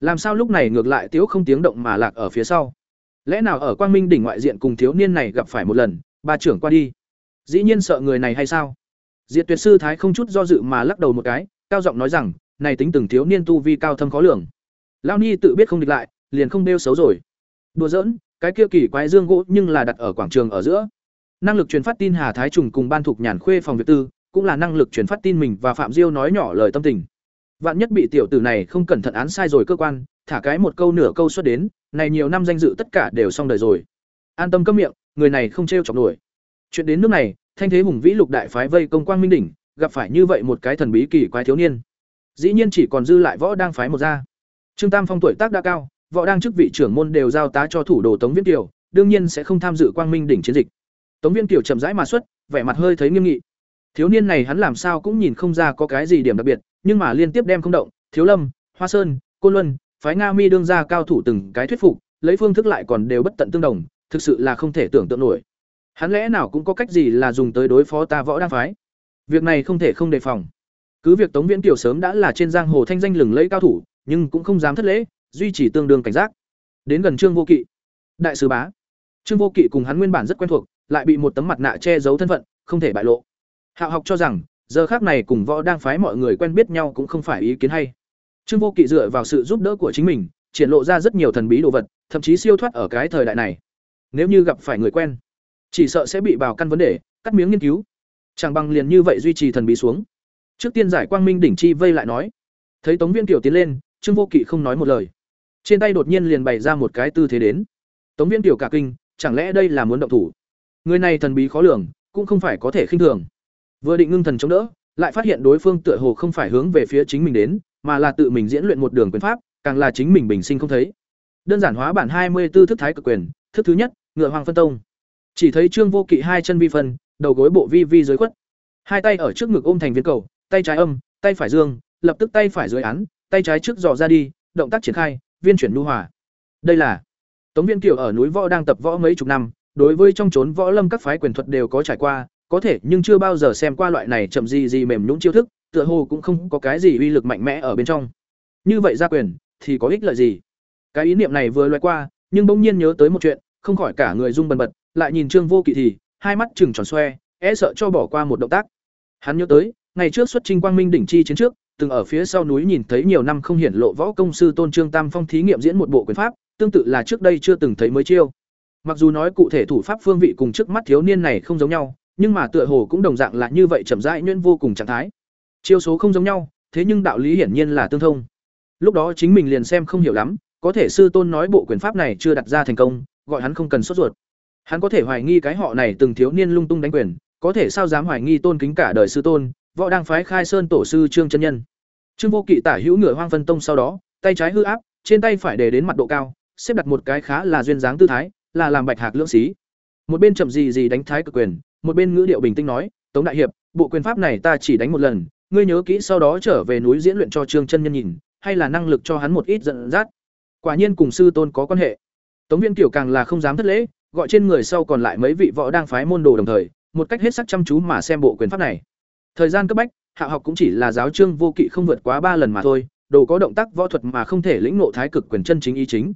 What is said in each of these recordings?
làm sao lúc này ngược lại tiếu không tiếng động mà lạc ở phía sau? Lẽ nào ở quang minh đỉnh ngoại diện cùng thiếu niên này gặp phải một lần ba trưởng qua đi? Dĩ nhiên sợ người này hay sao? Diệt tuyệt sư thái không chút do dự mà lắc đầu một cái, cao giọng nói rằng, này tính từng thiếu niên tu vi cao thâm khó lường. Lao ni tự biết không địch lại, liền không đeo xấu rồi. Đùa giỡn, cái kia kỳ quái dương gỗ nhưng là đặt ở quảng trường ở giữa. Năng lực truyền phát tin hà thái trùng cùng ban thục nhàn khuê phòng việt tư, cũng là năng lực truyền phát tin mình và phạm diêu nói nhỏ lời tâm tình vạn nhất bị tiểu tử này không cẩn thận án sai rồi cơ quan, thả cái một câu nửa câu xuất đến, này nhiều năm danh dự tất cả đều xong đời rồi. An tâm câm miệng, người này không trêu chọc nổi. Chuyện đến nước này, thanh thế hùng vĩ lục đại phái vây công quang minh đỉnh, gặp phải như vậy một cái thần bí kỳ quái thiếu niên. Dĩ nhiên chỉ còn dư lại võ đang phái một ra trương tam phong tuổi tác đã cao, võ đang chức vị trưởng môn đều giao tá cho thủ đồ tống viễn kiều, đương nhiên sẽ không tham dự quang minh đỉnh chiến dịch. Tống viễn kiều chậm rãi mà xuất, vẻ mặt hơi thấy nghiêm nghị. Thiếu niên này hắn làm sao cũng nhìn không ra có cái gì điểm đặc biệt nhưng mà liên tiếp đem không động, thiếu lâm, hoa sơn côn luân, phái nga mi đương ra cao thủ từng cái thuyết phục, lấy phương thức lại còn đều bất tận tương đồng, thực sự là không thể tưởng tượng nổi. Hắn lẽ nào cũng có cách gì là dùng tới đối phó ta võ đang phái? Việc này không thể không đề phòng. Cứ việc tống viễn kiều sớm đã là trên giang hồ thanh danh lừng lẫy cao thủ, nhưng cũng không dám thất lễ, duy trì tương đương cảnh giác. Đến gần trương vô kỵ. Đại sứ bá. Trương vô kỵ cùng hắn nguyên bản rất quen thuộc, lại bị một tấm mặt nạ che giấu thân phận, không thể bại lộ. Hạo học cho rằng giờ khác này cùng võ đang phái mọi người quen biết nhau cũng không phải ý kiến hay. Trương vô kỵ dựa vào sự giúp đỡ của chính mình, triển lộ ra rất nhiều thần bí đồ vật, thậm chí siêu thoát ở cái thời đại này. Nếu như gặp phải người quen, chỉ sợ sẽ bị bào căn vấn đề, cắt miếng nghiên cứu. Chẳng bằng liền như vậy duy trì thần bí xuống. Trước tiên giải quang minh đỉnh chi vây lại nói. Thấy tống viên tiểu tiến lên, trương vô kỵ không nói một lời. Trên tay đột nhiên liền bày ra một cái tư thế đến. Tống viên tiểu cả kinh, chẳng lẽ đây là muốn động thủ? Người này thần bí khó lường, cũng không phải có thể khinh thường vừa định ngưng thần chống đỡ, lại phát hiện đối phương tựa hồ không phải hướng về phía chính mình đến, mà là tự mình diễn luyện một đường quyền pháp, càng là chính mình bình sinh không thấy. Đơn giản hóa bản hai mươi 24 thức thái cực quyền, thức thứ nhất, ngựa hoàng phân tông. Chỉ thấy trương vô kỵ hai chân vi phân, đầu gối bộ vi vi dưới quất hai tay ở trước ngực ôm thành viên cầu, tay trái âm, tay phải dương, lập tức tay phải dưới án, tay trái trước dò ra đi, động tác triển khai, viên chuyển lưu hòa. Đây là tống viên kiều ở núi võ đang tập võ mấy chục năm, đối với trong trốn võ lâm các phái quyền thuật đều có trải qua có thể, nhưng chưa bao giờ xem qua loại này chậm gì gì mềm nhũng chiêu thức, tựa hồ cũng không có cái gì uy lực mạnh mẽ ở bên trong. Như vậy ra quyền, thì có ích lợi gì? Cái ý niệm này vừa loại qua, nhưng bỗng nhiên nhớ tới một chuyện, không khỏi cả người rung bần bật, lại nhìn trương vô kỵ thì, hai mắt chừng tròn xoe e sợ cho bỏ qua một động tác. Hắn nhớ tới, ngày trước xuất trình quang minh đỉnh chi chiến trước, từng ở phía sau núi nhìn thấy nhiều năm không hiển lộ võ công sư tôn trương tam phong thí nghiệm diễn một bộ quyền pháp, tương tự là trước đây chưa từng thấy mới chiêu. Mặc dù nói cụ thể thủ pháp phương vị cùng trước mắt thiếu niên này không giống nhau nhưng mà tựa hồ cũng đồng dạng là như vậy chậm rãi nhuyễn vô cùng trạng thái. Chiêu số không giống nhau, thế nhưng đạo lý hiển nhiên là tương thông. Lúc đó chính mình liền xem không hiểu lắm, có thể sư tôn nói bộ quyền pháp này chưa đặt ra thành công, gọi hắn không cần sốt ruột. Hắn có thể hoài nghi cái họ này từng thiếu niên lung tung đánh quyền, có thể sao dám hoài nghi tôn kính cả đời sư tôn, võ đang phái khai sơn tổ sư trương chân nhân. Trương vô kỵ tả hữu ngựa hoang phân tông sau đó, tay trái hư áp, trên tay phải để đến mặt độ cao, xếp đặt một cái khá là duyên dáng tư thái, là làm bạch hạc lưỡng xí. Một bên chậm gì gì đánh thái cực quyền một bên ngữ điệu bình tĩnh nói, tống đại hiệp, bộ quyền pháp này ta chỉ đánh một lần, ngươi nhớ kỹ sau đó trở về núi diễn luyện cho trương chân nhân nhìn, hay là năng lực cho hắn một ít giận dắt. Quả nhiên cùng sư tôn có quan hệ. Tống viên kiểu càng là không dám thất lễ, gọi trên người sau còn lại mấy vị võ đang phái môn đồ đồng thời, một cách hết sắc chăm chú mà xem bộ quyền pháp này. Thời gian cấp bách, hạ học cũng chỉ là giáo trương vô kỵ không vượt quá ba lần mà thôi, đồ có động tác võ thuật mà không thể lĩnh ngộ thái cực quyền chân chính ý chính.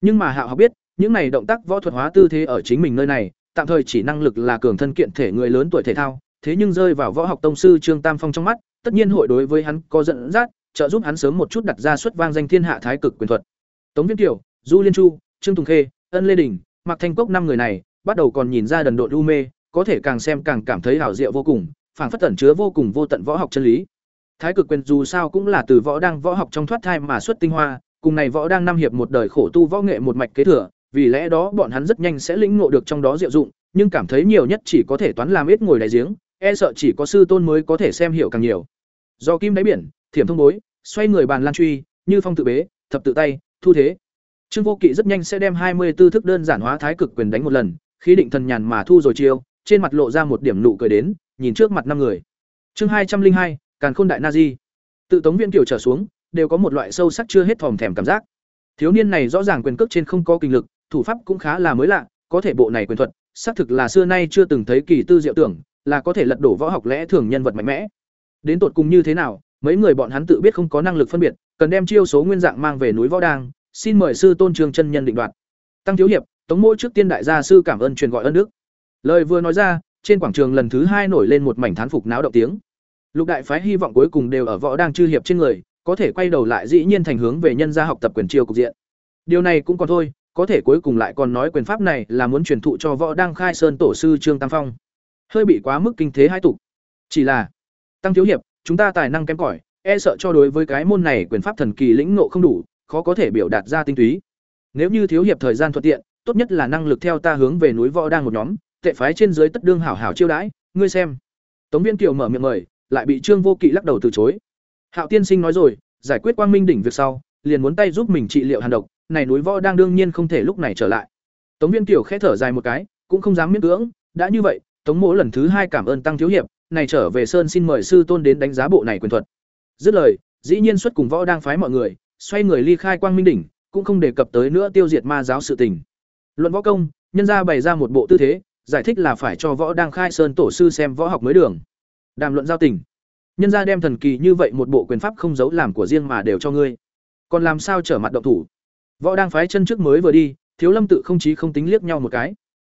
Nhưng mà hạ học biết, những này động tác võ thuật hóa tư thế ở chính mình nơi này tạm thời chỉ năng lực là cường thân kiện thể người lớn tuổi thể thao, thế nhưng rơi vào võ học tông sư trương tam phong trong mắt, tất nhiên hội đối với hắn có dẫn dắt, trợ giúp hắn sớm một chút đặt ra xuất vang danh thiên hạ thái cực quyền thuật. Tống viễn kiều, du liên chu, trương tùng khê, ân lê đình, mạc thanh cốc năm người này, bắt đầu còn nhìn ra đần độn u mê, có thể càng xem càng cảm thấy hảo diệu vô cùng, phảng phất tẩn chứa vô cùng vô tận võ học chân lý. Thái cực quyền dù sao cũng là từ võ đang võ học trong thoát thai mà xuất tinh hoa, cùng này võ đang năm hiệp một đời khổ tu võ nghệ một mạch kế thừa vì lẽ đó bọn hắn rất nhanh sẽ lĩnh ngộ được trong đó diệu dụng, nhưng cảm thấy nhiều nhất chỉ có thể toán làm ít ngồi đại giếng e sợ chỉ có sư tôn mới có thể xem hiểu càng nhiều. Do kim đáy biển, thiểm thông bối, xoay người bàn lan truy, như phong tự bế, thập tự tay, thu thế. Trương vô kỵ rất nhanh sẽ đem hai mươi 24 thức đơn giản hóa thái cực quyền đánh một lần, khí định thần nhàn mà thu rồi chiêu, trên mặt lộ ra một điểm nụ cười đến, nhìn trước mặt năm người. Chương hai trăm linh hai, càn khôn đại na di. Tự tống viên tiểu trở xuống, đều có một loại sâu sắc chưa hết thòm thèm cảm giác. Thiếu niên này rõ ràng quyền cước trên không có kinh lực thủ pháp cũng khá là mới lạ, có thể bộ này quyền thuật, xác thực là xưa nay chưa từng thấy kỳ tư diệu tưởng, là có thể lật đổ võ học lẽ thường nhân vật mạnh mẽ. Đến tột cùng như thế nào, mấy người bọn hắn tự biết không có năng lực phân biệt, cần đem chiêu số nguyên dạng mang về núi võ đang xin mời sư tôn trường chân nhân định đoạt. Tăng thiếu hiệp, tống mỗ trước tiên đại gia sư cảm ơn truyền gọi ơn đức. Lời vừa nói ra, trên quảng trường lần thứ hai nổi lên một mảnh thán phục náo động tiếng. Lục đại phái hy vọng cuối cùng đều ở võ đang chư hiệp trên người, có thể quay đầu lại dĩ nhiên thành hướng về nhân gia học tập quyền chiêu cục diện. Điều này cũng còn thôi có thể cuối cùng lại còn nói quyền pháp này là muốn truyền thụ cho võ đang khai sơn tổ sư trương tam phong. Hơi bị quá mức kinh thế hai tục. Chỉ là, tăng thiếu hiệp, chúng ta tài năng kém cỏi e sợ cho đối với cái môn này quyền pháp thần kỳ lĩnh ngộ không đủ, khó có thể biểu đạt ra tinh túy. Nếu như thiếu hiệp thời gian thuận tiện, tốt nhất là năng lực theo ta hướng về núi võ đang một nhóm, tệ phái trên dưới tất đương hảo hảo chiêu đãi, ngươi xem. Tống viên kiều mở miệng mời, lại bị trương vô kỵ lắc đầu từ chối. Hạo tiên sinh nói rồi, giải quyết quang minh đỉnh việc sau, liền muốn tay giúp mình trị liệu hàn độc này núi võ đang đương nhiên không thể lúc này trở lại. Tống viên tiểu khẽ thở dài một cái, cũng không dám miễn cưỡng, đã như vậy, tống mỗ lần thứ hai cảm ơn tăng thiếu hiệp, này trở về sơn xin mời sư tôn đến đánh giá bộ này quyền thuật. Dứt lời, dĩ nhiên xuất cùng võ đang phái mọi người, xoay người ly khai quang minh đỉnh, cũng không đề cập tới nữa tiêu diệt ma giáo sự tình. Luận võ công, nhân gia bày ra một bộ tư thế, giải thích là phải cho võ đang khai sơn tổ sư xem võ học mới đường. Đàm luận giao tình. Nhân gia đem thần kỳ như vậy một bộ quyền pháp không giấu làm của riêng mà đều cho ngươi. Còn làm sao trở mặt động thủ? Võ đang phái chân trước mới vừa đi, thiếu lâm tự không chí không tính liếc nhau một cái.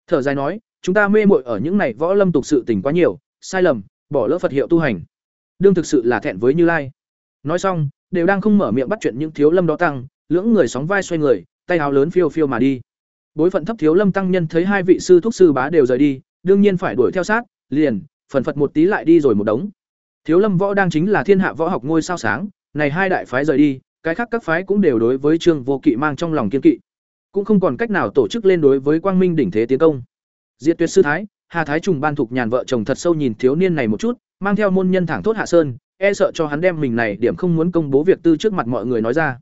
Thở dài nói, chúng ta mê muội ở những này võ lâm tục sự tình quá nhiều, sai lầm, bỏ lỡ phật hiệu tu hành. Đương thực sự là thẹn với như lai. Nói xong, đều đang không mở miệng bắt chuyện những thiếu lâm đó tăng, lưỡng người sóng vai xoay người, tay áo lớn phiêu phiêu mà đi. Bối phận thấp thiếu lâm tăng nhân thấy hai vị sư thúc sư bá đều rời đi, đương nhiên phải đuổi theo sát, liền, phần phật một tí lại đi rồi một đống. Thiếu lâm võ đang chính là thiên hạ võ học ngôi sao sáng, này hai đại phái rời đi cái khác các phái cũng đều đối với trương vô kỵ mang trong lòng kiên kỵ, cũng không còn cách nào tổ chức lên đối với quang minh đỉnh thế tiến công. Diệt tuyệt sư thái, hà thái trùng ban thục nhàn vợ chồng thật sâu nhìn thiếu niên này một chút, mang theo môn nhân thẳng thốt hạ sơn e sợ cho hắn đem mình này điểm không muốn công bố việc tư trước mặt mọi người nói ra.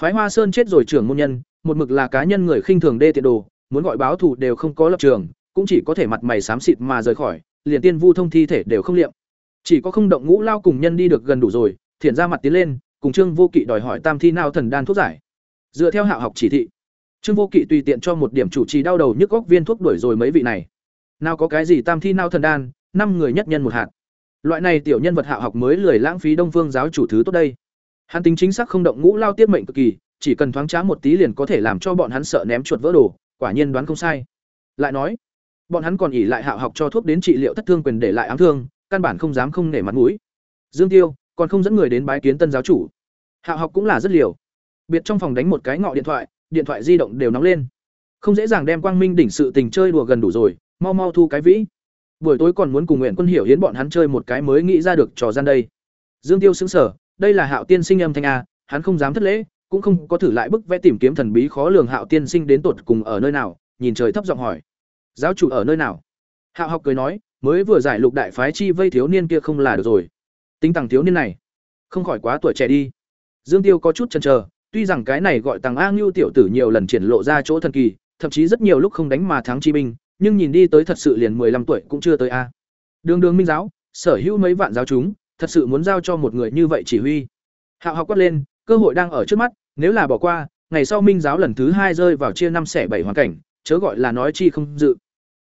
Phái hoa sơn chết rồi trưởng môn nhân, một mực là cá nhân người khinh thường đê tiện đồ, muốn gọi báo thù đều không có lập trường, cũng chỉ có thể mặt mày xám xịt mà rời khỏi, liền tiên vu thông thi thể đều không liệm. Chỉ có không động ngũ lao cùng nhân đi được gần đủ rồi, thiện ra mặt tiến lên cùng trương vô kỵ đòi hỏi tam thi nao thần đan thuốc giải. Dựa theo hạ học chỉ thị, trương vô kỵ tùy tiện cho một điểm chủ trì đau đầu nhức góc viên thuốc đuổi rồi mấy vị này. Nào có cái gì tam thi nao thần đan, năm người nhất nhân một hạt. Loại này tiểu nhân vật hạ học mới lười lãng phí đông phương giáo chủ thứ tốt đây. Hắn tính chính xác không động ngũ lao tiết mệnh cực kỳ, chỉ cần thoáng trá một tí liền có thể làm cho bọn hắn sợ ném chuột vỡ đồ, quả nhiên đoán không sai. Lại nói, bọn hắn còn ỉ lại hạ học cho thuốc đến trị liệu thất thương quyền để lại ám thương, căn bản không dám không nể mặt mũi. Dương tiêu còn không dẫn người đến bái kiến tân giáo chủ. Hạ học cũng là rất liều. Biệt trong phòng đánh một cái ngọ điện thoại điện thoại di động đều nóng lên. Không dễ dàng đem quang minh đỉnh sự tình chơi đùa gần đủ rồi, mau mau thu cái vĩ. Buổi tối còn muốn cùng nguyện quân hiểu hiến bọn hắn chơi một cái mới nghĩ ra được trò gian đây. Dương tiêu xứng sở đây là hạo tiên sinh âm thanh a, hắn không dám thất lễ, cũng không có thử lại bức vẽ tìm kiếm thần bí khó lường hạo tiên sinh đến tột cùng ở nơi nào, nhìn trời thấp giọng hỏi. Giáo chủ ở nơi nào? Hạo học cười nói, mới vừa giải lục đại phái chi vây thiếu niên kia không là được rồi tính tằng thiếu niên này không khỏi quá tuổi trẻ đi dương tiêu có chút chần chờ tuy rằng cái này gọi tàng a ngưu tiểu tử nhiều lần triển lộ ra chỗ thần kỳ thậm chí rất nhiều lúc không đánh mà thắng chi binh nhưng nhìn đi tới thật sự liền 15 tuổi cũng chưa tới a. Đường Đường Minh giáo, sở hữu mấy vạn giáo chúng, thật sự muốn giao cho một người như vậy chỉ huy. Hạo học quát lên, cơ hội đang ở trước mắt, nếu là bỏ qua, ngày sau Minh giáo lần thứ hai rơi vào chia năm xẻ bảy hoàn cảnh, chớ gọi là nói chi không dự.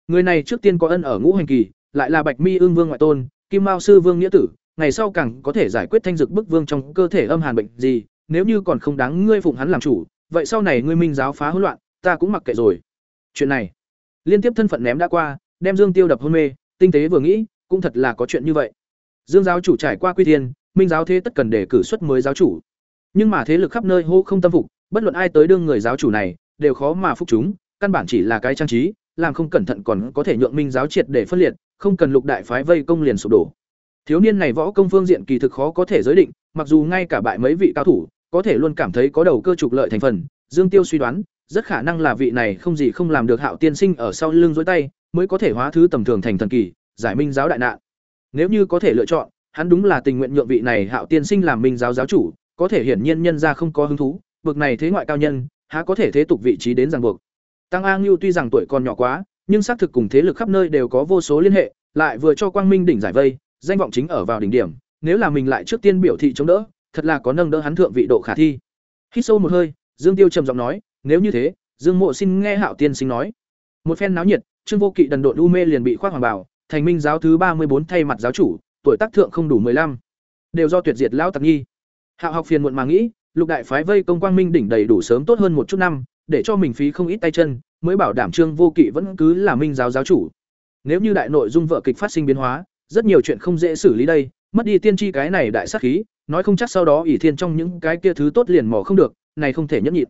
Người này trước tiên có ân ở ngũ hành kỳ, lại là Bạch Mi ương Vương ngoại tôn, Kim Mao sư vương nghĩa tử, ngày sau càng có thể giải quyết thanh dực bức vương trong cơ thể âm hàn bệnh gì, nếu như còn không đáng ngươi phụng hắn làm chủ, vậy sau này ngươi Minh giáo phá hỗn loạn, ta cũng mặc kệ rồi. Chuyện này, liên tiếp thân phận ném đã qua đem dương tiêu đập hôn mê tinh tế vừa nghĩ cũng thật là có chuyện như vậy. Dương giáo chủ trải qua quy thiên minh giáo thế tất cần để cử xuất mới giáo chủ. Nhưng mà thế lực khắp nơi hô không tâm phục bất luận ai tới đương người giáo chủ này đều khó mà phục chúng căn bản chỉ là cái trang trí làm không cẩn thận còn có thể nhượng minh giáo triệt để phân liệt không cần lục đại phái vây công liền sụp đổ thiếu niên này võ công phương diện kỳ thực khó có thể giới định mặc dù ngay cả bại mấy vị cao thủ có thể luôn cảm thấy có đầu cơ trục lợi thành phần dương tiêu suy đoán rất khả năng là vị này không gì không làm được Hạo tiên sinh ở sau lưng dối tay, mới có thể hóa thứ tầm thường thành thần kỳ, giải minh giáo đại nạn. Nếu như có thể lựa chọn, hắn đúng là tình nguyện nhượng vị này Hạo tiên sinh làm minh giáo giáo chủ, có thể hiển nhiên nhân ra không có hứng thú, bực này thế ngoại cao nhân, há có thể thế tục vị trí đến ràng buộc. Tăng A Ngưu tuy rằng tuổi còn nhỏ quá, nhưng xác thực cùng thế lực khắp nơi đều có vô số liên hệ, lại vừa cho Quang Minh đỉnh giải vây, danh vọng chính ở vào đỉnh điểm, nếu là mình lại trước tiên biểu thị chống đỡ, thật là có nâng đỡ hắn thượng vị độ khả thi. Hít sâu một hơi, Dương Tiêu trầm giọng nói, nếu như thế dương mộ xin nghe hạo tiên sinh nói. Một phen náo nhiệt trương vô kỵ đần độn u mê liền bị khoác hoàng bảo thành minh giáo thứ ba mươi bốn thay mặt giáo chủ tuổi tác thượng không đủ lăm. Đều do tuyệt diệt lão tặc nhi hạo học phiền muộn mà nghĩ lục đại phái vây công quang minh đỉnh đầy đủ sớm tốt hơn một chút năm để cho mình phí không ít tay chân mới bảo đảm trương vô kỵ vẫn cứ là minh giáo giáo chủ. Nếu như đại nội dung vợ kịch phát sinh biến hóa rất nhiều chuyện không dễ xử lý đây, mất đi tiên tri cái này đại sát khí, nói không chắc sau đó ỷ thiên trong những cái kia thứ tốt liền mò không được, này không thể nhẫn nhịn.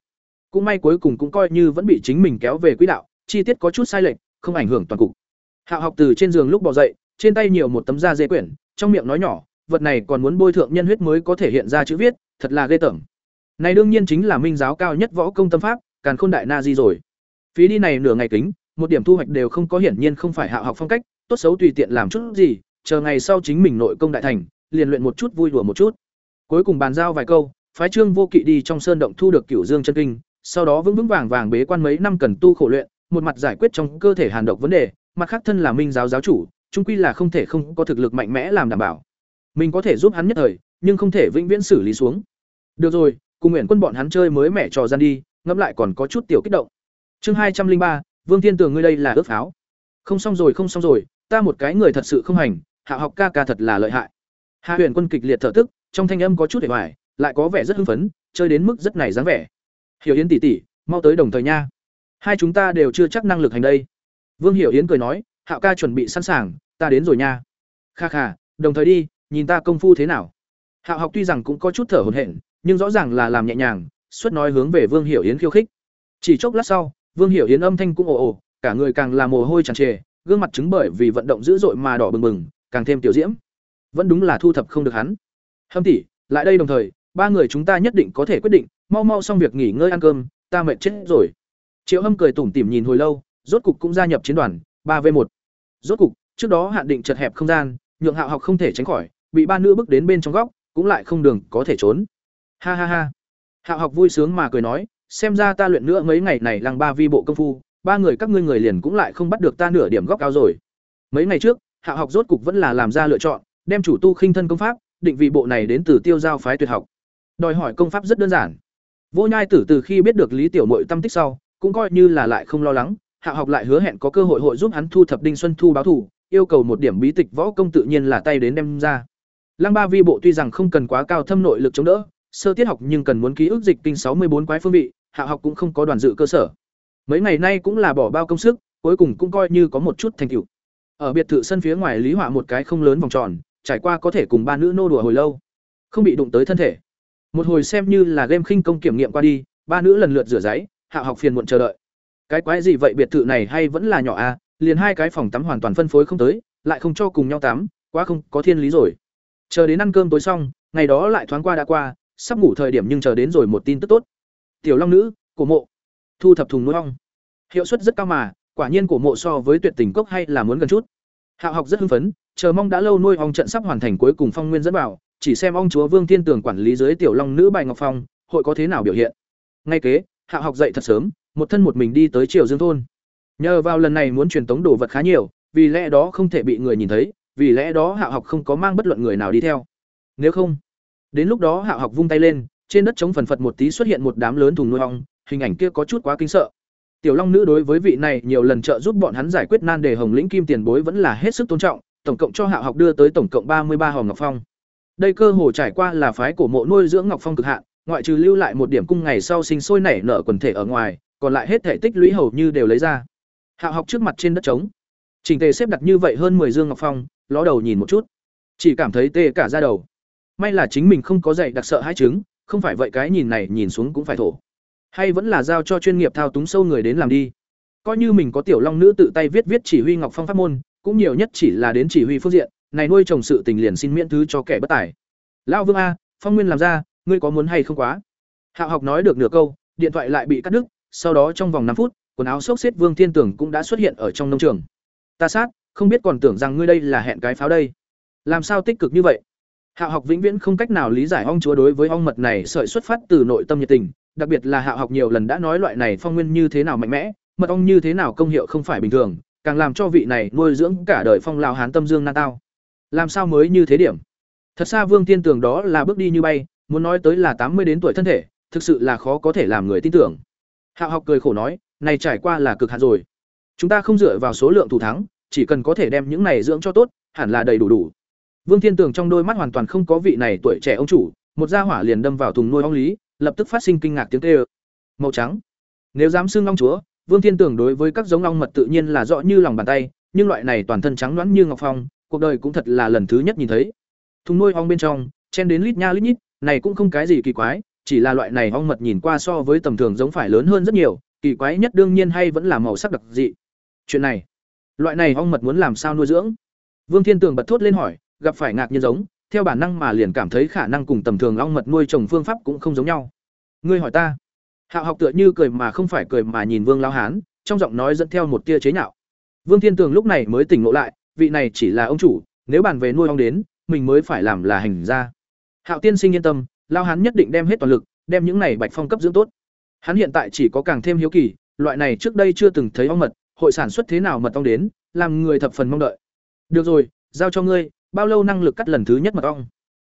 Cũng may cuối cùng cũng coi như vẫn bị chính mình kéo về quỹ đạo, chi tiết có chút sai lệch, không ảnh hưởng toàn cục. Hạ học từ trên giường lúc bỏ dậy, trên tay nhiều một tấm da dê quyển, trong miệng nói nhỏ, vật này còn muốn bôi thượng nhân huyết mới có thể hiện ra chữ viết, thật là ghê tởm. Này đương nhiên chính là minh giáo cao nhất võ công tâm pháp, càn khôn đại na di rồi. Phí đi này nửa ngày kính, một điểm thu hoạch đều không có hiển nhiên không phải hạ học phong cách tốt xấu tùy tiện làm chút gì, chờ ngày sau chính mình nội công đại thành, liền luyện một chút vui đùa một chút. Cuối cùng bàn giao vài câu, phái trương vô kỵ đi trong sơn động thu được cửu dương chân kinh, sau đó vững vững vàng vàng bế quan mấy năm cần tu khổ luyện, một mặt giải quyết trong cơ thể hàn độc vấn đề, mặt khác thân là minh giáo giáo chủ, trung quy là không thể không có thực lực mạnh mẽ làm đảm bảo. Mình có thể giúp hắn nhất thời, nhưng không thể vĩnh viễn xử lý xuống. Được rồi, cùng nguyện quân bọn hắn chơi mới mẻ trò gian đi, ngẫm lại còn có chút tiểu kích động. Chương hai trăm linh ba, vương thiên tường ngươi đây là ước pháo. Không xong rồi, không xong rồi ta một cái người thật sự không hành, hạ học ca ca thật là lợi hại. Hạ huyền quân kịch liệt thở tức, trong thanh âm có chút để hoài, lại có vẻ rất hưng phấn, chơi đến mức rất này dáng vẻ. Hiểu yến tỷ tỷ, mau tới đồng thời nha. Hai chúng ta đều chưa chắc năng lực hành đây. Vương hiểu yến cười nói hạo ca chuẩn bị sẵn sàng, ta đến rồi nha. Kha kha, đồng thời đi, nhìn ta công phu thế nào. Hạo học tuy rằng cũng có chút thở hổn hển, nhưng rõ ràng là làm nhẹ nhàng suất nói hướng về vương hiểu yến khiêu khích. Chỉ chốc lát sau, vương hiểu yến âm thanh cũng ồ ồ, cả người càng là mồ hôi tràn trề gương mặt chứng bởi vì vận động dữ dội mà đỏ bừng bừng, càng thêm tiểu diễm. Vẫn đúng là thu thập không được hắn. Hâm tỷ, lại đây đồng thời, ba người chúng ta nhất định có thể quyết định, mau mau xong việc nghỉ ngơi ăn cơm, ta mệt chết rồi. Triệu hâm cười tủm tỉm nhìn hồi lâu, rốt cục cũng gia nhập chiến đoàn, ba v một. Rốt cục, trước đó hạn định chật hẹp không gian, nhượng hạo học không thể tránh khỏi, bị ba nữ bước đến bên trong góc, cũng lại không đường có thể trốn. Ha ha ha. Hạo học vui sướng mà cười nói, xem ra ta luyện nữa mấy ngày này lăng ba vi bộ công phu ba người các ngươi người liền cũng lại không bắt được ta nửa điểm góc cao rồi. Mấy ngày trước, Hạ học rốt cục vẫn là làm ra lựa chọn, đem chủ tu khinh thân công pháp, định vị bộ này đến từ tiêu giao phái tuyệt học. Đòi hỏi công pháp rất đơn giản. Vô nhai tử từ khi biết được lý tiểu mội tâm tích sau, cũng coi như là lại không lo lắng, hạ học lại hứa hẹn có cơ hội hội giúp hắn thu thập đinh xuân thu báo thủ yêu cầu một điểm bí tịch võ công tự nhiên là tay đến đem ra. Lăng ba vi bộ tuy rằng không cần quá cao thâm nội lực chống đỡ, sơ tiết học nhưng cần muốn ký ức dịch kinh sáu mươi bốn quái phương vị, hạ học cũng không có đoàn dự cơ sở mấy ngày nay cũng là bỏ bao công sức, cuối cùng cũng coi như có một chút thành tựu. Ở biệt thự sân phía ngoài lý họa một cái không lớn vòng tròn, trải qua có thể cùng ba nữ nô đùa hồi lâu. Không bị đụng tới thân thể. Một hồi xem như là game khinh công kiểm nghiệm qua đi, ba nữ lần lượt rửa giấy, hạ học phiền muộn chờ đợi. Cái quái gì vậy, biệt thự này hay vẫn là nhỏ à? liền hai cái phòng tắm hoàn toàn phân phối không tới, lại không cho cùng nhau tắm, quá không có thiên lý rồi. Chờ đến ăn cơm tối xong, ngày đó lại thoáng qua đã qua, sắp ngủ thời điểm nhưng chờ đến rồi một tin tức tốt. Tiểu long nữ, cổ mộ thu thập thùng nuôi ong. Hiệu suất rất cao mà quả nhiên cổ mộ so với tuyệt tình cốc hay là muốn gần chút. Hạo học rất hưng phấn chờ mong đã lâu nuôi ong trận sắp hoàn thành cuối cùng phong nguyên dẫn bảo, chỉ xem ong chúa vương thiên tường quản lý dưới tiểu long nữ bài ngọc phong hội có thế nào biểu hiện. Ngay kế hạo học dậy thật sớm một thân một mình đi tới triều dương thôn. Nhờ vào lần này muốn truyền tống đồ vật khá nhiều vì lẽ đó không thể bị người nhìn thấy vì lẽ đó hạo học không có mang bất luận người nào đi theo. Nếu không đến lúc đó hạo học vung tay lên trên đất chống phần phật một tí xuất hiện một đám lớn thùng nuôi ong hình ảnh kia có chút quá kinh sợ. Tiểu long nữ đối với vị này nhiều lần trợ giúp bọn hắn giải quyết nan đề hồng lĩnh kim tiền bối vẫn là hết sức tôn trọng, tổng cộng cho hạo học đưa tới tổng cộng ba mươi ba hòm ngọc phong. Đây cơ hồ trải qua là phái cổ mộ nuôi dưỡng ngọc phong cực hạn, ngoại trừ lưu lại một điểm cung ngày sau sinh sôi nảy nở quần thể ở ngoài, còn lại hết thể tích lũy hầu như đều lấy ra. Hạo học trước mặt trên đất trống. Trình tề xếp đặt như vậy hơn mười dương ngọc phong, ló đầu nhìn một chút. Chỉ cảm thấy tê cả da đầu. May là chính mình không có dạy đặc sợ hai chứng, không phải vậy cái nhìn này nhìn xuống cũng phải thổ hay vẫn là giao cho chuyên nghiệp thao túng sâu người đến làm đi. Coi như mình có tiểu long nữ tự tay viết viết chỉ huy ngọc phong pháp môn, cũng nhiều nhất chỉ là đến chỉ huy phương diện, này nuôi trồng sự tình liền xin miễn thứ cho kẻ bất tài. Lão vương a, phong nguyên làm ra, ngươi có muốn hay không quá? Hạo học nói được nửa câu, điện thoại lại bị cắt đứt, sau đó trong vòng năm phút, quần áo xốc xếp vương thiên tưởng cũng đã xuất hiện ở trong nông trường. Ta sát, không biết còn tưởng rằng ngươi đây là hẹn cái pháo đây. Làm sao tích cực như vậy? Hạo học vĩnh viễn không cách nào lý giải ong chúa đối với ong mật này sợi xuất phát từ nội tâm nhiệt tình đặc biệt là hạo học nhiều lần đã nói loại này phong nguyên như thế nào mạnh mẽ, mật ong như thế nào công hiệu không phải bình thường, càng làm cho vị này nuôi dưỡng cả đời phong lao hán tâm dương na tao. Làm sao mới như thế điểm? Thật xa vương tiên tưởng đó là bước đi như bay, muốn nói tới là tám mươi đến tuổi thân thể, thực sự là khó có thể làm người tin tưởng. Hạo học cười khổ nói, này trải qua là cực hạn rồi. Chúng ta không dựa vào số lượng thủ thắng, chỉ cần có thể đem những này dưỡng cho tốt, hẳn là đầy đủ đủ. Vương thiên tường trong đôi mắt hoàn toàn không có vị này tuổi trẻ ông chủ, một gia hỏa liền đâm vào thùng nuôi ong lý lập tức phát sinh kinh ngạc tiếng kêu. Màu trắng. Nếu dám xưng long chúa, Vương Thiên Tưởng đối với các giống long mật tự nhiên là rõ như lòng bàn tay, nhưng loại này toàn thân trắng nõn như ngọc phong, cuộc đời cũng thật là lần thứ nhất nhìn thấy. Thùng nuôi ong bên trong, chen đến lít nha lít nhít, này cũng không cái gì kỳ quái, chỉ là loại này ong mật nhìn qua so với tầm thường giống phải lớn hơn rất nhiều, kỳ quái nhất đương nhiên hay vẫn là màu sắc đặc dị. Chuyện này, loại này ong mật muốn làm sao nuôi dưỡng? Vương Thiên Tường bật thốt lên hỏi, gặp phải ngạc nhiên giống, theo bản năng mà liền cảm thấy khả năng cùng tầm thường ong mật nuôi trồng phương pháp cũng không giống nhau. Ngươi hỏi ta? Hạo học tựa như cười mà không phải cười mà nhìn Vương lão hán, trong giọng nói dẫn theo một tia chế nhạo. Vương Thiên Tường lúc này mới tỉnh ngộ lại, vị này chỉ là ông chủ, nếu bàn về nuôi ong đến, mình mới phải làm là hành ra. Hạo tiên sinh yên tâm, lão hán nhất định đem hết toàn lực, đem những này bạch phong cấp dưỡng tốt. Hắn hiện tại chỉ có càng thêm hiếu kỳ, loại này trước đây chưa từng thấy ong mật, hội sản xuất thế nào mật ong đến, làm người thập phần mong đợi. Được rồi, giao cho ngươi, bao lâu năng lực cắt lần thứ nhất mật ong.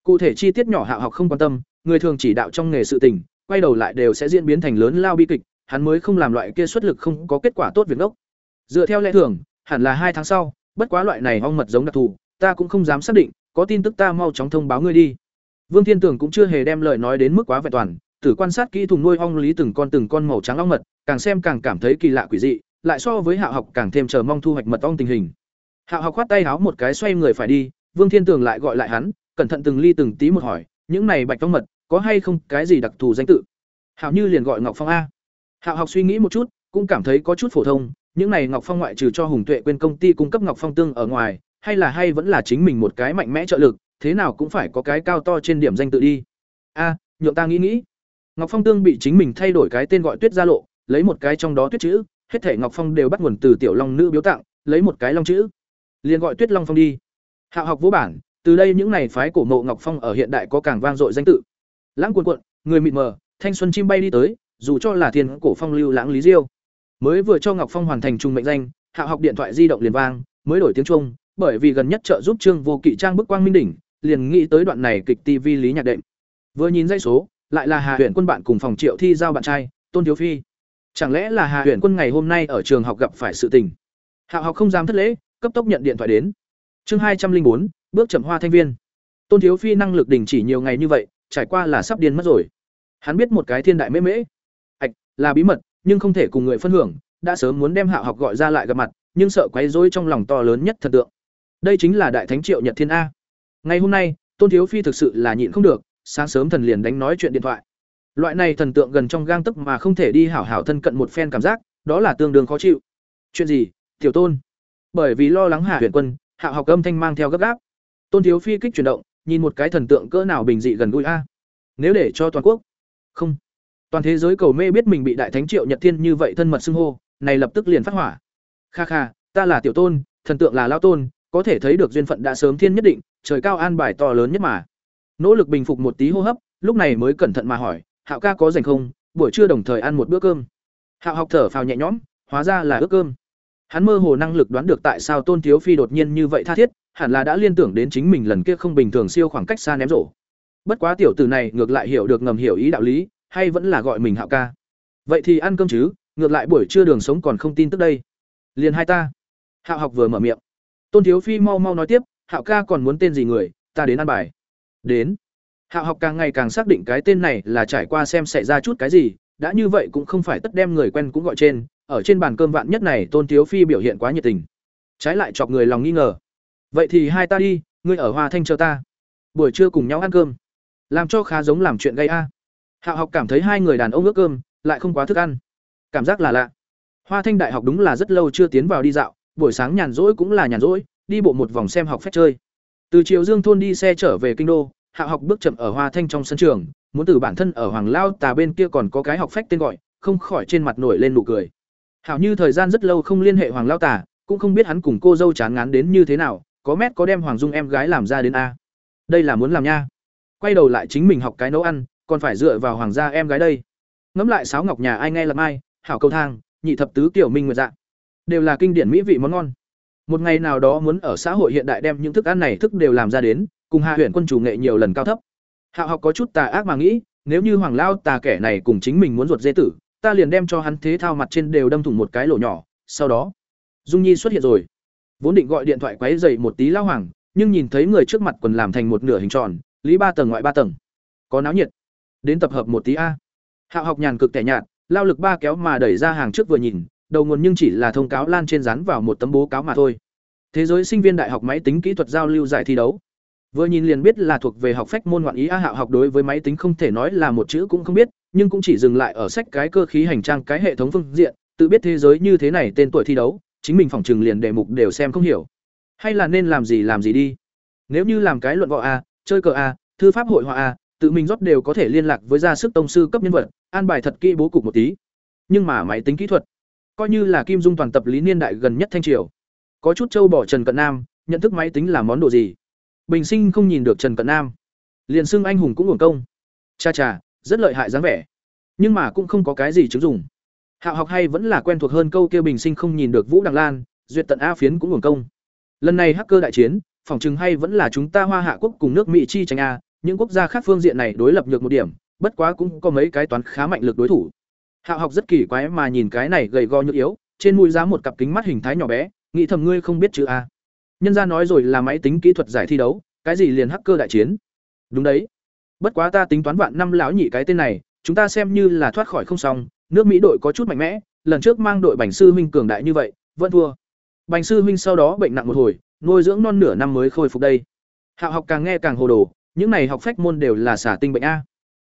Cụ thể chi tiết nhỏ Hạo học không quan tâm, người thường chỉ đạo trong nghề sự tình, quay đầu lại đều sẽ diễn biến thành lớn lao bi kịch, hắn mới không làm loại kia xuất lực không có kết quả tốt việc ốc. Dựa theo lẽ thường, hẳn là hai tháng sau, bất quá loại này ong mật giống đặc thù, ta cũng không dám xác định, có tin tức ta mau chóng thông báo ngươi đi. Vương Thiên Tưởng cũng chưa hề đem lời nói đến mức quá vẹn toàn, tử quan sát kỹ thùng nuôi ong lý từng con từng con màu trắng ong mật, càng xem càng cảm thấy kỳ lạ quỷ dị, lại so với Hạ học càng thêm chờ mong thu hoạch mật ong tình hình. Hạ học khoát tay háo một cái xoay người phải đi, Vương Thiên Tường lại gọi lại hắn, cẩn thận từng ly từng tí một hỏi, những này bạch phong mật, có hay không cái gì đặc thù danh tự? Hạo Như liền gọi Ngọc Phong a. Hạo học suy nghĩ một chút, cũng cảm thấy có chút phổ thông, những này Ngọc Phong ngoại trừ cho Hùng Tuệ quên công ty cung cấp Ngọc Phong tương ở ngoài, hay là hay vẫn là chính mình một cái mạnh mẽ trợ lực, thế nào cũng phải có cái cao to trên điểm danh tự đi. A, nhượng ta nghĩ nghĩ. Ngọc Phong tương bị chính mình thay đổi cái tên gọi Tuyết gia lộ, lấy một cái trong đó Tuyết chữ, hết thể Ngọc Phong đều bắt nguồn từ tiểu long nữ biếu tặng, lấy một cái long chữ, liền gọi Tuyết Long Phong đi. Hạo học vũ bản, từ đây những này phái cổ mộ Ngọc Phong ở hiện đại có càng vang dội danh tự. Lãng cuộn cuộn, người mịt mờ, thanh xuân chim bay đi tới, dù cho là thiên cổ phong lưu lãng lý diêu. Mới vừa cho Ngọc Phong hoàn thành trùng mệnh danh, Hạo học điện thoại di động liền vang, mới đổi tiếng chuông, bởi vì gần nhất trợ giúp Trương Vô Kỵ trang bức quang minh đỉnh, liền nghĩ tới đoạn này kịch TV lý nhạc đệm. Vừa nhìn dãy số, lại là Hà Huyền Quân bạn cùng phòng Triệu Thi giao bạn trai, Tôn Thiếu Phi. Chẳng lẽ là Hà Huyền Quân ngày hôm nay ở trường học gặp phải sự tình? Hạo học không dám thất lễ, cấp tốc nhận điện thoại đến. Chương hai trăm linh bốn, bước chậm hoa thanh viên. Tôn Thiếu Phi năng lực đình chỉ nhiều ngày như vậy, trải qua là sắp điên mất rồi. Hắn biết một cái thiên đại mễ mễ, ạch là bí mật, nhưng không thể cùng người phân hưởng, đã sớm muốn đem Hạo học gọi ra lại gặp mặt, nhưng sợ quấy rối trong lòng to lớn nhất thần tượng. Đây chính là đại thánh Triệu Nhật Thiên a. Ngày hôm nay, Tôn Thiếu Phi thực sự là nhịn không được, sáng sớm thần liền đánh nói chuyện điện thoại. Loại này thần tượng gần trong gang tấc mà không thể đi hảo hảo thân cận một phen cảm giác, đó là tương đương khó chịu. Chuyện gì? Tiểu Tôn. Bởi vì lo lắng Hạ Huyền Quân, Hạ học âm thanh mang theo gấp gáp. Tôn Thiếu Phi kích chuyển động, nhìn một cái thần tượng cỡ nào bình dị gần gũi a. Nếu để cho toàn quốc, không. Toàn thế giới cầu mê biết mình bị đại thánh Triệu Nhật Thiên như vậy thân mật xưng hô, này lập tức liền phát hỏa. Kha kha, ta là Tiểu Tôn, thần tượng là Lao Tôn, có thể thấy được duyên phận đã sớm thiên nhất định, trời cao an bài to lớn nhất mà. Nỗ lực bình phục một tí hô hấp, lúc này mới cẩn thận mà hỏi, "Hạo ca có rảnh không? Buổi trưa đồng thời ăn một bữa cơm." Hạo học thở phào nhẹ nhõm, hóa ra là ước cơm. Hắn mơ hồ năng lực đoán được tại sao Tôn Thiếu Phi đột nhiên như vậy tha thiết, hẳn là đã liên tưởng đến chính mình lần kia không bình thường siêu khoảng cách xa ném rổ. Bất quá tiểu tử này ngược lại hiểu được ngầm hiểu ý đạo lý, hay vẫn là gọi mình Hạo ca. Vậy thì ăn cơm chứ, ngược lại buổi trưa đường sống còn không tin tức đây. Liền hai ta. Hạo học vừa mở miệng. Tôn Thiếu Phi mau mau nói tiếp, Hạo ca còn muốn tên gì người, ta đến ăn bài. Đến. Hạo học càng ngày càng xác định cái tên này là trải qua xem xảy ra chút cái gì, đã như vậy cũng không phải tất đem người quen cũng gọi trên, ở trên bàn cơm vạn nhất này Tôn Thiếu Phi biểu hiện quá nhiệt tình, trái lại chọc người lòng nghi ngờ. Vậy thì hai ta đi, ngươi ở Hoa Thanh chờ ta. Buổi trưa cùng nhau ăn cơm. Làm cho khá giống làm chuyện gây a. hạ học cảm thấy hai người đàn ông ước cơm, lại không quá thức ăn. Cảm giác là lạ. Hoa Thanh đại học đúng là rất lâu chưa tiến vào đi dạo, buổi sáng nhàn rỗi cũng là nhàn rỗi, đi bộ một vòng xem học phép chơi. Từ chiều Dương thôn đi xe trở về kinh đô, Hạ học bước chậm ở Hoa Thanh trong sân trường, muốn từ bản thân ở Hoàng Lao Tà bên kia còn có cái học phách tên gọi, không khỏi trên mặt nổi lên nụ cười. Hảo như thời gian rất lâu không liên hệ Hoàng Lao Tả, cũng không biết hắn cùng cô dâu chán ngán đến như thế nào, có mét có đem Hoàng Dung em gái làm ra đến a. Đây là muốn làm nha. Quay đầu lại chính mình học cái nấu ăn, còn phải dựa vào hoàng gia em gái đây. Ngẫm lại sáo ngọc nhà ai nghe là ai? hảo câu thang, nhị thập tứ tiểu minh nguyệt dạng đều là kinh điển mỹ vị món ngon một ngày nào đó muốn ở xã hội hiện đại đem những thức ăn này thức đều làm ra đến cùng hạ huyện quân chủ nghệ nhiều lần cao thấp hạo học có chút tà ác mà nghĩ nếu như hoàng lao tà kẻ này cùng chính mình muốn ruột dê tử ta liền đem cho hắn thế thao mặt trên đều đâm thủng một cái lỗ nhỏ, sau đó, dung nhi xuất hiện rồi. Vốn định gọi điện thoại quấy dậy một tí lao hoàng, nhưng nhìn thấy người trước mặt quần làm thành một nửa hình tròn, lý ba tầng ngoại ba tầng. Có náo nhiệt. Đến tập hợp một tí a. Hạo học nhàn cực tẻ nhạt, lao lực ba kéo mà đẩy ra hàng trước vừa nhìn, đầu nguồn nhưng chỉ là thông cáo lan trên rán vào một tấm bố cáo mà thôi. Thế giới sinh viên đại học máy tính kỹ thuật giao lưu giải thi đấu vừa nhìn liền biết là thuộc về học phách môn ngoạn ý a hạo học đối với máy tính không thể nói là một chữ cũng không biết, nhưng cũng chỉ dừng lại ở sách cái cơ khí hành trang, cái hệ thống phương diện, tự biết thế giới như thế này, tên tuổi thi đấu, chính mình phỏng trừng liền đề mục đều xem không hiểu. Hay là nên làm gì làm gì đi. Nếu như làm cái luận võ a, chơi cờ a, thư pháp hội họa a, tự mình rót đều có thể liên lạc với gia sức tông sư cấp nhân vật, an bài thật kỹ bố cục một tí. Nhưng mà máy tính kỹ thuật, coi như là kim dung toàn tập lý niên đại gần nhất thanh triều. Có chút châu bỏ trần cận nam, nhận thức máy tính là món đồ gì? Bình sinh không nhìn được trần cận nam. Liền xưng anh hùng cũng hưởng công. Cha cha, rất lợi hại dáng vẻ. Nhưng mà cũng không có cái gì chứng dùng hạo học hay vẫn là quen thuộc hơn câu kia bình sinh không nhìn được vũ đằng lan, duyệt tận a phiến cũng hưởng công. Lần này hacker đại chiến phòng chừng hay vẫn là chúng ta hoa hạ quốc cùng nước mỹ chi tranh a, những quốc gia khác phương diện này đối lập nhược một điểm, bất quá cũng có mấy cái toán khá mạnh lực đối thủ. Hạo học rất kỳ quái mà nhìn cái này gầy go nhược yếu, trên mũi giá một cặp kính mắt hình thái nhỏ bé, nghĩ thầm ngươi không biết chữ a nhân ra nói rồi là máy tính kỹ thuật giải thi đấu, cái gì liền hacker đại chiến? Đúng đấy. Bất quá ta tính toán vạn năm lão nhị cái tên này, chúng ta xem như là thoát khỏi không xong, nước mỹ đội có chút mạnh mẽ, lần trước mang đội bành sư huynh cường đại như vậy, vẫn thua. Bành sư huynh sau đó bệnh nặng một hồi, nuôi dưỡng non nửa năm mới khôi phục đây. Hạo học càng nghe càng hồ đồ, những này học phách môn đều là xả tinh bệnh a.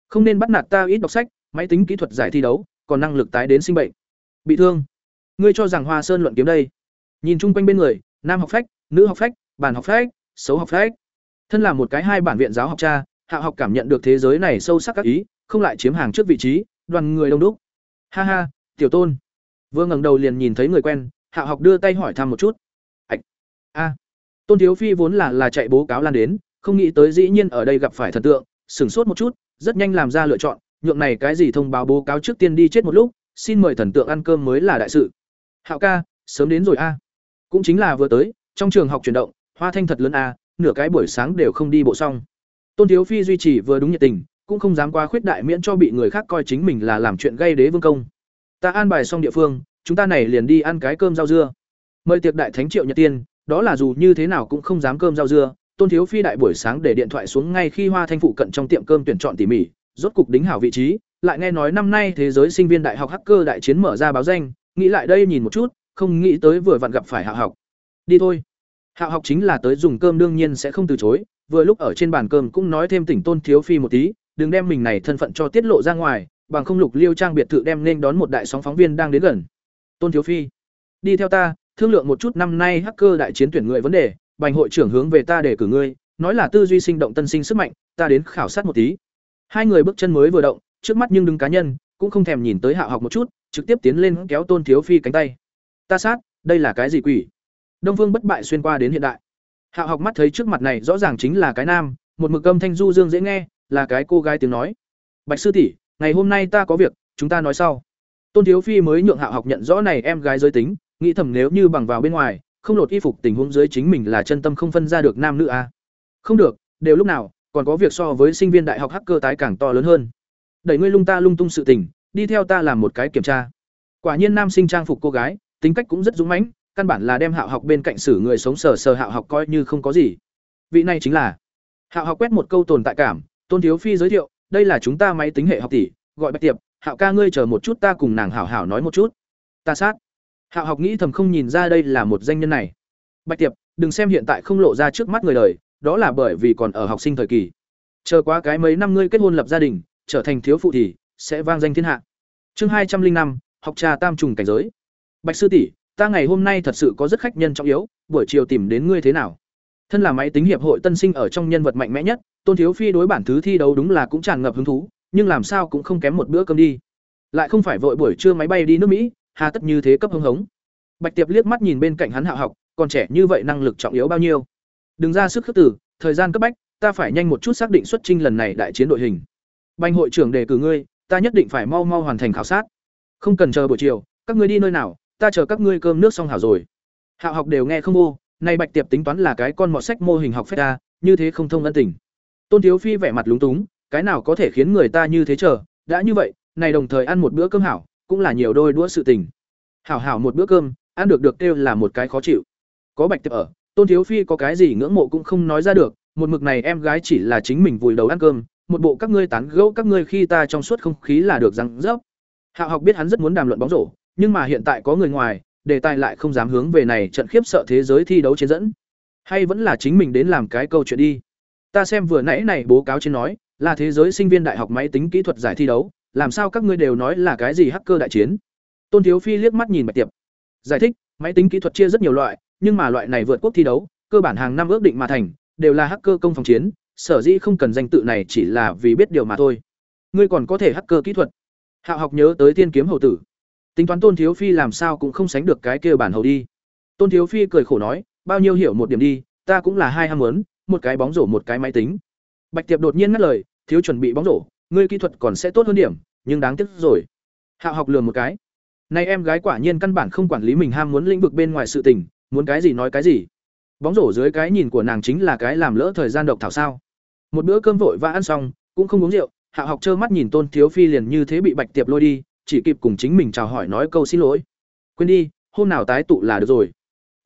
Không nên bắt nạt ta ít đọc sách, máy tính kỹ thuật giải thi đấu, còn năng lực tái đến sinh bệnh. Bị thương. Ngươi cho rằng hoa sơn luận kiếm đây. Nhìn chung quanh bên người, nam học phách nữ học phách bản học phách, xấu học phách. Thân là một cái hai bản viện giáo học cha, hạ học cảm nhận được thế giới này sâu sắc các ý, không lại chiếm hàng trước vị trí, đoàn người đông đúc. Ha ha, tiểu tôn. Vừa ngẩng đầu liền nhìn thấy người quen, hạ học đưa tay hỏi thăm một chút. Ạch, a. Tôn thiếu phi vốn là là chạy bố cáo lan đến, không nghĩ tới dĩ nhiên ở đây gặp phải thần tượng, sửng sốt một chút, rất nhanh làm ra lựa chọn, nhượng này cái gì thông báo bố cáo trước tiên đi chết một lúc, xin mời thần tượng ăn cơm mới là đại sự. Hạo ca, sớm đến rồi a. Cũng chính là vừa tới trong trường học chuyển động, hoa thanh thật lớn a, nửa cái buổi sáng đều không đi bộ xong. Tôn thiếu phi duy trì vừa đúng nhiệt tình, cũng không dám qua khuyết đại miễn cho bị người khác coi chính mình là làm chuyện gây đế vương công. Ta an bài xong địa phương, chúng ta này liền đi ăn cái cơm rau dưa. Mời tiệc đại thánh triệu nhật tiên, đó là dù như thế nào cũng không dám cơm rau dưa. Tôn thiếu phi đại buổi sáng để điện thoại xuống ngay khi hoa thanh phụ cận trong tiệm cơm tuyển chọn tỉ mỉ, rốt cục đính hảo vị trí, lại nghe nói năm nay thế giới sinh viên đại học hacker đại chiến mở ra báo danh, nghĩ lại đây nhìn một chút, không nghĩ tới vừa vặn gặp phải hạ học đi thôi. Hạo học chính là tới dùng cơm đương nhiên sẽ không từ chối, vừa lúc ở trên bàn cơm cũng nói thêm tỉnh tôn thiếu phi một tí, đừng đem mình này thân phận cho tiết lộ ra ngoài, bằng không lục liêu trang biệt thự đem nên đón một đại sóng phóng viên đang đến gần. Tôn thiếu phi, đi theo ta, thương lượng một chút năm nay hacker đại chiến tuyển người vấn đề, bành hội trưởng hướng về ta để cử ngươi, nói là tư duy sinh động tân sinh sức mạnh, ta đến khảo sát một tí. Hai người bước chân mới vừa động, trước mắt nhưng đứng cá nhân, cũng không thèm nhìn tới hạ học một chút, trực tiếp tiến lên kéo tôn thiếu phi cánh tay. Ta sát, đây là cái gì quỷ? Đông phương bất bại xuyên qua đến hiện đại. Hạo học mắt thấy trước mặt này rõ ràng chính là cái nam, một mực âm thanh du dương dễ nghe, là cái cô gái tiếng nói. Bạch sư tỷ, ngày hôm nay ta có việc, chúng ta nói sau. Tôn thiếu phi mới nhượng hạ học nhận rõ này em gái giới tính, nghĩ thầm nếu như bằng vào bên ngoài, không lột y phục tình huống dưới chính mình là chân tâm không phân ra được nam nữ a à. không được, đều lúc nào, còn có việc so với sinh viên đại học hacker tái càng to lớn hơn. Đẩy ngươi lung ta lung tung sự tình, đi theo ta làm một cái kiểm tra. Quả nhiên nam sinh trang phục cô gái, tính cách cũng rất dũng mãnh căn bản là đem hạo học bên cạnh xử người sống sờ sờ hạo học coi như không có gì. Vị này chính là hạo học quét một câu tồn tại cảm, tôn thiếu phi giới thiệu, đây là chúng ta máy tính hệ học tỷ, gọi bạch tiệp, hạo ca ngươi chờ một chút ta cùng nàng hảo hảo nói một chút. Ta sát. Hạo học nghĩ thầm không nhìn ra đây là một danh nhân này. Bạch tiệp, đừng xem hiện tại không lộ ra trước mắt người đời, đó là bởi vì còn ở học sinh thời kỳ. Chờ quá cái mấy năm ngươi kết hôn lập gia đình, trở thành thiếu phụ thì sẽ vang danh thiên hạ. Chương hai trăm linh năm, học trà tam trùng cảnh giới. Bạch sư tỷ ta ngày hôm nay thật sự có rất khách nhân trọng yếu, buổi chiều tìm đến ngươi thế nào? Thân là máy tính hiệp hội tân sinh ở trong nhân vật mạnh mẽ nhất, tôn thiếu phi đối bản thứ thi đấu đúng là cũng tràn ngập hứng thú, nhưng làm sao cũng không kém một bữa cơm đi. Lại không phải vội buổi trưa máy bay đi nước mỹ, hà tất như thế cấp hưng hống. Bạch tiệp liếc mắt nhìn bên cạnh hắn hạ học, còn trẻ như vậy năng lực trọng yếu bao nhiêu? Đừng ra sức khước tử thời gian cấp bách, ta phải nhanh một chút xác định xuất trình lần này đại chiến đội hình. Banh hội trưởng đề cử ngươi, ta nhất định phải mau mau hoàn thành khảo sát. Không cần chờ buổi chiều, các ngươi đi nơi nào ta chờ các ngươi cơm nước xong hảo rồi. Hạo học đều nghe không ô nay bạch tiệp tính toán là cái con mọt sách mô hình học phép ta như thế không thông ân tình. Tôn thiếu phi vẻ mặt lúng túng cái nào có thể khiến người ta như thế chờ đã như vậy này đồng thời ăn một bữa cơm hảo cũng là nhiều đôi đũa sự tình. Hảo hảo một bữa cơm ăn được được kêu là một cái khó chịu. Có bạch tiệp ở tôn thiếu phi có cái gì ngưỡng mộ cũng không nói ra được một mực này em gái chỉ là chính mình vùi đầu ăn cơm một bộ các ngươi tán gẫu các ngươi khi ta trong suốt không khí là được răng rớp. Hạo học biết hắn rất muốn đàm luận bóng rổ, nhưng mà hiện tại có người ngoài, đề tài lại không dám hướng về này trận khiếp sợ thế giới thi đấu chiến dẫn. Hay vẫn là chính mình đến làm cái câu chuyện đi. Ta xem vừa nãy này bố cáo trên nói, là thế giới sinh viên đại học máy tính kỹ thuật giải thi đấu, làm sao các ngươi đều nói là cái gì hacker đại chiến? Tôn Thiếu Phi liếc mắt nhìn Bạch Tiệp. Giải thích, máy tính kỹ thuật chia rất nhiều loại, nhưng mà loại này vượt quốc thi đấu, cơ bản hàng năm ước định mà thành, đều là hacker công phòng chiến, sở dĩ không cần danh tự này chỉ là vì biết điều mà thôi. Ngươi còn có thể hacker kỹ thuật. Hạo học nhớ tới Thiên kiếm hầu tử. Tính toán Tôn Thiếu Phi làm sao cũng không sánh được cái kia bản hầu đi. Tôn Thiếu Phi cười khổ nói, bao nhiêu hiểu một điểm đi, ta cũng là hai ham muốn, một cái bóng rổ một cái máy tính. Bạch Tiệp đột nhiên ngắt lời, thiếu chuẩn bị bóng rổ, ngươi kỹ thuật còn sẽ tốt hơn điểm, nhưng đáng tiếc rồi. Hạo học lừa một cái. Nay em gái quả nhiên căn bản không quản lý mình ham muốn lĩnh vực bên ngoài sự tình, muốn cái gì nói cái gì. Bóng rổ dưới cái nhìn của nàng chính là cái làm lỡ thời gian độc thảo sao? Một bữa cơm vội và ăn xong, cũng không uống rượu, hạ học trơ mắt nhìn Tôn Thiếu Phi liền như thế bị Bạch Tiệp lôi đi, chỉ kịp cùng chính mình chào hỏi nói câu xin lỗi. Quên đi, hôm nào tái tụ là được rồi.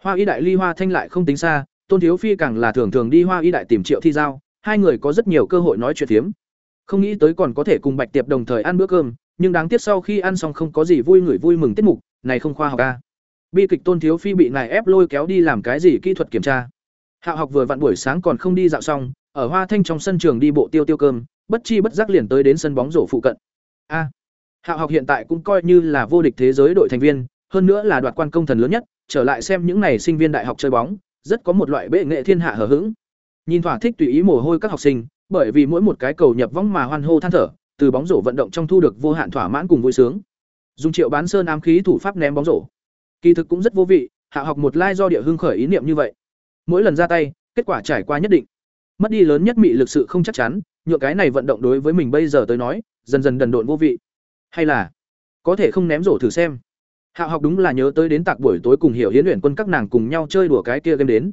Hoa Y đại ly Hoa Thanh lại không tính xa, Tôn Thiếu Phi càng là thường thường đi Hoa Y đại tìm Triệu Thi giao, hai người có rất nhiều cơ hội nói chuyện phiếm. Không nghĩ tới còn có thể cùng Bạch Tiệp đồng thời ăn bữa cơm, nhưng đáng tiếc sau khi ăn xong không có gì vui người vui mừng tiết mục, này không khoa học a. Bi kịch Tôn Thiếu Phi bị này ép lôi kéo đi làm cái gì kỹ thuật kiểm tra. hạ học vừa vặn buổi sáng còn không đi dạo xong, ở Hoa Thanh trong sân trường đi bộ tiêu tiêu cơm, bất chi bất giác liền tới đến sân bóng rổ phụ cận. A. Hạo học hiện tại cũng coi như là vô địch thế giới đội thành viên, hơn nữa là đoạt quan công thần lớn nhất, trở lại xem những này sinh viên đại học chơi bóng, rất có một loại bệ nghệ thiên hạ hở hững. Nhìn thỏa thích tùy ý mồ hôi các học sinh, bởi vì mỗi một cái cầu nhập vong mà hoan hô than thở, từ bóng rổ vận động trong thu được vô hạn thỏa mãn cùng vui sướng. Dung Triệu Bán Sơn ám khí thủ pháp ném bóng rổ. Kỳ thực cũng rất vô vị, hạ học một lai do địa hưng khởi ý niệm như vậy. Mỗi lần ra tay, kết quả trải qua nhất định. Mất đi lớn nhất mị lực sự không chắc chắn, nhựa cái này vận động đối với mình bây giờ tới nói, dần dần đần độn vô vị. Hay là có thể không ném rổ thử xem. Hạ học đúng là nhớ tới đến tạc buổi tối cùng hiểu hiến luyện quân các nàng cùng nhau chơi đùa cái kia game đến.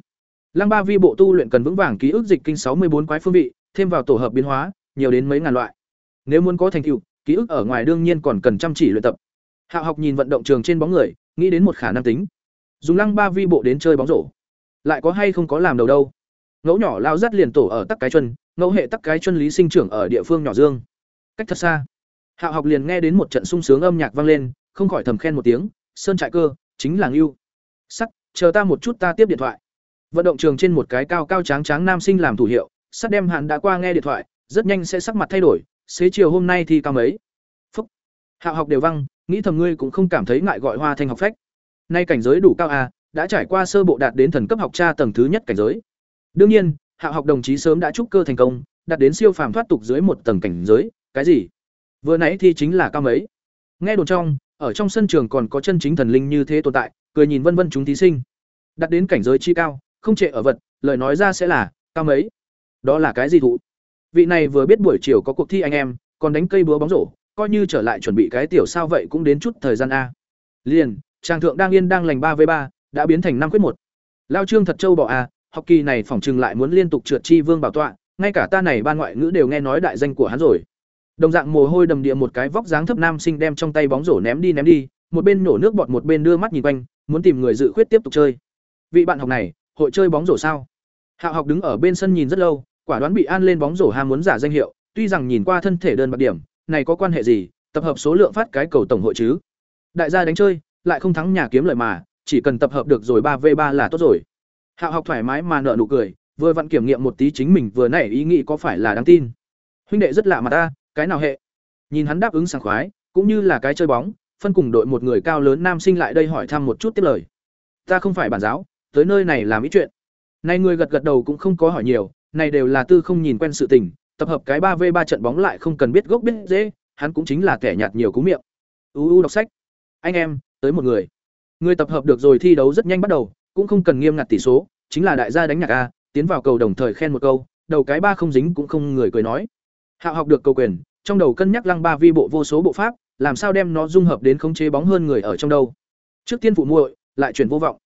Lăng Ba Vi bộ tu luyện cần vững vàng ký ức dịch kinh sáu mươi bốn quái phương vị, thêm vào tổ hợp biến hóa, nhiều đến mấy ngàn loại. Nếu muốn có thành tựu, ký ức ở ngoài đương nhiên còn cần chăm chỉ luyện tập. Hạo học nhìn vận động trường trên bóng người, nghĩ đến một khả năng tính. Dùng Lăng Ba Vi bộ đến chơi bóng rổ, lại có hay không có làm đầu đâu. Ngẫu nhỏ lao dắt liền tổ ở tắc cái chân, ngẫu hệ tắc cái chân lý sinh trưởng ở địa phương nhỏ dương. Cách thật xa. Hạo học liền nghe đến một trận sung sướng âm nhạc vang lên, không khỏi thầm khen một tiếng, sơn trại cơ, chính là ưu. Sắc, chờ ta một chút ta tiếp điện thoại. Vận động trường trên một cái cao cao tráng tráng nam sinh làm thủ hiệu, sắt đem hạn đã qua nghe điện thoại, rất nhanh sẽ sắc mặt thay đổi, xế chiều hôm nay thì cao mấy. Phúc. Hạo học đều văng, nghĩ thầm ngươi cũng không cảm thấy ngại gọi Hoa Thanh học phách. Nay cảnh giới đủ cao à, đã trải qua sơ bộ đạt đến thần cấp học tra tầng thứ nhất cảnh giới. Đương nhiên, Hạo học đồng chí sớm đã trúc cơ thành công, đạt đến siêu phàm thoát tục dưới một tầng cảnh giới, cái gì? Vừa nãy thì chính là cao mấy. Nghe đồn trong, ở trong sân trường còn có chân chính thần linh như thế tồn tại, cười nhìn vân vân chúng thí sinh. đặt đến cảnh giới chi cao, không trệ ở vật, lời nói ra sẽ là cao mấy. Đó là cái gì thụ? Vị này vừa biết buổi chiều có cuộc thi anh em, còn đánh cây búa bóng rổ, coi như trở lại chuẩn bị cái tiểu sao vậy cũng đến chút thời gian a. Liền, trang thượng đang yên đang lành ba với ba, đã biến thành năm quyết một. Lao Trương thật châu bỏ a, học kỳ này phỏng chừng lại muốn liên tục trượt chi vương bảo tọa, ngay cả ta này ban ngoại ngữ đều nghe nói đại danh của hắn rồi. Đồng dạng mồ hôi đầm địa một cái vóc dáng thấp nam sinh đem trong tay bóng rổ ném đi ném đi, một bên nổ nước bọt một bên đưa mắt nhìn quanh, muốn tìm người dự khuyết tiếp tục chơi. Vị bạn học này, hội chơi bóng rổ sao? Hạo học đứng ở bên sân nhìn rất lâu, quả đoán bị an lên bóng rổ ham muốn giả danh hiệu, tuy rằng nhìn qua thân thể đơn bạc điểm, này có quan hệ gì, tập hợp số lượng phát cái cầu tổng hội chứ. Đại gia đánh chơi, lại không thắng nhà kiếm lợi mà, chỉ cần tập hợp được rồi ba v ba là tốt rồi. Hạo học thoải mái mà nở nụ cười, vừa vặn kiểm nghiệm một tí chính mình vừa nãy ý nghĩ có phải là đáng tin. Huynh đệ rất lạ mà ta, cái nào hệ? Nhìn hắn đáp ứng sảng khoái, cũng như là cái chơi bóng, phân cùng đội một người cao lớn nam sinh lại đây hỏi thăm một chút tiếp lời. Ta không phải bản giáo, tới nơi này làm ý chuyện. Này người gật gật đầu cũng không có hỏi nhiều, này đều là tư không nhìn quen sự tình, tập hợp cái ba v ba trận bóng lại không cần biết gốc biết dễ, hắn cũng chính là kẻ nhạt nhiều cú miệng. U u đọc sách. Anh em, tới một người. Người tập hợp được rồi thi đấu rất nhanh bắt đầu, cũng không cần nghiêm ngặt tỷ số, chính là đại gia đánh nhạc a, tiến vào cầu đồng thời khen một câu, đầu cái ba không dính cũng không người cười nói. Hạo học được cầu quyền, trong đầu cân nhắc lăng ba vi bộ vô số bộ pháp, làm sao đem nó dung hợp đến khống chế bóng hơn người ở trong đâu. Trước tiên phụ muội, lại chuyển vô vọng.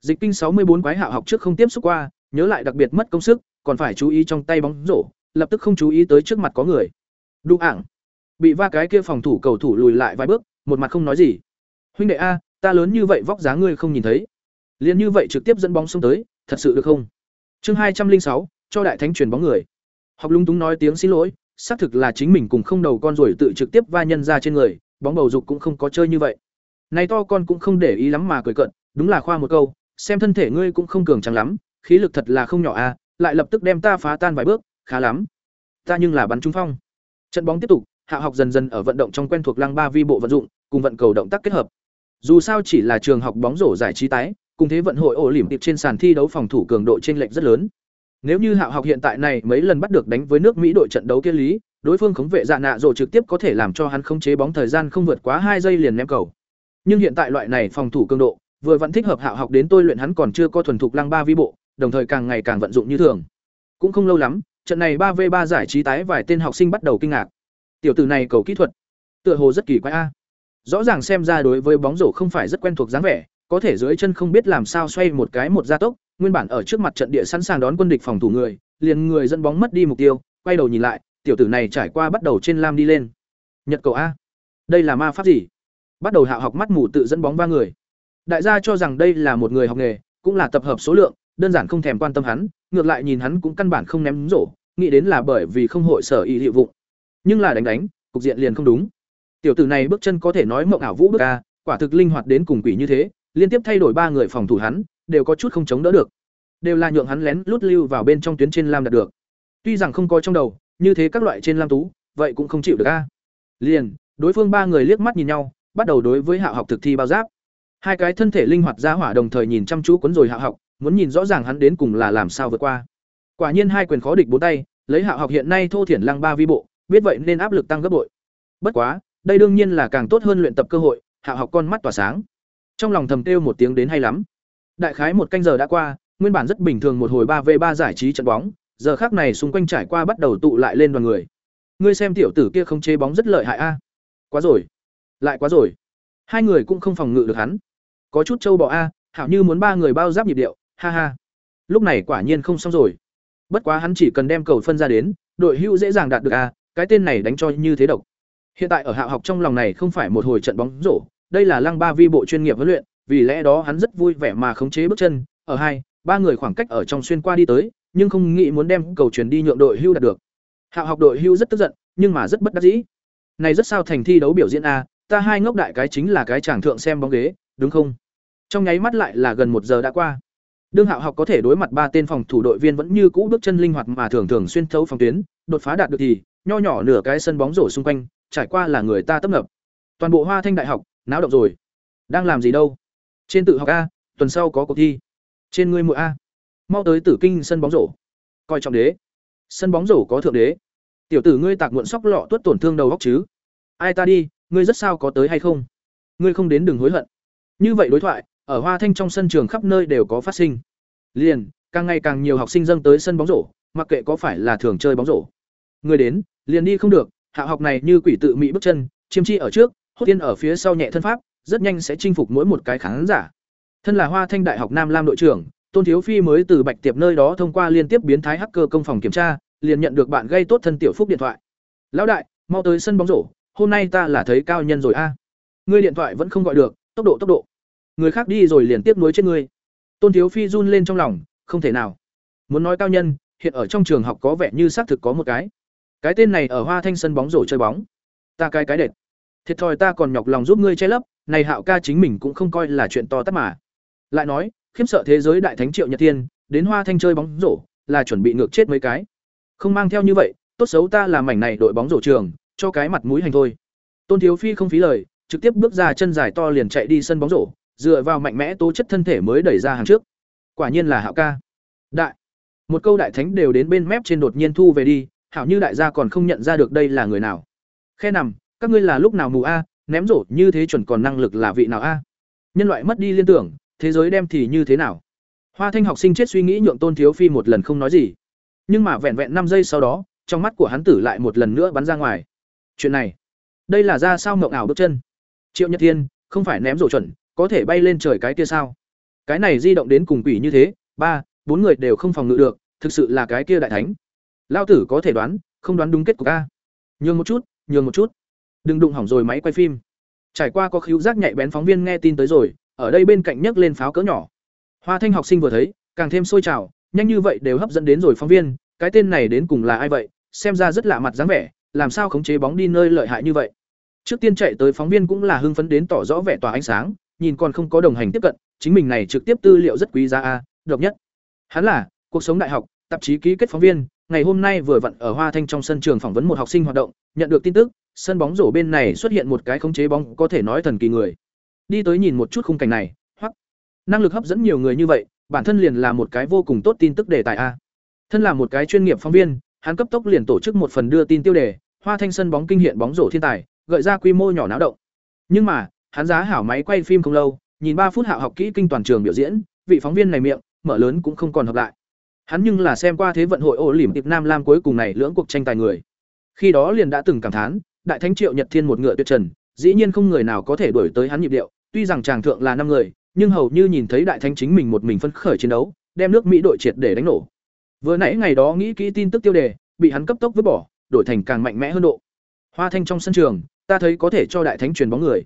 Dịch kinh sáu mươi bốn quái hạo học trước không tiếp xúc qua, nhớ lại đặc biệt mất công sức, còn phải chú ý trong tay bóng rổ, lập tức không chú ý tới trước mặt có người. Đụng ảng. Bị va cái kia phòng thủ cầu thủ lùi lại vài bước, một mặt không nói gì. Huynh đệ a, ta lớn như vậy vóc dáng ngươi không nhìn thấy. Liên như vậy trực tiếp dẫn bóng xuống tới, thật sự được không? Chương hai trăm linh sáu cho đại thánh truyền bóng người. Học lung túng nói tiếng xin lỗi, xác thực là chính mình cùng không đầu con rồi tự trực tiếp va nhân ra trên người, bóng bầu dục cũng không có chơi như vậy. Này to con cũng không để ý lắm mà cười cận, đúng là khoa một câu, xem thân thể ngươi cũng không cường trắng lắm, khí lực thật là không nhỏ a, à, lại lập tức đem ta phá tan vài bước, khá lắm. Ta nhưng là bắn trúng phong. Trận bóng tiếp tục, Hạ học dần dần ở vận động trong quen thuộc lăng ba vi bộ vận dụng, cùng vận cầu động tác kết hợp. Dù sao chỉ là trường học bóng rổ giải trí tái, cùng thế vận hội ổ liễm tiệp trên sàn thi đấu phòng thủ cường độ trên lệch rất lớn. Nếu như Hạo học hiện tại này mấy lần bắt được đánh với nước Mỹ đội trận đấu kia lý, đối phương khống vệ dạ nạ rồi trực tiếp có thể làm cho hắn khống chế bóng thời gian không vượt quá hai giây liền ném cầu. Nhưng hiện tại loại này phòng thủ cường độ, vừa vẫn thích hợp Hạo học đến tôi luyện hắn còn chưa có thuần thục lăng ba vi bộ, đồng thời càng ngày càng vận dụng như thường. Cũng không lâu lắm, trận này ba v ba giải trí tái vài tên học sinh bắt đầu kinh ngạc. Tiểu tử này cầu kỹ thuật, tựa hồ rất kỳ quái a. Rõ ràng xem ra đối với bóng rổ không phải rất quen thuộc dáng vẻ, có thể dưới chân không biết làm sao xoay một cái một gia tốc, nguyên bản ở trước mặt trận địa sẵn sàng đón quân địch phòng thủ người, liền người dẫn bóng mất đi mục tiêu, quay đầu nhìn lại, tiểu tử này trải qua bắt đầu trên lam đi lên. Nhật cầu a. Đây là ma pháp gì? Bắt đầu hạ học mắt mù tự dẫn bóng ba người. Đại gia cho rằng đây là một người học nghề, cũng là tập hợp số lượng, đơn giản không thèm quan tâm hắn, ngược lại nhìn hắn cũng căn bản không ném rổ, nghĩ đến là bởi vì không hội sở ý hiệu vụ. Nhưng là đánh đánh, cục diện liền không đúng. Tiểu tử này bước chân có thể nói mộng ảo vũ bước a, quả thực linh hoạt đến cùng quỷ như thế, liên tiếp thay đổi ba người phòng thủ hắn, đều có chút không chống đỡ được. Đều là nhượng hắn lén lút lưu vào bên trong tuyến trên lam đạt được. Tuy rằng không có trong đầu, như thế các loại trên lam tú, vậy cũng không chịu được a. Liền, đối phương ba người liếc mắt nhìn nhau, bắt đầu đối với Hạo học thực thi bao giáp. Hai cái thân thể linh hoạt ra hỏa đồng thời nhìn chăm chú cuốn rồi Hạo học, muốn nhìn rõ ràng hắn đến cùng là làm sao vượt qua. Quả nhiên hai quyền khó địch bốn tay, lấy Hạo học hiện nay thô thiển lăng ba vi bộ, biết vậy nên áp lực tăng gấp bội. Bất quá, đây đương nhiên là càng tốt hơn luyện tập cơ hội, Hạo học con mắt tỏa sáng. Trong lòng thầm kêu một tiếng đến hay lắm. Đại khái một canh giờ đã qua, nguyên bản rất bình thường một hồi ba v ba giải trí trận bóng, giờ khác này xung quanh trải qua bắt đầu tụ lại lên đoàn người. Ngươi xem tiểu tử kia không chế bóng rất lợi hại a. À? Quá rồi, lại quá rồi. Hai người cũng không phòng ngự được hắn. Có chút trâu bò a, à, hảo như muốn ba người bao giáp nhịp điệu, ha ha. Lúc này quả nhiên không xong rồi. Bất quá hắn chỉ cần đem cầu phân ra đến, đội hưu dễ dàng đạt được a, à, cái tên này đánh cho như thế độc. Hiện tại ở hạ học trong lòng này không phải một hồi trận bóng rổ, đây là lăng ba vi bộ chuyên nghiệp huấn luyện, vì lẽ đó hắn rất vui vẻ mà khống chế bước chân, ở hai, ba người khoảng cách ở trong xuyên qua đi tới, nhưng không nghĩ muốn đem cầu truyền đi nhượng đội hưu đạt được. Hạo học đội hưu rất tức giận, nhưng mà rất bất đắc dĩ. Này rất sao thành thi đấu biểu diễn a, ta hai ngốc đại cái chính là cái chàng thượng xem bóng ghế, đúng không? Trong nháy mắt lại là gần một giờ đã qua. Đương Hạo học có thể đối mặt ba tên phòng thủ đội viên vẫn như cũ bước chân linh hoạt mà thường thường xuyên thấu phòng tuyến, đột phá đạt được thì, nho nhỏ nửa cái sân bóng rổ xung quanh, trải qua là người ta tấp nập. Toàn bộ Hoa Thanh đại học, náo động rồi. Đang làm gì đâu? Trên tự học a, tuần sau có cuộc thi. Trên ngươi muội a. Mau tới Tử Kinh sân bóng rổ. Coi trọng đế. Sân bóng rổ có thượng đế. Tiểu tử ngươi tạc muộn sóc lọ tuất tổn thương đầu óc chứ? Ai ta đi, ngươi rất sao có tới hay không? Ngươi không đến đừng hối hận. Như vậy đối thoại, ở Hoa Thanh trong sân trường khắp nơi đều có phát sinh. Liền, càng ngày càng nhiều học sinh dâng tới sân bóng rổ, mặc kệ có phải là thường chơi bóng rổ. Người đến, liền đi không được, hạ học này như quỷ tự mỹ bước chân, chiêm chi ở trước, hốt tiên ở phía sau nhẹ thân pháp, rất nhanh sẽ chinh phục mỗi một cái khán giả. Thân là Hoa Thanh Đại học Nam Lam đội trưởng, Tôn Thiếu Phi mới từ Bạch Tiệp nơi đó thông qua liên tiếp biến thái hacker công phòng kiểm tra, liền nhận được bạn gây tốt thân tiểu phúc điện thoại. "Lão đại, mau tới sân bóng rổ, hôm nay ta là thấy cao nhân rồi a." Ngươi điện thoại vẫn không gọi được, tốc độ tốc độ. Người khác đi rồi liền tiếp nối chết ngươi. Tôn Thiếu Phi run lên trong lòng, không thể nào. Muốn nói cao nhân, hiện ở trong trường học có vẻ như xác thực có một cái. Cái tên này ở Hoa Thanh sân bóng rổ chơi bóng. Ta cái cái đệt. Thiệt thòi ta còn nhọc lòng giúp ngươi che lấp, này Hạo ca chính mình cũng không coi là chuyện to tát mà. Lại nói, khiếm sợ thế giới đại thánh Triệu Nhật Thiên, đến Hoa Thanh chơi bóng rổ, là chuẩn bị ngược chết mấy cái. Không mang theo như vậy, tốt xấu ta là mảnh này đội bóng rổ trường, cho cái mặt mũi hành thôi. Tôn Thiếu Phi không phí lời, trực tiếp bước ra chân dài to liền chạy đi sân bóng rổ, dựa vào mạnh mẽ tố chất thân thể mới đẩy ra hàng trước. Quả nhiên là Hạo ca. Đại. Một câu đại thánh đều đến bên mép trên đột nhiên thu về đi, hảo như đại gia còn không nhận ra được đây là người nào. Khe nằm, các ngươi là lúc nào mù a, ném rổ như thế chuẩn còn năng lực là vị nào a? Nhân loại mất đi liên tưởng, thế giới đem thì như thế nào? Hoa Thanh học sinh chết suy nghĩ nhượng Tôn Thiếu Phi một lần không nói gì. Nhưng mà vẹn vẹn năm giây sau đó, trong mắt của hắn tử lại một lần nữa bắn ra ngoài. Chuyện này, đây là ra sao mộng ảo bước chân? Triệu Nhật Thiên, không phải ném rổ chuẩn, có thể bay lên trời cái kia sao? Cái này di động đến cùng quỷ như thế, ba, bốn người đều không phòng ngự được, thực sự là cái kia đại thánh. Lao tử có thể đoán, không đoán đúng kết của a. Nhường một chút, nhường một chút. Đừng đụng hỏng rồi máy quay phim. Trải qua có khíu giác nhạy bén phóng viên nghe tin tới rồi, ở đây bên cạnh nhấc lên pháo cỡ nhỏ. Hoa Thanh học sinh vừa thấy, càng thêm sôi trào, nhanh như vậy đều hấp dẫn đến rồi phóng viên, cái tên này đến cùng là ai vậy? xem ra rất lạ mặt dáng vẻ, làm sao khống chế bóng đi nơi lợi hại như vậy. Trước tiên chạy tới phóng viên cũng là hưng phấn đến tỏ rõ vẻ tỏa ánh sáng, nhìn còn không có đồng hành tiếp cận, chính mình này trực tiếp tư liệu rất quý giá a, độc nhất. Hắn là cuộc sống đại học, tạp chí ký kết phóng viên, ngày hôm nay vừa vặn ở Hoa Thanh trong sân trường phỏng vấn một học sinh hoạt động, nhận được tin tức, sân bóng rổ bên này xuất hiện một cái khống chế bóng có thể nói thần kỳ người. Đi tới nhìn một chút khung cảnh này, hoặc năng lực hấp dẫn nhiều người như vậy, bản thân liền là một cái vô cùng tốt tin tức đề tài a. Thân là một cái chuyên nghiệp phóng viên, hắn cấp tốc liền tổ chức một phần đưa tin tiêu đề, Hoa Thanh sân bóng kinh hiện bóng rổ thiên tài, gợi ra quy mô nhỏ náo động. Nhưng mà, hắn giá hảo máy quay phim không lâu, nhìn ba phút hạ học kỹ kinh toàn trường biểu diễn, vị phóng viên này miệng mở lớn cũng không còn hợp lại. Hắn nhưng là xem qua thế vận hội ổ lỉm tiệp Nam Lam cuối cùng này lưỡng cuộc tranh tài người. Khi đó liền đã từng cảm thán, đại thánh Triệu Nhật Thiên một ngựa tuyệt trần, dĩ nhiên không người nào có thể đuổi tới hắn nhịp điệu, tuy rằng chàng thượng là năm người, nhưng hầu như nhìn thấy đại thánh chính mình một mình phân khởi chiến đấu, đem nước Mỹ đội triệt để đánh nổ. Vừa nãy ngày đó nghĩ kỹ tin tức tiêu đề, bị hắn cấp tốc vứt bỏ, đổi thành càng mạnh mẽ hơn độ. Hoa Thanh trong sân trường, ta thấy có thể cho đại thánh truyền bóng người.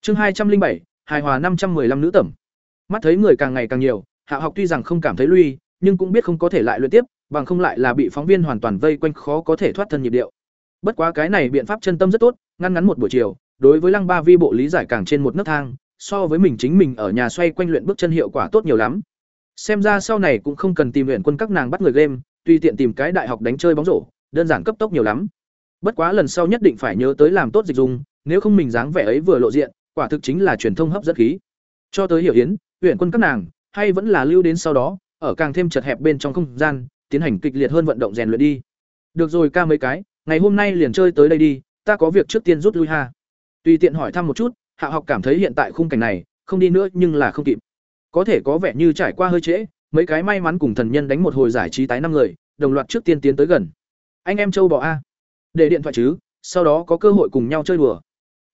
Chương hai trăm linh bảy, hài hòa năm trăm 515 nữ tẩm. Mắt thấy người càng ngày càng nhiều, Hạ học tuy rằng không cảm thấy lui, nhưng cũng biết không có thể lại luyện tiếp, bằng không lại là bị phóng viên hoàn toàn vây quanh khó có thể thoát thân nhịp điệu. Bất quá cái này biện pháp chân tâm rất tốt, ngăn ngắn một buổi chiều, đối với Lăng Ba Vi bộ lý giải càng trên một nấc thang, so với mình chính mình ở nhà xoay quanh luyện bước chân hiệu quả tốt nhiều lắm. Xem ra sau này cũng không cần tìm luyện quân các nàng bắt người game, tùy tiện tìm cái đại học đánh chơi bóng rổ, đơn giản cấp tốc nhiều lắm. Bất quá lần sau nhất định phải nhớ tới làm tốt dịch dùng, nếu không mình dáng vẻ ấy vừa lộ diện, quả thực chính là truyền thông hấp dẫn khí. Cho tới hiểu hiến, luyện quân các nàng, hay vẫn là lưu đến sau đó, ở càng thêm chật hẹp bên trong không gian, tiến hành kịch liệt hơn vận động rèn luyện đi. Được rồi ca mấy cái, ngày hôm nay liền chơi tới đây đi, ta có việc trước tiên rút lui ha. Tùy tiện hỏi thăm một chút, Hạ học cảm thấy hiện tại khung cảnh này, không đi nữa nhưng là không kịp. Có thể có vẻ như trải qua hơi trễ, mấy cái may mắn cùng thần nhân đánh một hồi giải trí tái năm người, đồng loạt trước tiên tiến tới gần. Anh em châu bò a. Để điện thoại chứ, sau đó có cơ hội cùng nhau chơi đùa.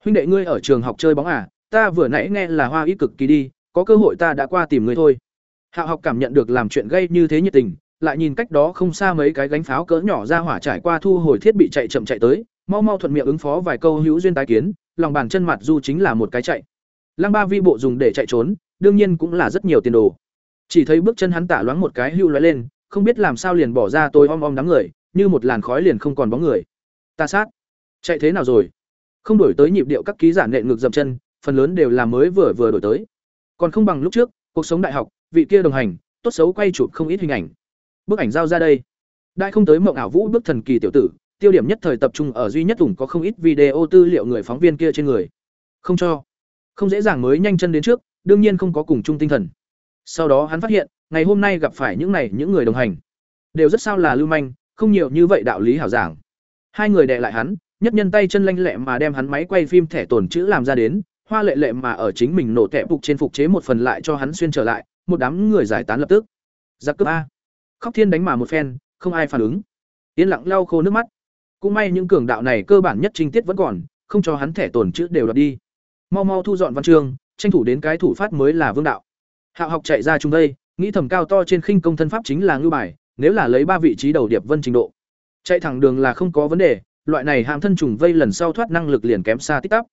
Huynh đệ ngươi ở trường học chơi bóng à, ta vừa nãy nghe là hoa ý cực kỳ đi, có cơ hội ta đã qua tìm ngươi thôi. Hạ học cảm nhận được làm chuyện gây như thế nhiệt tình, lại nhìn cách đó không xa mấy cái gánh pháo cỡ nhỏ ra hỏa trải qua thu hồi thiết bị chạy chậm chạy tới, mau mau thuận miệng ứng phó vài câu hữu duyên tái kiến, lòng bàn chân mặt du chính là một cái chạy. Lăng Ba Vi bộ dùng để chạy trốn, đương nhiên cũng là rất nhiều tiền đồ. Chỉ thấy bước chân hắn tả loáng một cái hưu lóe lên, không biết làm sao liền bỏ ra tôi om om đám người, như một làn khói liền không còn bóng người. Ta sát, chạy thế nào rồi? Không đổi tới nhịp điệu các ký giả nện ngược dậm chân, phần lớn đều là mới vừa vừa đổi tới. Còn không bằng lúc trước, cuộc sống đại học, vị kia đồng hành, tốt xấu quay chụp không ít hình ảnh. Bức ảnh giao ra đây. Đại không tới mộng ảo vũ bức thần kỳ tiểu tử, tiêu điểm nhất thời tập trung ở duy nhất ủng có không ít video tư liệu người phóng viên kia trên người. Không cho. Không dễ dàng mới nhanh chân đến trước, đương nhiên không có cùng chung tinh thần. Sau đó hắn phát hiện, ngày hôm nay gặp phải những này những người đồng hành, đều rất sao là lưu manh, không nhiều như vậy đạo lý hảo giảng. Hai người đệ lại hắn, nhất nhân tay chân lanh lẹ mà đem hắn máy quay phim thẻ tồn chữ làm ra đến, hoa lệ lệ mà ở chính mình nổ tẹp phục trên phục chế một phần lại cho hắn xuyên trở lại, một đám người giải tán lập tức. Giặc cướp a. Khóc thiên đánh mà một phen, không ai phản ứng. Yên lặng lau khô nước mắt. Cũng may những cường đạo này cơ bản nhất trinh tiết vẫn còn, không cho hắn thẻ tổn chữ đều đoạt đi. Mau mau thu dọn văn chương, tranh thủ đến cái thủ phát mới là vương đạo. Hạo học chạy ra chúng đây, nghĩ thầm cao to trên khinh công thân pháp chính là ngưu bài, nếu là lấy ba vị trí đầu điệp vân trình độ. Chạy thẳng đường là không có vấn đề, loại này hàm thân trùng vây lần sau thoát năng lực liền kém xa tích tắp.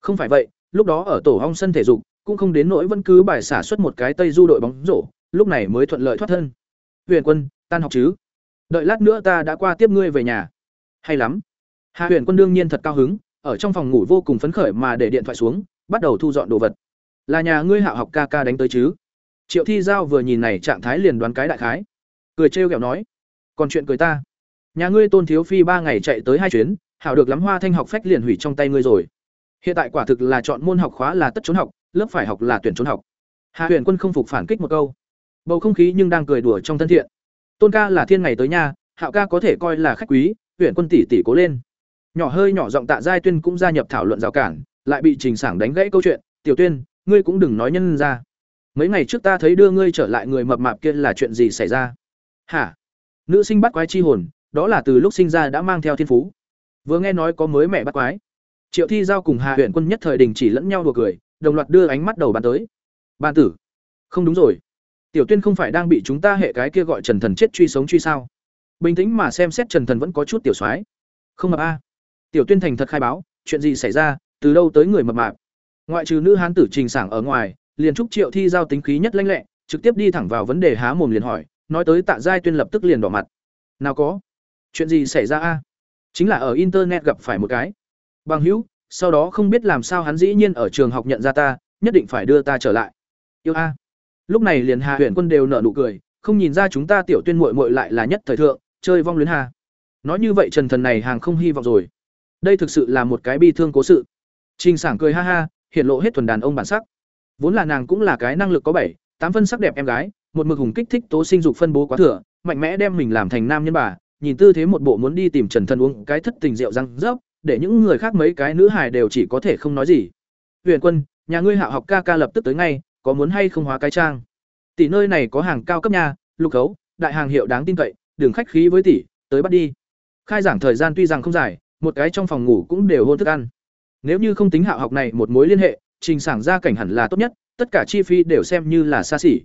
Không phải vậy, lúc đó ở tổ hong sân thể dục, cũng không đến nỗi vẫn cứ bài xả xuất một cái tây du đội bóng rổ, lúc này mới thuận lợi thoát thân. Huyền Quân, tan học chứ? Đợi lát nữa ta đã qua tiếp ngươi về nhà. Hay lắm. Hạ Huyền Quân đương nhiên thật cao hứng, ở trong phòng ngủ vô cùng phấn khởi mà để điện thoại xuống, bắt đầu thu dọn đồ vật. Là nhà ngươi hạ học ca ca đánh tới chứ? Triệu Thi Giao vừa nhìn này trạng thái liền đoán cái đại khái, cười trêu ghẹo nói, còn chuyện cười ta, nhà ngươi Tôn Thiếu Phi ba ngày chạy tới hai chuyến, hảo được lắm hoa thanh học phách liền hủy trong tay ngươi rồi. Hiện tại quả thực là chọn môn học khóa là tất trốn học, lớp phải học là tuyển trốn học. Hạ Huyền Quân không phục phản kích một câu. Bầu không khí nhưng đang cười đùa trong thân thiện. Tôn ca là thiên ngày tới nhà, Hạo ca có thể coi là khách quý, huyện Quân tỷ tỷ cố lên. Nhỏ hơi nhỏ giọng Tạ Giai Tuyên cũng gia nhập thảo luận rào cản, lại bị Trình Sảng đánh gãy câu chuyện, "Tiểu Tuyên, ngươi cũng đừng nói nhân ra. Mấy ngày trước ta thấy đưa ngươi trở lại người mập mạp kia là chuyện gì xảy ra?" "Hả?" Nữ sinh bắt quái chi hồn, đó là từ lúc sinh ra đã mang theo thiên phú. Vừa nghe nói có mới mẹ bắt quái, triệu thi giao cùng hạ huyện quân nhất thời đình chỉ lẫn nhau đùa cười đồng loạt đưa ánh mắt đầu bàn tới ban tử không đúng rồi tiểu tuyên không phải đang bị chúng ta hệ cái kia gọi trần thần chết truy sống truy sao? Bình tĩnh mà xem xét trần thần vẫn có chút tiểu soái. Không mập a. Tiểu tuyên thành thật khai báo, chuyện gì xảy ra, từ đâu tới người mập mạp? Ngoại trừ nữ hán tử trình sảng ở ngoài, liền trúc triệu thi giao tính khí nhất lãnh lẹ, trực tiếp đi thẳng vào vấn đề há mồm liền hỏi, nói tới tạ giai tuyên lập tức liền đỏ mặt. Nào có? Chuyện gì xảy ra a? Chính là ở internet gặp phải một cái. Bằng hữu, sau đó không biết làm sao hắn dĩ nhiên ở trường học nhận ra ta, nhất định phải đưa ta trở lại. Yêu a lúc này liền hà huyện quân đều nở nụ cười, không nhìn ra chúng ta tiểu tuyên muội muội lại là nhất thời thượng, chơi vong luyến hà. Nói như vậy trần thần này hàng không hy vọng rồi. Đây thực sự là một cái bi thương cố sự. Trình sảng cười ha ha hiện lộ hết thuần đàn ông bản sắc. Vốn là nàng cũng là cái năng lực có bảy, tám phân sắc đẹp em gái, một mực hùng kích thích tố sinh dục phân bố quá thừa, mạnh mẽ đem mình làm thành nam nhân bà, nhìn tư thế một bộ muốn đi tìm trần thần uống cái thất tình rượu răng rớp, để những người khác mấy cái nữ hài đều chỉ có thể không nói gì. Huyền quân, nhà ngươi hạ học ca ca lập tức tới ngay có muốn hay không hóa cái trang. Tỷ nơi này có hàng cao cấp nhà lục khấu, đại hàng hiệu đáng tin cậy, đường khách khí với tỷ, tới bắt đi. Khai giảng thời gian tuy rằng không dài, một cái trong phòng ngủ cũng đều hôn thức ăn. Nếu như không tính hạ học này một mối liên hệ, trình sảng ra cảnh hẳn là tốt nhất, tất cả chi phí đều xem như là xa xỉ.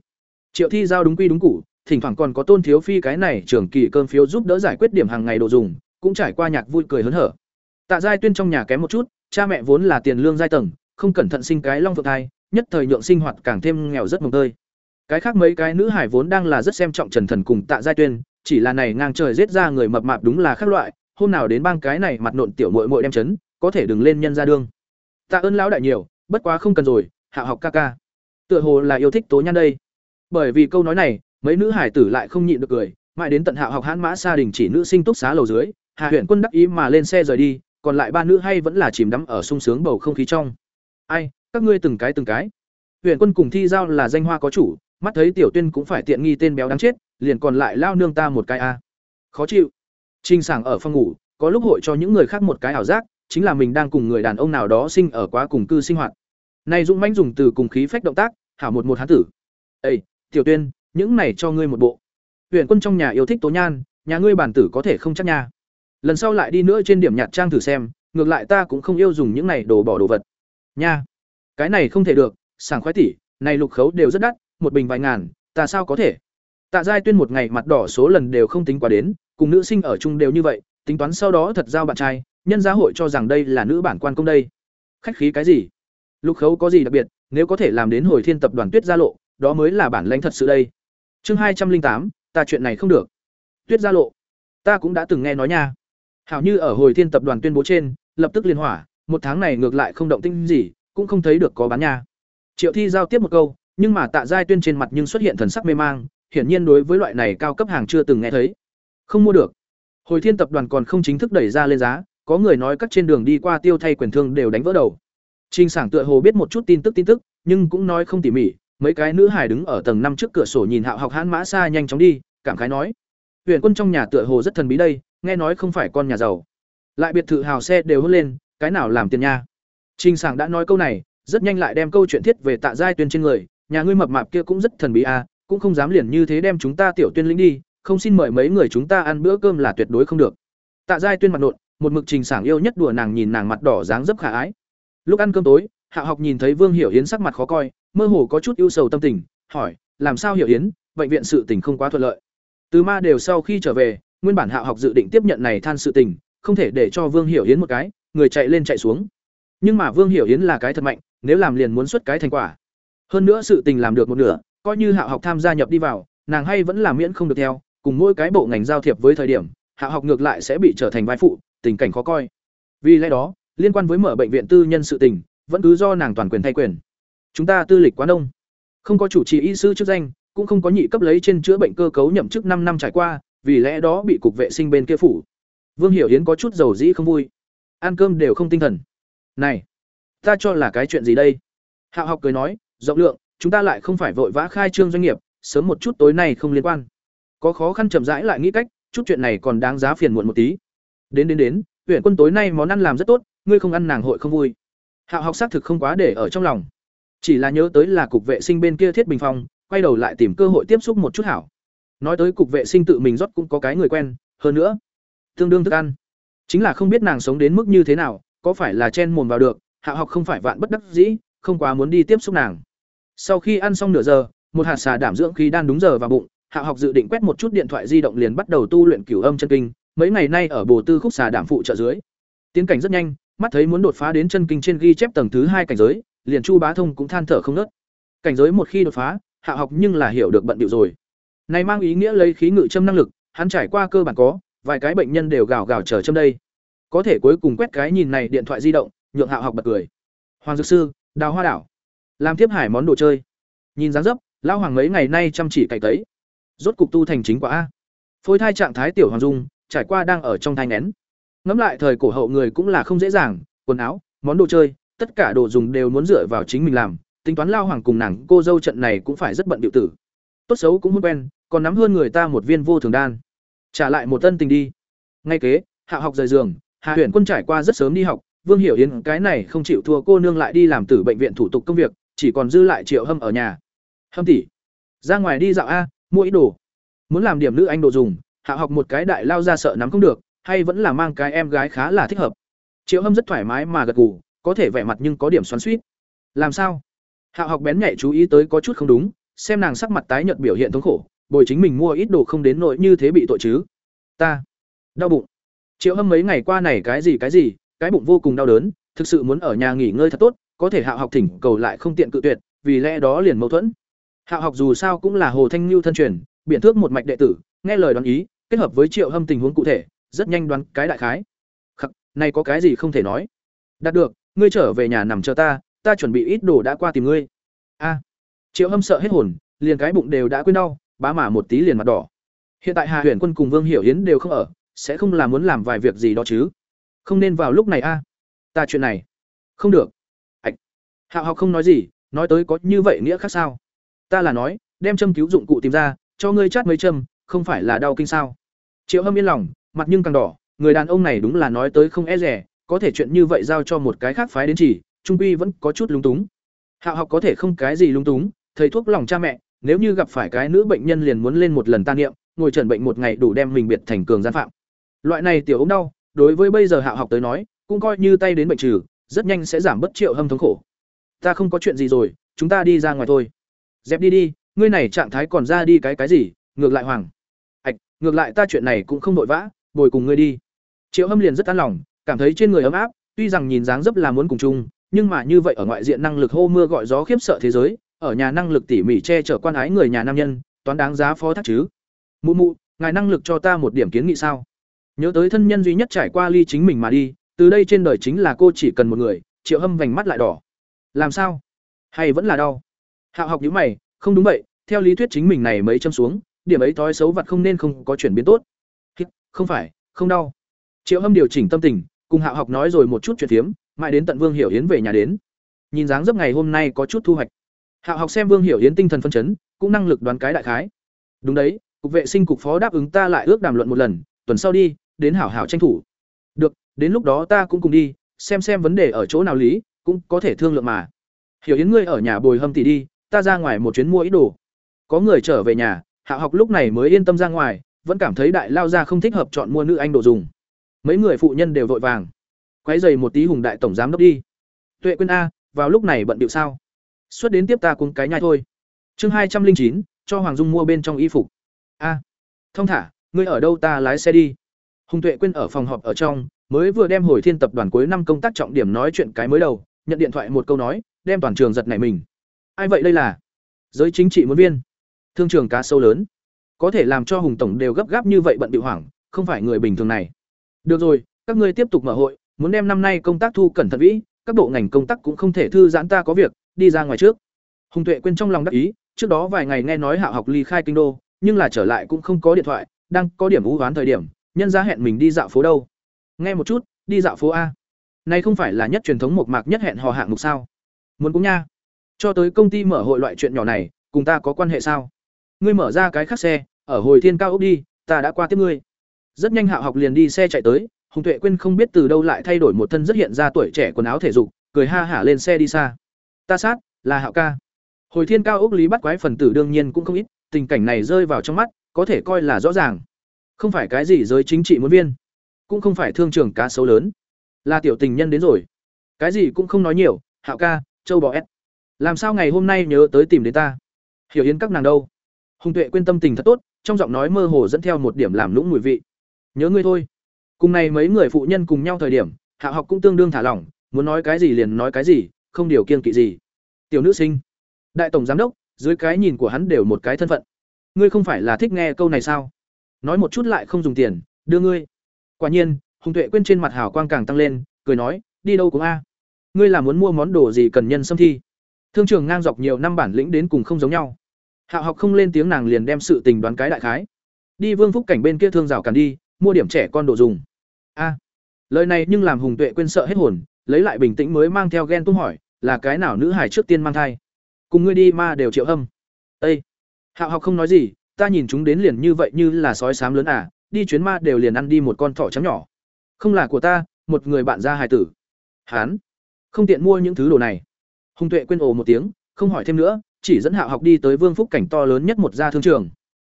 Triệu thi giao đúng quy đúng cụ thỉnh thoảng còn có tôn thiếu phi cái này trưởng kỳ cơm phiếu giúp đỡ giải quyết điểm hàng ngày đồ dùng, cũng trải qua nhạc vui cười hớn hở. Tạ giai tuyên trong nhà kém một chút, cha mẹ vốn là tiền lương giai tầng, không cẩn thận sinh cái long phượng thai nhất thời nhượng sinh hoạt càng thêm nghèo rất mồng tơi. Cái khác mấy cái nữ hải vốn đang là rất xem trọng trần thần cùng tạ giai tuyên, chỉ là này ngang trời giết ra người mập mạp đúng là khác loại, hôm nào đến bang cái này mặt nộn tiểu muội muội đem chấn, có thể đừng lên nhân ra đương. Tạ ơn lão đại nhiều, bất quá không cần rồi, hạ học ca ca. Tựa hồ là yêu thích tố nhan đây. Bởi vì câu nói này, mấy nữ hải tử lại không nhịn được cười, mãi đến tận hạ học hãn mã xa đình chỉ nữ sinh túc xá lầu dưới, hạ huyện quân đắc ý mà lên xe rời đi, còn lại ba nữ hay vẫn là chìm đắm ở sung sướng bầu không khí trong. Ai các ngươi từng cái từng cái. Huyện quân cùng thi giao là danh hoa có chủ, mắt thấy tiểu tuyên cũng phải tiện nghi tên béo đáng chết, liền còn lại lao nương ta một cái a. Khó chịu. Trinh sảng ở phòng ngủ, có lúc hội cho những người khác một cái ảo giác, chính là mình đang cùng người đàn ông nào đó sinh ở quá cùng cư sinh hoạt. Này dũng mãnh dùng từ cùng khí phách động tác, hảo một một hán tử. Ây tiểu tuyên, những này cho ngươi một bộ. Huyện quân trong nhà yêu thích tố nhan, nhà ngươi bản tử có thể không chắc nha. Lần sau lại đi nữa trên điểm nhạt trang thử xem, ngược lại ta cũng không yêu dùng những này đồ bỏ đồ vật. Nha cái này không thể được, sảng khoái tỷ này lục khấu đều rất đắt, một bình vài ngàn, ta sao có thể? Tạ giai tuyên một ngày mặt đỏ số lần đều không tính quá đến, cùng nữ sinh ở chung đều như vậy, tính toán sau đó thật giao bạn trai, nhân gia hội cho rằng đây là nữ bản quan công đây. Khách khí cái gì? Lục khấu có gì đặc biệt, nếu có thể làm đến hồi thiên tập đoàn tuyết gia lộ, đó mới là bản lãnh thật sự đây. Chương hai trăm linh tám, ta chuyện này không được. Tuyết gia lộ, ta cũng đã từng nghe nói nha. Hảo như ở hồi thiên tập đoàn tuyên bố trên, lập tức liên hỏa, một tháng này ngược lại không động tinh gì cũng không thấy được có bán nha. Triệu thi giao tiếp một câu nhưng mà tạ giai tuyên trên mặt nhưng xuất hiện thần sắc mê mang hiển nhiên đối với loại này cao cấp hàng chưa từng nghe thấy. Không mua được. Hồi thiên tập đoàn còn không chính thức đẩy ra lên giá có người nói các trên đường đi qua tiêu thay quyền thương đều đánh vỡ đầu. Trình Sảng tựa hồ biết một chút tin tức tin tức, nhưng cũng nói không tỉ mỉ, mấy cái nữ hài đứng ở tầng năm trước cửa sổ nhìn Hạo Học Hãn Mã xa nhanh chóng đi, cảm khái nói: "Huyền Quân trong nhà tựa hồ rất thần bí đây, nghe nói không phải con nhà giàu. Lại biệt thự hào xe đều hút lên, cái nào làm tiền nha?" Trình Sảng đã nói câu này, rất nhanh lại đem câu chuyện thiết về Tạ Giai Tuyên trên người, nhà ngươi mập mạp kia cũng rất thần bí à, cũng không dám liền như thế đem chúng ta tiểu tuyên lĩnh đi, không xin mời mấy người chúng ta ăn bữa cơm là tuyệt đối không được. Tạ Giai Tuyên mặt nộn, một mực Trình Sảng yêu nhất đùa nàng nhìn nàng mặt đỏ dáng dấp khả ái. Lúc ăn cơm tối hạ học nhìn thấy vương hiểu yến sắc mặt khó coi mơ hồ có chút ưu sầu tâm tình hỏi làm sao hiểu yến bệnh viện sự tình không quá thuận lợi? Từ ma đều sau khi trở về nguyên bản hạ học dự định tiếp nhận này than sự tình không thể để cho vương hiểu yến một cái người chạy lên chạy xuống nhưng mà vương hiểu yến là cái thật mạnh, nếu làm liền muốn xuất cái thành quả. Hơn nữa sự tình làm được một nửa, coi như hạ học tham gia nhập đi vào, nàng hay vẫn là miễn không được theo, cùng mỗi cái bộ ngành giao thiệp với thời điểm, hạ học ngược lại sẽ bị trở thành vai phụ, tình cảnh khó coi. Vì lẽ đó, liên quan với mở bệnh viện tư nhân sự tình, vẫn cứ do nàng toàn quyền thay quyền. Chúng ta tư lịch quá đông. Không có chủ trì y sư chức danh, cũng không có nhị cấp lấy trên chữa bệnh cơ cấu nhậm chức năm năm trải qua, vì lẽ đó bị cục vệ sinh bên kia phủ. Vương hiểu hiến có chút dầu dĩ không vui. Ăn cơm đều không tinh thần này, ta cho là cái chuyện gì đây? Hạo học cười nói, rộng lượng, chúng ta lại không phải vội vã khai trương doanh nghiệp, sớm một chút tối nay không liên quan. Có khó khăn chậm rãi lại nghĩ cách, chút chuyện này còn đáng giá phiền muộn một tí. Đến đến đến, huyện quân tối nay món ăn làm rất tốt, ngươi không ăn nàng hội không vui. Hạo học xác thực không quá để ở trong lòng. Chỉ là nhớ tới là cục vệ sinh bên kia thiết bình phong, quay đầu lại tìm cơ hội tiếp xúc một chút hảo nói tới cục vệ sinh tự mình rót cũng có cái người quen, hơn nữa, tương đương thức ăn. Chính là không biết nàng sống đến mức như thế nào có phải là chen mồm vào được, hạ học không phải vạn bất đắc dĩ, không quá muốn đi tiếp xúc nàng. Sau khi ăn xong nửa giờ, một hạt xà đảm dưỡng khí đan đúng giờ vào bụng, hạ học dự định quét một chút điện thoại di động liền bắt đầu tu luyện cửu âm chân kinh, mấy ngày nay ở bồ tư khúc xà đảm phụ trợ dưới. Tiến cảnh rất nhanh, mắt thấy muốn đột phá đến chân kinh trên ghi chép tầng thứ hai cảnh giới, liền chu bá thông cũng than thở không nớt. Cảnh giới một khi đột phá, hạ học nhưng là hiểu được bận điệu rồi. Này mang ý nghĩa lấy khí ngự châm năng lực, hắn trải qua cơ bản có, vài cái bệnh nhân đều gào gào chờ châm đây có thể cuối cùng quét cái nhìn này điện thoại di động, nhượng hạo học bật cười. Hoàng dược sư, đào hoa đảo. Làm tiếp hải món đồ chơi. Nhìn dáng dấp, lão hoàng mấy ngày nay chăm chỉ cày tấy rốt cục tu thành chính quả a. Phôi thai trạng thái tiểu hoàng dung, trải qua đang ở trong thai nén ngẫm lại thời cổ hậu người cũng là không dễ dàng, quần áo, món đồ chơi, tất cả đồ dùng đều muốn dựa vào chính mình làm. Tính toán lao hoàng cùng nàng cô dâu trận này cũng phải rất bận điệu tử. Tốt xấu cũng muốn quen, còn nắm hơn người ta một viên vô thường đan. Trả lại một tân tình đi. Ngay kế hạ học rời giường hạ Huyền quân trải qua rất sớm đi học, vương hiểu yến cái này không chịu thua cô nương lại đi làm tử bệnh viện thủ tục công việc, chỉ còn dư lại triệu hâm ở nhà. Hâm tỷ, ra ngoài đi dạo a, mua ít đồ. Muốn làm điểm nữ anh đồ dùng, hạ học một cái đại lao ra sợ nắm không được, hay vẫn là mang cái em gái khá là thích hợp. Triệu hâm rất thoải mái mà gật gù, có thể vẻ mặt nhưng có điểm xoắn xuýt. làm sao? Hạ học bén nhạy chú ý tới có chút không đúng, xem nàng sắc mặt tái nhợt biểu hiện thống khổ, bồi chính mình mua ít đồ không đến nỗi như thế bị tội chứ. Ta, đau bụng triệu hâm mấy ngày qua này cái gì cái gì, cái bụng vô cùng đau đớn, thực sự muốn ở nhà nghỉ ngơi thật tốt, có thể hạ học thỉnh cầu lại không tiện cự tuyệt, vì lẽ đó liền mâu thuẫn. Hạ học dù sao cũng là hồ thanh lưu thân truyền, biện thước một mạch đệ tử, nghe lời đoán ý, kết hợp với triệu hâm tình huống cụ thể, rất nhanh đoán cái đại khái. Khắc, này có cái gì không thể nói? Đạt được, ngươi trở về nhà nằm chờ ta ta chuẩn bị ít đồ đã qua tìm ngươi. A. Triệu hâm sợ hết hồn, liền cái bụng đều đã quên đau, bá mả một tí liền mặt đỏ. Hiện tại hà huyền quân cùng vương hiểu hiến đều không ở sẽ không là muốn làm vài việc gì đó chứ. Không nên vào lúc này a. Ta chuyện này. Không được. Ạch Hạo học không nói gì, nói tới có như vậy nghĩa khác sao? Ta là nói, đem châm cứu dụng cụ tìm ra, cho ngươi chát mấy châm, không phải là đau kinh sao? Triệu hâm yên lòng, mặt nhưng càng đỏ, người đàn ông này đúng là nói tới không e rẻ có thể chuyện như vậy giao cho một cái khác phái đến chỉ, trung quy vẫn có chút lúng túng. Hạo học có thể không cái gì lúng túng, thầy thuốc lòng cha mẹ, nếu như gặp phải cái nữ bệnh nhân liền muốn lên một lần tan niệm, ngồi trần bệnh một ngày đủ đem mình biệt thành cường gian phạm loại này tiểu ống đau, đối với bây giờ hạ học tới nói, cũng coi như tay đến bệnh trừ, rất nhanh sẽ giảm bất triệu hâm thống khổ. Ta không có chuyện gì rồi, chúng ta đi ra ngoài thôi. Dẹp đi đi, ngươi này trạng thái còn ra đi cái cái gì, ngược lại hoàng. Ạch, ngược lại ta chuyện này cũng không vội vã, bồi cùng ngươi đi. Triệu hâm liền rất an lòng, cảm thấy trên người ấm áp, tuy rằng nhìn dáng dấp là muốn cùng chung, nhưng mà như vậy ở ngoại diện năng lực hô mưa gọi gió khiếp sợ thế giới, ở nhà năng lực tỉ mỉ che chở quan ái người nhà nam nhân, toán đáng giá phó thác chứ. Mụ mụ, ngài năng lực cho ta một điểm kiến nghị sao? Nhớ tới thân nhân duy nhất trải qua ly chính mình mà đi, từ đây trên đời chính là cô chỉ cần một người, triệu hâm vành mắt lại đỏ. Làm sao? Hay vẫn là đau? Hạo học nhữ mày, không đúng vậy, theo lý thuyết chính mình này mấy châm xuống, điểm ấy thói xấu vặt không nên không có chuyển biến tốt. Không phải, không đau. Triệu hâm điều chỉnh tâm tình, cùng hạo học nói rồi một chút chuyện phiếm mãi đến tận vương hiểu hiến về nhà đến. Nhìn dáng dấp ngày hôm nay có chút thu hoạch. Hạo học xem vương hiểu hiến tinh thần phân chấn, cũng năng lực đoán cái đại khái. Đúng đấy, cục vệ sinh cục phó đáp ứng ta lại ước đàm luận một lần, tuần sau đi đến hảo hảo tranh thủ. Được, đến lúc đó ta cũng cùng đi, xem xem vấn đề ở chỗ nào lý, cũng có thể thương lượng mà. Hiểu yến ngươi ở nhà bồi hâm tỷ đi, ta ra ngoài một chuyến mua ít đồ. Có người trở về nhà, hạ học lúc này mới yên tâm ra ngoài, vẫn cảm thấy đại lao ra không thích hợp chọn mua nữ anh đồ dùng. Mấy người phụ nhân đều vội vàng. Quấy dày một tí hùng đại tổng giám đốc đi. Tuệ quên a, vào lúc này bận điệu sao? Xuất đến tiếp ta cùng cái nhai thôi. Chương hai trăm linh chín, cho hoàng dung mua bên trong y phục. A, thông thả, ngươi ở đâu ta lái xe đi? Hùng tuệ quên ở phòng họp ở trong, mới vừa đem hồi thiên tập đoàn cuối năm công tác trọng điểm nói chuyện cái mới đầu, nhận điện thoại một câu nói, đem toàn trường giật nảy mình. Ai vậy đây là? Giới chính trị muốn viên. Thương trường cá sâu lớn. Có thể làm cho hùng tổng đều gấp gáp như vậy bận bịu hoảng, không phải người bình thường này. Được rồi, các ngươi tiếp tục mở hội, muốn đem năm nay công tác thu cẩn thận vĩ, các bộ ngành công tác cũng không thể thư giãn ta có việc, đi ra ngoài trước. Hùng tuệ quên trong lòng đắc ý, trước đó vài ngày nghe nói hạ học ly khai kinh đô, nhưng là trở lại cũng không có điện thoại, đang có điểm u đoán thời điểm nhân ra hẹn mình đi dạo phố đâu. Nghe một chút, đi dạo phố a. Này không phải là nhất truyền thống một mạc nhất hẹn hò hạng mục sao? Muốn cũng nha. Cho tới công ty mở hội loại chuyện nhỏ này, cùng ta có quan hệ sao? Ngươi mở ra cái khác xe, ở hồi thiên cao ốc đi, ta đã qua tiếp ngươi. Rất nhanh hạo học liền đi xe chạy tới, hùng tuệ quyên không biết từ đâu lại thay đổi một thân rất hiện ra tuổi trẻ quần áo thể dục, cười ha hả lên xe đi xa. Ta sát, là hạo ca. Hồi thiên cao ốc lý bắt quái phần tử đương nhiên cũng không ít, tình cảnh này rơi vào trong mắt, có thể coi là rõ ràng không phải cái gì giới chính trị muốn viên, cũng không phải thương trường cá sấu lớn. Là tiểu tình nhân đến rồi. Cái gì cũng không nói nhiều, hạo ca, châu bò ép làm sao ngày hôm nay nhớ tới tìm đến ta? Hiểu yến các nàng đâu? Hùng tuệ quên tâm tình thật tốt, trong giọng nói mơ hồ dẫn theo một điểm làm lũng mùi vị. Nhớ ngươi thôi. Cùng này mấy người phụ nhân cùng nhau thời điểm, hạ học cũng tương đương thả lỏng, muốn nói cái gì liền nói cái gì, không điều kiên kỵ gì. Tiểu nữ sinh. Đại tổng giám đốc, dưới cái nhìn của hắn đều một cái thân phận. Ngươi không phải là thích nghe câu này sao? Nói một chút lại không dùng tiền, đưa ngươi. Quả nhiên, hùng tuệ quên trên mặt hào quang càng tăng lên, cười nói, đi đâu cũng a. Ngươi là muốn mua món đồ gì cần nhân xâm thi? Thương trường ngang dọc nhiều năm bản lĩnh đến cùng không giống nhau. Hạo học không lên tiếng nàng liền đem sự tình đoán cái đại khái. Đi vương phúc cảnh bên kia thương rào càn đi, mua điểm trẻ con đồ dùng. A. Lời này nhưng làm hùng tuệ quên sợ hết hồn, lấy lại bình tĩnh mới mang theo ghen tung hỏi, là cái nào nữ hải trước tiên mang thai? Cùng ngươi đi ma đều triệu hâm. Ây hạo học không nói gì ta nhìn chúng đến liền như vậy như là sói sám lớn à đi chuyến ma đều liền ăn đi một con thỏ trắng nhỏ. Không là của ta, một người bạn ra hài tử. Hán. Không tiện mua những thứ đồ này. Hung tuệ quên ồ một tiếng, không hỏi thêm nữa, chỉ dẫn hạo học đi tới vương phúc cảnh to lớn nhất một gia thương trường.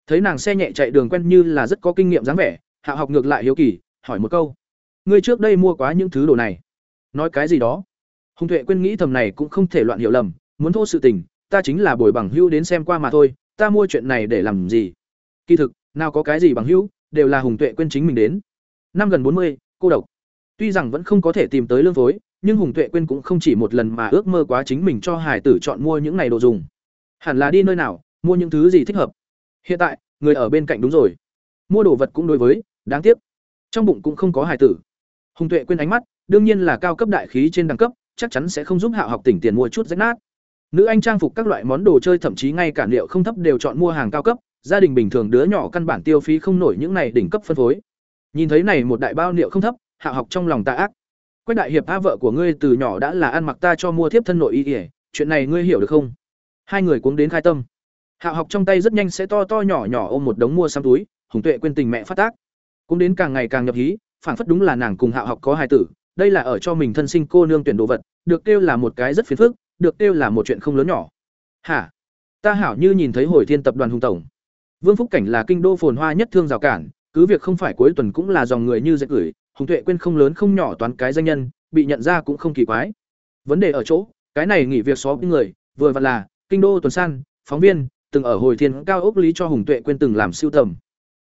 Thấy nàng xe nhẹ chạy đường quen như là rất có kinh nghiệm dáng vẻ hạo học ngược lại hiếu kỳ, hỏi một câu. Ngươi trước đây mua quá những thứ đồ này. Nói cái gì đó. Hung tuệ quên nghĩ thầm này cũng không thể loạn hiểu lầm, muốn thô sự tình, ta chính là bồi bằng hưu đến xem qua mà thôi ta mua chuyện này để làm gì? Kỳ thực, nào có cái gì bằng hữu, đều là hùng tuệ quên chính mình đến. Năm gần bốn mươi, cô độc. Tuy rằng vẫn không có thể tìm tới lương phối, nhưng hùng tuệ quên cũng không chỉ một lần mà ước mơ quá chính mình cho hải tử chọn mua những này đồ dùng. Hẳn là đi nơi nào, mua những thứ gì thích hợp. Hiện tại, người ở bên cạnh đúng rồi. Mua đồ vật cũng đối với, đáng tiếc. Trong bụng cũng không có hải tử. Hùng tuệ quên ánh mắt, đương nhiên là cao cấp đại khí trên đẳng cấp, chắc chắn sẽ không giúp hạo học tỉnh tiền mua chút rách nát nữ anh trang phục các loại món đồ chơi thậm chí ngay cả liệu không thấp đều chọn mua hàng cao cấp, gia đình bình thường đứa nhỏ căn bản tiêu phí không nổi những này đỉnh cấp phân phối. Nhìn thấy này một đại bao liệu không thấp hạo học trong lòng ta ác. Quách đại hiệp, a vợ của ngươi từ nhỏ đã là ăn mặc ta cho mua thiếp thân nội y ỉa chuyện này ngươi hiểu được không? Hai người cuống đến khai tâm. Hạo học trong tay rất nhanh sẽ to to nhỏ nhỏ ôm một đống mua xăm túi, hùng tuệ quên tình mẹ phát tác. Cũng đến càng ngày càng nhập hí phản phất đúng là nàng cùng hạo học có hai tử, đây là ở cho mình thân sinh cô nương tuyển đồ vật, được kêu là một cái rất phiền phức được kêu là một chuyện không lớn nhỏ. Hả? Ta hảo như nhìn thấy hồi thiên tập đoàn hùng tổng. Vương phúc cảnh là kinh đô phồn hoa nhất thương rào cản, cứ việc không phải cuối tuần cũng là dòng người như dệt gửi, hùng tuệ quên không lớn không nhỏ toán cái danh nhân, bị nhận ra cũng không kỳ quái. Vấn đề ở chỗ, cái này nghỉ việc xó người, vừa vặn là, kinh đô tuần san, phóng viên, từng ở hồi thiên cao ốc lý cho hùng tuệ quên từng làm siêu tầm.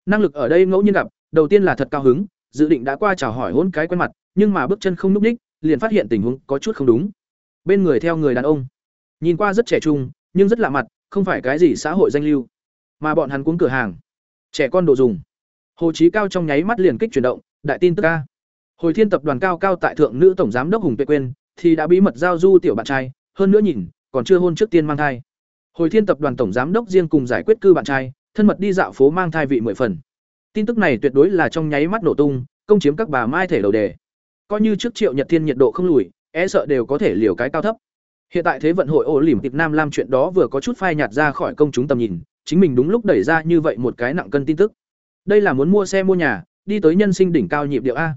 Năng lực ở đây ngẫu nhiên gặp, đầu tiên là thật cao hứng, dự định đã qua chào hỏi hôn cái quen mặt, nhưng mà bước chân không núp ních liền phát hiện tình huống có chút không đúng bên người theo người đàn ông. Nhìn qua rất trẻ trung, nhưng rất lạ mặt, không phải cái gì xã hội danh lưu, mà bọn hắn cuốn cửa hàng. Trẻ con đồ dùng. Hồ chí cao trong nháy mắt liền kích chuyển động, đại tin tức ca hồi thiên tập đoàn cao cao tại thượng nữ tổng giám đốc hùng tuệ quên thì đã bí mật giao du tiểu bạn trai, hơn nữa nhìn, còn chưa hôn trước tiên mang thai. Hồi thiên tập đoàn tổng giám đốc riêng cùng giải quyết cư bạn trai, thân mật đi dạo phố mang thai vị mười phần. Tin tức này tuyệt đối là trong nháy mắt nổ tung, công chiếm các bà mai thể đầu đề. Coi như trước triệu nhật thiên nhiệt độ không lùi e sợ đều có thể liều cái cao thấp. Hiện tại thế vận hội ổ lỉm việt nam lam chuyện đó vừa có chút phai nhạt ra khỏi công chúng tầm nhìn, chính mình đúng lúc đẩy ra như vậy một cái nặng cân tin tức. Đây là muốn mua xe mua nhà, đi tới nhân sinh đỉnh cao nhịp điệu a.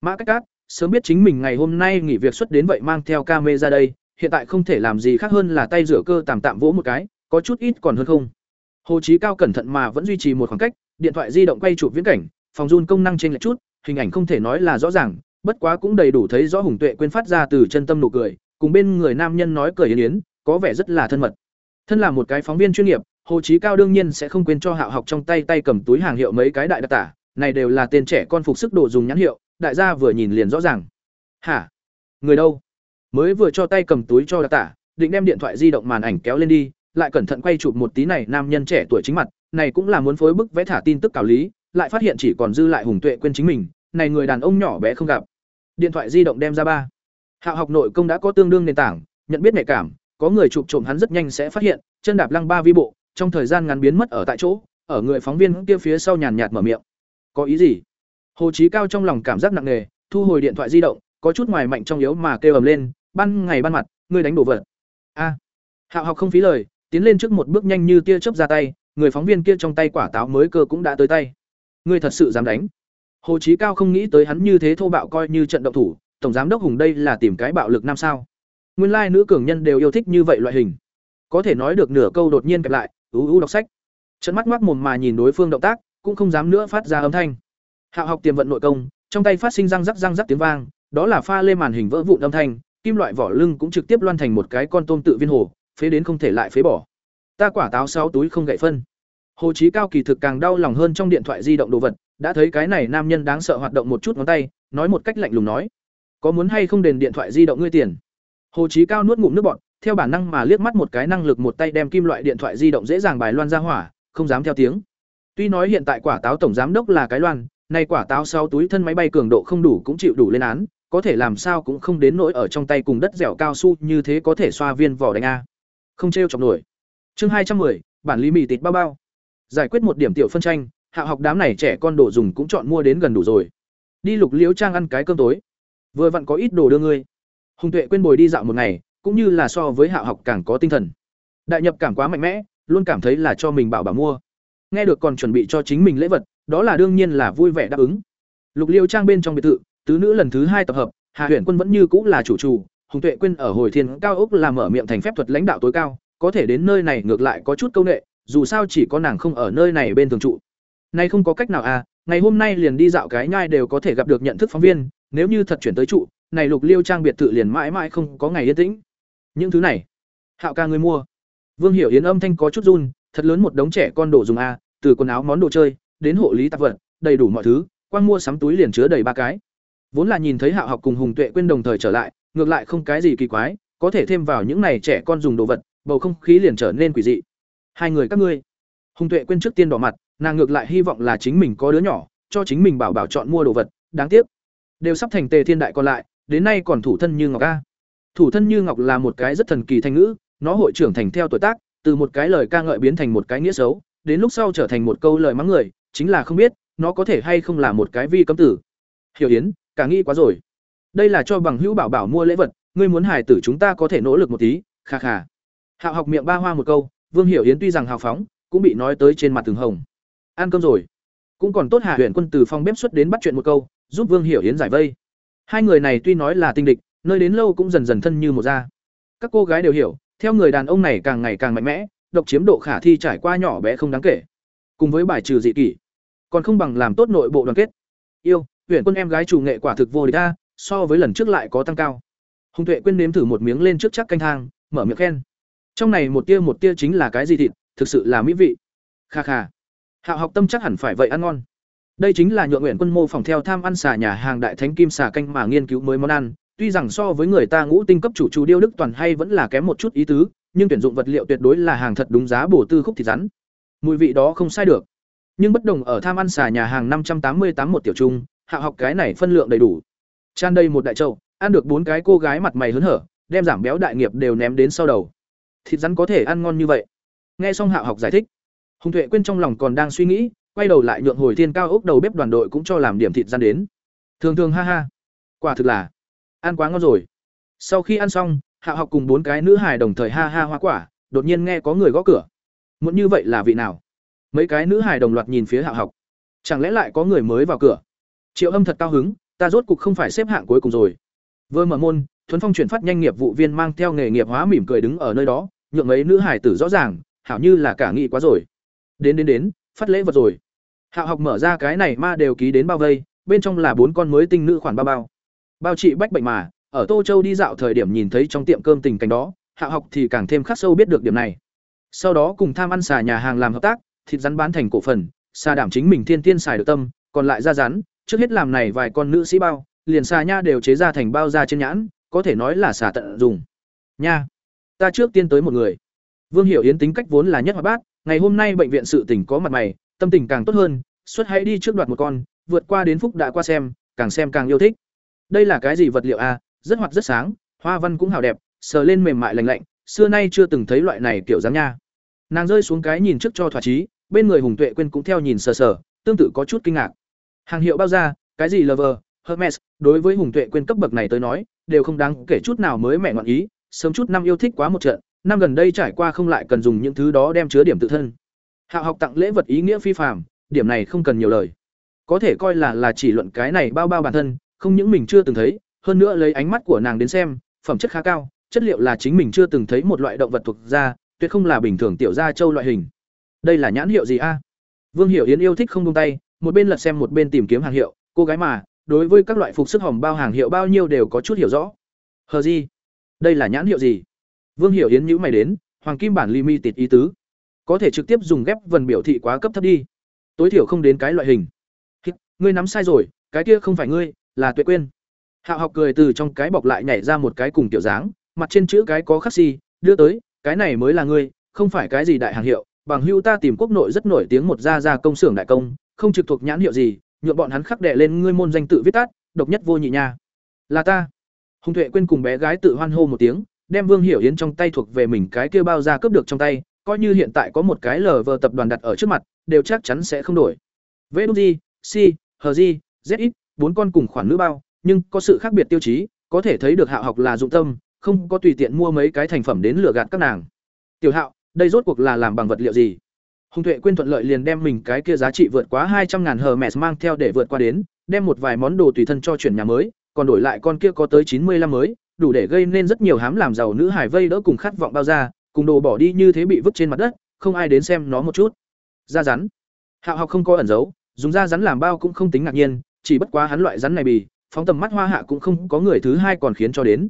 Mã cách cát, sớm biết chính mình ngày hôm nay nghỉ việc xuất đến vậy mang theo camera ra đây, hiện tại không thể làm gì khác hơn là tay rửa cơ tạm tạm vỗ một cái, có chút ít còn hơn không? Hồ chí cao cẩn thận mà vẫn duy trì một khoảng cách, điện thoại di động quay chụp viễn cảnh, phòng run công năng trên lệch chút, hình ảnh không thể nói là rõ ràng bất quá cũng đầy đủ thấy rõ hùng tuệ quên phát ra từ chân tâm nụ cười, cùng bên người nam nhân nói cười yến yến, có vẻ rất là thân mật. Thân là một cái phóng viên chuyên nghiệp, hồ chí cao đương nhiên sẽ không quên cho hạo học trong tay tay cầm túi hàng hiệu mấy cái đại đặc tả, này đều là tên trẻ con phục sức đồ dùng nhãn hiệu, đại gia vừa nhìn liền rõ ràng. Hả? Người đâu? Mới vừa cho tay cầm túi cho đặc tả, định đem điện thoại di động màn ảnh kéo lên đi, lại cẩn thận quay chụp một tí này nam nhân trẻ tuổi chính mặt, này cũng là muốn phối bức vẽ thả tin tức cảo lý, lại phát hiện chỉ còn dư lại hùng tuệ quên chính mình này người đàn ông nhỏ bé không gặp. Điện thoại di động đem ra ba. Hạo học nội công đã có tương đương nền tảng, nhận biết nhạy cảm, có người chụp trộm hắn rất nhanh sẽ phát hiện, chân đạp lăng ba vi bộ, trong thời gian ngắn biến mất ở tại chỗ, ở người phóng viên kia phía sau nhàn nhạt mở miệng. Có ý gì? Hồ chí cao trong lòng cảm giác nặng nề, thu hồi điện thoại di động, có chút ngoài mạnh trong yếu mà kêu ầm lên, ban ngày ban mặt, ngươi đánh đổ vật. A. Hạo học không phí lời, tiến lên trước một bước nhanh như tia chớp ra tay, người phóng viên kia trong tay quả táo mới cơ cũng đã tới tay. Ngươi thật sự dám đánh? Hồ chí cao không nghĩ tới hắn như thế thô bạo coi như trận động thủ, tổng giám đốc hùng đây là tìm cái bạo lực năm sao? Nguyên lai nữ cường nhân đều yêu thích như vậy loại hình. Có thể nói được nửa câu đột nhiên kịp lại, ú ú đọc sách. Trận mắt ngoác mồm mà nhìn đối phương động tác, cũng không dám nữa phát ra âm thanh. Hạo học tiềm vận nội công, trong tay phát sinh răng rắc răng rắc tiếng vang, đó là pha lê màn hình vỡ vụn âm thanh, kim loại vỏ lưng cũng trực tiếp loan thành một cái con tôm tự viên hồ, phế đến không thể lại phế bỏ. Ta quả táo sáu túi không gậy phân. Hồ chí cao kỳ thực càng đau lòng hơn trong điện thoại di động đồ vật đã thấy cái này nam nhân đáng sợ hoạt động một chút ngón tay nói một cách lạnh lùng nói có muốn hay không đền điện thoại di động ngươi tiền hồ chí cao nuốt ngụm nước bọt theo bản năng mà liếc mắt một cái năng lực một tay đem kim loại điện thoại di động dễ dàng bài loan ra hỏa không dám theo tiếng tuy nói hiện tại quả táo tổng giám đốc là cái loan nay quả táo sau túi thân máy bay cường độ không đủ cũng chịu đủ lên án, có thể làm sao cũng không đến nỗi ở trong tay cùng đất dẻo cao su như thế có thể xoa viên vỏ đánh a. Không trêu chọc nổi. Chương hai trăm 210, bản lý mì tịt bao bao. Giải quyết một điểm tiểu phân tranh, hạ học đám này trẻ con đồ dùng cũng chọn mua đến gần đủ rồi. Đi lục liễu trang ăn cái cơm tối. Vừa vặn có ít đồ đưa ngươi. Hùng Tuệ quên bồi đi dạo một ngày, cũng như là so với hạ học càng có tinh thần. Đại nhập cảm quá mạnh mẽ, luôn cảm thấy là cho mình bảo bảo mua. Nghe được còn chuẩn bị cho chính mình lễ vật, đó là đương nhiên là vui vẻ đáp ứng. Lục Liêu trang bên trong biệt thự, tứ nữ lần thứ hai tập hợp, Hà Huyền Quân vẫn như cũng là chủ chủ, Hùng Tuệ quên ở hồi thiên cao ốc làm mở miệng thành phép thuật lãnh đạo tối cao, có thể đến nơi này ngược lại có chút câu nệ, dù sao chỉ có nàng không ở nơi này bên thường trụ. Nay không có cách nào à, ngày hôm nay liền đi dạo cái nhai đều có thể gặp được nhận thức phóng viên, nếu như thật chuyển tới trụ, này Lục Liêu trang biệt thự liền mãi mãi không có ngày yên tĩnh. Những thứ này, Hạo ca người mua. Vương Hiểu Yến âm thanh có chút run, thật lớn một đống trẻ con đồ dùng a, từ quần áo món đồ chơi đến hộ lý tạp vật, đầy đủ mọi thứ, quang mua sắm túi liền chứa đầy ba cái. Vốn là nhìn thấy Hạo học cùng Hùng Tuệ quên đồng thời trở lại, ngược lại không cái gì kỳ quái, có thể thêm vào những này trẻ con dùng đồ vật, bầu không khí liền trở nên quỷ dị. Hai người các ngươi. Hùng Tuệ quên trước tiên đỏ mặt, nàng ngược lại hy vọng là chính mình có đứa nhỏ, cho chính mình bảo bảo chọn mua đồ vật, đáng tiếc. Đều sắp thành tề thiên đại còn lại, đến nay còn thủ thân như ngọc ca Thủ thân như ngọc là một cái rất thần kỳ thành ngữ, nó hội trưởng thành theo tuổi tác, từ một cái lời ca ngợi biến thành một cái nghĩa xấu, đến lúc sau trở thành một câu lời mắng người, chính là không biết nó có thể hay không là một cái vi cấm tử. Hiểu Yến, cả nghĩ quá rồi. Đây là cho bằng hữu bảo bảo mua lễ vật, ngươi muốn hài tử chúng ta có thể nỗ lực một tí, kha kha. Hạo học miệng ba hoa một câu, Vương Hiểu Yến tuy rằng hào phóng, cũng bị nói tới trên mặt từng hồng. Ăn cơm rồi. Cũng còn tốt Hà huyện Quân từ phòng bếp xuất đến bắt chuyện một câu, giúp Vương Hiểu Yến giải vây. Hai người này tuy nói là tinh địch, nơi đến lâu cũng dần dần thân như một da Các cô gái đều hiểu, theo người đàn ông này càng ngày càng mạnh mẽ, độc chiếm độ khả thi trải qua nhỏ bé không đáng kể. Cùng với bài trừ dị kỷ, còn không bằng làm tốt nội bộ đoàn kết. Yêu, huyện Quân em gái chủ nghệ quả thực vô địch ta so với lần trước lại có tăng cao. Hùng Tuệ quên nếm thử một miếng lên trước chắc canh thang, mở miệng khen. Trong này một tia một tia chính là cái gì thịt, thực sự là mỹ vị. Kha kha. Hạ học tâm chắc hẳn phải vậy ăn ngon. Đây chính là nhượng nguyện quân mô phòng theo tham ăn xà nhà hàng đại thánh kim xà canh mà nghiên cứu mới món ăn, tuy rằng so với người ta ngũ tinh cấp chủ chủ điêu đức toàn hay vẫn là kém một chút ý tứ, nhưng tuyển dụng vật liệu tuyệt đối là hàng thật đúng giá bổ tư khúc thịt rắn. Mùi vị đó không sai được. Nhưng bất đồng ở tham ăn xà nhà hàng năm trăm tám mươi tám một tiểu trung, hạ học cái này phân lượng đầy đủ. Chan đây một đại châu, ăn được bốn cái cô gái mặt mày hớn hở, đem giảm béo đại nghiệp đều ném đến sau đầu. Thịt rắn có thể ăn ngon như vậy. Nghe xong hạ học giải thích, Hùng Tuệ quên trong lòng còn đang suy nghĩ, quay đầu lại nhượng hồi thiên cao ốc đầu bếp đoàn đội cũng cho làm điểm thịt gian đến. Thường thường ha ha. Quả thực là ăn quá ngon rồi. Sau khi ăn xong, Hạ học cùng bốn cái nữ hài đồng thời ha ha hoa quả, đột nhiên nghe có người gõ cửa. Muốn như vậy là vị nào? Mấy cái nữ hài đồng loạt nhìn phía Hạ học. Chẳng lẽ lại có người mới vào cửa? Triệu Âm thật cao hứng, ta rốt cục không phải xếp hạng cuối cùng rồi. Vừa mở môn, Thuấn Phong chuyển phát nhanh nghiệp vụ viên mang theo nghề nghiệp hóa mỉm cười đứng ở nơi đó, nhượng mấy nữ hài tử rõ ràng, hảo như là cả nghị quá rồi. Đến đến đến, phát lễ vật rồi. Hạo học mở ra cái này ma đều ký đến bao vây, bên trong là bốn con mới tinh nữ khoản bao bao. Bao trị bách bệnh mà, ở Tô Châu đi dạo thời điểm nhìn thấy trong tiệm cơm tình cảnh đó, Hạo học thì càng thêm khắc sâu biết được điểm này. Sau đó cùng tham ăn xà nhà hàng làm hợp tác, thịt rắn bán thành cổ phần, xà đảm chính mình thiên tiên xài được tâm, còn lại ra rắn, trước hết làm này vài con nữ sĩ bao, liền xà nha đều chế ra thành bao ra trên nhãn, có thể nói là xà tận dùng. Nha, ta trước tiên tới một người. Vương Hiểu Yến tính cách vốn là nhất hoạt bát, ngày hôm nay bệnh viện sự tỉnh có mặt mày, tâm tình càng tốt hơn, xuất hãy đi trước đoạt một con, vượt qua đến phúc đã qua xem, càng xem càng yêu thích. Đây là cái gì vật liệu a? À? Rất hoạt rất sáng, hoa văn cũng hào đẹp, sờ lên mềm mại lành lạnh, xưa nay chưa từng thấy loại này kiểu dáng nha. Nàng rơi xuống cái nhìn trước cho thỏa chí, bên người Hùng Tuệ quên cũng theo nhìn sờ sờ, tương tự có chút kinh ngạc. Hàng hiệu bao ra, cái gì lover, Hermes, đối với Hùng Tuệ quên cấp bậc này tới nói, đều không đáng kể chút nào mới mẹ ngoạn ý, sớm chút năm yêu thích quá một trận, năm gần đây trải qua không lại cần dùng những thứ đó đem chứa điểm tự thân. Hạo học tặng lễ vật ý nghĩa phi phàm, điểm này không cần nhiều lời. Có thể coi là là chỉ luận cái này bao bao bản thân, không những mình chưa từng thấy, hơn nữa lấy ánh mắt của nàng đến xem, phẩm chất khá cao, chất liệu là chính mình chưa từng thấy một loại động vật thuộc da, tuyệt không là bình thường tiểu gia châu loại hình. Đây là nhãn hiệu gì a? Vương Hiểu Yến yêu thích không buông tay, một bên lật xem một bên tìm kiếm hàng hiệu, cô gái mà, đối với các loại phục sức hồng bao hàng hiệu bao nhiêu đều có chút hiểu rõ. Hờ gì? Đây là nhãn hiệu gì? Vương Hiểu Yến nhíu mày đến, hoàng kim bản limited ý tứ. Có thể trực tiếp dùng ghép vần biểu thị quá cấp thấp đi. Tối thiểu không đến cái loại hình. Ngươi nắm sai rồi, cái kia không phải ngươi, là Tuệ Quyên. Hạo học cười từ trong cái bọc lại nhảy ra một cái cùng tiểu dáng, mặt trên chữ cái có khắc gì, đưa tới, cái này mới là ngươi, không phải cái gì đại hàng hiệu, bằng hưu ta tìm quốc nội rất nổi tiếng một gia gia công xưởng đại công, không trực thuộc nhãn hiệu gì, nhượng bọn hắn khắc đè lên ngươi môn danh tự viết tắt độc nhất vô nhị nha là ta hùng tuệ quên cùng bé gái tự hoan hô một tiếng đem vương hiểu yến trong tay thuộc về mình cái kia bao ra cướp được trong tay, coi như hiện tại có một cái lờ vờ tập đoàn đặt ở trước mặt, đều chắc chắn sẽ không đổi. Vê đu si hờ di bốn con cùng khoản nữ bao, nhưng có sự khác biệt tiêu chí, có thể thấy được hạ học là dụng tâm, không có tùy tiện mua mấy cái thành phẩm đến lừa gạt các nàng. Tiểu hạo, đây rốt cuộc là làm bằng vật liệu gì? Hùng tuệ quên thuận lợi liền đem mình cái kia giá trị vượt quá hai trăm ngàn hờ mẹ mang theo để vượt qua đến, đem một vài món đồ tùy thân cho chuyển nhà mới, còn đổi lại con kia có tới chín mươi lăm mới đủ để gây nên rất nhiều hám làm giàu nữ hải vây đỡ cùng khát vọng bao ra cùng đồ bỏ đi như thế bị vứt trên mặt đất, không ai đến xem nó một chút. Da rắn. Hạo học không có ẩn giấu, dùng da rắn làm bao cũng không tính ngạc nhiên, chỉ bất quá hắn loại rắn này bì phóng tầm mắt hoa hạ cũng không có người thứ hai còn khiến cho đến.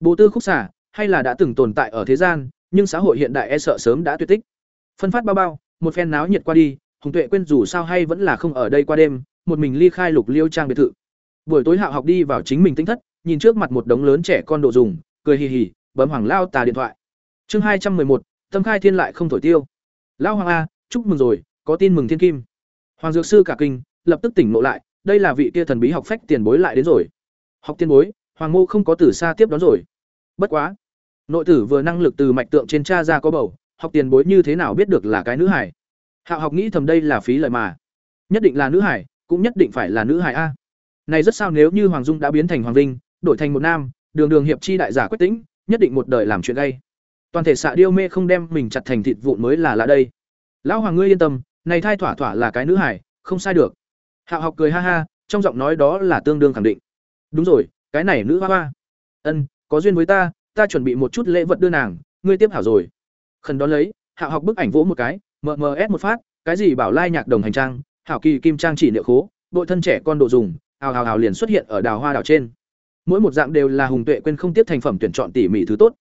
Bộ tư khúc xả hay là đã từng tồn tại ở thế gian, nhưng xã hội hiện đại e sợ sớm đã tuyệt tích. Phân phát bao bao, một phen náo nhiệt qua đi, hùng tuệ quên dù sao hay vẫn là không ở đây qua đêm, một mình ly khai lục liêu trang biệt thự. Buổi tối hạo học đi vào chính mình tính thất nhìn trước mặt một đống lớn trẻ con đồ dùng, cười hì hì, bấm hoàng lao tà điện thoại. Chương hai trăm một, tâm khai thiên lại không thổi tiêu. Lao hoàng a, chúc mừng rồi, có tin mừng thiên kim. Hoàng dược sư cả kinh, lập tức tỉnh ngộ lại, đây là vị kia thần bí học phách tiền bối lại đến rồi. Học tiền bối, hoàng mô không có từ xa tiếp đón rồi. Bất quá, nội tử vừa năng lực từ mạch tượng trên cha ra có bầu, học tiền bối như thế nào biết được là cái nữ hải hạo học nghĩ thầm đây là phí lợi mà. Nhất định là nữ hải cũng nhất định phải là nữ hải a. Này rất sao nếu như hoàng dung đã biến thành hoàng vinh đổi thành một nam, đường đường hiệp chi đại giả quyết tĩnh, nhất định một đời làm chuyện gay. Toàn thể xạ điêu mê không đem mình chặt thành thịt vụn mới là lạ đây. Lão hoàng ngươi yên tâm, này thai thỏa thỏa là cái nữ hải không sai được. Hạo học cười ha ha, trong giọng nói đó là tương đương khẳng định. Đúng rồi, cái này nữ hoa hoa. Ân, có duyên với ta ta chuẩn bị một chút lễ vật đưa nàng, ngươi tiếp hảo rồi. Khẩn đón lấy hạo học bức ảnh vỗ một cái, mờ mờ ép một phát, cái gì bảo lai nhạc đồng hành trang, hảo kỳ kim trang chỉ liệu khố, đội thân trẻ con đồ dùng, hào hào hào liền xuất hiện ở đào hoa đảo trên mỗi một dạng đều là hùng tuệ quên không tiếp thành phẩm tuyển chọn tỉ mỉ thứ tốt.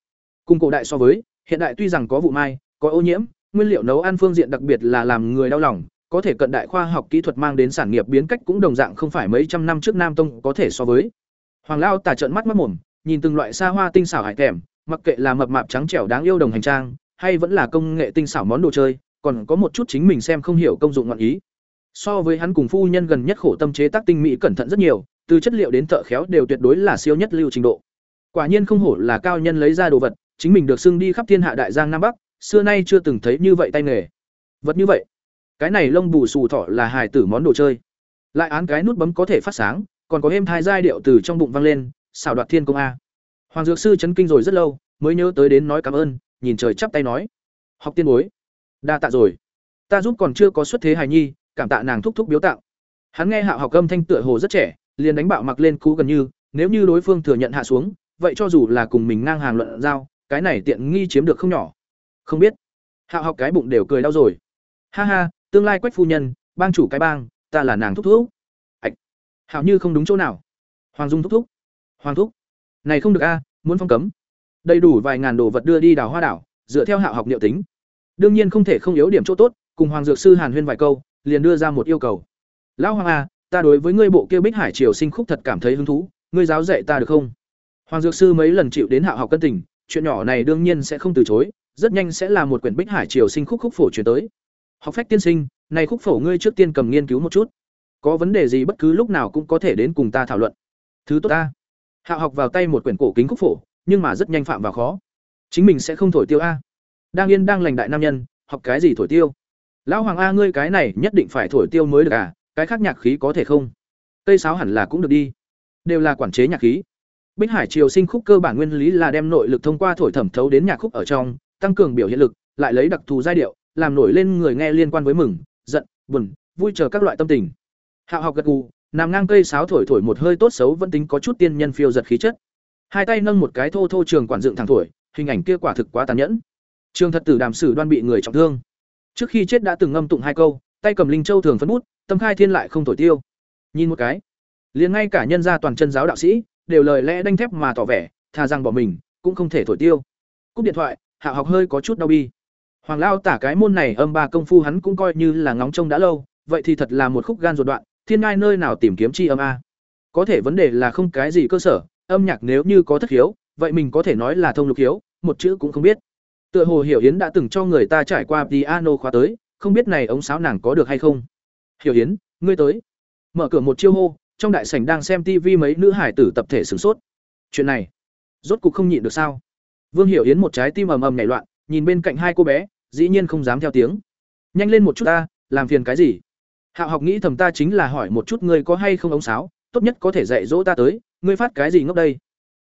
Cùng cổ đại so với, hiện đại tuy rằng có vụ mai, có ô nhiễm, nguyên liệu nấu ăn phương diện đặc biệt là làm người đau lòng, có thể cận đại khoa học kỹ thuật mang đến sản nghiệp biến cách cũng đồng dạng không phải mấy trăm năm trước nam tông có thể so với. Hoàng lao tà trợn mắt mắt mồm, nhìn từng loại xa hoa tinh xảo hải thèm mặc kệ là mập mạp trắng trẻo đáng yêu đồng hành trang, hay vẫn là công nghệ tinh xảo món đồ chơi, còn có một chút chính mình xem không hiểu công dụng ngọn ý. So với hắn cùng phu nhân gần nhất khổ tâm chế tác tinh mỹ cẩn thận rất nhiều từ chất liệu đến thợ khéo đều tuyệt đối là siêu nhất lưu trình độ. Quả nhiên không hổ là cao nhân lấy ra đồ vật, chính mình được xưng đi khắp thiên hạ đại giang nam bắc, xưa nay chưa từng thấy như vậy tay nghề. Vật như vậy, cái này lông bù xù thọ là hài tử món đồ chơi. Lại án cái nút bấm có thể phát sáng, còn có êm thai giai điệu từ trong bụng vang lên, xảo đoạt thiên công a. Hoàng dược sư chấn kinh rồi rất lâu, mới nhớ tới đến nói cảm ơn, nhìn trời chắp tay nói. Học tiên bối, đa tạ rồi. Ta giúp còn chưa có xuất thế hài nhi, cảm tạ nàng thúc thúc biếu tạo hắn nghe hạo học âm thanh tựa hồ rất trẻ liền đánh bạo mặc lên cú gần như, nếu như đối phương thừa nhận hạ xuống, vậy cho dù là cùng mình ngang hàng luận giao, cái này tiện nghi chiếm được không nhỏ. Không biết. Hạo học cái bụng đều cười đau rồi. Ha ha, tương lai quách phu nhân, bang chủ cái bang, ta là nàng thúc thúc. Ạch. Hạo như không đúng chỗ nào. Hoàng dung thúc thúc. Hoàng thúc. Này không được a, muốn phong cấm. Đầy đủ vài ngàn đồ vật đưa đi đào hoa đảo, dựa theo hạo học liệu tính. Đương nhiên không thể không yếu điểm chỗ tốt, cùng hoàng dược sư hàn huyên vài câu, liền đưa ra một yêu cầu. Lão hoàng a ta đối với ngươi bộ kia bích hải triều sinh khúc thật cảm thấy hứng thú, ngươi giáo dạy ta được không? Hoàng dược sư mấy lần chịu đến hạ học cân tình, chuyện nhỏ này đương nhiên sẽ không từ chối, rất nhanh sẽ là một quyển bích hải triều sinh khúc khúc phổ chuyển tới. Học phách tiên sinh, này khúc phổ ngươi trước tiên cầm nghiên cứu một chút. Có vấn đề gì bất cứ lúc nào cũng có thể đến cùng ta thảo luận. Thứ tốt ta. Hạ học vào tay một quyển cổ kính khúc phổ, nhưng mà rất nhanh phạm vào khó. Chính mình sẽ không thổi tiêu a. Đang yên đang lành đại nam nhân, học cái gì thổi tiêu? Lão hoàng a, ngươi cái này nhất định phải thổi tiêu mới được à? Cái khác nhạc khí có thể không? Cây sáo hẳn là cũng được đi. Đều là quản chế nhạc khí. Bích hải triều sinh khúc cơ bản nguyên lý là đem nội lực thông qua thổi thẩm thấu đến nhạc khúc ở trong, tăng cường biểu hiện lực, lại lấy đặc thù giai điệu, làm nổi lên người nghe liên quan với mừng, giận, buồn, vui chờ các loại tâm tình. Hạo học gật gù, nằm ngang cây sáo thổi thổi một hơi tốt xấu vẫn tính có chút tiên nhân phiêu giật khí chất. Hai tay nâng một cái thô thô trường quản dựng thẳng thổi, hình ảnh kia quả thực quá tàn nhẫn. Trường thật tử đàm sử đoan bị người trọng thương. Trước khi chết đã từng ngâm tụng hai câu, tay cầm linh châu thường phấn bút tâm khai thiên lại không thổi tiêu. Nhìn một cái, liền ngay cả nhân gia toàn chân giáo đạo sĩ, đều lời lẽ đanh thép mà tỏ vẻ, thà rằng bỏ mình, cũng không thể thổi tiêu. Cúp điện thoại, hạ học hơi có chút đau bi. Hoàng lao tả cái môn này âm ba công phu hắn cũng coi như là ngóng trông đã lâu, vậy thì thật là một khúc gan ruột đoạn, thiên ngai nơi nào tìm kiếm chi âm a? Có thể vấn đề là không cái gì cơ sở, âm nhạc nếu như có thất hiếu vậy mình có thể nói là thông lục hiếu một chữ cũng không biết. Tựa hồ hiểu yến đã từng cho người ta trải qua piano khóa tới, không biết này ống sáo nàng có được hay không hiểu yến, ngươi tới. Mở cửa một chiêu hô, trong đại sảnh đang xem tivi mấy nữ hải tử tập thể sửng sốt. Chuyện này, rốt cục không nhịn được sao? Vương hiểu yến một trái tim ầm ầm nhảy loạn, nhìn bên cạnh hai cô bé, dĩ nhiên không dám theo tiếng. Nhanh lên một chút ta, làm phiền cái gì? Hạo học nghĩ thầm ta chính là hỏi một chút ngươi có hay không ống sáo, tốt nhất có thể dạy dỗ ta tới, ngươi phát cái gì ngốc đây?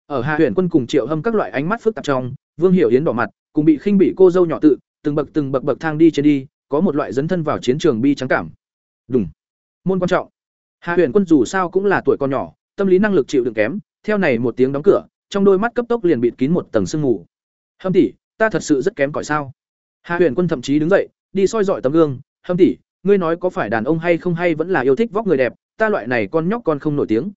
Ở hạ huyện quân cùng triệu hâm các loại ánh mắt phức tạp trong, vương hiểu yến đỏ mặt, cùng bị khinh bị cô dâu nhỏ tự, từng bậc từng bậc bậc thang đi trên đi, có một loại dấn thân vào chiến trường bi trắng cảm đúng. Môn quan trọng. Hạ Huyền quân dù sao cũng là tuổi con nhỏ, tâm lý năng lực chịu đựng kém, theo này một tiếng đóng cửa, trong đôi mắt cấp tốc liền bịt kín một tầng sương mù. Hâm tỷ, ta thật sự rất kém cỏi sao? Hạ Huyền quân thậm chí đứng dậy, đi soi dọi tấm gương. Hâm tỷ, ngươi nói có phải đàn ông hay không hay vẫn là yêu thích vóc người đẹp, ta loại này con nhóc con không nổi tiếng.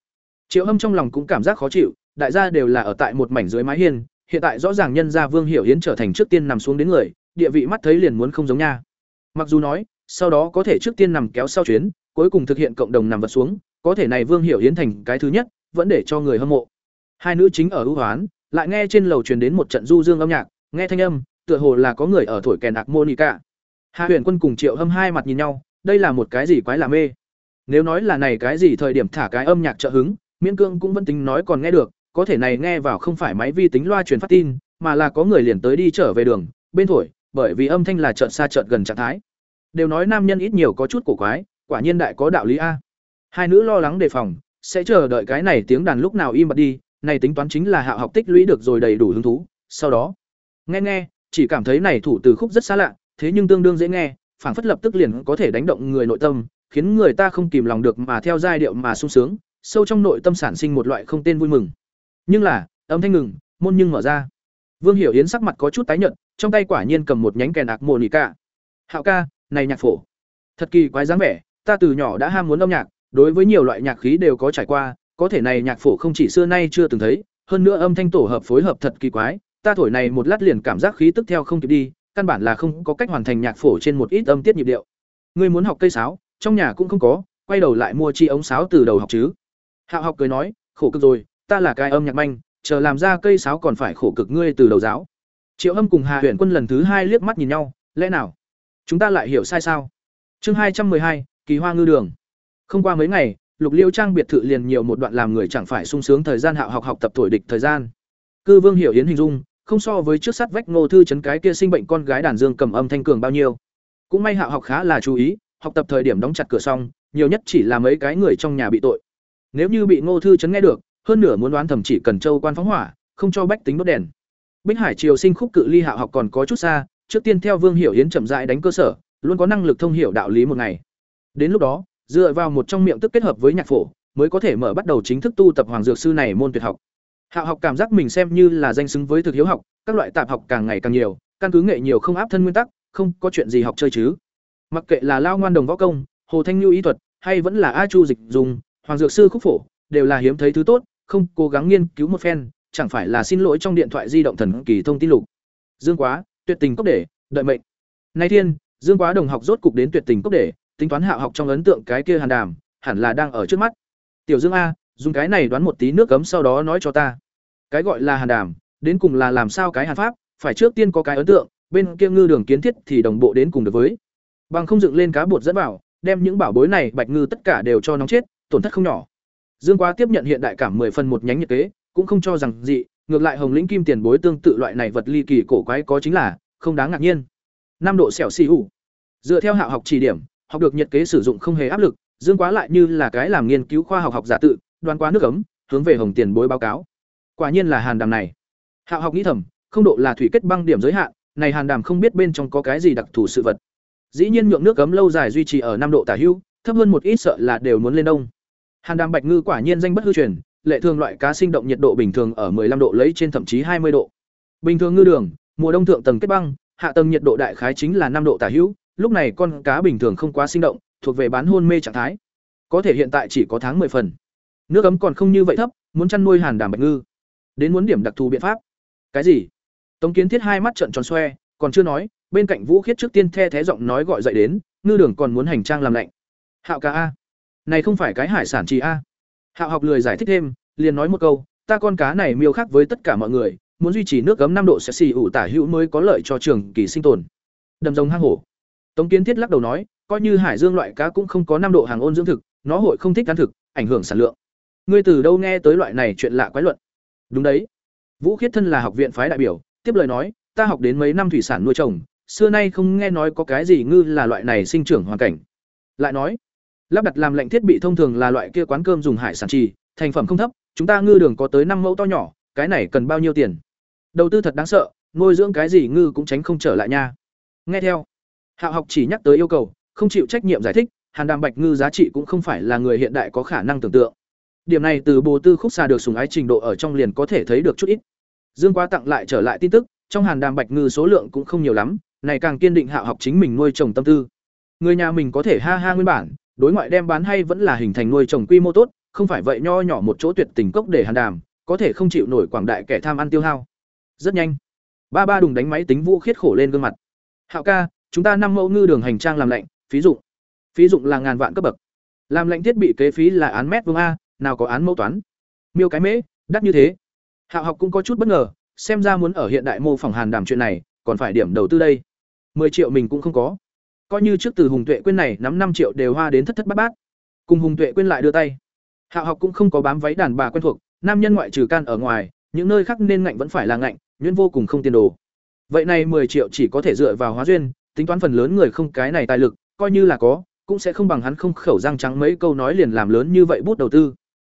Triệu hâm trong lòng cũng cảm giác khó chịu, đại gia đều là ở tại một mảnh dưới mái hiên, hiện tại rõ ràng nhân gia vương hiểu hiến trở thành trước tiên nằm xuống đến người, địa vị mắt thấy liền muốn không giống nha. Mặc dù nói sau đó có thể trước tiên nằm kéo sau chuyến, cuối cùng thực hiện cộng đồng nằm vật xuống, có thể này vương hiểu yến thành cái thứ nhất, vẫn để cho người hâm mộ. Hai nữ chính ở ưu hoán, lại nghe trên lầu truyền đến một trận du dương âm nhạc, nghe thanh âm, tựa hồ là có người ở thổi kèn harmonica. monica. Hạ huyền quân cùng triệu hâm hai mặt nhìn nhau, đây là một cái gì quái lạ mê? Nếu nói là này cái gì thời điểm thả cái âm nhạc trợ hứng, miễn cương cũng vẫn tính nói còn nghe được, có thể này nghe vào không phải máy vi tính loa truyền phát tin, mà là có người liền tới đi trở về đường, bên thổi, bởi vì âm thanh là chợt xa chợt gần trạng thái đều nói nam nhân ít nhiều có chút cổ quái, quả nhiên đại có đạo lý a. Hai nữ lo lắng đề phòng, sẽ chờ đợi cái này tiếng đàn lúc nào im bặt đi, này tính toán chính là hạ học tích lũy được rồi đầy đủ hứng thú, sau đó. Nghe nghe, chỉ cảm thấy này thủ từ khúc rất xa lạ, thế nhưng tương đương dễ nghe, phảng phất lập tức liền có thể đánh động người nội tâm, khiến người ta không kìm lòng được mà theo giai điệu mà sung sướng, sâu trong nội tâm sản sinh một loại không tên vui mừng. Nhưng là, âm thanh ngừng, môn nhưng mở ra. Vương hiểu yến sắc mặt có chút tái nhợt, trong tay quả nhiên cầm một nhánh kèn ạc mồ nỉ cả hạo ca này nhạc phổ. Thật kỳ quái dáng vẻ, ta từ nhỏ đã ham muốn âm nhạc, đối với nhiều loại nhạc khí đều có trải qua, có thể này nhạc phổ không chỉ xưa nay chưa từng thấy, hơn nữa âm thanh tổ hợp phối hợp thật kỳ quái, ta thổi này một lát liền cảm giác khí tức theo không kịp đi, căn bản là không có cách hoàn thành nhạc phổ trên một ít âm tiết nhịp điệu. Ngươi muốn học cây sáo, trong nhà cũng không có, quay đầu lại mua chi ống sáo từ đầu học chứ. Hạo học cười nói, khổ cực rồi, ta là cái âm nhạc manh, chờ làm ra cây sáo còn phải khổ cực ngươi từ đầu giáo. Triệu âm cùng hà huyện quân lần thứ hai liếc mắt nhìn nhau, lẽ nào? Chúng ta lại hiểu sai sao? Chương hai trăm hai, kỳ hoa ngư đường. Không qua mấy ngày, lục liêu trang biệt thự liền nhiều một đoạn làm người chẳng phải sung sướng thời gian hạo học học tập thổi địch thời gian. Cư vương hiểu yến hình dung, không so với trước sắt vách ngô thư chấn cái kia sinh bệnh con gái đàn dương cầm âm thanh cường bao nhiêu. Cũng may hạo học khá là chú ý, học tập thời điểm đóng chặt cửa xong, nhiều nhất chỉ là mấy cái người trong nhà bị tội. Nếu như bị ngô thư chấn nghe được, hơn nửa muốn đoán thầm chỉ cần châu quan phóng hỏa, không cho bách tính đốt đèn. Bích hải triều sinh khúc cự ly hạo học còn có chút xa trước tiên theo vương hiểu yến chậm rãi đánh cơ sở, luôn có năng lực thông hiểu đạo lý một ngày. Đến lúc đó, dựa vào một trong miệng tức kết hợp với nhạc phổ, mới có thể mở bắt đầu chính thức tu tập hoàng dược sư này môn tuyệt học. Hạo học cảm giác mình xem như là danh xứng với thực hiếu học, các loại tạp học càng ngày càng nhiều, căn cứ nghệ nhiều không áp thân nguyên tắc, không có chuyện gì học chơi chứ. Mặc kệ là lao ngoan đồng võ công, hồ thanh lưu ý thuật, hay vẫn là a chu dịch dùng, hoàng dược sư khúc phổ, đều là hiếm thấy thứ tốt, không cố gắng nghiên cứu một phen, chẳng phải là xin lỗi trong điện thoại di động thần kỳ thông tin lục. Dương quá tuyệt tình cốc để, đợi mệnh. Nay thiên, dương quá đồng học rốt cục đến tuyệt tình cốc để, tính toán hạ học trong ấn tượng cái kia hàn đàm, hẳn là đang ở trước mắt. Tiểu dương a, dùng cái này đoán một tí nước cấm sau đó nói cho ta. Cái gọi là hàn đàm, đến cùng là làm sao cái hàn pháp, phải trước tiên có cái ấn tượng, bên kia ngư đường kiến thiết thì đồng bộ đến cùng được với. Bằng không dựng lên cá bột dẫn vào, đem những bảo bối này, bạch ngư tất cả đều cho nóng chết, tổn thất không nhỏ. Dương quá tiếp nhận hiện đại cảm mười phần một nhánh nhiệt kế, cũng không cho rằng dị ngược lại hồng lĩnh kim tiền bối tương tự loại này vật ly kỳ cổ quái có chính là, không đáng ngạc nhiên. Năm độ xẻo xì ủ. Dựa theo hạ học chỉ điểm, học được nhiệt kế sử dụng không hề áp lực, dương quá lại như là cái làm nghiên cứu khoa học học giả tự đoán quá nước ấm, hướng về hồng tiền bối báo cáo. Quả nhiên là hàn đàm này. Hạ học nghĩ thầm, không độ là thủy kết băng điểm giới hạn, này hàn đàm không biết bên trong có cái gì đặc thù sự vật. Dĩ nhiên nhượng nước ấm lâu dài duy trì ở năm độ tả hữu, thấp hơn một ít sợ là đều muốn lên đông. Hàn đàm bạch ngư quả nhiên danh bất hư truyền lệ thường loại cá sinh động nhiệt độ bình thường ở 15 độ lấy trên thậm chí 20 độ. Bình thường ngư đường, mùa đông thượng tầng kết băng, hạ tầng nhiệt độ đại khái chính là năm độ tả hữu, lúc này con cá bình thường không quá sinh động, thuộc về bán hôn mê trạng thái. Có thể hiện tại chỉ có tháng 10 phần. Nước ấm còn không như vậy thấp, muốn chăn nuôi hàn đảm bạch ngư. Đến muốn điểm đặc thù biện pháp. Cái gì? Tống kiến thiết hai mắt trợn tròn xoe, còn chưa nói, bên cạnh vũ khiết trước tiên the thé giọng nói gọi dậy đến, ngư đường còn muốn hành trang làm lạnh. Hạo ca a. Này không phải cái hải sản chỉ a hạo học lười giải thích thêm liền nói một câu ta con cá này miêu khác với tất cả mọi người muốn duy trì nước cấm năm độ sẽ xì ủ tả hữu mới có lợi cho trường kỳ sinh tồn đầm rồng hang hổ tống kiến thiết lắc đầu nói coi như hải dương loại cá cũng không có năm độ hàng ôn dưỡng thực nó hội không thích ăn thực, ảnh hưởng sản lượng. Ngươi từ đâu nghe tới loại này chuyện lạ quái luận? Đúng đấy. Vũ Khiết thân là học viện phái đại biểu, tiếp lời nói, ta học đến mấy năm thủy sản nuôi trồng, xưa nay không nghe nói có cái gì ngư là loại này sinh trưởng hoàn cảnh. Lại nói, lắp đặt làm lạnh thiết bị thông thường là loại kia quán cơm dùng hải sản trì, thành phẩm không thấp, chúng ta ngư đường có tới năm mẫu to nhỏ, cái này cần bao nhiêu tiền? Đầu tư thật đáng sợ, nuôi dưỡng cái gì ngư cũng tránh không trở lại nha. Nghe theo, Hạo học chỉ nhắc tới yêu cầu, không chịu trách nhiệm giải thích, Hàn Đàm Bạch ngư giá trị cũng không phải là người hiện đại có khả năng tưởng tượng. Điểm này từ Bồ Tư Khúc xa được sùng ái trình độ ở trong liền có thể thấy được chút ít. Dương Quá tặng lại trở lại tin tức, trong Hàn Đàm Bạch ngư số lượng cũng không nhiều lắm, này càng kiên định Hạo học chính mình nuôi trồng tâm tư. Người nhà mình có thể ha ha nguyên bản, đối ngoại đem bán hay vẫn là hình thành nuôi trồng quy mô tốt, không phải vậy nho nhỏ một chỗ tuyệt tình cốc để Hàn Đàm, có thể không chịu nổi quảng đại kẻ tham ăn tiêu hao. Rất nhanh, ba ba đùng đánh máy tính vũ khiết khổ lên gương mặt. Hạo ca, chúng ta năm mẫu ngư đường hành trang làm lạnh, phí dụng. Phí dụng là ngàn vạn cấp bậc. Làm lạnh thiết bị kế phí là án mét vuông a, nào có án mẫu toán. Miêu cái mễ, đắt như thế. Hạo học cũng có chút bất ngờ, xem ra muốn ở hiện đại mô phỏng hàn đàm chuyện này, còn phải điểm đầu tư đây. 10 triệu mình cũng không có. Coi như trước từ Hùng Tuệ quên này nắm 5 triệu đều hoa đến thất thất bát bát. Cùng Hùng Tuệ quên lại đưa tay. hạ học cũng không có bám váy đàn bà quen thuộc, nam nhân ngoại trừ can ở ngoài, những nơi khác nên ngạnh vẫn phải là ngạnh, nhuyễn vô cùng không tiền đồ. Vậy này 10 triệu chỉ có thể dựa vào hóa duyên, tính toán phần lớn người không cái này tài lực, coi như là có, cũng sẽ không bằng hắn không khẩu răng trắng mấy câu nói liền làm lớn như vậy bút đầu tư.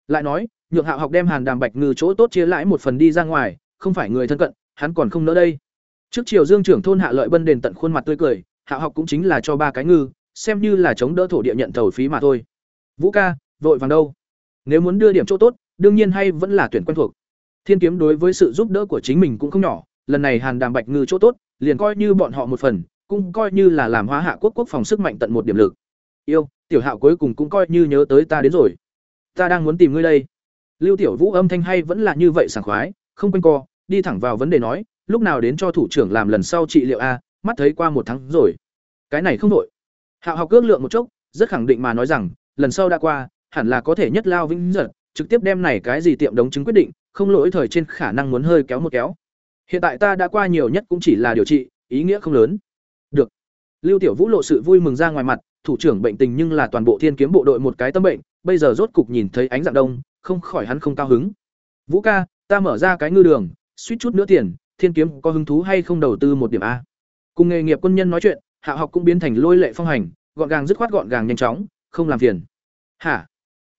Lại nói, nhượng hạ học đem Hàn Đàm Bạch Ngư chỗ tốt chia lãi một phần đi ra ngoài, không phải người thân cận, hắn còn không nỡ đây. Trước chiều Dương trưởng thôn Hạ Lợi Bân đền tận khuôn mặt tươi cười, Hạ học cũng chính là cho ba cái ngư, xem như là chống đỡ thổ địa nhận thầu phí mà thôi. Vũ ca, vội vàng đâu? Nếu muốn đưa điểm chỗ tốt, đương nhiên hay vẫn là tuyển quen thuộc. Thiên kiếm đối với sự giúp đỡ của chính mình cũng không nhỏ, lần này Hàn Đàm Bạch Ngư chỗ tốt, liền coi như bọn họ một phần, cũng coi như là làm hóa hạ quốc quốc phòng sức mạnh tận một điểm lực. Yêu, tiểu Hạo cuối cùng cũng coi như nhớ tới ta đến rồi. Ta đang muốn tìm ngươi đây. Lưu Tiểu Vũ âm thanh hay vẫn là như vậy sảng khoái, không quanh co, đi thẳng vào vấn đề nói, lúc nào đến cho thủ trưởng làm lần sau trị liệu a, mắt thấy qua một tháng rồi. Cái này không đổi. Hạo học ước lượng một chốc, rất khẳng định mà nói rằng, lần sau đã qua, hẳn là có thể nhất lao vĩnh giật, trực tiếp đem này cái gì tiệm đống chứng quyết định, không lỗi thời trên khả năng muốn hơi kéo một kéo. Hiện tại ta đã qua nhiều nhất cũng chỉ là điều trị, ý nghĩa không lớn. Được. Lưu Tiểu Vũ lộ sự vui mừng ra ngoài mặt, thủ trưởng bệnh tình nhưng là toàn bộ Thiên Kiếm bộ đội một cái tâm bệnh, bây giờ rốt cục nhìn thấy ánh dạng đông, không khỏi hắn không cao hứng. Vũ ca, ta mở ra cái ngư đường, suýt chút nữa tiền, Thiên Kiếm có hứng thú hay không đầu tư một điểm a? Cùng nghề nghiệp quân nhân nói chuyện, Hạ học cũng biến thành lôi lệ phong hành, gọn gàng dứt khoát gọn gàng nhanh chóng, không làm phiền. Hả?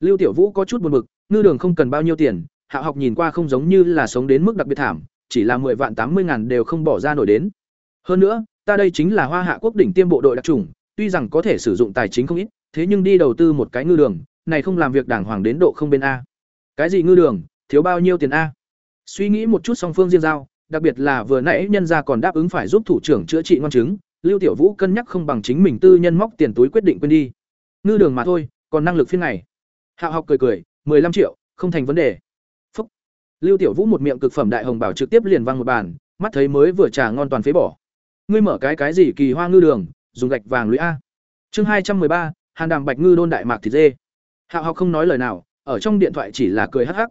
Lưu Tiểu Vũ có chút buồn bực, ngư đường không cần bao nhiêu tiền, Hạ học nhìn qua không giống như là sống đến mức đặc biệt thảm, chỉ là 10 vạn 80 ngàn đều không bỏ ra nổi đến. Hơn nữa, ta đây chính là Hoa Hạ quốc đỉnh tiêm bộ đội đặc trùng, tuy rằng có thể sử dụng tài chính không ít, thế nhưng đi đầu tư một cái ngư đường, này không làm việc đảng hoàng đến độ không bên a. Cái gì ngư đường, thiếu bao nhiêu tiền a? Suy nghĩ một chút song phương riêng giao, đặc biệt là vừa nãy nhân gia còn đáp ứng phải giúp thủ trưởng chữa trị ngon chứng, Lưu Tiểu Vũ cân nhắc không bằng chính mình tư nhân móc tiền túi quyết định quên đi. Ngư đường mà thôi, còn năng lực phiên này. Hạo học cười cười, 15 triệu, không thành vấn đề. Phúc. Lưu Tiểu Vũ một miệng cực phẩm đại hồng bảo trực tiếp liền văng một bàn, mắt thấy mới vừa trà ngon toàn phế bỏ. Ngươi mở cái cái gì kỳ hoa ngư đường, dùng gạch vàng lũy a. Chương hai trăm ba, Hàn Đàm Bạch ngư đôn đại mạc thịt dê. Hạo học không nói lời nào, ở trong điện thoại chỉ là cười hắc hắc.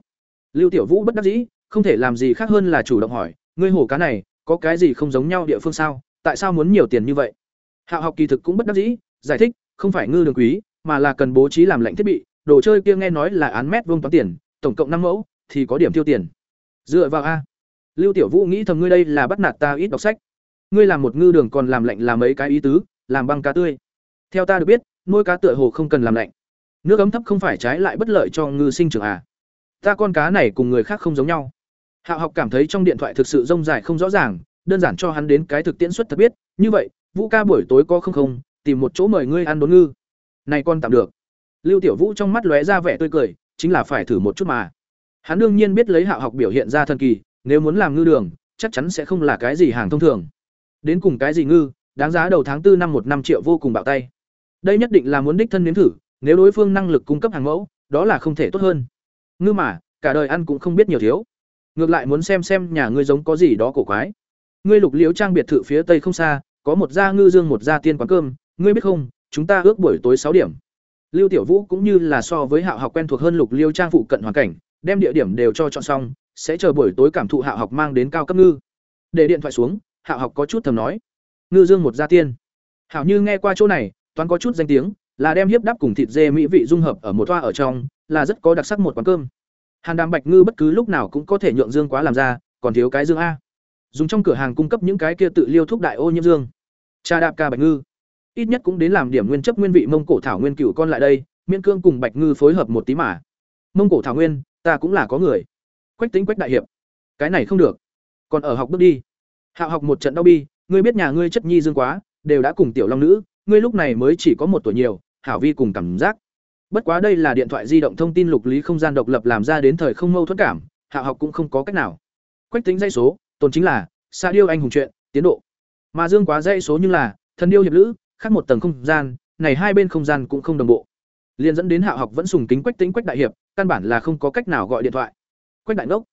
Lưu Tiểu Vũ bất đắc dĩ, không thể làm gì khác hơn là chủ động hỏi, ngươi hồ cá này, có cái gì không giống nhau địa phương sao, tại sao muốn nhiều tiền như vậy? Hạo học kỳ thực cũng bất đắc dĩ, giải thích, không phải ngư đường quý, mà là cần bố trí làm lạnh thiết bị, đồ chơi kia nghe nói là án mét vuông toán tiền, tổng cộng năm mẫu, thì có điểm tiêu tiền. Dựa vào a. Lưu Tiểu Vũ nghĩ thầm ngươi đây là bắt nạt ta ít đọc sách. Ngươi làm một ngư đường còn làm lạnh làm mấy cái ý tứ, làm băng cá tươi. Theo ta được biết, nuôi cá tựa hồ không cần làm lạnh. Nước ấm thấp không phải trái lại bất lợi cho ngư sinh trưởng à? Ta con cá này cùng người khác không giống nhau. Hạo học cảm thấy trong điện thoại thực sự rông dài không rõ ràng, đơn giản cho hắn đến cái thực tiễn xuất thật biết, như vậy, Vũ ca buổi tối có không không, tìm một chỗ mời ngươi ăn đốn ngư. Này con tạm được. Lưu Tiểu Vũ trong mắt lóe ra vẻ tươi cười, chính là phải thử một chút mà. Hắn đương nhiên biết lấy Hạo học biểu hiện ra thần kỳ, nếu muốn làm ngư đường, chắc chắn sẽ không là cái gì hàng thông thường. Đến cùng cái gì ngư, đáng giá đầu tháng tư năm một năm triệu vô cùng bạo tay. Đây nhất định là muốn đích thân nếm thử, nếu đối phương năng lực cung cấp hàng mẫu, đó là không thể tốt hơn. Ngư mà, cả đời ăn cũng không biết nhiều thiếu. Ngược lại muốn xem xem nhà ngươi giống có gì đó cổ quái. Ngươi lục liễu trang biệt thự phía tây không xa, có một gia ngư dương một gia tiên quán cơm, ngươi biết không, chúng ta ước buổi tối sáu điểm. Lưu Tiểu Vũ cũng như là so với Hạo học quen thuộc hơn Lục Liêu trang phụ cận hoàn cảnh, đem địa điểm đều cho chọn xong, sẽ chờ buổi tối cảm thụ Hạo học mang đến cao cấp ngư. Để điện thoại xuống, Hạo học có chút thầm nói: "Ngư Dương một gia tiên." hảo Như nghe qua chỗ này, toán có chút danh tiếng, là đem hiếp đáp cùng thịt dê mỹ vị dung hợp ở một toa ở trong, là rất có đặc sắc một quán cơm. Hàn Đàm Bạch Ngư bất cứ lúc nào cũng có thể nhượng dương quá làm ra, còn thiếu cái dương a. Dùng trong cửa hàng cung cấp những cái kia tự liêu thuốc đại ô nhiễm dương. Cha đạp ca Bạch Ngư, ít nhất cũng đến làm điểm nguyên chấp nguyên vị mông cổ thảo nguyên cửu con lại đây, miễn cương cùng Bạch Ngư phối hợp một tí mà. Mông cổ thảo nguyên, ta cũng là có người. Quách tính Quách đại hiệp. Cái này không được. Còn ở học bước đi. Hạo học một trận đau bi, ngươi biết nhà ngươi chất nhi dương quá, đều đã cùng tiểu long nữ, ngươi lúc này mới chỉ có một tuổi nhiều, hảo vi cùng cảm giác. Bất quá đây là điện thoại di động thông tin lục lý không gian độc lập làm ra đến thời không mâu thuẫn cảm, hạ học cũng không có cách nào. Quách tính dây số, tồn chính là xa điêu anh hùng chuyện, tiến độ. Mà Dương quá dây số nhưng là thần điêu hiệp lữ, khác một tầng không gian, này hai bên không gian cũng không đồng bộ. Liên dẫn đến hạ học vẫn sùng kính Quách tính Quách đại hiệp, căn bản là không có cách nào gọi điện thoại. Quách đại ngốc.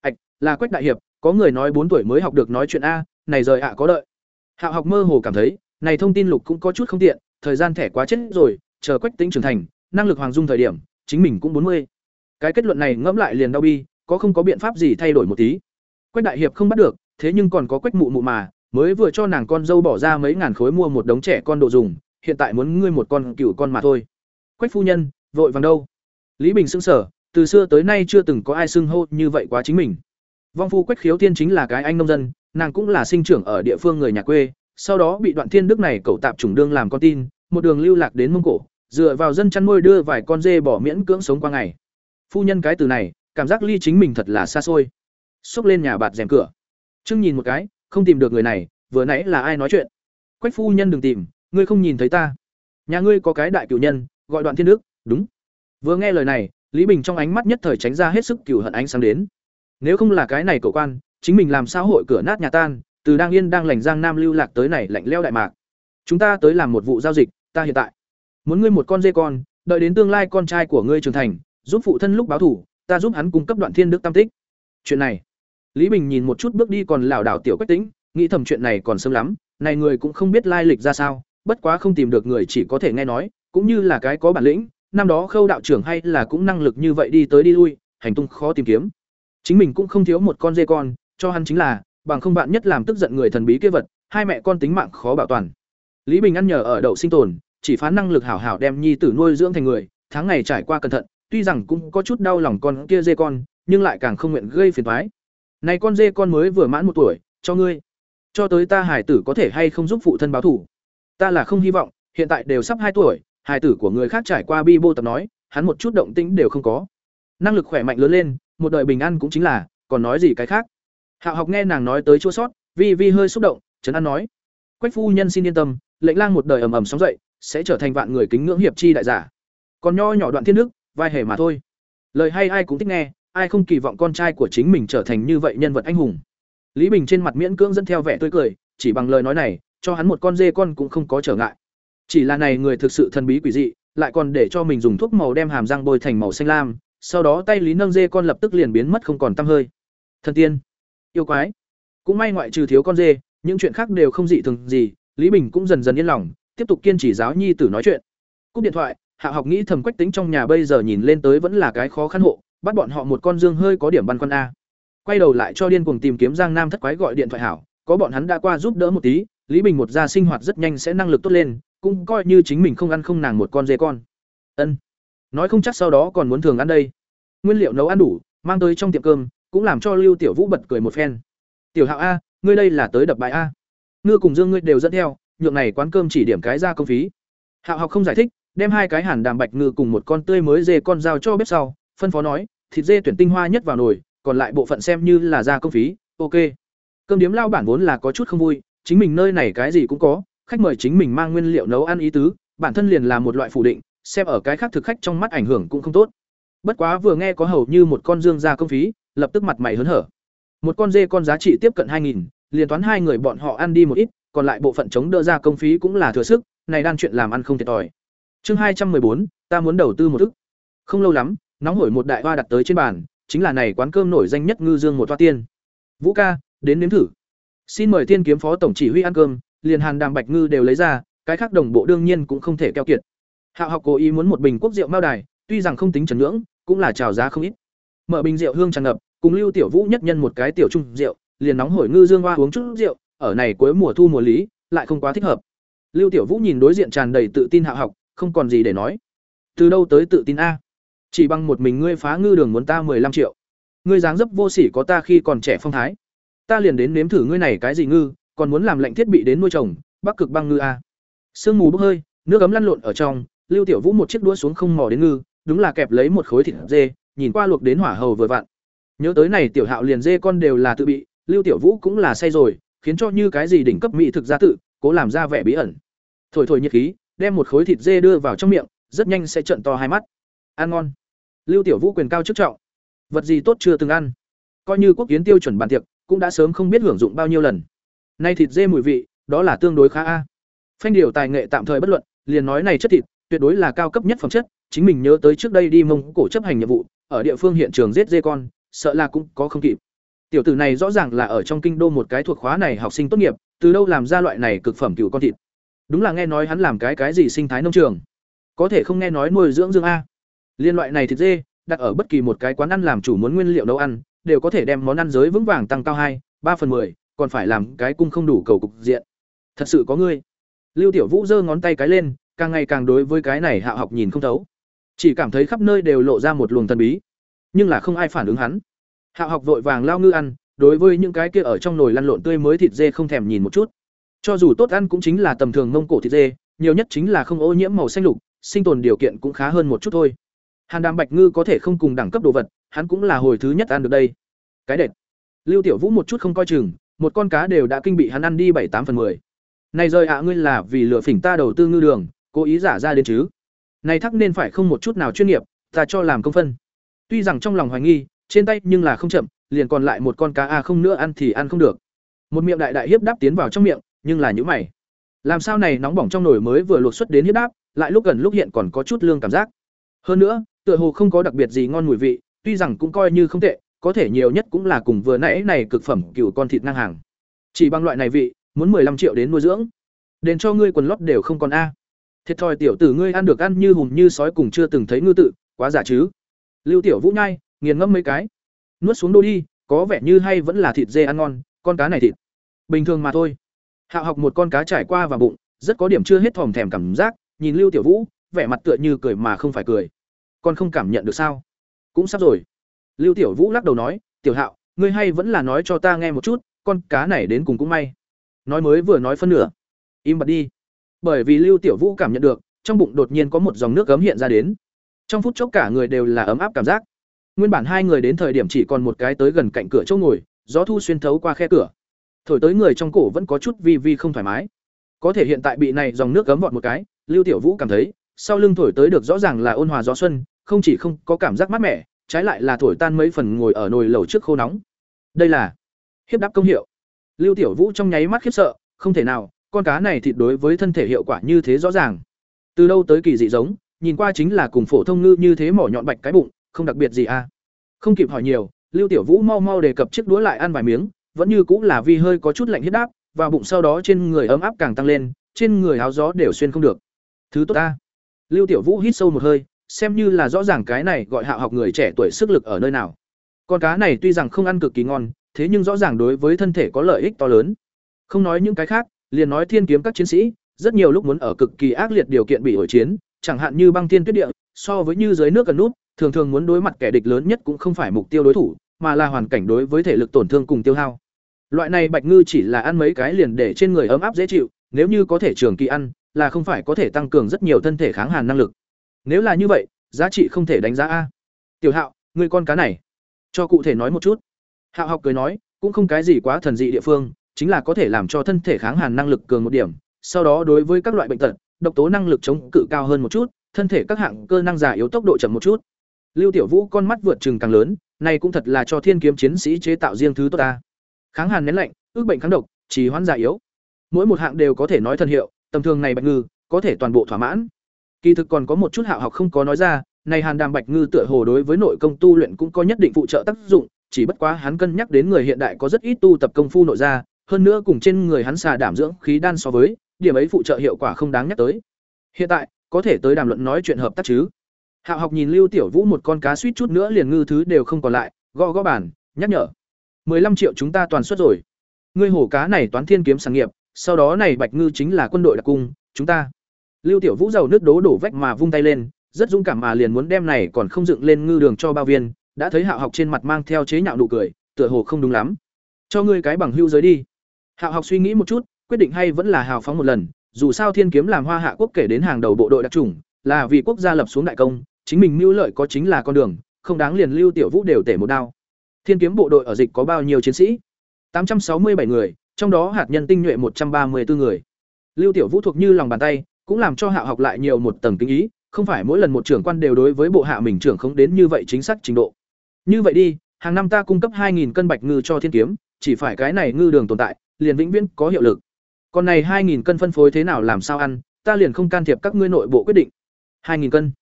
ạch, là Quách đại hiệp, có người nói bốn tuổi mới học được nói chuyện a, này rời ạ có đợi. Hạ học mơ hồ cảm thấy, này thông tin lục cũng có chút không tiện, thời gian thẻ quá chết rồi, chờ Quách Tĩnh trưởng thành, năng lực hoàng dung thời điểm, chính mình cũng bốn mươi. Cái kết luận này ngẫm lại liền đau bi, có không có biện pháp gì thay đổi một tí. Quách đại hiệp không bắt được, thế nhưng còn có Quách mụ mụ mà, mới vừa cho nàng con dâu bỏ ra mấy ngàn khối mua một đống trẻ con đồ dùng, hiện tại muốn ngươi một con cựu con mà thôi. Quách phu nhân, vội vàng đâu? Lý Bình sững sở, từ xưa tới nay chưa từng có ai xưng hô như vậy quá chính mình. Vong phu Quách Khiếu Thiên chính là cái anh nông dân, nàng cũng là sinh trưởng ở địa phương người nhà quê, sau đó bị Đoạn Thiên Đức này cậu tạp chủng đương làm con tin, một đường lưu lạc đến Mông Cổ, dựa vào dân chăn nuôi đưa vài con dê bỏ miễn cưỡng sống qua ngày. Phu nhân cái từ này, cảm giác ly chính mình thật là xa xôi. Xốc lên nhà bạt rèm cửa. trương nhìn một cái, không tìm được người này, vừa nãy là ai nói chuyện? Quách phu nhân đừng tìm, ngươi không nhìn thấy ta. Nhà ngươi có cái đại cửu nhân, gọi Đoạn Thiên Đức, đúng. Vừa nghe lời này, Lý Bình trong ánh mắt nhất thời tránh ra hết sức cửu hận ánh sáng đến. Nếu không là cái này cậu quan, chính mình làm sao hội cửa nát nhà tan, từ đang yên đang lành giang nam lưu lạc tới này lạnh leo đại mạc. Chúng ta tới làm một vụ giao dịch, ta hiện tại muốn ngươi một con dê con, đợi đến tương lai con trai của ngươi trưởng thành, giúp phụ thân lúc báo thủ, ta giúp hắn cung cấp đoạn thiên đức tam tích. Chuyện này, Lý Bình nhìn một chút bước đi còn lảo đảo tiểu Quách Tĩnh, nghĩ thầm chuyện này còn sớm lắm, này người cũng không biết lai lịch ra sao, bất quá không tìm được người chỉ có thể nghe nói, cũng như là cái có bản lĩnh, năm đó Khâu đạo trưởng hay là cũng năng lực như vậy đi tới đi lui, hành tung khó tìm kiếm. Chính mình cũng không thiếu một con dê con, cho hắn chính là, bằng không bạn nhất làm tức giận người thần bí kia vật, hai mẹ con tính mạng khó bảo toàn. Lý Bình ăn nhờ ở đậu sinh tồn, chỉ phán năng lực hảo hảo đem nhi tử nuôi dưỡng thành người, tháng ngày trải qua cẩn thận, tuy rằng cũng có chút đau lòng con kia dê con, nhưng lại càng không nguyện gây phiền toái. Này con dê con mới vừa mãn một tuổi, cho ngươi. Cho tới ta hải tử có thể hay không giúp phụ thân báo thủ. Ta là không hy vọng, hiện tại đều sắp hai tuổi, hải tử của người khác trải qua bi bô tập nói, hắn một chút động tĩnh đều không có. Năng lực khỏe mạnh lớn lên, một đời bình an cũng chính là, còn nói gì cái khác. Hạo học nghe nàng nói tới chua sót, vi vi hơi xúc động, trấn an nói: "Quách phu nhân xin yên tâm, lệnh lang một đời ầm ầm sóng dậy, sẽ trở thành vạn người kính ngưỡng hiệp chi đại giả. Còn nho nhỏ đoạn thiên đức, vai hề mà thôi. Lời hay ai cũng thích nghe, ai không kỳ vọng con trai của chính mình trở thành như vậy nhân vật anh hùng." Lý Bình trên mặt miễn cưỡng dẫn theo vẻ tươi cười, chỉ bằng lời nói này, cho hắn một con dê con cũng không có trở ngại. Chỉ là này người thực sự thần bí quỷ dị, lại còn để cho mình dùng thuốc màu đem hàm răng bôi thành màu xanh lam, sau đó tay Lý nâng dê con lập tức liền biến mất không còn tăm hơi. Thần tiên yêu quái cũng may ngoại trừ thiếu con dê những chuyện khác đều không dị thường gì lý bình cũng dần dần yên lòng tiếp tục kiên trì giáo nhi tử nói chuyện. Cúp điện thoại hạ học nghĩ thầm quách tính trong nhà bây giờ nhìn lên tới vẫn là cái khó khăn hộ bắt bọn họ một con dương hơi có điểm băn khoăn a. Quay đầu lại cho điên cuồng tìm kiếm giang nam thất quái gọi điện thoại hảo có bọn hắn đã qua giúp đỡ một tí lý bình một gia sinh hoạt rất nhanh sẽ năng lực tốt lên cũng coi như chính mình không ăn không nàng một con dê con. Ân. Nói không chắc sau đó còn muốn thường ăn đây. Nguyên liệu nấu ăn đủ mang tới trong tiệm cơm cũng làm cho Lưu Tiểu Vũ bật cười một phen. "Tiểu Hạo a, ngươi đây là tới đập bài a?" Ngư cùng Dương ngươi đều dẫn theo, nhượng này quán cơm chỉ điểm cái ra công phí. Hạo học không giải thích, đem hai cái hàn đàm bạch ngư cùng một con tươi mới dê con giao cho bếp sau, phân phó nói, thịt dê tuyển tinh hoa nhất vào nồi, còn lại bộ phận xem như là ra công phí, ok. Cơm điếm lao bản vốn là có chút không vui, chính mình nơi này cái gì cũng có, khách mời chính mình mang nguyên liệu nấu ăn ý tứ, bản thân liền là một loại phủ định, xem ở cái khác thực khách trong mắt ảnh hưởng cũng không tốt. Bất quá vừa nghe có hầu như một con dương ra công phí, lập tức mặt mày hớn hở. Một con dê con giá trị tiếp cận 2000, liền toán hai người bọn họ ăn đi một ít, còn lại bộ phận chống đỡ ra công phí cũng là thừa sức, này đang chuyện làm ăn không thiệt tỏi. Chương hai trăm bốn, ta muốn đầu tư một ức. Không lâu lắm, nóng hổi một đại hoa đặt tới trên bàn, chính là này quán cơm nổi danh nhất ngư dương một toa tiên. Vũ ca, đến nếm thử. Xin mời tiên kiếm phó tổng chỉ huy ăn cơm, liền Hàn Đàm Bạch Ngư đều lấy ra, cái khác đồng bộ đương nhiên cũng không thể keo kiệt. Hạo học cố ý muốn một bình quốc rượu mao đài, tuy rằng không tính trần ngưỡng, cũng là chào giá không ít. Mở bình rượu hương tràn ngập, cùng Lưu Tiểu Vũ nhất nhân một cái tiểu trung rượu, liền nóng hổi ngư dương hoa uống chút rượu, ở này cuối mùa thu mùa lý, lại không quá thích hợp. Lưu Tiểu Vũ nhìn đối diện tràn đầy tự tin hạ học, không còn gì để nói. Từ đâu tới tự tin a? Chỉ bằng một mình ngươi phá ngư đường muốn ta 15 triệu. Ngươi dáng dấp vô sỉ có ta khi còn trẻ phong thái. Ta liền đến nếm thử ngươi này cái gì ngư, còn muốn làm lệnh thiết bị đến nuôi trồng, Bắc Cực băng ngư a. Sương mù bốc hơi, nước ấm lăn lộn ở trong, Lưu Tiểu Vũ một chiếc đũa xuống không mò đến ngư, đúng là kẹp lấy một khối thịt dê, nhìn qua luộc đến hỏa hầu vừa vặn. Nhớ tới này tiểu Hạo liền dê con đều là tự bị, Lưu Tiểu Vũ cũng là say rồi, khiến cho như cái gì đỉnh cấp mỹ thực gia tự, cố làm ra vẻ bí ẩn. Thổi thổi nhiệt khí, đem một khối thịt dê đưa vào trong miệng, rất nhanh sẽ trợn to hai mắt. Ăn ngon. Lưu Tiểu Vũ quyền cao chức trọng. Vật gì tốt chưa từng ăn. Coi như quốc kiến tiêu chuẩn bàn tiệc, cũng đã sớm không biết hưởng dụng bao nhiêu lần. Nay thịt dê mùi vị, đó là tương đối khá a. Phanh điều tài nghệ tạm thời bất luận, liền nói này chất thịt, tuyệt đối là cao cấp nhất phẩm chất, chính mình nhớ tới trước đây đi Mông Cổ chấp hành nhiệm vụ, ở địa phương hiện trường giết dê con, sợ là cũng có không kịp. Tiểu tử này rõ ràng là ở trong kinh đô một cái thuộc khóa này học sinh tốt nghiệp, từ đâu làm ra loại này cực phẩm cừu con thịt. Đúng là nghe nói hắn làm cái cái gì sinh thái nông trường. Có thể không nghe nói nuôi dưỡng dương a. Liên loại này thịt dê, đặt ở bất kỳ một cái quán ăn làm chủ muốn nguyên liệu nấu ăn, đều có thể đem món ăn giới vững vàng tăng cao hai, ba phần 10, còn phải làm cái cung không đủ cầu cục diện. Thật sự có ngươi. Lưu Tiểu Vũ giơ ngón tay cái lên, càng ngày càng đối với cái này hạ học nhìn không thấu. Chỉ cảm thấy khắp nơi đều lộ ra một luồng thần bí, nhưng là không ai phản ứng hắn. Hạ học vội vàng lao ngư ăn, đối với những cái kia ở trong nồi lăn lộn tươi mới thịt dê không thèm nhìn một chút. Cho dù tốt ăn cũng chính là tầm thường mông cổ thịt dê, nhiều nhất chính là không ô nhiễm màu xanh lục, sinh tồn điều kiện cũng khá hơn một chút thôi. Hàn Đàm Bạch Ngư có thể không cùng đẳng cấp đồ vật, hắn cũng là hồi thứ nhất ăn được đây. Cái đệt. Lưu Tiểu Vũ một chút không coi chừng, một con cá đều đã kinh bị hắn ăn đi bảy tám phần 10. Này rời ạ ngươi là vì lừa phỉnh ta đầu tư ngư đường, cố ý giả ra đến chứ. Này thắc nên phải không một chút nào chuyên nghiệp, ta cho làm công phân. Tuy rằng trong lòng hoài nghi, trên tay nhưng là không chậm, liền còn lại một con cá a không nữa ăn thì ăn không được. Một miệng đại đại hiếp đáp tiến vào trong miệng, nhưng là nhữ mày. Làm sao này nóng bỏng trong nồi mới vừa luộc xuất đến hiếp đáp, lại lúc gần lúc hiện còn có chút lương cảm giác. Hơn nữa, tựa hồ không có đặc biệt gì ngon mùi vị, tuy rằng cũng coi như không tệ, có thể nhiều nhất cũng là cùng vừa nãy này cực phẩm cựu con thịt ngang hàng. Chỉ bằng loại này vị, muốn 15 triệu đến nuôi dưỡng. Đền cho ngươi quần lót đều không còn a. Thiệt thòi tiểu tử ngươi ăn được ăn như hùm như sói cùng chưa từng thấy ngư tự, quá giả chứ. Lưu Tiểu Vũ nhai, nghiền ngẫm mấy cái. Nuốt xuống đôi đi, có vẻ như hay vẫn là thịt dê ăn ngon, con cá này thịt. Bình thường mà thôi. Hạ học một con cá trải qua vào bụng, rất có điểm chưa hết thòm thèm cảm giác, nhìn Lưu Tiểu Vũ, vẻ mặt tựa như cười mà không phải cười. Con không cảm nhận được sao? Cũng sắp rồi. Lưu Tiểu Vũ lắc đầu nói, "Tiểu Hạo, ngươi hay vẫn là nói cho ta nghe một chút, con cá này đến cùng cũng may." Nói mới vừa nói phân nửa, im bặt đi. Bởi vì Lưu Tiểu Vũ cảm nhận được, trong bụng đột nhiên có một dòng nước ấm hiện ra đến. Trong phút chốc cả người đều là ấm áp cảm giác. Nguyên bản hai người đến thời điểm chỉ còn một cái tới gần cạnh cửa chỗ ngồi, gió thu xuyên thấu qua khe cửa. Thổi tới người trong cổ vẫn có chút vi vi không thoải mái. Có thể hiện tại bị này dòng nước gấm vọt một cái, Lưu Tiểu Vũ cảm thấy, sau lưng thổi tới được rõ ràng là ôn hòa gió xuân, không chỉ không có cảm giác mát mẻ, trái lại là thổi tan mấy phần ngồi ở nồi lẩu trước khô nóng. Đây là hiếp đáp công hiệu. Lưu Tiểu Vũ trong nháy mắt khiếp sợ, không thể nào, con cá này thịt đối với thân thể hiệu quả như thế rõ ràng. Từ đâu tới kỳ dị giống, nhìn qua chính là cùng phổ thông ngư như thế mỏ nhọn bạch cái bụng, không đặc biệt gì à. Không kịp hỏi nhiều, Lưu Tiểu Vũ mau mau đề cập chiếc đũa lại ăn vài miếng, vẫn như cũng là vì hơi có chút lạnh huyết đáp, và bụng sau đó trên người ấm áp càng tăng lên, trên người áo gió đều xuyên không được. Thứ tốt ta. Lưu Tiểu Vũ hít sâu một hơi, xem như là rõ ràng cái này gọi hạ học người trẻ tuổi sức lực ở nơi nào. Con cá này tuy rằng không ăn cực kỳ ngon, thế nhưng rõ ràng đối với thân thể có lợi ích to lớn. Không nói những cái khác, liền nói thiên kiếm các chiến sĩ, rất nhiều lúc muốn ở cực kỳ ác liệt điều kiện bị ổi chiến, chẳng hạn như băng thiên tuyết địa, so với như dưới nước gần nút, thường thường muốn đối mặt kẻ địch lớn nhất cũng không phải mục tiêu đối thủ, mà là hoàn cảnh đối với thể lực tổn thương cùng tiêu hao. Loại này bạch ngư chỉ là ăn mấy cái liền để trên người ấm áp dễ chịu, nếu như có thể trường kỳ ăn, là không phải có thể tăng cường rất nhiều thân thể kháng hàn năng lực. Nếu là như vậy, giá trị không thể đánh giá a. Tiểu Hạo, người con cá này, cho cụ thể nói một chút. Hạo học cười nói, cũng không cái gì quá thần dị địa phương, chính là có thể làm cho thân thể kháng hàn năng lực cường một điểm, sau đó đối với các loại bệnh tật, độc tố năng lực chống cự cao hơn một chút, thân thể các hạng cơ năng giả yếu tốc độ chậm một chút. Lưu Tiểu Vũ con mắt vượt trừng càng lớn, này cũng thật là cho thiên kiếm chiến sĩ chế tạo riêng thứ tốt ta. Kháng hàn nén lạnh, ước bệnh kháng độc, trì hoãn già yếu. Mỗi một hạng đều có thể nói thân hiệu, tầm thường này bạch ngư, có thể toàn bộ thỏa mãn. Kỳ thực còn có một chút hạo học không có nói ra, này Hàn Đàm Bạch Ngư tựa hồ đối với nội công tu luyện cũng có nhất định phụ trợ tác dụng, chỉ bất quá hắn cân nhắc đến người hiện đại có rất ít tu tập công phu nội gia, hơn nữa cùng trên người hắn xà đảm dưỡng khí đan so với, điểm ấy phụ trợ hiệu quả không đáng nhắc tới. Hiện tại, có thể tới đàm luận nói chuyện hợp tác chứ? Hạo học nhìn Lưu Tiểu Vũ một con cá suýt chút nữa liền ngư thứ đều không còn lại, gõ gõ bàn, nhắc nhở. 15 triệu chúng ta toàn suất rồi. Ngươi hổ cá này toán thiên kiếm sản nghiệp, sau đó này Bạch Ngư chính là quân đội đặc cung, chúng ta Lưu Tiểu Vũ giàu nước đố đổ vách mà vung tay lên, rất dũng cảm mà liền muốn đem này còn không dựng lên ngư đường cho bao viên, đã thấy Hạo học trên mặt mang theo chế nhạo nụ cười, tựa hồ không đúng lắm. Cho ngươi cái bằng hưu giới đi. Hạo học suy nghĩ một chút, quyết định hay vẫn là hào phóng một lần, dù sao Thiên kiếm làm Hoa Hạ quốc kể đến hàng đầu bộ đội đặc chủng, là vì quốc gia lập xuống đại công, chính mình mưu lợi có chính là con đường, không đáng liền Lưu Tiểu Vũ đều tể một đao. Thiên kiếm bộ đội ở dịch có bao nhiêu chiến sĩ? tám trăm sáu mươi bảy người, trong đó hạt nhân tinh nhuệ một trăm ba mươi bốn người. Lưu Tiểu Vũ thuộc như lòng bàn tay, cũng làm cho Hạ học lại nhiều một tầng kinh ý, không phải mỗi lần một trưởng quan đều đối với bộ hạ mình trưởng không đến như vậy chính xác trình độ. Như vậy đi, hàng năm ta cung cấp 2000 cân bạch ngư cho thiên kiếm, chỉ phải cái này ngư đường tồn tại, liền vĩnh viễn có hiệu lực. Còn này 2000 cân phân phối thế nào làm sao ăn, ta liền không can thiệp các ngươi nội bộ quyết định. 2000 cân.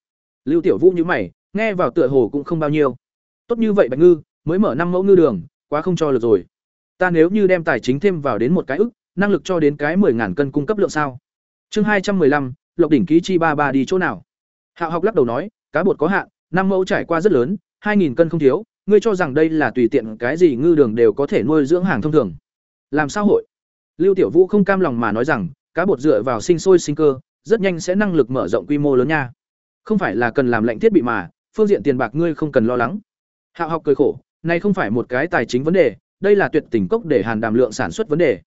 Lưu Tiểu Vũ nhíu mày, nghe vào tựa hồ cũng không bao nhiêu. Tốt như vậy bạch ngư, mới mở năm mẫu ngư đường, quá không cho lực rồi. Ta nếu như đem tài chính thêm vào đến một cái ức, năng lực cho đến cái 10000 cân cung cấp lượng sao? Chương hai trăm 215, Lộc đỉnh ký chi ba ba đi chỗ nào? Hạo học lắc đầu nói, cá bột có hạn, năm mẫu trải qua rất lớn, 2000 cân không thiếu, ngươi cho rằng đây là tùy tiện cái gì ngư đường đều có thể nuôi dưỡng hàng thông thường. Làm sao hội? Lưu Tiểu Vũ không cam lòng mà nói rằng, cá bột dựa vào sinh sôi sinh cơ, rất nhanh sẽ năng lực mở rộng quy mô lớn nha. Không phải là cần làm lệnh thiết bị mà, phương diện tiền bạc ngươi không cần lo lắng. Hạo học cười khổ, này không phải một cái tài chính vấn đề, đây là tuyệt tình cốc để hàn đàm lượng sản xuất vấn đề.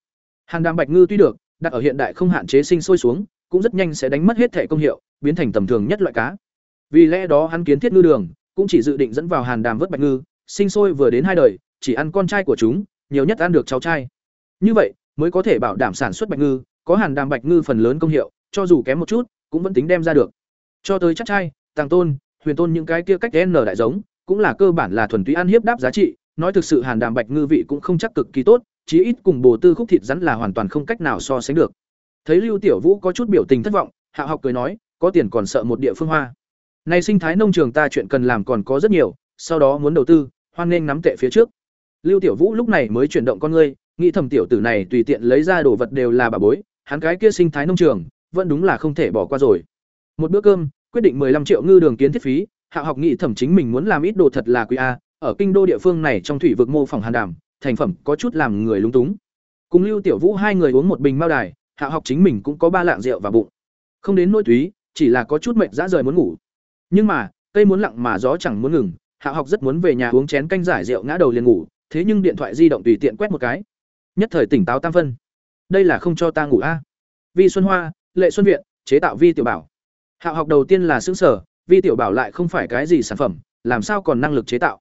Hàn đàm bạch ngư tuy được, đặt ở hiện đại không hạn chế sinh sôi xuống, cũng rất nhanh sẽ đánh mất hết thể công hiệu, biến thành tầm thường nhất loại cá. Vì lẽ đó hắn kiến thiết ngư đường, cũng chỉ dự định dẫn vào hàn đàm vớt bạch ngư, sinh sôi vừa đến hai đời, chỉ ăn con trai của chúng, nhiều nhất ăn được cháu trai. Như vậy, mới có thể bảo đảm sản xuất bạch ngư, có hàn đàm bạch ngư phần lớn công hiệu, cho dù kém một chút, cũng vẫn tính đem ra được. Cho tới chắc trai, tàng tôn, huyền tôn những cái kia cách n đại giống, cũng là cơ bản là thuần túy ăn hiếp đáp giá trị, nói thực sự hàn đàm bạch ngư vị cũng không chắc cực kỳ tốt, chí ít cùng bồ tư khúc thịt rắn là hoàn toàn không cách nào so sánh được. Thấy Lưu Tiểu Vũ có chút biểu tình thất vọng, Hạ học cười nói, có tiền còn sợ một địa phương hoa. Này sinh thái nông trường ta chuyện cần làm còn có rất nhiều, sau đó muốn đầu tư, hoan nên nắm tệ phía trước. Lưu Tiểu Vũ lúc này mới chuyển động con ngươi, nghĩ thầm tiểu tử này tùy tiện lấy ra đồ vật đều là bà bối, hắn cái kia sinh thái nông trường, vẫn đúng là không thể bỏ qua rồi. Một bữa cơm, quyết định 15 triệu ngư đường kiến thiết phí, Hạ học nghị thẩm chính mình muốn làm ít đồ thật là quý a, ở kinh đô địa phương này trong thủy vực mô phỏng hàn đàm, thành phẩm có chút làm người lúng túng. Cùng Lưu Tiểu Vũ hai người uống một bình mao đài, Hạ học chính mình cũng có ba lạng rượu và bụng. Không đến nỗi túy, chỉ là có chút mệt dã rời muốn ngủ. Nhưng mà, cây muốn lặng mà gió chẳng muốn ngừng, Hạ học rất muốn về nhà uống chén canh giải rượu ngã đầu liền ngủ, thế nhưng điện thoại di động tùy tiện quét một cái. Nhất thời tỉnh táo tam phân. Đây là không cho ta ngủ a. Vi Xuân Hoa, Lệ Xuân Viện, chế tạo Vi tiểu bảo. Hạo học đầu tiên là sững sở, Vi tiểu bảo lại không phải cái gì sản phẩm, làm sao còn năng lực chế tạo.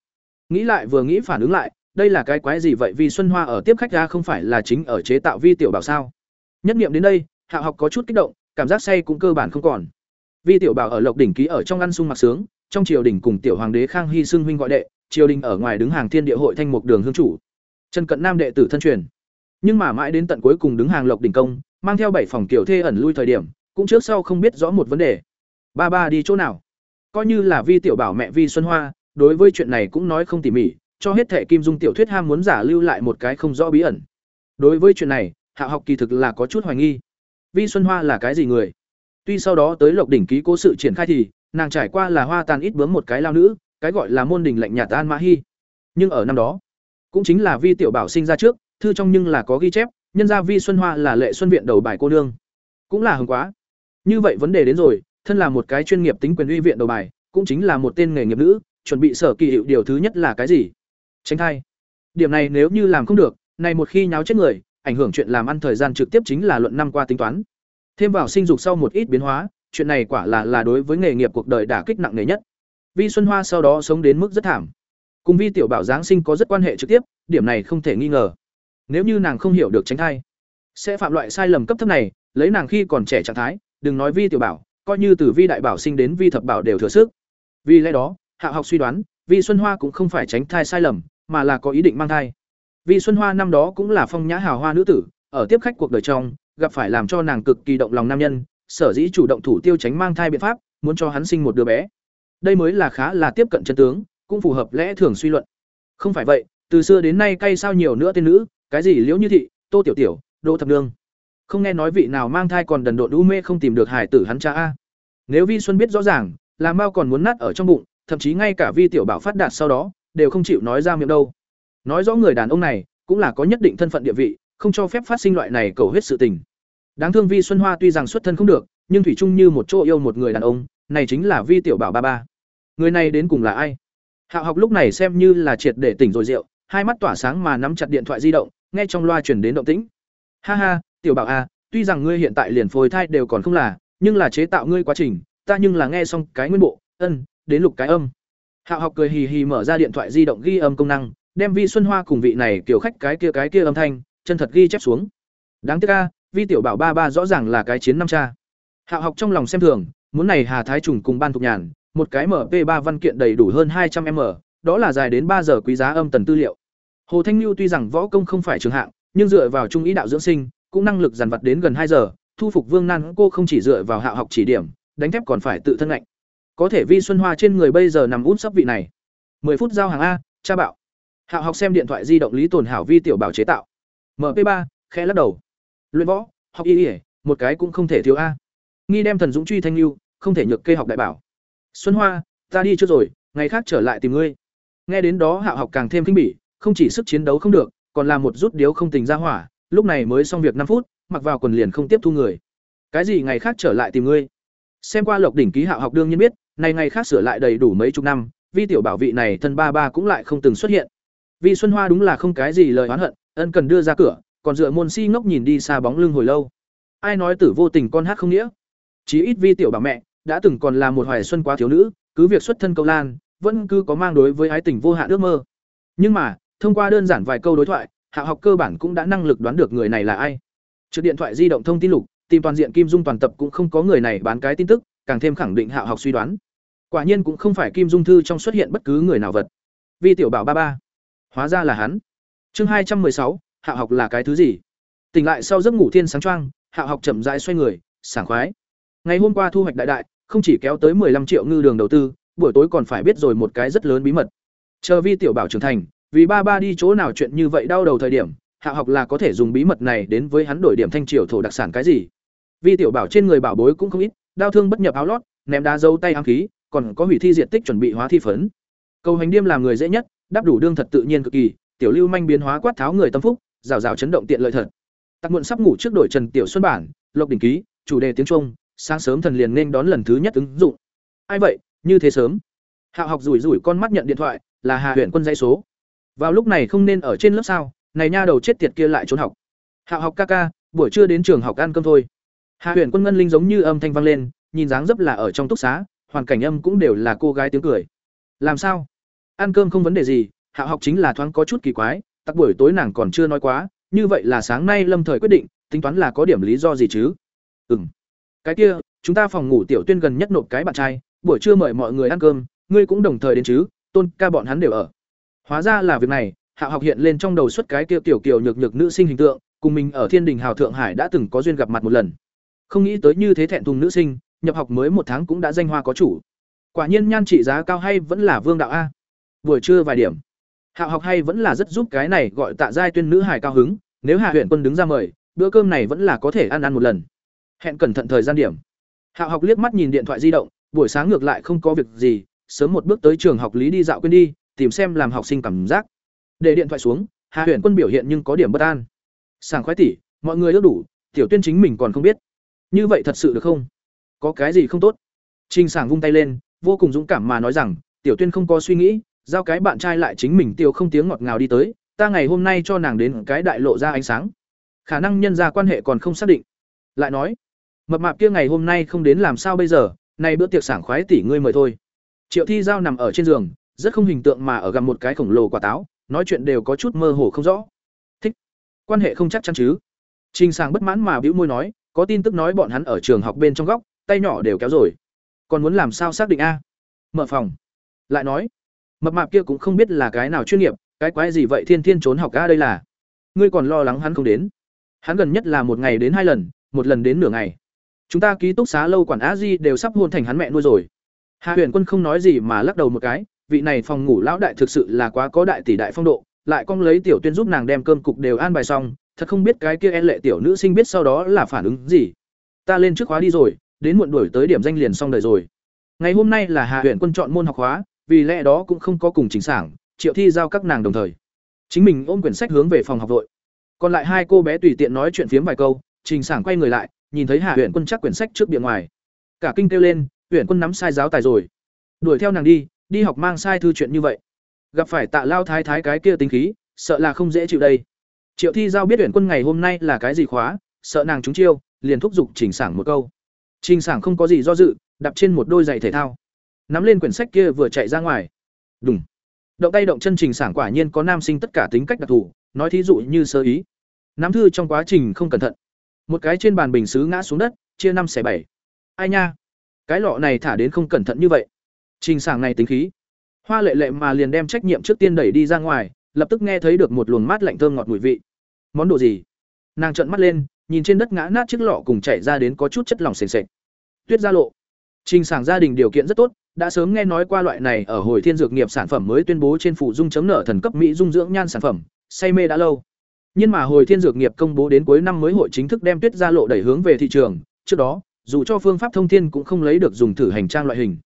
Nghĩ lại vừa nghĩ phản ứng lại, đây là cái quái gì vậy Vi Xuân Hoa ở tiếp khách ra không phải là chính ở chế tạo Vi tiểu bảo sao? Nhất niệm đến đây, Hạo học có chút kích động, cảm giác say cũng cơ bản không còn. Vi tiểu bảo ở Lộc đỉnh ký ở trong ăn sung mặc sướng, trong triều đình cùng tiểu hoàng đế Khang Hy xưng huynh gọi đệ, triều đình ở ngoài đứng hàng thiên địa hội thanh mục đường hương chủ. Trần Cận Nam đệ tử thân truyền. Nhưng mà mãi đến tận cuối cùng đứng hàng Lộc đỉnh công, mang theo bảy phòng kiểu thê ẩn lui thời điểm, cũng trước sau không biết rõ một vấn đề. Ba ba đi chỗ nào? Coi như là Vi tiểu bảo mẹ Vi Xuân Hoa, đối với chuyện này cũng nói không tỉ mỉ, cho hết thẻ kim dung tiểu thuyết ham muốn giả lưu lại một cái không rõ bí ẩn. Đối với chuyện này, Hạ học kỳ thực là có chút hoài nghi. Vi Xuân Hoa là cái gì người? Tuy sau đó tới Lộc đỉnh ký cố sự triển khai thì, nàng trải qua là hoa tàn ít bướm một cái lao nữ, cái gọi là môn đình lạnh nhà Tan Mã hy Nhưng ở năm đó, cũng chính là Vi tiểu bảo sinh ra trước, thư trong nhưng là có ghi chép, nhân gia Vi Xuân Hoa là lệ xuân viện đầu bài cô nương. Cũng là hứng quá. Như vậy vấn đề đến rồi, thân là một cái chuyên nghiệp tính quyền uy viện đầu bài, cũng chính là một tên nghề nghiệp nữ, chuẩn bị sở kỳ hiệu điều thứ nhất là cái gì? Tránh thai. Điểm này nếu như làm không được, này một khi nháo chết người, ảnh hưởng chuyện làm ăn thời gian trực tiếp chính là luận năm qua tính toán. Thêm vào sinh dục sau một ít biến hóa, chuyện này quả là là đối với nghề nghiệp cuộc đời đả kích nặng nề nhất. Vi Xuân Hoa sau đó sống đến mức rất thảm. Cùng Vi tiểu bảo giáng sinh có rất quan hệ trực tiếp, điểm này không thể nghi ngờ. Nếu như nàng không hiểu được tránh thai, sẽ phạm loại sai lầm cấp thấp này, lấy nàng khi còn trẻ trạng thái, đừng nói Vi tiểu bảo, coi như từ Vi đại bảo sinh đến Vi thập bảo đều thừa sức. Vì lẽ đó, Hạ học suy đoán, Vi Xuân Hoa cũng không phải tránh thai sai lầm, mà là có ý định mang thai. Vi Xuân Hoa năm đó cũng là phong nhã hào hoa nữ tử, ở tiếp khách cuộc đời trong, gặp phải làm cho nàng cực kỳ động lòng nam nhân, sở dĩ chủ động thủ tiêu tránh mang thai biện pháp, muốn cho hắn sinh một đứa bé. Đây mới là khá là tiếp cận chân tướng, cũng phù hợp lẽ thường suy luận. Không phải vậy, từ xưa đến nay cay sao nhiều nữa tên nữ, cái gì Liễu Như thị, Tô Tiểu Tiểu, Đỗ Thập Nương. Không nghe nói vị nào mang thai còn đần độn u mê không tìm được hải tử hắn cha a. Nếu Vi Xuân biết rõ ràng, làm mao còn muốn nát ở trong bụng, thậm chí ngay cả Vi tiểu bảo phát đạt sau đó, đều không chịu nói ra miệng đâu. Nói rõ người đàn ông này cũng là có nhất định thân phận địa vị, không cho phép phát sinh loại này cầu hết sự tình. Đáng thương Vi Xuân Hoa tuy rằng xuất thân không được, nhưng thủy chung như một chỗ yêu một người đàn ông này chính là vi tiểu bảo ba ba người này đến cùng là ai hạo học lúc này xem như là triệt để tỉnh rồi rượu hai mắt tỏa sáng mà nắm chặt điện thoại di động nghe trong loa truyền đến động tĩnh ha ha tiểu bảo a tuy rằng ngươi hiện tại liền phôi thai đều còn không là nhưng là chế tạo ngươi quá trình, ta nhưng là nghe xong cái nguyên bộ, ân, đến lục cái âm. Hạo học cười hì hì mở ra điện thoại di động ghi âm công năng, đem vi xuân hoa cùng vị này kiểu khách cái kia cái kia âm thanh, chân thật ghi chép xuống. Đáng tiếc ca vi tiểu bảo ba ba rõ ràng là cái chiến năm cha. Hạo học trong lòng xem thường, muốn này hà thái trùng cùng ban thục nhàn, một cái mp ba văn kiện đầy đủ hơn hai trăm m, đó là dài đến ba giờ quý giá âm tần tư liệu. Hồ thanh lưu tuy rằng võ công không phải trường hạng, nhưng dựa vào trung ý đạo dưỡng sinh, cũng năng lực dàn vật đến gần hai giờ thu phục vương nan, cô không chỉ dựa vào hạ học chỉ điểm, đánh thép còn phải tự thân lạnh có thể vi xuân hoa trên người bây giờ nằm út sắp vị này. Mười phút giao hàng a, cha bảo hạ học xem điện thoại di động lý tồn hảo vi tiểu bảo chế tạo. Mp ba, khẽ lắc đầu. Luyện võ, học y ỉa một cái cũng không thể thiếu a. Nghi đem thần dũng truy thanh lưu, không thể nhược kê học đại bảo. Xuân hoa, ta đi chưa rồi, ngày khác trở lại tìm ngươi. Nghe đến đó hạ học càng thêm kinh bỉ, không chỉ sức chiến đấu không được, còn là một rút điếu không tình ra hỏa. Lúc này mới xong việc năm phút mặc vào quần liền không tiếp thu người. Cái gì ngày khác trở lại tìm ngươi? Xem qua lộc đỉnh ký hạ học đương nhiên biết này ngày khác sửa lại đầy đủ mấy chục năm, vi tiểu bảo vị này thân ba ba cũng lại không từng xuất hiện. Vi xuân hoa đúng là không cái gì lời oán hận, ân cần đưa ra cửa, còn dựa môn si ngốc nhìn đi xa bóng lưng hồi lâu. Ai nói tử vô tình con hát không nghĩa? Chí ít vi tiểu bảo mẹ, đã từng còn là một hoài xuân quá thiếu nữ, cứ việc xuất thân câu lan, vẫn cứ có mang đối với ái tình vô hạn ước mơ. Nhưng mà, thông qua đơn giản vài câu đối thoại, hạ học cơ bản cũng đã năng lực đoán được người này là ai trước điện thoại di động thông tin lục, tìm toàn diện kim dung toàn tập cũng không có người này bán cái tin tức, càng thêm khẳng định Hạo học suy đoán. Quả nhiên cũng không phải kim dung thư trong xuất hiện bất cứ người nào vật. Vi tiểu bảo ba ba. Hóa ra là hắn. Chương hai trăm sáu Hạo học là cái thứ gì? Tỉnh lại sau giấc ngủ thiên sáng trang Hạo học chậm rãi xoay người, sảng khoái. Ngày hôm qua thu hoạch đại đại, không chỉ kéo tới 15 triệu ngư đường đầu tư, buổi tối còn phải biết rồi một cái rất lớn bí mật. Chờ vi tiểu bảo trưởng thành, vì ba ba đi chỗ nào chuyện như vậy đau đầu thời điểm hạ học là có thể dùng bí mật này đến với hắn đổi điểm thanh triều thổ đặc sản cái gì. Vi tiểu bảo trên người bảo bối cũng không ít, đau thương bất nhập áo lót, ném đá dấu tay ám khí, còn có hủy thi diện tích chuẩn bị hóa thi phấn. Cầu hành điêm làm người dễ nhất, đáp đủ đương thật tự nhiên cực kỳ, tiểu lưu manh biến hóa quát tháo người tâm phúc, rào rào chấn động tiện lợi thật. Tặc muộn sắp ngủ trước đổi trần tiểu xuân bản, lộc đỉnh ký, chủ đề tiếng trung, sáng sớm thần liền nên đón lần thứ nhất ứng dụng. Ai vậy, như thế sớm? Hạo học rủi rủi con mắt nhận điện thoại, là hà huyện quân dây số. Vào lúc này không nên ở trên lớp sao? Này nha đầu chết tiệt kia lại trốn học. Hạo học ca ca, buổi trưa đến trường học ăn cơm thôi. Hà huyền quân ngân linh giống như âm thanh vang lên, nhìn dáng dấp là ở trong túc xá, hoàn cảnh âm cũng đều là cô gái tiếng cười. Làm sao? Ăn cơm không vấn đề gì, hạ học chính là thoáng có chút kỳ quái tặc buổi tối nàng còn chưa nói quá, như vậy là sáng nay lâm thời quyết định, tính toán là có điểm lý do gì chứ? Ừm. Cái kia, chúng ta phòng ngủ tiểu tuyên gần nhất nộp cái bạn trai, buổi trưa mời mọi người ăn cơm, ngươi cũng đồng thời đến chứ, tôn ca bọn hắn đều ở. Hóa ra là việc này hạ học hiện lên trong đầu suất cái kia tiểu kiều nhược nhược nữ sinh hình tượng, cùng mình ở thiên đình hào thượng hải đã từng có duyên gặp mặt một lần. Không nghĩ tới như thế thẹn thùng nữ sinh, nhập học mới một tháng cũng đã danh hoa có chủ. Quả nhiên nhan trị giá cao hay vẫn là vương đạo a. Buổi trưa vài điểm. Hạ học hay vẫn là rất giúp cái này gọi tạ giai tuyên nữ hài cao hứng, nếu hạ huyện quân đứng ra mời, bữa cơm này vẫn là có thể ăn ăn một lần. Hẹn cẩn thận thời gian điểm. Hạ học liếc mắt nhìn điện thoại di động, buổi sáng ngược lại không có việc gì, sớm một bước tới trường học lý đi dạo quên đi, tìm xem làm học sinh cảm giác để điện thoại xuống hạ Huyền quân biểu hiện nhưng có điểm bất an. Sảng khoái tỉ, mọi người ước đủ, tiểu tuyên chính mình còn không biết. Như vậy thật sự được không? Có cái gì không tốt? Trinh sảng vung tay lên, vô cùng dũng cảm mà nói rằng, tiểu tuyên không có suy nghĩ, giao cái bạn trai lại chính mình tiêu không tiếng ngọt ngào đi tới, ta ngày hôm nay cho nàng đến cái đại lộ ra ánh sáng. Khả năng nhân ra quan hệ còn không xác định. Lại nói, mập mạp kia ngày hôm nay không đến làm sao bây giờ, nay bữa tiệc sảng khoái tỷ ngươi mời thôi. Triệu thi giao nằm ở trên giường, rất không hình tượng mà ở gặp một cái khổng lồ quả táo nói chuyện đều có chút mơ hồ không rõ thích quan hệ không chắc chắn chứ Trình Sàng bất mãn mà bĩu môi nói, có tin tức nói bọn hắn ở trường học bên trong góc, tay nhỏ đều kéo rồi. Còn muốn làm sao xác định a? Mở phòng. Lại nói, mập mạp kia cũng không biết là cái nào chuyên nghiệp, cái quái gì vậy thiên thiên trốn học a đây là. Ngươi còn lo lắng hắn không đến. Hắn gần nhất là một ngày đến hai lần, một lần đến nửa ngày. Chúng ta ký túc xá lâu quản á di đều sắp hôn thành hắn mẹ nuôi rồi. Hạ Huyền Quân không nói gì mà lắc đầu một cái, vị này phòng ngủ lão đại thực sự là quá có đại tỷ đại phong độ, lại cong lấy tiểu tuyên giúp nàng đem cơm cục đều an bài xong, thật không biết cái kia e lệ tiểu nữ sinh biết sau đó là phản ứng gì ta lên trước khóa đi rồi đến muộn đuổi tới điểm danh liền xong đời rồi ngày hôm nay là hạ huyện quân chọn môn học khóa vì lẽ đó cũng không có cùng chính sảng triệu thi giao các nàng đồng thời chính mình ôm quyển sách hướng về phòng học vội còn lại hai cô bé tùy tiện nói chuyện phiếm vài câu trình sảng quay người lại nhìn thấy Hạ huyện Quân chắc quyển sách trước bìa ngoài. Cả kinh kêu lên, huyện Quân nắm sai giáo tài rồi. Đuổi theo nàng đi, đi học mang sai thư chuyện như vậy. Gặp phải Tạ Lao thái thái cái kia tính khí, sợ là không dễ chịu đây. Triệu Thi giao biết Huyền Quân ngày hôm nay là cái gì khóa, sợ nàng trúng chiêu, liền thúc giục Trình Sảng một câu. Trình Sảng không có gì do dự, đạp trên một đôi giày thể thao, nắm lên quyển sách kia vừa chạy ra ngoài. Đúng. Động tay động chân Trình Sảng quả nhiên có nam sinh tất cả tính cách đặc thù, nói thí dụ như sơ ý. Nắm thư trong quá trình không cẩn thận, một cái trên bàn bình sứ ngã xuống đất, chia năm xẻ bảy. Ai nha, cái lọ này thả đến không cẩn thận như vậy. Trình Sảng này tính khí. Hoa Lệ Lệ mà liền đem trách nhiệm trước tiên đẩy đi ra ngoài, lập tức nghe thấy được một luồng mát lạnh thơm ngọt mùi vị. Món đồ gì? Nàng trợn mắt lên, nhìn trên đất ngã nát chiếc lọ cùng chảy ra đến có chút chất lỏng sền sệt. Tuyết gia lộ. Trình Sảng gia đình điều kiện rất tốt, đã sớm nghe nói qua loại này ở hồi thiên dược nghiệp sản phẩm mới tuyên bố trên phụ dung chấm nợ thần cấp mỹ dung dưỡng nhan sản phẩm, say mê đã lâu. Nhưng mà hồi thiên dược nghiệp công bố đến cuối năm mới hội chính thức đem tuyết gia lộ đẩy hướng về thị trường, trước đó, dù cho phương pháp thông thiên cũng không lấy được dùng thử hành trang loại hình.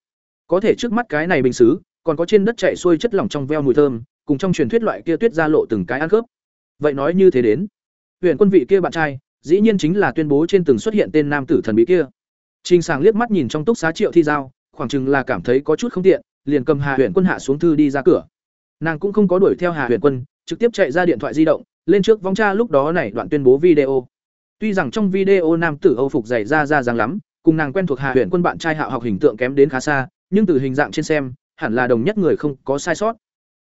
Có thể trước mắt cái này bình xứ, còn có trên đất chạy xuôi chất lỏng trong veo mùi thơm, cùng trong truyền thuyết loại kia tuyết ra lộ từng cái ăn khớp. Vậy nói như thế đến, huyền quân vị kia bạn trai, dĩ nhiên chính là tuyên bố trên từng xuất hiện tên nam tử thần bí kia. Trình sàng liếc mắt nhìn trong túc xá Triệu Thi Giao, khoảng chừng là cảm thấy có chút không tiện, liền cầm Hà Huyền Quân hạ xuống thư đi ra cửa. Nàng cũng không có đuổi theo Hà Huyền Quân, trực tiếp chạy ra điện thoại di động, lên trước vong tra lúc đó này đoạn tuyên bố video. Tuy rằng trong video nam tử Âu phục dày ra ra dáng lắm, cùng nàng quen thuộc Hà Huyền Quân bạn trai hạ học hình tượng kém đến khá xa, nhưng từ hình dạng trên xem, hẳn là đồng nhất người không có sai sót.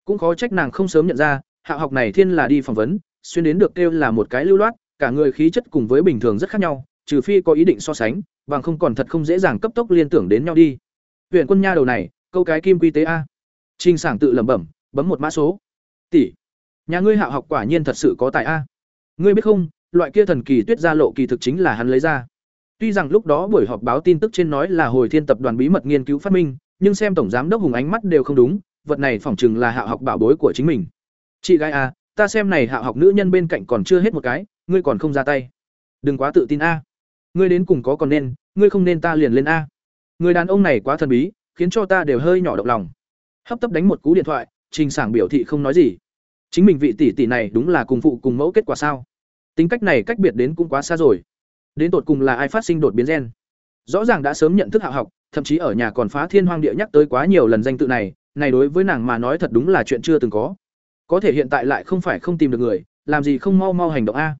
Cũng khó trách nàng không sớm nhận ra, hạ học này thiên là đi phỏng vấn, xuyên đến được kêu là một cái lưu loát, cả người khí chất cùng với bình thường rất khác nhau, trừ phi có ý định so sánh, bằng không còn thật không dễ dàng cấp tốc liên tưởng đến nhau đi. huyện Quân nha đầu này, câu cái kim quy tế a. trinh Sảng tự lẩm bẩm, bấm một mã số. Tỷ, nhà ngươi hạ học quả nhiên thật sự có tài a. Ngươi biết không, loại kia thần kỳ tuyết gia lộ kỳ thực chính là hắn lấy ra. Tuy rằng lúc đó buổi họp báo tin tức trên nói là hồi thiên tập đoàn bí mật nghiên cứu phát minh, nhưng xem tổng giám đốc Hùng ánh mắt đều không đúng, vật này phỏng chừng là hạ học bảo bối của chính mình. Chị gái a, ta xem này hạ học nữ nhân bên cạnh còn chưa hết một cái, ngươi còn không ra tay. Đừng quá tự tin a. Ngươi đến cùng có còn nên, ngươi không nên ta liền lên a. Người đàn ông này quá thần bí, khiến cho ta đều hơi nhỏ động lòng. Hấp tấp đánh một cú điện thoại, Trình Sảng biểu thị không nói gì. Chính mình vị tỷ tỷ này đúng là cùng phụ cùng mẫu kết quả sao? Tính cách này cách biệt đến cũng quá xa rồi. Đến tột cùng là ai phát sinh đột biến gen? Rõ ràng đã sớm nhận thức hạ học, thậm chí ở nhà còn phá thiên hoang địa nhắc tới quá nhiều lần danh tự này, này đối với nàng mà nói thật đúng là chuyện chưa từng có. Có thể hiện tại lại không phải không tìm được người, làm gì không mau mau hành động a?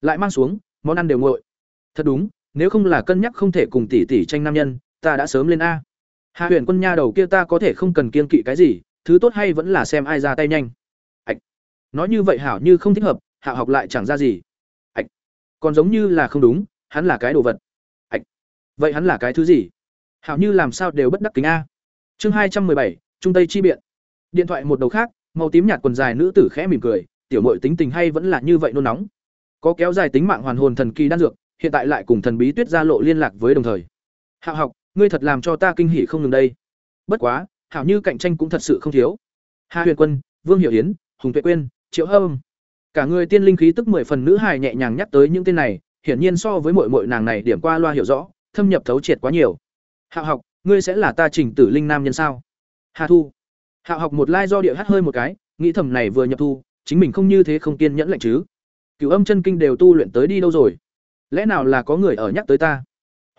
Lại mang xuống, món ăn đều nguội. Thật đúng, nếu không là cân nhắc không thể cùng tỷ tỷ tranh nam nhân, ta đã sớm lên a. Hạ Huyền Quân nha đầu kia ta có thể không cần kiên kỵ cái gì, thứ tốt hay vẫn là xem ai ra tay nhanh. ạch Nói như vậy hảo như không thích hợp, Hạ học lại chẳng ra gì. ạch Còn giống như là không đúng, hắn là cái đồ vật. Ảch. Vậy hắn là cái thứ gì? Hảo như làm sao đều bất đắc kính a. Chương hai trăm bảy, Trung Tây chi biện. Điện thoại một đầu khác, màu tím nhạt quần dài nữ tử khẽ mỉm cười, tiểu muội tính tình hay vẫn là như vậy nôn nóng. Có kéo dài tính mạng hoàn hồn thần kỳ đan dược, hiện tại lại cùng thần bí tuyết gia lộ liên lạc với đồng thời. hạo học, ngươi thật làm cho ta kinh hỉ không ngừng đây bất quá hảo như cạnh tranh cũng thật sự không thiếu hà huyền quân vương hiểu yến hùng tuệ quyên triệu hâm cả người tiên linh khí tức mười phần nữ hài nhẹ nhàng nhắc tới những tên này hiển nhiên so với mọi mọi nàng này điểm qua loa hiểu rõ thâm nhập thấu triệt quá nhiều. Hạo học ngươi sẽ là ta trình tử linh nam nhân sao? Hà thu. Hạo học một lai do địa hát hơi một cái nghĩ thầm này vừa nhập thu chính mình không như thế không kiên nhẫn lạnh chứ. Cửu âm chân kinh đều tu luyện tới đi đâu rồi? Lẽ nào là có người ở nhắc tới ta?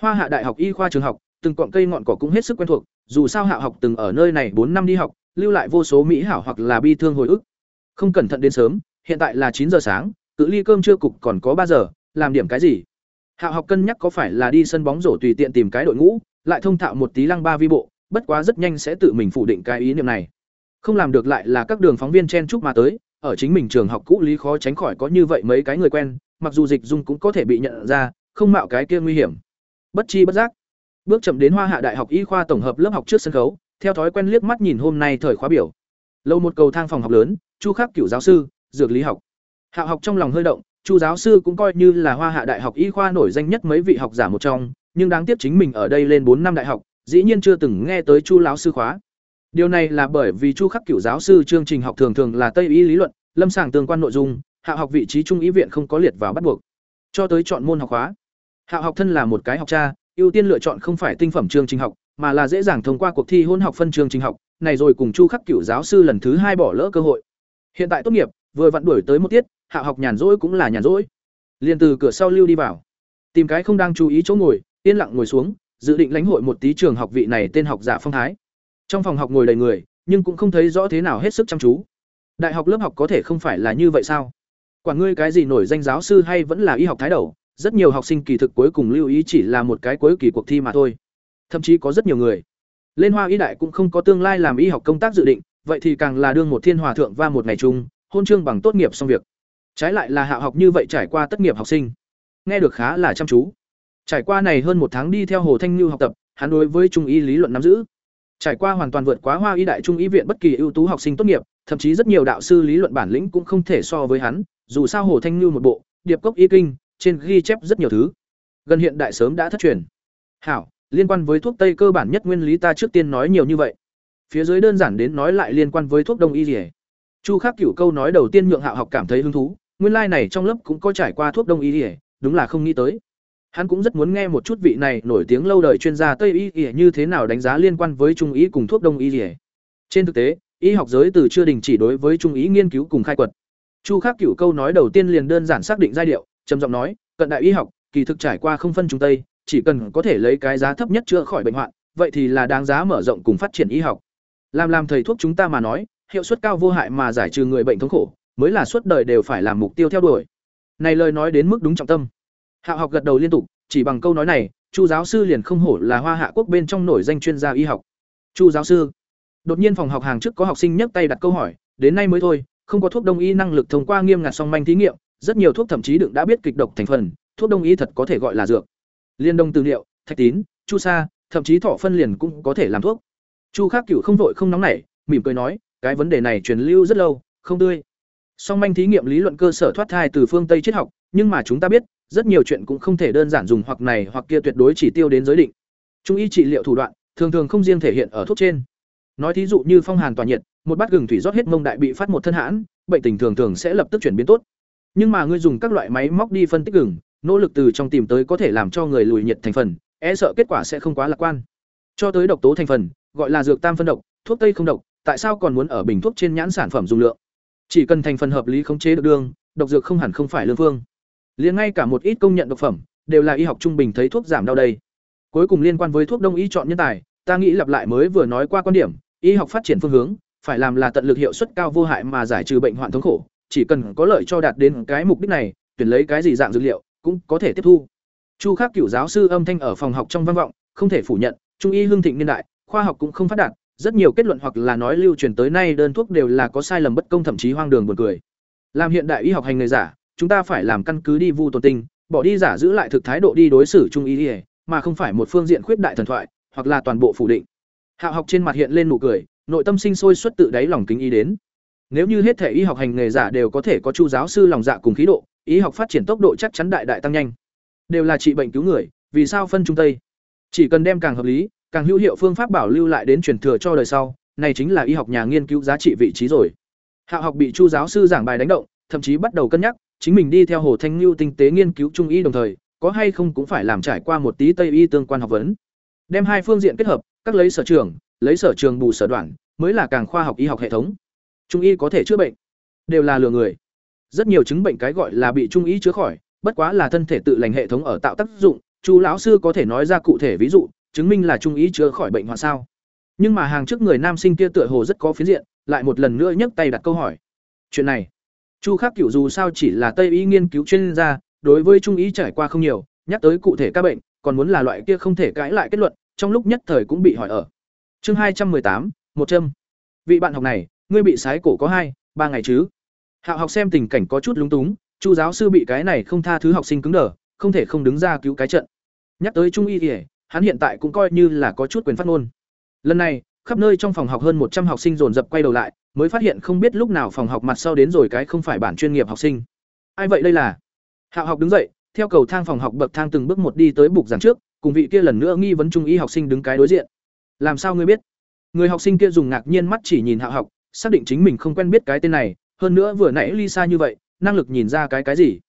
Hoa hạ đại học y khoa trường học từng cọng cây ngọn cỏ cũng hết sức quen thuộc, dù sao Hạo học từng ở nơi này bốn năm đi học, lưu lại vô số mỹ hảo hoặc là bi thương hồi ức. Không cẩn thận đến sớm, hiện tại là chín giờ sáng, cự ly cơm trưa cục còn có ba giờ, làm điểm cái gì? Hạo học cân nhắc có phải là đi sân bóng rổ tùy tiện tìm cái đội ngũ, lại thông thạo một tí lăng ba vi bộ, bất quá rất nhanh sẽ tự mình phủ định cái ý niệm này. Không làm được lại là các đường phóng viên chen chúc mà tới, ở chính mình trường học cũ lý khó tránh khỏi có như vậy mấy cái người quen, mặc dù dịch dung cũng có thể bị nhận ra, không mạo cái kia nguy hiểm. Bất chi bất giác, Bước chậm đến Hoa Hạ Đại học Y khoa tổng hợp lớp học trước sân khấu, theo thói quen liếc mắt nhìn hôm nay thời khóa biểu. Lâu một cầu thang phòng học lớn, Chu Khắc cựu giáo sư, dược lý học. Hạ học trong lòng hơi động, Chu giáo sư cũng coi như là Hoa Hạ Đại học Y khoa nổi danh nhất mấy vị học giả một trong, nhưng đáng tiếc chính mình ở đây lên bốn năm đại học, dĩ nhiên chưa từng nghe tới Chu lão sư khóa. Điều này là bởi vì Chu Khắc Cửu giáo sư chương trình học thường thường là Tây y lý luận, lâm sàng tương quan nội dung, hạ học vị trí trung ý viện không có liệt vào bắt buộc. Cho tới chọn môn học khóa. Hạ học thân là một cái học cha, ưu tiên lựa chọn không phải tinh phẩm chương trình học, mà là dễ dàng thông qua cuộc thi hôn học phân chương trình học, này rồi cùng Chu Khắc Cửu giáo sư lần thứ hai bỏ lỡ cơ hội. Hiện tại tốt nghiệp, vừa vặn đuổi tới một tiết, hạ học nhàn rỗi cũng là nhàn rỗi. Liên từ cửa sau lưu đi vào. tìm cái không đang chú ý chỗ ngồi, yên lặng ngồi xuống, dự định lãnh hội một tí trường học vị này tên học giả phong thái. Trong phòng học ngồi đầy người, nhưng cũng không thấy rõ thế nào hết sức chăm chú. Đại học lớp học có thể không phải là như vậy sao? Quản ngươi cái gì nổi danh giáo sư hay vẫn là y học thái đầu, rất nhiều học sinh kỳ thực cuối cùng lưu ý chỉ là một cái cuối kỳ cuộc thi mà thôi. Thậm chí có rất nhiều người. Lên hoa y đại cũng không có tương lai làm y học công tác dự định, vậy thì càng là đương một thiên hòa thượng và một ngày chung, hôn chương bằng tốt nghiệp xong việc trái lại là hạ học như vậy trải qua tất nghiệp học sinh. Nghe được khá là chăm chú. Trải qua này hơn một tháng đi theo hồ thanh như học tập, hắn đối với trung y lý luận nắm giữ. Trải qua hoàn toàn vượt quá hoa y đại trung y viện bất kỳ ưu tú học sinh tốt nghiệp, thậm chí rất nhiều đạo sư lý luận bản lĩnh cũng không thể so với hắn, dù sao hồ thanh như một bộ, điệp cốc y kinh, trên ghi chép rất nhiều thứ. Gần hiện đại sớm đã thất truyền. Hảo, liên quan với thuốc tây cơ bản nhất nguyên lý ta trước tiên nói nhiều như vậy. Phía dưới đơn giản đến nói lại liên quan với thuốc đông y rỉa chu khắc cửu câu nói đầu tiên nhượng hạo học cảm thấy hứng thú nguyên lai like này trong lớp cũng có trải qua thuốc đông y ỉa đúng là không nghĩ tới. Hắn cũng rất muốn nghe một chút vị này nổi tiếng lâu đời chuyên gia tây y ỉa như thế nào đánh giá liên quan với trung y cùng thuốc đông y ỉa trên thực tế, y học giới từ chưa đình chỉ đối với trung ý nghiên cứu cùng khai quật. Chu khắc cửu câu nói đầu tiên liền đơn giản xác định giai điệu, trầm giọng nói, cận đại y học, kỳ thực trải qua không phân trung tây, chỉ cần có thể lấy cái giá thấp nhất chữa khỏi bệnh hoạn, vậy thì là đáng giá mở rộng cùng phát triển y học. Làm làm thầy thuốc chúng ta mà nói, hiệu suất cao vô hại mà giải trừ người bệnh thống khổ mới là suốt đời đều phải làm mục tiêu theo đuổi này lời nói đến mức đúng trọng tâm hạ học gật đầu liên tục chỉ bằng câu nói này chu giáo sư liền không hổ là hoa hạ quốc bên trong nổi danh chuyên gia y học chu giáo sư Đột nhiên phòng học hàng trước có học sinh nhấc tay đặt câu hỏi, đến nay mới thôi, không có thuốc đông y năng lực thông qua nghiêm ngặt song manh thí nghiệm, rất nhiều thuốc thậm chí đựng đã biết kịch độc thành phần, thuốc đông y thật có thể gọi là dược. Liên đông từ liệu, thạch tín, chu sa, thậm chí thọ phân liền cũng có thể làm thuốc. Chu Khắc Cửu không vội không nóng nảy, mỉm cười nói, cái vấn đề này truyền lưu rất lâu, không tươi. Song manh thí nghiệm lý luận cơ sở thoát thai từ phương Tây triết học, nhưng mà chúng ta biết, rất nhiều chuyện cũng không thể đơn giản dùng hoặc này hoặc kia tuyệt đối chỉ tiêu đến giới định. Trung y trị liệu thủ đoạn, thường thường không riêng thể hiện ở thuốc trên. Nói thí dụ như phong hàn tỏa nhiệt một bát gừng thủy rót hết mông đại bị phát một thân hãn bệnh tình thường thường sẽ lập tức chuyển biến tốt. Nhưng mà ngươi dùng các loại máy móc đi phân tích gừng nỗ lực từ trong tìm tới có thể làm cho người lùi nhiệt thành phần e sợ kết quả sẽ không quá lạc quan. Cho tới độc tố thành phần gọi là dược tam phân độc thuốc tây không độc tại sao còn muốn ở bình thuốc trên nhãn sản phẩm dùng lượng? Chỉ cần thành phần hợp lý khống chế được đường, độc dược không hẳn không phải lương phương. Liền ngay cả một ít công nhận độc phẩm đều là y học trung bình thấy thuốc giảm đau đây. Cuối cùng liên quan với thuốc đông y chọn nhân tài ta nghĩ lặp lại mới vừa nói qua quan điểm y học phát triển phương hướng phải làm là tận lực hiệu suất cao vô hại mà giải trừ bệnh hoạn thống khổ chỉ cần có lợi cho đạt đến cái mục đích này tuyển lấy cái gì dạng dược liệu cũng có thể tiếp thu. Chu khắc cửu giáo sư âm thanh ở phòng học trong văn vọng không thể phủ nhận trung y hương thịnh niên đại khoa học cũng không phát đạt rất nhiều kết luận hoặc là nói lưu truyền tới nay đơn thuốc đều là có sai lầm bất công thậm chí hoang đường buồn cười làm hiện đại y học hành nghề giả chúng ta phải làm căn cứ đi vu tồn tinh bỏ đi giả giữ lại thực thái độ đi đối xử trung y mà không phải một phương diện khuyết đại thần thoại hoặc là toàn bộ phủ định Hạ học trên mặt hiện lên nụ cười, nội tâm sinh sôi xuất tự đáy lòng kính ý đến. Nếu như hết thể y học hành nghề giả đều có thể có chu giáo sư lòng dạ cùng khí độ, y học phát triển tốc độ chắc chắn đại đại tăng nhanh. Đều là trị bệnh cứu người, vì sao phân trung tây? Chỉ cần đem càng hợp lý, càng hữu hiệu phương pháp bảo lưu lại đến truyền thừa cho đời sau, này chính là y học nhà nghiên cứu giá trị vị trí rồi. Hạo học bị chu giáo sư giảng bài đánh động, thậm chí bắt đầu cân nhắc, chính mình đi theo Hồ Thanh Nưu tinh tế nghiên cứu trung y đồng thời, có hay không cũng phải làm trải qua một tí tây y tương quan học vấn. Đem hai phương diện kết hợp, các lấy sở trường, lấy sở trường bù sở đoạn, mới là càng khoa học y học hệ thống. Trung y có thể chữa bệnh, đều là lừa người. Rất nhiều chứng bệnh cái gọi là bị trung y chữa khỏi, bất quá là thân thể tự lành hệ thống ở tạo tác dụng, Chu lão sư có thể nói ra cụ thể ví dụ, chứng minh là trung ý chữa khỏi bệnh hoạn sao. Nhưng mà hàng trước người nam sinh kia tựa hồ rất có phiến diện, lại một lần nữa nhấc tay đặt câu hỏi. Chuyện này, Chu Khắc cựu dù sao chỉ là Tây y nghiên cứu chuyên gia, đối với trung ý trải qua không nhiều, nhắc tới cụ thể các bệnh, còn muốn là loại kia không thể cãi lại kết luận, trong lúc nhất thời cũng bị hỏi ở. Chương hai trăm tám, một trăm Vị bạn học này, ngươi bị sái cổ có hai, ba ngày chứ? Hạo học xem tình cảnh có chút lúng túng, Chu giáo sư bị cái này không tha thứ học sinh cứng đờ, không thể không đứng ra cứu cái trận. Nhắc tới trung y kể hắn hiện tại cũng coi như là có chút quyền phát ngôn. Lần này, khắp nơi trong phòng học hơn một trăm học sinh dồn dập quay đầu lại, mới phát hiện không biết lúc nào phòng học mặt sau đến rồi cái không phải bản chuyên nghiệp học sinh. Ai vậy đây là? Hạo học đứng dậy, theo cầu thang phòng học bậc thang từng bước một đi tới bục giảng trước, cùng vị kia lần nữa nghi vấn trung y học sinh đứng cái đối diện làm sao ngươi biết người học sinh kia dùng ngạc nhiên mắt chỉ nhìn Hạo học xác định chính mình không quen biết cái tên này hơn nữa vừa nãy Lisa như vậy năng lực nhìn ra cái cái gì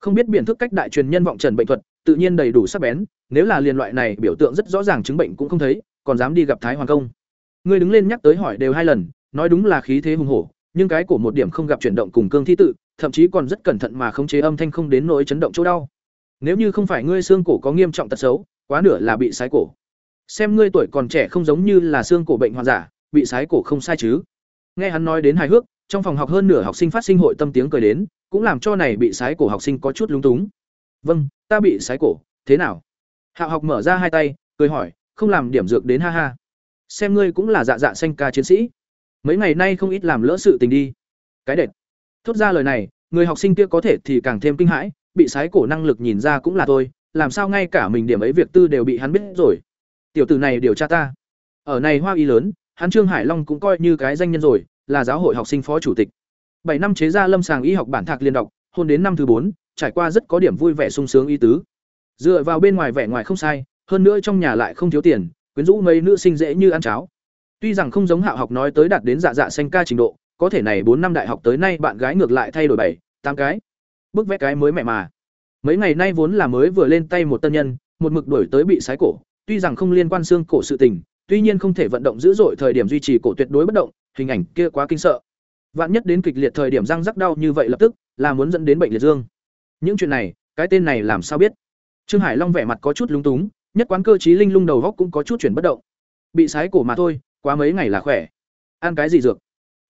không biết biện thức cách đại truyền nhân vọng trần bệnh thuật tự nhiên đầy đủ sắc bén, nếu là liên loại này biểu tượng rất rõ ràng chứng bệnh cũng không thấy, còn dám đi gặp thái hoàng công. Ngươi đứng lên nhắc tới hỏi đều hai lần, nói đúng là khí thế hùng hổ, nhưng cái cổ một điểm không gặp chuyển động cùng cương thi tự, thậm chí còn rất cẩn thận mà khống chế âm thanh không đến nỗi chấn động chỗ đau. Nếu như không phải ngươi xương cổ có nghiêm trọng tật xấu, quá nửa là bị sái cổ. Xem ngươi tuổi còn trẻ không giống như là xương cổ bệnh hoạn giả bị sái cổ không sai chứ. Nghe hắn nói đến hài hước, trong phòng học hơn nửa học sinh phát sinh hội tâm tiếng cười đến, cũng làm cho này bị sái cổ học sinh có chút lúng túng vâng ta bị sái cổ, thế nào? Hạo học mở ra hai tay, cười hỏi, không làm điểm dược đến ha ha. Xem ngươi cũng là dạ dạ xanh ca chiến sĩ. Mấy ngày nay không ít làm lỡ sự tình đi. Cái đệt. Thốt ra lời này, người học sinh kia có thể thì càng thêm kinh hãi, bị sái cổ năng lực nhìn ra cũng là tôi làm sao ngay cả mình điểm ấy việc tư đều bị hắn biết rồi. Tiểu tử này điều tra ta. Ở này hoa y lớn, hắn trương hải long cũng coi như cái danh nhân rồi, là giáo hội học sinh phó chủ tịch. Bảy năm chế ra lâm sàng y học bản thạc liên đọc hôn đến năm thứ bốn, trải qua rất có điểm vui vẻ sung sướng ý tứ. Dựa vào bên ngoài vẻ ngoài không sai, hơn nữa trong nhà lại không thiếu tiền, quyến rũ mấy nữ sinh dễ như ăn cháo. Tuy rằng không giống hạo học nói tới đạt đến dạ dạ xanh ca trình độ, có thể này bốn năm đại học tới nay bạn gái ngược lại thay đổi bảy, tám cái. Bức vẽ cái mới mẹ mà. Mấy ngày nay vốn là mới vừa lên tay một tân nhân, một mực đổi tới bị sái cổ, tuy rằng không liên quan xương cổ sự tình, tuy nhiên không thể vận động dữ dội thời điểm duy trì cổ tuyệt đối bất động, hình ảnh kia quá kinh sợ. Vạn nhất đến kịch liệt thời điểm răng rắc đau như vậy lập tức là muốn dẫn đến bệnh liệt dương. Những chuyện này cái tên này làm sao biết? Trương hải long vẻ mặt có chút lúng túng nhất quán cơ trí linh lung đầu góc cũng có chút chuyển bất động. Bị sái cổ mà thôi quá mấy ngày là khỏe. Ăn cái gì dược?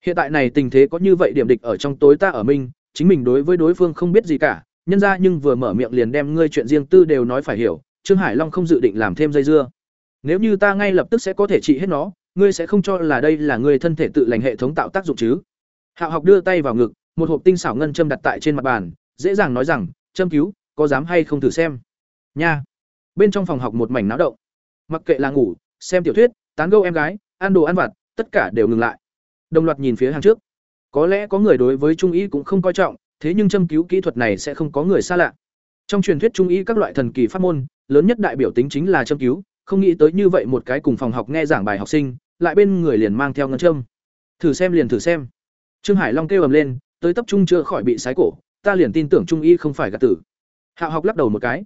Hiện tại này tình thế có như vậy điểm địch ở trong tối ta ở mình, chính mình đối với đối phương không biết gì cả. Nhân ra nhưng vừa mở miệng liền đem ngươi chuyện riêng tư đều nói phải hiểu trương hải long không dự định làm thêm dây dưa. Nếu như ta ngay lập tức sẽ có thể trị hết nó ngươi sẽ không cho là đây là ngươi thân thể tự lành hệ thống tạo tác dụng chứ? Hạo học đưa tay vào ngực một hộp tinh xảo ngân châm đặt tại trên mặt bàn, dễ dàng nói rằng, châm cứu, có dám hay không thử xem? Nha. Bên trong phòng học một mảnh náo động. Mặc kệ là ngủ, xem tiểu thuyết, tán gẫu em gái, ăn đồ ăn vặt, tất cả đều ngừng lại. Đồng loạt nhìn phía hàng trước. Có lẽ có người đối với trung y cũng không coi trọng, thế nhưng châm cứu kỹ thuật này sẽ không có người xa lạ. Trong truyền thuyết trung y các loại thần kỳ pháp môn, lớn nhất đại biểu tính chính là châm cứu, không nghĩ tới như vậy một cái cùng phòng học nghe giảng bài học sinh, lại bên người liền mang theo ngân châm. Thử xem liền thử xem. Trương hải long kêu ầm lên tới tập trung chữa khỏi bị sái cổ, ta liền tin tưởng trung y không phải gạt tử. Hạo học lắc đầu một cái.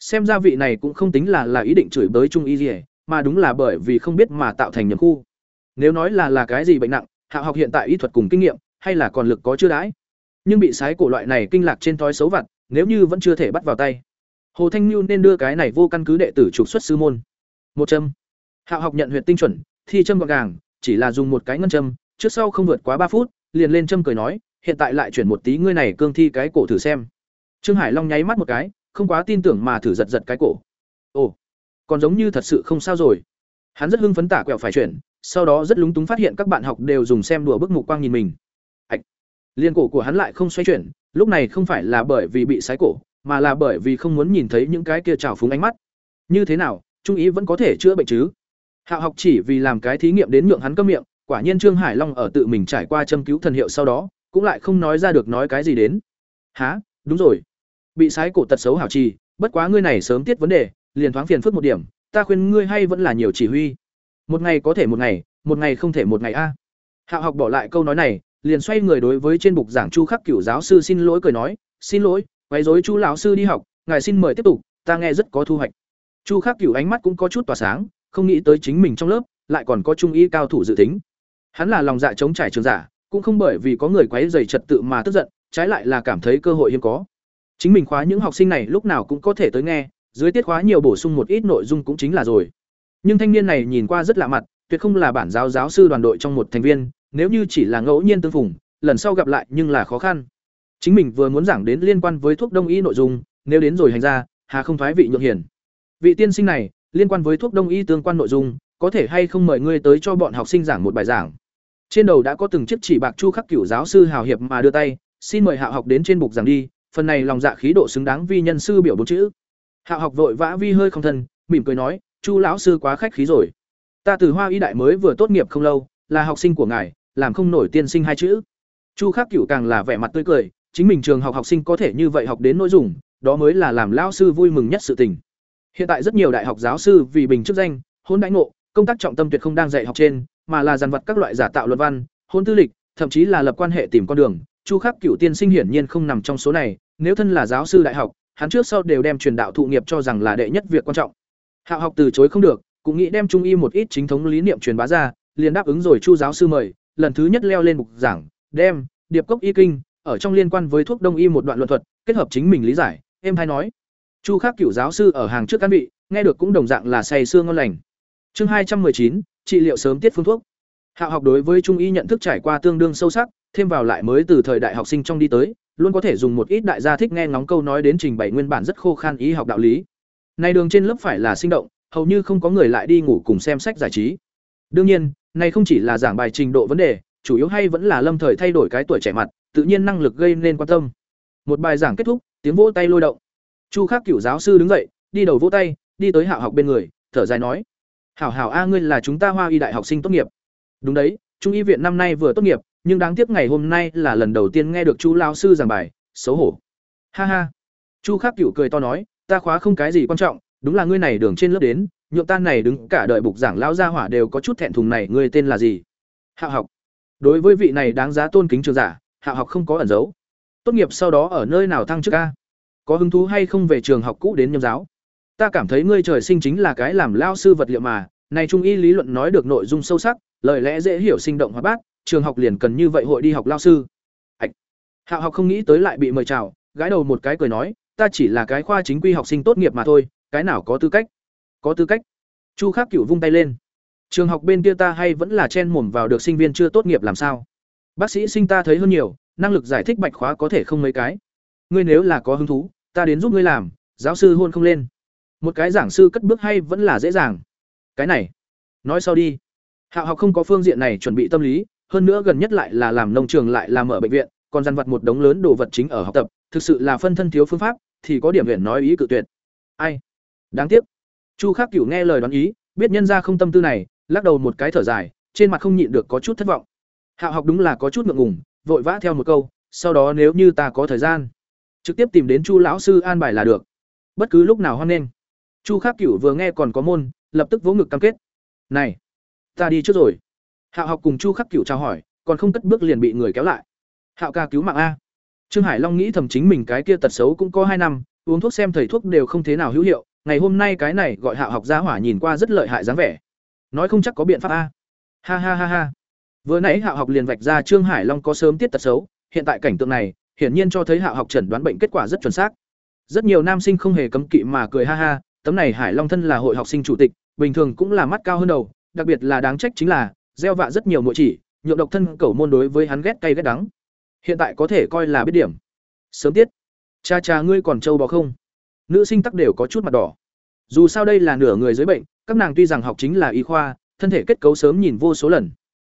Xem ra vị này cũng không tính là là ý định chửi bới trung y gì mà đúng là bởi vì không biết mà tạo thành nhầm khu. Nếu nói là là cái gì bệnh nặng hạo học hiện tại y thuật cùng kinh nghiệm, hay là còn lực có chưa đãi. Nhưng bị sái cổ loại này kinh lạc trên thói xấu vặt, nếu như vẫn chưa thể bắt vào tay. Hồ thanh nhu nên đưa cái này vô căn cứ đệ tử trục xuất sư môn. Một châm. Hạo học nhận huyện tinh chuẩn, thi châm gọn gàng, chỉ là dùng một cái ngân châm, trước sau không vượt quá ba phút, liền lên châm cười nói hiện tại lại chuyển một tí ngươi này cương thi cái cổ thử xem. Trương hải long nháy mắt một cái, không quá tin tưởng mà thử giật giật cái cổ. Ồ, còn giống như thật sự không sao rồi. Hắn rất hưng phấn tả quẹo phải chuyển, sau đó rất lúng túng phát hiện các bạn học đều dùng xem đùa bức mục quang nhìn mình. Ạch liên cổ của hắn lại không xoay chuyển, lúc này không phải là bởi vì bị sái cổ, mà là bởi vì không muốn nhìn thấy những cái kia trào phúng ánh mắt. Như thế nào, trung ý vẫn có thể chữa bệnh chứ? Hạo học chỉ vì làm cái thí nghiệm đến nhượng hắn câm miệng, quả nhiên trương hải long ở tự mình trải qua châm cứu thần hiệu sau đó cũng lại không nói ra được nói cái gì đến. Há đúng rồi. Bị sái cổ tật xấu hảo trì, bất quá ngươi này sớm tiết vấn đề, liền thoáng phiền phức một điểm, ta khuyên ngươi hay vẫn là nhiều chỉ huy. Một ngày có thể một ngày một ngày không thể một ngày a. Hạo học bỏ lại câu nói này, liền xoay người đối với trên bục giảng chu khắc cửu giáo sư xin lỗi cười nói, xin lỗi, quấy rối chu lão sư đi học, ngài xin mời tiếp tục, ta nghe rất có thu hoạch. Chu khắc cửu ánh mắt cũng có chút tỏa sáng, không nghĩ tới chính mình trong lớp, lại còn có trung y cao thủ dự tính. Hắn là lòng dạ chống trải trường giả cũng không bởi vì có người quấy rầy trật tự mà tức giận, trái lại là cảm thấy cơ hội hiếm có. Chính mình khóa những học sinh này lúc nào cũng có thể tới nghe, dưới tiết khóa nhiều bổ sung một ít nội dung cũng chính là rồi. Nhưng thanh niên này nhìn qua rất lạ mặt, tuyệt không là bản giáo giáo sư đoàn đội trong một thành viên, nếu như chỉ là ngẫu nhiên tương phùng, lần sau gặp lại nhưng là khó khăn. Chính mình vừa muốn giảng đến liên quan với thuốc đông y nội dung, nếu đến rồi hành ra, hà không thoái vị nhượng hiển vị tiên sinh này, liên quan với thuốc đông y tương quan nội dung, có thể hay không mời ngươi tới cho bọn học sinh giảng một bài giảng? Trên đầu đã có từng chiếc chỉ bạc chu khắc cửu giáo sư hào hiệp mà đưa tay, xin mời hạ học đến trên bục giảng đi, phần này lòng dạ khí độ xứng đáng vi nhân sư biểu bốn chữ. Hạ học vội vã vi hơi không thân, mỉm cười nói, chu lão sư quá khách khí rồi. Ta từ hoa y đại mới vừa tốt nghiệp không lâu, là học sinh của ngài, làm không nổi tiên sinh hai chữ. Chu khắc cửu càng là vẻ mặt tươi cười, chính mình trường học học sinh có thể như vậy học đến nội dung, đó mới là làm lão sư vui mừng nhất sự tình. Hiện tại rất nhiều đại học giáo sư vì bình chức danh hôn đãi ngộ, công tác trọng tâm tuyệt không đang dạy học trên mà là dàn vật các loại giả tạo luận văn, hôn tư lịch, thậm chí là lập quan hệ tìm con đường. Chu khắc cửu tiên sinh hiển nhiên không nằm trong số này, nếu thân là giáo sư đại học, hắn trước sau đều đem truyền đạo thụ nghiệp cho rằng là đệ nhất việc quan trọng. Hạo học từ chối không được, cũng nghĩ đem trung y một ít chính thống lý niệm truyền bá ra, liền đáp ứng rồi chu giáo sư mời, lần thứ nhất leo lên mục giảng, đem điệp cốc y kinh, ở trong liên quan với thuốc đông y một đoạn luận thuật, kết hợp chính mình lý giải em hay nói. Chu khắc cửu giáo sư ở hàng trước căn vị, nghe được cũng đồng dạng là say xương ngon lành. Chương hai trăm chín trị liệu sớm tiết phương thuốc. Hạo học đối với trung y nhận thức trải qua tương đương sâu sắc, thêm vào lại mới từ thời đại học sinh trong đi tới, luôn có thể dùng một ít đại gia thích nghe ngóng câu nói đến trình bày nguyên bản rất khô khan y học đạo lý. Này đường trên lớp phải là sinh động, hầu như không có người lại đi ngủ cùng xem sách giải trí. Đương nhiên này không chỉ là giảng bài trình độ vấn đề, chủ yếu hay vẫn là lâm thời thay đổi cái tuổi trẻ mặt, tự nhiên năng lực gây nên quan tâm. Một bài giảng kết thúc, tiếng vỗ tay lôi động. Chu khắc cửu giáo sư đứng dậy, đi đầu vỗ tay, đi tới hạo học bên người, thở dài nói hảo hảo a, ngươi là chúng ta hoa y đại học sinh tốt nghiệp. Đúng đấy, trung y viện năm nay vừa tốt nghiệp, nhưng đáng tiếc ngày hôm nay là lần đầu tiên nghe được chu lao sư giảng bài, xấu hổ. Ha ha. Chu khắc cửu cười to nói, ta khóa không cái gì quan trọng, đúng là ngươi này đường trên lớp đến, nhượng tan này đứng cả đợi bục giảng lao gia hỏa đều có chút thẹn thùng này, ngươi tên là gì? Hạ học. Đối với vị này đáng giá tôn kính trường giả, hạ học không có ẩn giấu. Tốt nghiệp sau đó ở nơi nào thăng chức ca có hứng thú hay không về trường học cũ đến nhâm giáo? Ta cảm thấy ngươi trời sinh chính là cái làm lao sư vật liệu mà. Này trung y lý luận nói được nội dung sâu sắc, lời lẽ dễ hiểu sinh động hóa bát, trường học liền cần như vậy hội đi học lao sư. Ạch hạo học không nghĩ tới lại bị mời chào gái đầu một cái cười nói, ta chỉ là cái khoa chính quy học sinh tốt nghiệp mà thôi, cái nào có tư cách? Có tư cách? Chu khắc cửu vung tay lên. Trường học bên kia ta hay vẫn là chen mồm vào được sinh viên chưa tốt nghiệp làm sao? Bác sĩ sinh ta thấy hơn nhiều, năng lực giải thích bạch khóa có thể không mấy cái. Ngươi nếu là có hứng thú, ta đến giúp ngươi làm, giáo sư hôn không lên một cái giảng sư cất bước hay vẫn là dễ dàng. Cái này, nói sau đi. Hạ học không có phương diện này chuẩn bị tâm lý, hơn nữa gần nhất lại là làm nông trường lại làm ở bệnh viện, còn dằn vặt một đống lớn đồ vật chính ở học tập, thực sự là phân thân thiếu phương pháp, thì có điểm huyện nói ý cự tuyệt. Ai? Đáng tiếc. Chu khắc cửu nghe lời đoán ý, biết nhân ra không tâm tư này, lắc đầu một cái thở dài, trên mặt không nhịn được có chút thất vọng. Hạo học đúng là có chút ngượng ngùng, vội vã theo một câu, sau đó nếu như ta có thời gian, trực tiếp tìm đến chu lão sư an bài là được. Bất cứ lúc nào hoan nghênh chu khắc cửu vừa nghe còn có môn, lập tức vỗ ngực cam kết. Này, ta đi trước rồi. Hạo học cùng chu khắc cửu chào hỏi, còn không cất bước liền bị người kéo lại. Hạo ca cứu mạng a. Trương hải long nghĩ thầm chính mình cái kia tật xấu cũng có hai năm, uống thuốc xem thầy thuốc đều không thế nào hữu hiệu, ngày hôm nay cái này gọi hạo học gia hỏa nhìn qua rất lợi hại dáng vẻ. Nói không chắc có biện pháp a. Ha ha ha ha. Vừa nãy hạo học liền vạch ra trương hải long có sớm tiết tật xấu, hiện tại cảnh tượng này, hiển nhiên cho thấy hạo học chẩn đoán bệnh kết quả rất chuẩn xác. Rất nhiều nam sinh không hề cấm kỵ mà cười ha ha tấm này hải long thân là hội học sinh chủ tịch, bình thường cũng là mắt cao hơn đầu, đặc biệt là đáng trách chính là, gieo vạ rất nhiều mũi chỉ, nhượng độc thân cẩu môn đối với hắn ghét cay ghét đắng. Hiện tại có thể coi là biết điểm. Sớm tiết. Cha cha ngươi còn trâu bò không? Nữ sinh tắc đều có chút mặt đỏ. Dù sao đây là nửa người dưới bệnh, các nàng tuy rằng học chính là y khoa, thân thể kết cấu sớm nhìn vô số lần.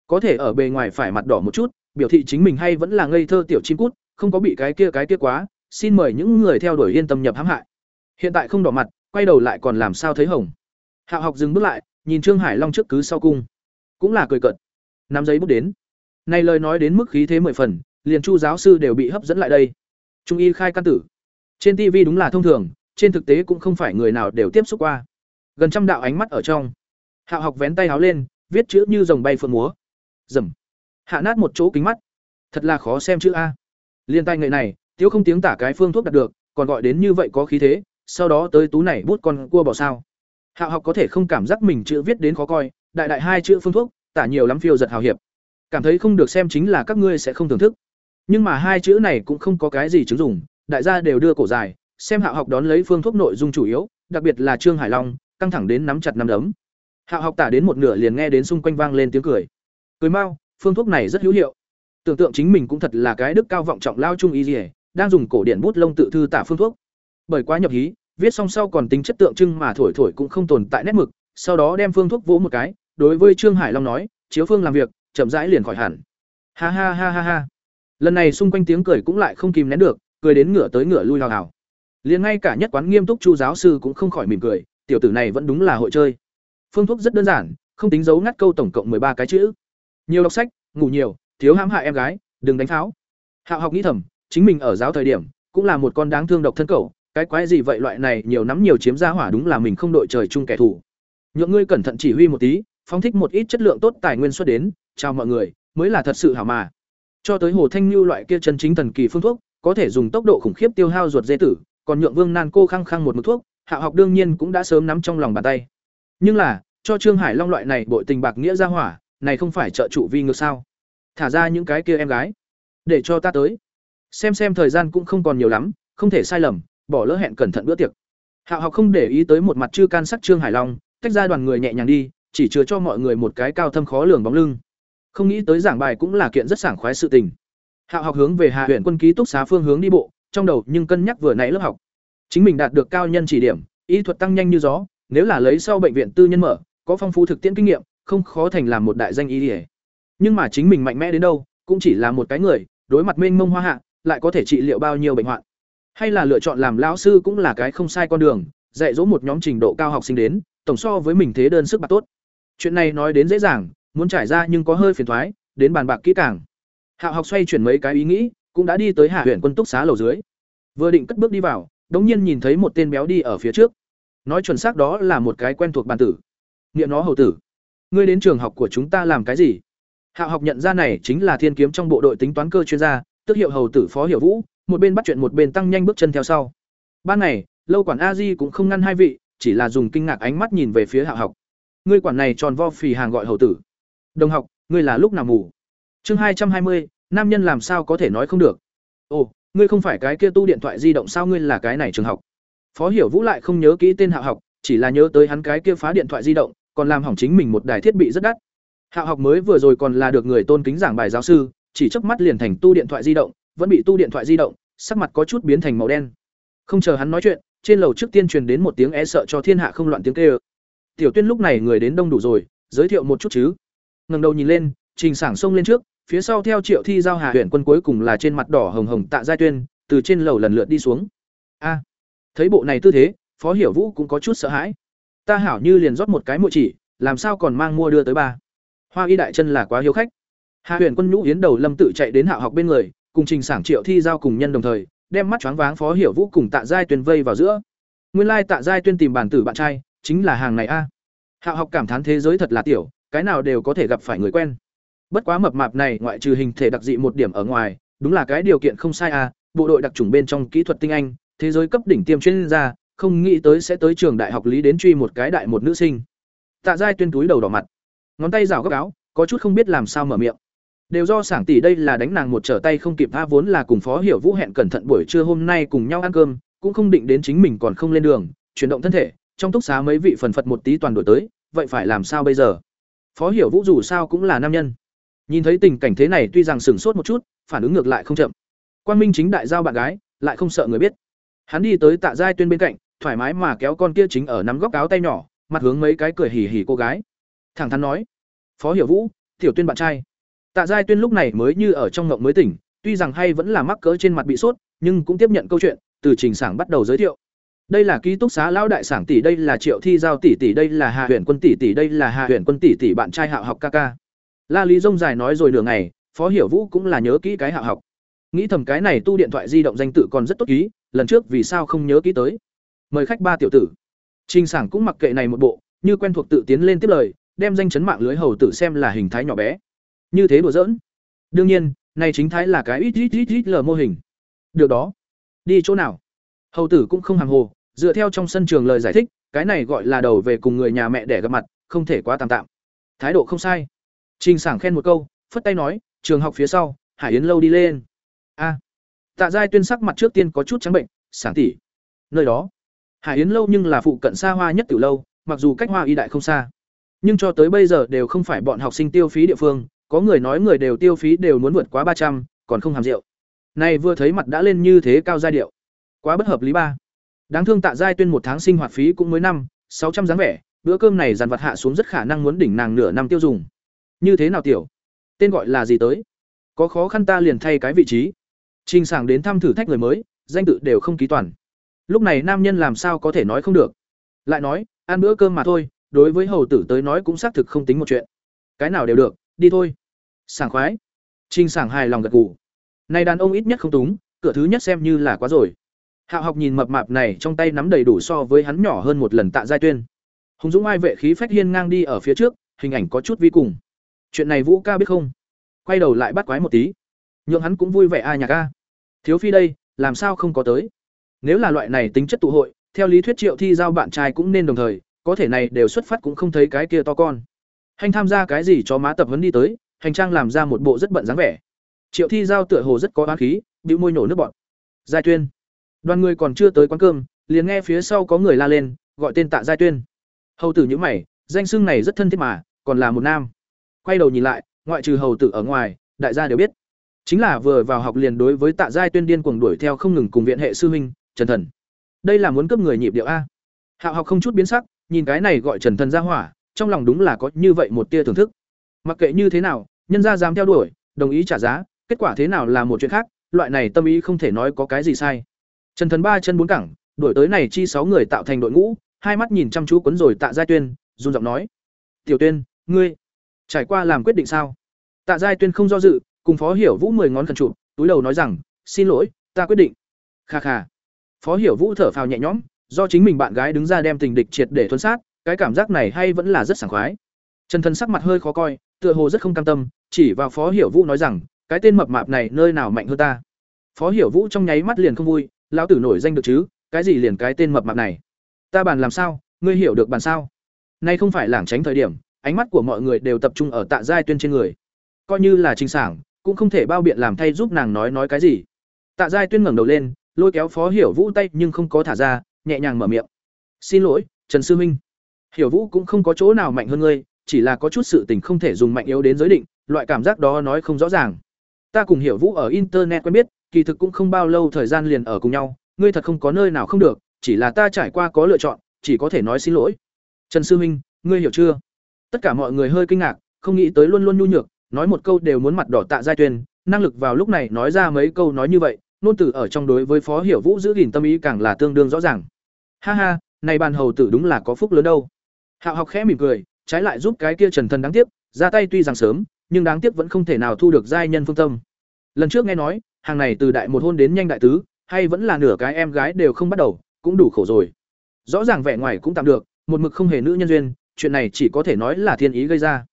Có thể ở bề ngoài phải mặt đỏ một chút, biểu thị chính mình hay vẫn là ngây thơ tiểu chim cút, không có bị cái kia cái kia quá, xin mời những người theo đuổi yên tâm nhập hãm hại. Hiện tại không đỏ mặt quay đầu lại còn làm sao thấy hồng. Hạo học dừng bước lại, nhìn trương hải long trước cứ sau cung. Cũng là cười cợt. Nắm giấy bút đến. Này lời nói đến mức khí thế mười phần, liền chu giáo sư đều bị hấp dẫn lại đây. Trung y khai căn tử. Trên tv đúng là thông thường, trên thực tế cũng không phải người nào đều tiếp xúc qua. Gần trăm đạo ánh mắt ở trong. Hạo học vén tay háo lên, viết chữ như dòng bay phượng múa. Dầm hạ nát một chỗ kính mắt. Thật là khó xem chữ a. Liên tay nghệ này tiếu không tiếng tả cái phương thuốc đạt được, còn gọi đến như vậy có khí thế sau đó tới tú này bút con cua bỏ sao. Hạo học có thể không cảm giác mình chữ viết đến khó coi, đại đại hai chữ phương thuốc, tả nhiều lắm phiêu giật hào hiệp. Cảm thấy không được xem chính là các ngươi sẽ không thưởng thức. Nhưng mà hai chữ này cũng không có cái gì chứng dùng đại gia đều đưa cổ dài, xem hạo học đón lấy phương thuốc nội dung chủ yếu, đặc biệt là trương hải long, căng thẳng đến nắm chặt nắm đấm. Hạo học tả đến một nửa liền nghe đến xung quanh vang lên tiếng cười. Cười mau, phương thuốc này rất hữu hiệu. Tưởng tượng chính mình cũng thật là cái đức cao vọng trọng lao trung y dỉa đang dùng cổ điển bút lông tự thư tả phương thuốc bởi quá nhập hí, viết xong sau còn tính chất tượng trưng mà thổi thổi cũng không tồn tại nét mực, sau đó đem phương thuốc vỗ một cái, đối với trương hải long nói, chiếu phương làm việc, chậm rãi liền khỏi hẳn. Ha ha ha ha ha. Lần này xung quanh tiếng cười cũng lại không kìm nén được, cười đến ngửa tới ngửa lui hào hào. Liền ngay cả nhất quán nghiêm túc chu giáo sư cũng không khỏi mỉm cười, tiểu tử này vẫn đúng là hội chơi. Phương thuốc rất đơn giản, không tính dấu ngắt câu tổng cộng ba cái chữ. Nhiều đọc sách, ngủ nhiều, thiếu hãm hại em gái, đừng đánh pháo. Hạo học nghĩ thầm, chính mình ở giáo thời điểm, cũng là một con đáng thương độc thân cậu cái quái gì vậy loại này nhiều nắm nhiều chiếm ra hỏa đúng là mình không đội trời chung kẻ thù. Nhượng ngươi cẩn thận chỉ huy một tí, phóng thích một ít chất lượng tốt tài nguyên xuất đến, chào mọi người, mới là thật sự hảo mà. Cho tới hồ thanh lưu loại kia chân chính thần kỳ phương thuốc, có thể dùng tốc độ khủng khiếp tiêu hao ruột dê tử, còn nhượng vương nan cô khăng khăng một mực thuốc, hạ học đương nhiên cũng đã sớm nắm trong lòng bàn tay. Nhưng là, cho trương hải long loại này bội tình bạc nghĩa ra hỏa, này không phải trợ trụ vi ngược sao? Thả ra những cái kia em gái, để cho ta tới. Xem xem thời gian cũng không còn nhiều lắm, không thể sai lầm bỏ lỡ hẹn cẩn thận bữa tiệc. Hạo học không để ý tới một mặt chư can sắc trương hải long, tách ra đoàn người nhẹ nhàng đi, chỉ chứa cho mọi người một cái cao thâm khó lường bóng lưng. Không nghĩ tới giảng bài cũng là kiện rất sảng khoái sự tình. Hạo học hướng về hạ huyện quân ký túc xá phương hướng đi bộ, trong đầu nhưng cân nhắc vừa nãy lớp học. Chính mình đạt được cao nhân chỉ điểm, y thuật tăng nhanh như gió, nếu là lấy sau bệnh viện tư nhân mở, có phong phú thực tiễn kinh nghiệm, không khó thành làm một đại danh y ỉa nhưng mà chính mình mạnh mẽ đến đâu, cũng chỉ là một cái người, đối mặt mênh mông hoa hạ, lại có thể trị liệu bao nhiêu bệnh hoạn hay là lựa chọn làm lão sư cũng là cái không sai con đường, dạy dỗ một nhóm trình độ cao học sinh đến, tổng so với mình thế đơn sức bạc tốt. Chuyện này nói đến dễ dàng, muốn trải ra nhưng có hơi phiền thoái, đến bàn bạc kỹ càng. Hạo học xoay chuyển mấy cái ý nghĩ, cũng đã đi tới hạ huyện quân túc xá lầu dưới. Vừa định cất bước đi vào, đống nhiên nhìn thấy một tên béo đi ở phía trước. Nói chuẩn xác đó là một cái quen thuộc bàn tử. Nghiệm nó hầu tử. Ngươi đến trường học của chúng ta làm cái gì? Hạo học nhận ra này chính là thiên kiếm trong bộ đội tính toán cơ chuyên gia, tức hiệu hầu tử phó hiệu vũ một bên bắt chuyện một bên tăng nhanh bước chân theo sau. Ban ngày, lâu quản a di cũng không ngăn hai vị, chỉ là dùng kinh ngạc ánh mắt nhìn về phía hạ học. Ngươi quản này tròn vo phì hàng gọi hầu tử. Đồng học, ngươi là lúc nào ngủ chương hai trăm hai mươi, nam nhân làm sao có thể nói không được? Ồ, ngươi không phải cái kia tu điện thoại di động sao ngươi là cái này trường học? Phó hiểu vũ lại không nhớ kỹ tên hạ học, chỉ là nhớ tới hắn cái kia phá điện thoại di động, còn làm hỏng chính mình một đài thiết bị rất đắt. Hạ học mới vừa rồi còn là được người tôn kính giảng bài giáo sư, chỉ chớp mắt liền thành tu điện thoại di động vẫn bị tu điện thoại di động, sắc mặt có chút biến thành màu đen. Không chờ hắn nói chuyện, trên lầu trước tiên truyền đến một tiếng e sợ cho thiên hạ không loạn tiếng kêu. Tiểu tuyên lúc này người đến đông đủ rồi, giới thiệu một chút chứ. Ngẩng đầu nhìn lên, trình sảng xông lên trước, phía sau theo triệu thi giao hà huyện quân cuối cùng là trên mặt đỏ hồng hồng tạ giai tuyên, từ trên lầu lần lượt đi xuống. A, thấy bộ này tư thế, phó hiểu vũ cũng có chút sợ hãi. Ta hảo như liền rót một cái muội chỉ, làm sao còn mang mua đưa tới ba? Hoa y đại chân là quá hiếu khách. Hà huyền quân nhũ yến đầu lâm tự chạy đến hạ học bên người cùng trình sảng triệu thi giao cùng nhân đồng thời, đem mắt choáng váng phó hiểu vũ cùng tạ giai tuyên vây vào giữa. Nguyên lai tạ giai tuyên tìm bản tử bạn trai, chính là hàng này a. Hạ học cảm thán thế giới thật là tiểu, cái nào đều có thể gặp phải người quen. Bất quá mập mạp này ngoại trừ hình thể đặc dị một điểm ở ngoài, đúng là cái điều kiện không sai a, bộ đội đặc trùng bên trong kỹ thuật tinh anh, thế giới cấp đỉnh tiêm chuyên gia, không nghĩ tới sẽ tới trường đại học lý đến truy một cái đại một nữ sinh. Tạ giai tuyên túi đầu đỏ mặt, ngón tay rào góc áo, có chút không biết làm sao mở miệng đều do sảng tỷ đây là đánh nàng một trở tay không kịp tha vốn là cùng phó hiểu vũ hẹn cẩn thận buổi trưa hôm nay cùng nhau ăn cơm, cũng không định đến chính mình còn không lên đường, chuyển động thân thể, trong túc xá mấy vị phần phật một tí toàn đổi tới, vậy phải làm sao bây giờ? Phó hiểu vũ dù sao cũng là nam nhân. Nhìn thấy tình cảnh thế này tuy rằng sửng sốt một chút, phản ứng ngược lại không chậm. Quan minh chính đại giao bạn gái, lại không sợ người biết. Hắn đi tới tạ giai tuyên bên cạnh, thoải mái mà kéo con kia chính ở nắm góc áo tay nhỏ, mặt hướng mấy cái cười hỉ hỉ cô gái. Thẳng thắn nói, phó hiểu vũ, tiểu tuyên bạn trai tạ giai tuyên lúc này mới như ở trong ngộng mới tỉnh, tuy rằng hay vẫn là mắc cỡ trên mặt bị sốt, nhưng cũng tiếp nhận câu chuyện, từ trình sảng bắt đầu giới thiệu. Đây là ký túc xá lão đại sảng tỷ, đây là triệu thi giao tỷ tỷ, đây là hà huyện quân tỷ tỷ, đây là hà huyện quân tỷ tỷ bạn trai hạo học ca ca. La lý Dung dài nói rồi nửa ngày, phó hiểu vũ cũng là nhớ kỹ cái hạo học. Nghĩ thầm cái này tu điện thoại di động danh tự còn rất tốt ký, lần trước vì sao không nhớ kỹ tới. Mời khách ba tiểu tử. Trình sảng cũng mặc kệ này một bộ, như quen thuộc tự tiến lên tiếp lời, đem danh chấn mạng lưới hầu tử xem là hình thái nhỏ bé như thế đùa giỡn. Đương nhiên, này chính thái là cái ít ít ít ít lờ mô hình. Được đó. Đi chỗ nào? Hầu tử cũng không hàng hồ, dựa theo trong sân trường lời giải thích, cái này gọi là đầu về cùng người nhà mẹ để gặp mặt, không thể quá tạm tạm. Thái độ không sai. Trình sảng khen một câu, phất tay nói, trường học phía sau, hải yến lâu đi lên. A. Tạ giai tuyên sắc mặt trước tiên có chút trắng bệnh, sảng tỉ nơi đó. Hải yến lâu nhưng là phụ cận xa hoa nhất từ lâu, mặc dù cách hoa y đại không xa. Nhưng cho tới bây giờ đều không phải bọn học sinh tiêu phí địa phương có người nói người đều tiêu phí đều muốn vượt quá ba trăm, còn không hàm rượu. Này vừa thấy mặt đã lên như thế cao giai điệu. Quá bất hợp lý ba. Đáng thương tạ giai tuyên một tháng sinh hoạt phí cũng mới năm, sáu trăm dáng vẻ, bữa cơm này dàn vật hạ xuống rất khả năng muốn đỉnh nàng nửa năm tiêu dùng. Như thế nào tiểu? Tên gọi là gì tới? Có khó khăn ta liền thay cái vị trí. Trình sảng đến thăm thử thách người mới, danh tự đều không ký toàn. Lúc này nam nhân làm sao có thể nói không được? Lại nói, ăn bữa cơm mà thôi, đối với hầu tử tới nói cũng xác thực không tính một chuyện. Cái nào đều được, đi thôi sảng khoái. Trinh sảng hài lòng gật gù. Này đàn ông ít nhất không túng, cửa thứ nhất xem như là quá rồi. Hạo học nhìn mập mạp này trong tay nắm đầy đủ so với hắn nhỏ hơn một lần tạ giai tuyên. Hùng dũng ai vệ khí phách hiên ngang đi ở phía trước, hình ảnh có chút vi cùng. Chuyện này vũ ca biết không? Quay đầu lại bắt quái một tí. Nhượng hắn cũng vui vẻ ai nhạc ca thiếu phi đây, làm sao không có tới? Nếu là loại này tính chất tụ hội, theo lý thuyết triệu thi giao bạn trai cũng nên đồng thời, có thể này đều xuất phát cũng không thấy cái kia to con. Hành tham gia cái gì cho má tập huấn đi tới hành trang làm ra một bộ rất bận dáng vẻ. Triệu thi giao tựa hồ rất có oán khí, bĩu môi nổ nước bọn giai tuyên. Đoàn người còn chưa tới quán cơm, liền nghe phía sau có người la lên, gọi tên tạ giai tuyên. Hầu tử nhữ mày, danh xưng này rất thân thiết mà, còn là một nam. Quay đầu nhìn lại, ngoại trừ hầu tử ở ngoài, đại gia đều biết. Chính là vừa vào học liền đối với tạ giai tuyên điên cuồng đuổi theo không ngừng cùng viện hệ sư huynh, trần thần. Đây là muốn cướp người nhịp điệu a. Hạo học không chút biến sắc, nhìn cái này gọi trần thần ra hỏa, trong lòng đúng là có như vậy một tia thưởng thức. Mặc kệ như thế nào nhân gia dám theo đuổi, đồng ý trả giá, kết quả thế nào là một chuyện khác, loại này tâm ý không thể nói có cái gì sai. Trần thần ba chân bốn cẳng đổi tới này chi sáu người tạo thành đội ngũ, hai mắt nhìn chăm chú quấn rồi tạ giai tuyên, run giọng nói, tiểu tuyên, ngươi trải qua làm quyết định sao? Tạ giai tuyên không do dự, cùng phó hiểu vũ mười ngón khẩn trụ, túi đầu nói rằng, xin lỗi, ta quyết định. Kha kha. Phó hiểu vũ thở phào nhẹ nhõm, do chính mình bạn gái đứng ra đem tình địch triệt để thuấn sát, cái cảm giác này hay vẫn là rất sảng khoái. Trần thần sắc mặt hơi khó coi tựa hồ rất không cam tâm, chỉ vào phó hiểu vũ nói rằng, cái tên mập mạp này nơi nào mạnh hơn ta? Phó hiểu vũ trong nháy mắt liền không vui, lão tử nổi danh được chứ, cái gì liền cái tên mập mạp này? Ta bàn làm sao? Ngươi hiểu được bàn sao? Nay không phải lảng tránh thời điểm, ánh mắt của mọi người đều tập trung ở tạ giai tuyên trên người. Coi như là trình sảng, cũng không thể bao biện làm thay giúp nàng nói nói cái gì. Tạ giai tuyên ngẩng đầu lên, lôi kéo phó hiểu vũ tay nhưng không có thả ra, nhẹ nhàng mở miệng. Xin lỗi, trần sư minh. Hiểu vũ cũng không có chỗ nào mạnh hơn ngươi chỉ là có chút sự tình không thể dùng mạnh yếu đến giới định, loại cảm giác đó nói không rõ ràng. Ta cùng hiểu vũ ở internet quen biết, kỳ thực cũng không bao lâu thời gian liền ở cùng nhau, ngươi thật không có nơi nào không được, chỉ là ta trải qua có lựa chọn, chỉ có thể nói xin lỗi. Trần sư minh, ngươi hiểu chưa? Tất cả mọi người hơi kinh ngạc, không nghĩ tới luôn luôn nhu nhược, nói một câu đều muốn mặt đỏ tạ giai tuyên, năng lực vào lúc này nói ra mấy câu nói như vậy, nôn tử ở trong đối với phó hiểu vũ giữ gìn tâm ý càng là tương đương rõ ràng. Ha ha, này bàn hầu tử đúng là có phúc lớn đâu. Hạo học khẽ mỉm cười trái lại giúp cái kia trần thần đáng tiếc, ra tay tuy rằng sớm, nhưng đáng tiếc vẫn không thể nào thu được giai nhân phương tâm. Lần trước nghe nói, hàng này từ đại một hôn đến nhanh đại tứ, hay vẫn là nửa cái em gái đều không bắt đầu, cũng đủ khổ rồi. Rõ ràng vẻ ngoài cũng tạm được, một mực không hề nữ nhân duyên, chuyện này chỉ có thể nói là thiên ý gây ra.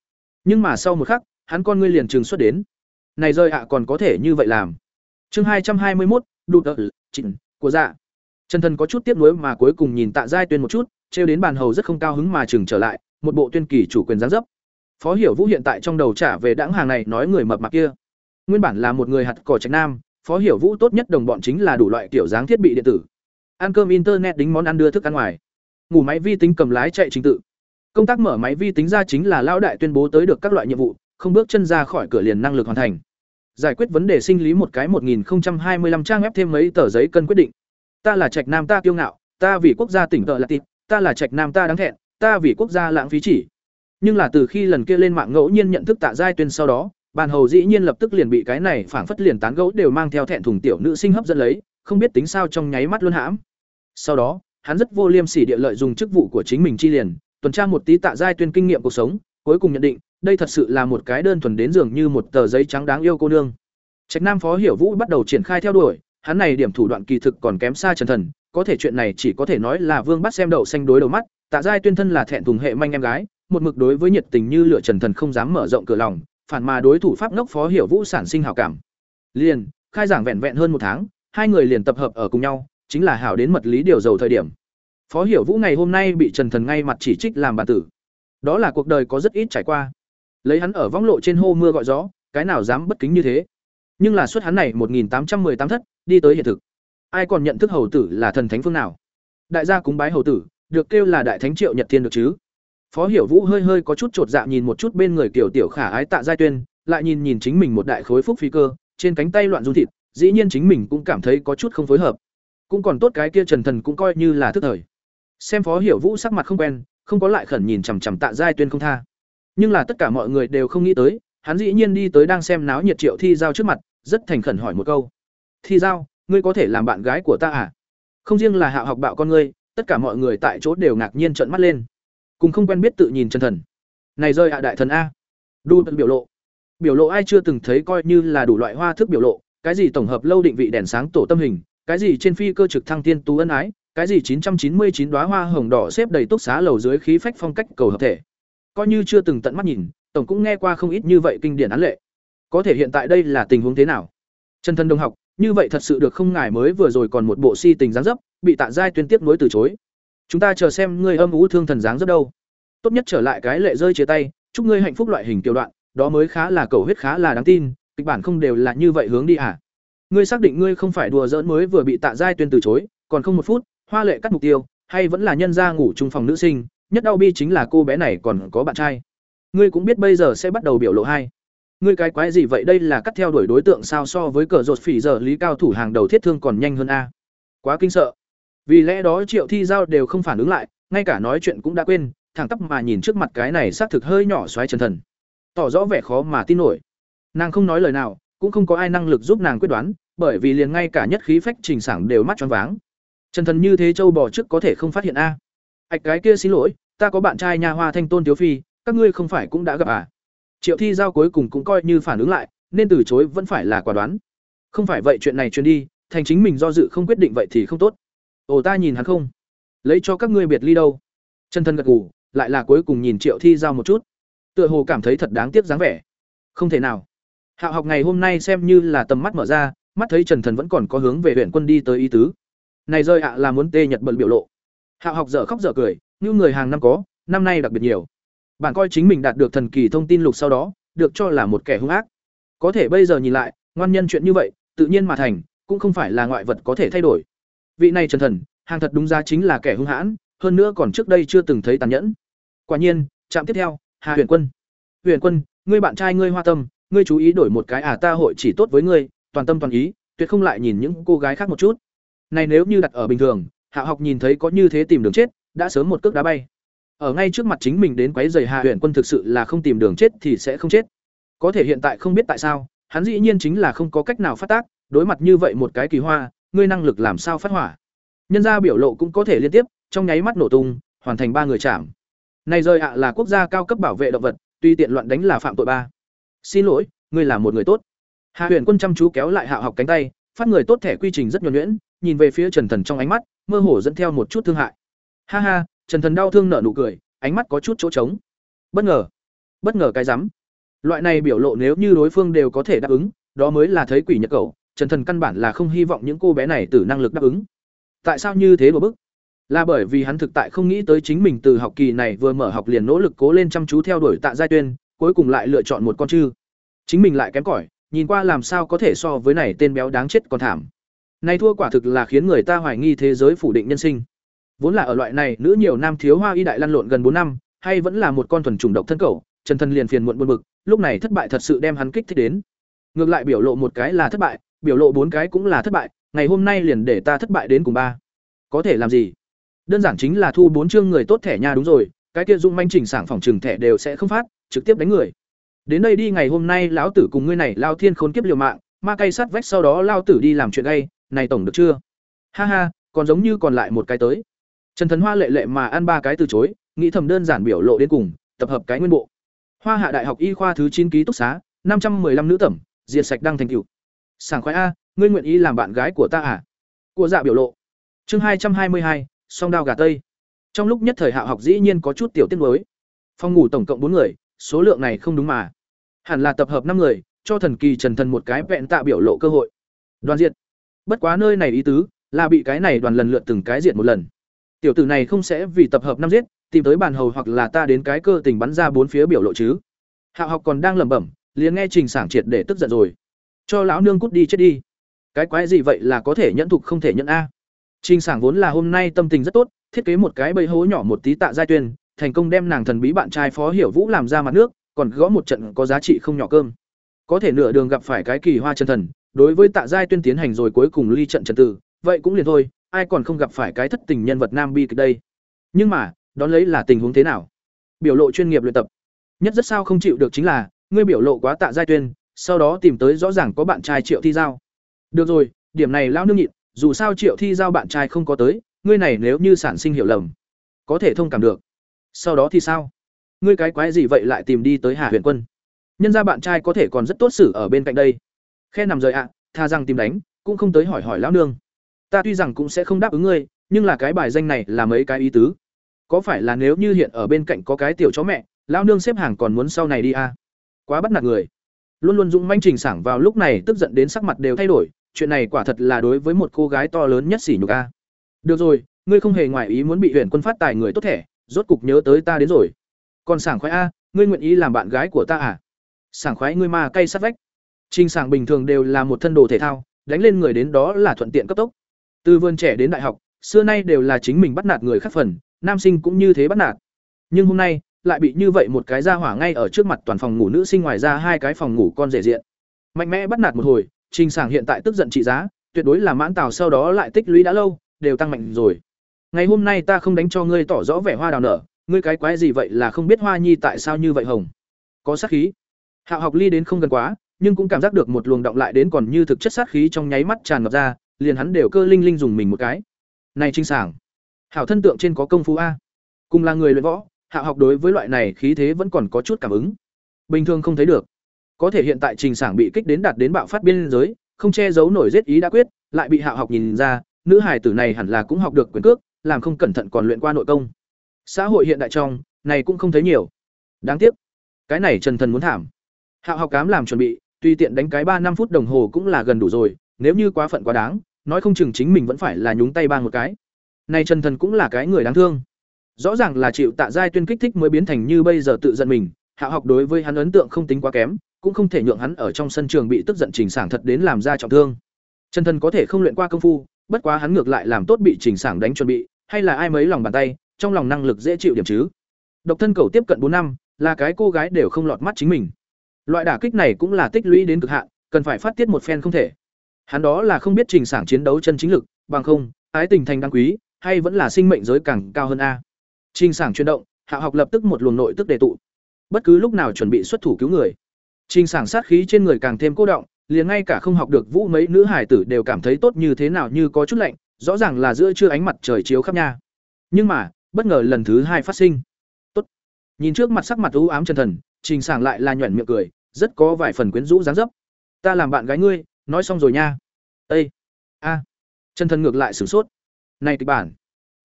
Nhưng mà sau một khắc, hắn con ngươi liền trừng xuất đến. Này rơi ạ, còn có thể như vậy làm. Chương hai trăm hai mươi một đụt ợ chỉnh của dạ. Trần thần có chút tiếc nuối mà cuối cùng nhìn tạ giai tuyên một chút, trêu đến bàn hầu rất không cao hứng mà chừng trở lại một bộ tuyên kỳ chủ quyền giáng dấp. Phó hiểu vũ hiện tại trong đầu trả về đãng hàng này nói người mập mạp kia. Nguyên bản là một người hạt cỏ trạch nam, phó hiểu vũ tốt nhất đồng bọn chính là đủ loại kiểu dáng thiết bị điện tử. Ăn cơm internet đính món ăn đưa thức ăn ngoài. Ngủ máy vi tính cầm lái chạy trình tự. Công tác mở máy vi tính ra chính là lão đại tuyên bố tới được các loại nhiệm vụ, không bước chân ra khỏi cửa liền năng lực hoàn thành. Giải quyết vấn đề sinh lý một cái 1025 trang web thêm mấy tờ giấy cân quyết định. Ta là trạch nam ta kiêu ngạo, ta vì quốc gia tỉnh tợ là tịt, ta là trạch nam ta đáng thẹn ta vì quốc gia lãng phí chỉ. Nhưng là từ khi lần kia lên mạng ngẫu nhiên nhận thức tạ giai tuyên sau đó bàn hầu dĩ nhiên lập tức liền bị cái này phảng phất liền tán gẫu đều mang theo thẹn thùng tiểu nữ sinh hấp dẫn lấy, không biết tính sao trong nháy mắt luôn hãm. Sau đó, hắn rất vô liêm sỉ địa lợi dùng chức vụ của chính mình chi liền, tuần tra một tí tạ giai tuyên kinh nghiệm cuộc sống, cuối cùng nhận định, đây thật sự là một cái đơn thuần đến dường như một tờ giấy trắng đáng yêu cô nương. Trạch nam phó hiểu vũ bắt đầu triển khai theo đuổi, hắn này điểm thủ đoạn kỳ thực còn kém xa trần thần, có thể chuyện này chỉ có thể nói là vương bắt xem đậu xanh đối đầu mắt tạ giai tuyên thân là thẹn thùng hệ manh em gái, một mực đối với nhiệt tình như lửa trần thần không dám mở rộng cửa lòng, phản mà đối thủ pháp ngốc phó hiểu vũ sản sinh hảo cảm. Liền, khai giảng vẹn vẹn hơn một tháng, hai người liền tập hợp ở cùng nhau, chính là hảo đến mật lý điều dầu thời điểm. Phó hiểu vũ ngày hôm nay bị trần thần ngay mặt chỉ trích làm bản tử. Đó là cuộc đời có rất ít trải qua. Lấy hắn ở võng lộ trên hô mưa gọi gió, cái nào dám bất kính như thế? Nhưng là suất hắn này một nghìn tám trăm tám thất, đi tới hiện thực. Ai còn nhận thức hầu tử là thần thánh phương nào? Đại gia cúng bái hầu tử được kêu là đại thánh triệu nhật thiên được chứ? Phó hiểu vũ hơi hơi có chút t dạ nhìn một chút bên người kiểu tiểu khả ái tạ giai tuyên, lại nhìn nhìn chính mình một đại khối phúc phi cơ, trên cánh tay loạn run thịt, dĩ nhiên chính mình cũng cảm thấy có chút không phối hợp. Cũng còn tốt cái kia trần thần cũng coi như là thức thời. Xem phó hiểu vũ sắc mặt không quen, không có lại khẩn nhìn chằm chằm tạ giai tuyên không tha. Nhưng là tất cả mọi người đều không nghĩ tới, hắn dĩ nhiên đi tới đang xem náo nhiệt triệu thi giao trước mặt, rất thành khẩn hỏi một câu. Thi giao, ngươi có thể làm bạn gái của ta à? Không riêng là hạ học bạo con ngươi tất cả mọi người tại chỗ đều ngạc nhiên trợn mắt lên. Cùng không quen biết tự nhìn chân thần. Này rơi hạ đại thần a. Đu biểu lộ. Biểu lộ ai chưa từng thấy coi như là đủ loại hoa thức biểu lộ, cái gì tổng hợp lâu định vị đèn sáng tổ tâm hình, cái gì trên phi cơ trực thăng tiên tú ân ái, cái gì 999 đóa hoa hồng đỏ xếp đầy túc xá lầu dưới khí phách phong cách cầu hợp thể. Coi như chưa từng tận mắt nhìn, tổng cũng nghe qua không ít như vậy kinh điển án lệ. Có thể hiện tại đây là tình huống thế nào? Chân thân đông học như vậy thật sự được không ngài mới vừa rồi còn một bộ si tình dáng dấp, bị tạ giai tuyên tiếp nối từ chối. Chúng ta chờ xem ngươi âm ú thương thần dáng dấp đâu. Tốt nhất trở lại cái lệ rơi chia tay, chúc ngươi hạnh phúc loại hình tiểu đoạn, đó mới khá là cầu huyết khá là đáng tin, kịch bản không đều là như vậy hướng đi à ngươi xác định ngươi không phải đùa giỡn mới vừa bị tạ giai tuyên từ chối, còn không một phút, hoa lệ cắt mục tiêu, hay vẫn là nhân gia ngủ chung phòng nữ sinh, nhất đau bi chính là cô bé này còn có bạn trai. Ngươi cũng biết bây giờ sẽ bắt đầu biểu lộ hai ngươi cái quái gì vậy? Đây là cắt theo đuổi đối tượng sao? So với cờ rột phỉ giờ, lý cao thủ hàng đầu thiết thương còn nhanh hơn a. Quá kinh sợ. Vì lẽ đó triệu thi giao đều không phản ứng lại, ngay cả nói chuyện cũng đã quên, thẳng tắp mà nhìn trước mặt cái này xác thực hơi nhỏ xoáy trần thần. Tỏ rõ vẻ khó mà tin nổi. Nàng không nói lời nào, cũng không có ai năng lực giúp nàng quyết đoán, bởi vì liền ngay cả nhất khí phách trình sảng đều mắt choáng váng. Trần thần như thế châu bò trước có thể không phát hiện a? Ạch cái kia xin lỗi, ta có bạn trai nhà hoa thanh tôn thiếu phi, các ngươi không phải cũng đã gặp à? Triệu thi giao cuối cùng cũng coi như phản ứng lại, nên từ chối vẫn phải là quả đoán. Không phải vậy chuyện này truyền đi, thành chính mình do dự không quyết định vậy thì không tốt. Ồ, ta nhìn hắn không? Lấy cho các ngươi biệt ly đâu? Chân thân gật gù, lại là cuối cùng nhìn triệu thi giao một chút. Tựa hồ cảm thấy thật đáng tiếc dáng vẻ. Không thể nào. Hạo học ngày hôm nay xem như là tầm mắt mở ra, mắt thấy trần thần vẫn còn có hướng về huyện quân đi tới ý tứ. Này rơi ạ là muốn tê nhật bận biểu lộ. Hạo học dở khóc dở cười, như người hàng năm có, năm nay đặc biệt nhiều bạn coi chính mình đạt được thần kỳ thông tin lục sau đó, được cho là một kẻ hung ác. Có thể bây giờ nhìn lại, ngoan nhân chuyện như vậy, tự nhiên mà thành, cũng không phải là ngoại vật có thể thay đổi. Vị này trần thần, hàng thật đúng ra chính là kẻ hung hãn, hơn nữa còn trước đây chưa từng thấy tàn nhẫn. Quả nhiên, trạm tiếp theo, hà huyền quân. Huyền quân, ngươi bạn trai ngươi hoa tâm, ngươi chú ý đổi một cái à ta hội chỉ tốt với ngươi, toàn tâm toàn ý, tuyệt không lại nhìn những cô gái khác một chút. Này nếu như đặt ở bình thường, hạ học nhìn thấy có như thế tìm đường chết, đã sớm một cước đá bay ở ngay trước mặt chính mình đến quấy giày hạ huyện quân thực sự là không tìm đường chết thì sẽ không chết. Có thể hiện tại không biết tại sao, hắn dĩ nhiên chính là không có cách nào phát tác, đối mặt như vậy một cái kỳ hoa, ngươi năng lực làm sao phát hỏa? Nhân ra biểu lộ cũng có thể liên tiếp, trong nháy mắt nổ tung, hoàn thành ba người chạm. Này rơi ạ là quốc gia cao cấp bảo vệ động vật, tuy tiện loạn đánh là phạm tội ba. Xin lỗi, ngươi là một người tốt. Hạ huyền quân chăm chú kéo lại hạ học cánh tay, phát người tốt thẻ quy trình rất nhuẩn nhuyễn, nhìn về phía trần thần trong ánh mắt, mơ hồ dẫn theo một chút thương hại. Ha ha trần thần đau thương nở nụ cười, ánh mắt có chút chỗ trống. Bất ngờ bất ngờ cái rắm. Loại này biểu lộ nếu như đối phương đều có thể đáp ứng, đó mới là thấy quỷ nhật cậu. trần thần căn bản là không hy vọng những cô bé này từ năng lực đáp ứng. Tại sao như thế một bức? Là bởi vì hắn thực tại không nghĩ tới chính mình từ học kỳ này vừa mở học liền nỗ lực cố lên chăm chú theo đuổi tạ giai tuyên, cuối cùng lại lựa chọn một con chư. Chính mình lại kém cỏi, nhìn qua làm sao có thể so với này tên béo đáng chết còn thảm. Này thua quả thực là khiến người ta hoài nghi thế giới phủ định nhân sinh vốn là ở loại này, nữ nhiều nam thiếu hoa y đại lăn lộn gần bốn năm, hay vẫn là một con thuần trùng độc thân cầu trần thân liền phiền muộn buồn bực, lúc này thất bại thật sự đem hắn kích thích đến. Ngược lại biểu lộ một cái là thất bại, biểu lộ bốn cái cũng là thất bại, ngày hôm nay liền để ta thất bại đến cùng ba. Có thể làm gì? Đơn giản chính là thu bốn chương người tốt thẻ nha đúng rồi, cái kia dung manh chỉnh sảng phòng trừng thẻ đều sẽ không phát, trực tiếp đánh người. Đến đây đi, ngày hôm nay lão tử cùng ngươi này lao thiên khốn kiếp liều mạng, ma cây sắt vách sau đó lao tử đi làm chuyện gay, này tổng được chưa? Ha ha, còn giống như còn lại một cái tới trần thần hoa lệ lệ mà ăn ba cái từ chối, nghĩ thầm đơn giản biểu lộ đến cùng, tập hợp cái nguyên bộ. Hoa hạ đại học y khoa thứ chín ký túc xá, năm trăm 515 nữ tẩm, diệt sạch đăng thành cựu sảng khoái a, ngươi nguyện ý làm bạn gái của ta à? Của dạ biểu lộ. Chương hai trăm hai mươi hai, song đao gà tây. Trong lúc nhất thời hạ học dĩ nhiên có chút tiểu tiết mới. Phòng ngủ tổng cộng bốn người, số lượng này không đúng mà. Hẳn là tập hợp năm người, cho thần kỳ trần thần một cái vẹn tạ biểu lộ cơ hội. Đoàn diện bất quá nơi này ý tứ, là bị cái này đoàn lần lượt từng cái diện một lần tiểu tử này không sẽ vì tập hợp năm giết, tìm tới bàn hầu hoặc là ta đến cái cơ tình bắn ra bốn phía biểu lộ chứ. Hạ học còn đang lẩm bẩm, liền nghe trình sảng triệt để tức giận rồi. Cho lão nương cút đi chết đi. Cái quái gì vậy là có thể nhẫn thục không thể nhẫn a? Trình sảng vốn là hôm nay tâm tình rất tốt, thiết kế một cái bẫy hố nhỏ một tí tạ giai tuyên, thành công đem nàng thần bí bạn trai phó hiểu vũ làm ra mặt nước, còn gõ một trận có giá trị không nhỏ cơm. Có thể nửa đường gặp phải cái kỳ hoa chân thần, đối với tạ giai tuyên tiến hành rồi cuối cùng ly trận trần tử vậy cũng liền thôi ai còn không gặp phải cái thất tình nhân vật nam bi kịch đây? Nhưng mà, đón lấy là tình huống thế nào? Biểu lộ chuyên nghiệp luyện tập. Nhất rất sao không chịu được chính là, ngươi biểu lộ quá tạ giai tuyên, sau đó tìm tới rõ ràng có bạn trai triệu thi giao. Được rồi, điểm này lão nương nhịn, dù sao triệu thi giao bạn trai không có tới, ngươi này nếu như sản sinh hiểu lầm, có thể thông cảm được. Sau đó thì sao? Ngươi cái quái gì vậy lại tìm đi tới hà huyền quân? Nhân ra bạn trai có thể còn rất tốt xử ở bên cạnh đây. Khe nằm rời ạ tha rằng tìm đánh, cũng không tới hỏi hỏi lão nương ta tuy rằng cũng sẽ không đáp ứng ngươi, nhưng là cái bài danh này là mấy cái ý tứ. Có phải là nếu như hiện ở bên cạnh có cái tiểu chó mẹ, lão nương xếp hàng còn muốn sau này đi à? quá bắt nạt người. Luôn luôn dũng manh trình sảng vào lúc này tức giận đến sắc mặt đều thay đổi, chuyện này quả thật là đối với một cô gái to lớn nhất xỉ nhục a. Được rồi, ngươi không hề ngoài ý muốn bị huyện quân phát tài người tốt thẻ, rốt cục nhớ tới ta đến rồi. Còn sảng khoái a, ngươi nguyện ý làm bạn gái của ta à? Sảng khoái ngươi mà cay sát vách. Trình sảng bình thường đều là một thân đồ thể thao, đánh lên người đến đó là thuận tiện cấp tốc từ vườn trẻ đến đại học xưa nay đều là chính mình bắt nạt người khác phần, nam sinh cũng như thế bắt nạt. Nhưng hôm nay, lại bị như vậy một cái ra hỏa ngay ở trước mặt toàn phòng ngủ nữ sinh ngoài ra hai cái phòng ngủ con rể diện. Mạnh mẽ bắt nạt một hồi, Trình Sảng hiện tại tức giận trị giá, tuyệt đối là mãn tào sau đó lại tích lũy đã lâu, đều tăng mạnh rồi. Ngày hôm nay ta không đánh cho ngươi tỏ rõ vẻ hoa đào nở, ngươi cái quái gì vậy là không biết Hoa Nhi tại sao như vậy hồng. Có sát khí. Hạo học ly đến không gần quá, nhưng cũng cảm giác được một luồng động lại đến còn như thực chất sát khí trong nháy mắt tràn ngập ra, liền hắn đều cơ linh linh dùng mình một cái. Này Trình Sảng, hảo thân tượng trên có công phu a. Cùng là người luyện võ, Hạo học đối với loại này khí thế vẫn còn có chút cảm ứng. Bình thường không thấy được. Có thể hiện tại Trình Sảng bị kích đến đạt đến bạo phát biên giới, không che giấu nổi giết ý đã quyết, lại bị Hạo học nhìn ra, nữ hài tử này hẳn là cũng học được quyền cước, làm không cẩn thận còn luyện qua nội công. Xã hội hiện đại trong, này cũng không thấy nhiều. Đáng tiếc, cái này Trần Thần muốn thảm. Hạo học cám làm chuẩn bị, tùy tiện đánh cái ba năm phút đồng hồ cũng là gần đủ rồi, nếu như quá phận quá đáng, nói không chừng chính mình vẫn phải là nhúng tay bang một cái. Này Trần Thần cũng là cái người đáng thương. Rõ ràng là chịu Tạ Giai tuyên kích thích mới biến thành như bây giờ tự giận mình, hạ học đối với hắn ấn tượng không tính quá kém, cũng không thể nhượng hắn ở trong sân trường bị tức giận trình sảng thật đến làm ra trọng thương. Trần Thần có thể không luyện qua công phu, bất quá hắn ngược lại làm tốt bị trình sảng đánh chuẩn bị, hay là ai mấy lòng bàn tay, trong lòng năng lực dễ chịu điểm chứ. Độc thân cầu tiếp cận bốn năm, là cái cô gái đều không lọt mắt chính mình. Loại đả kích này cũng là tích lũy đến cực hạn, cần phải phát tiết một phen không thể. Hắn đó là không biết trình sảng chiến đấu chân chính lực, bằng không, ái tình thành đáng quý, hay vẫn là sinh mệnh giới càng cao hơn a. Trình sảng chuyển động, Hạ học lập tức một luồng nội tức đề tụ. Bất cứ lúc nào chuẩn bị xuất thủ cứu người. Trình sảng sát khí trên người càng thêm cô động, liền ngay cả không học được vũ mấy nữ hải tử đều cảm thấy tốt như thế nào như có chút lạnh, rõ ràng là giữa trưa ánh mặt trời chiếu khắp nha. Nhưng mà, bất ngờ lần thứ hai phát sinh. Tốt. Nhìn trước mặt sắc mặt u ám chân thần, Trình Sảng lại là nhuyễn miệng cười, rất có vài phần quyến rũ dáng dấp. Ta làm bạn gái ngươi, nói xong rồi nha. Ê. A. Chân thần ngược lại sửng sốt. Này kịch bản,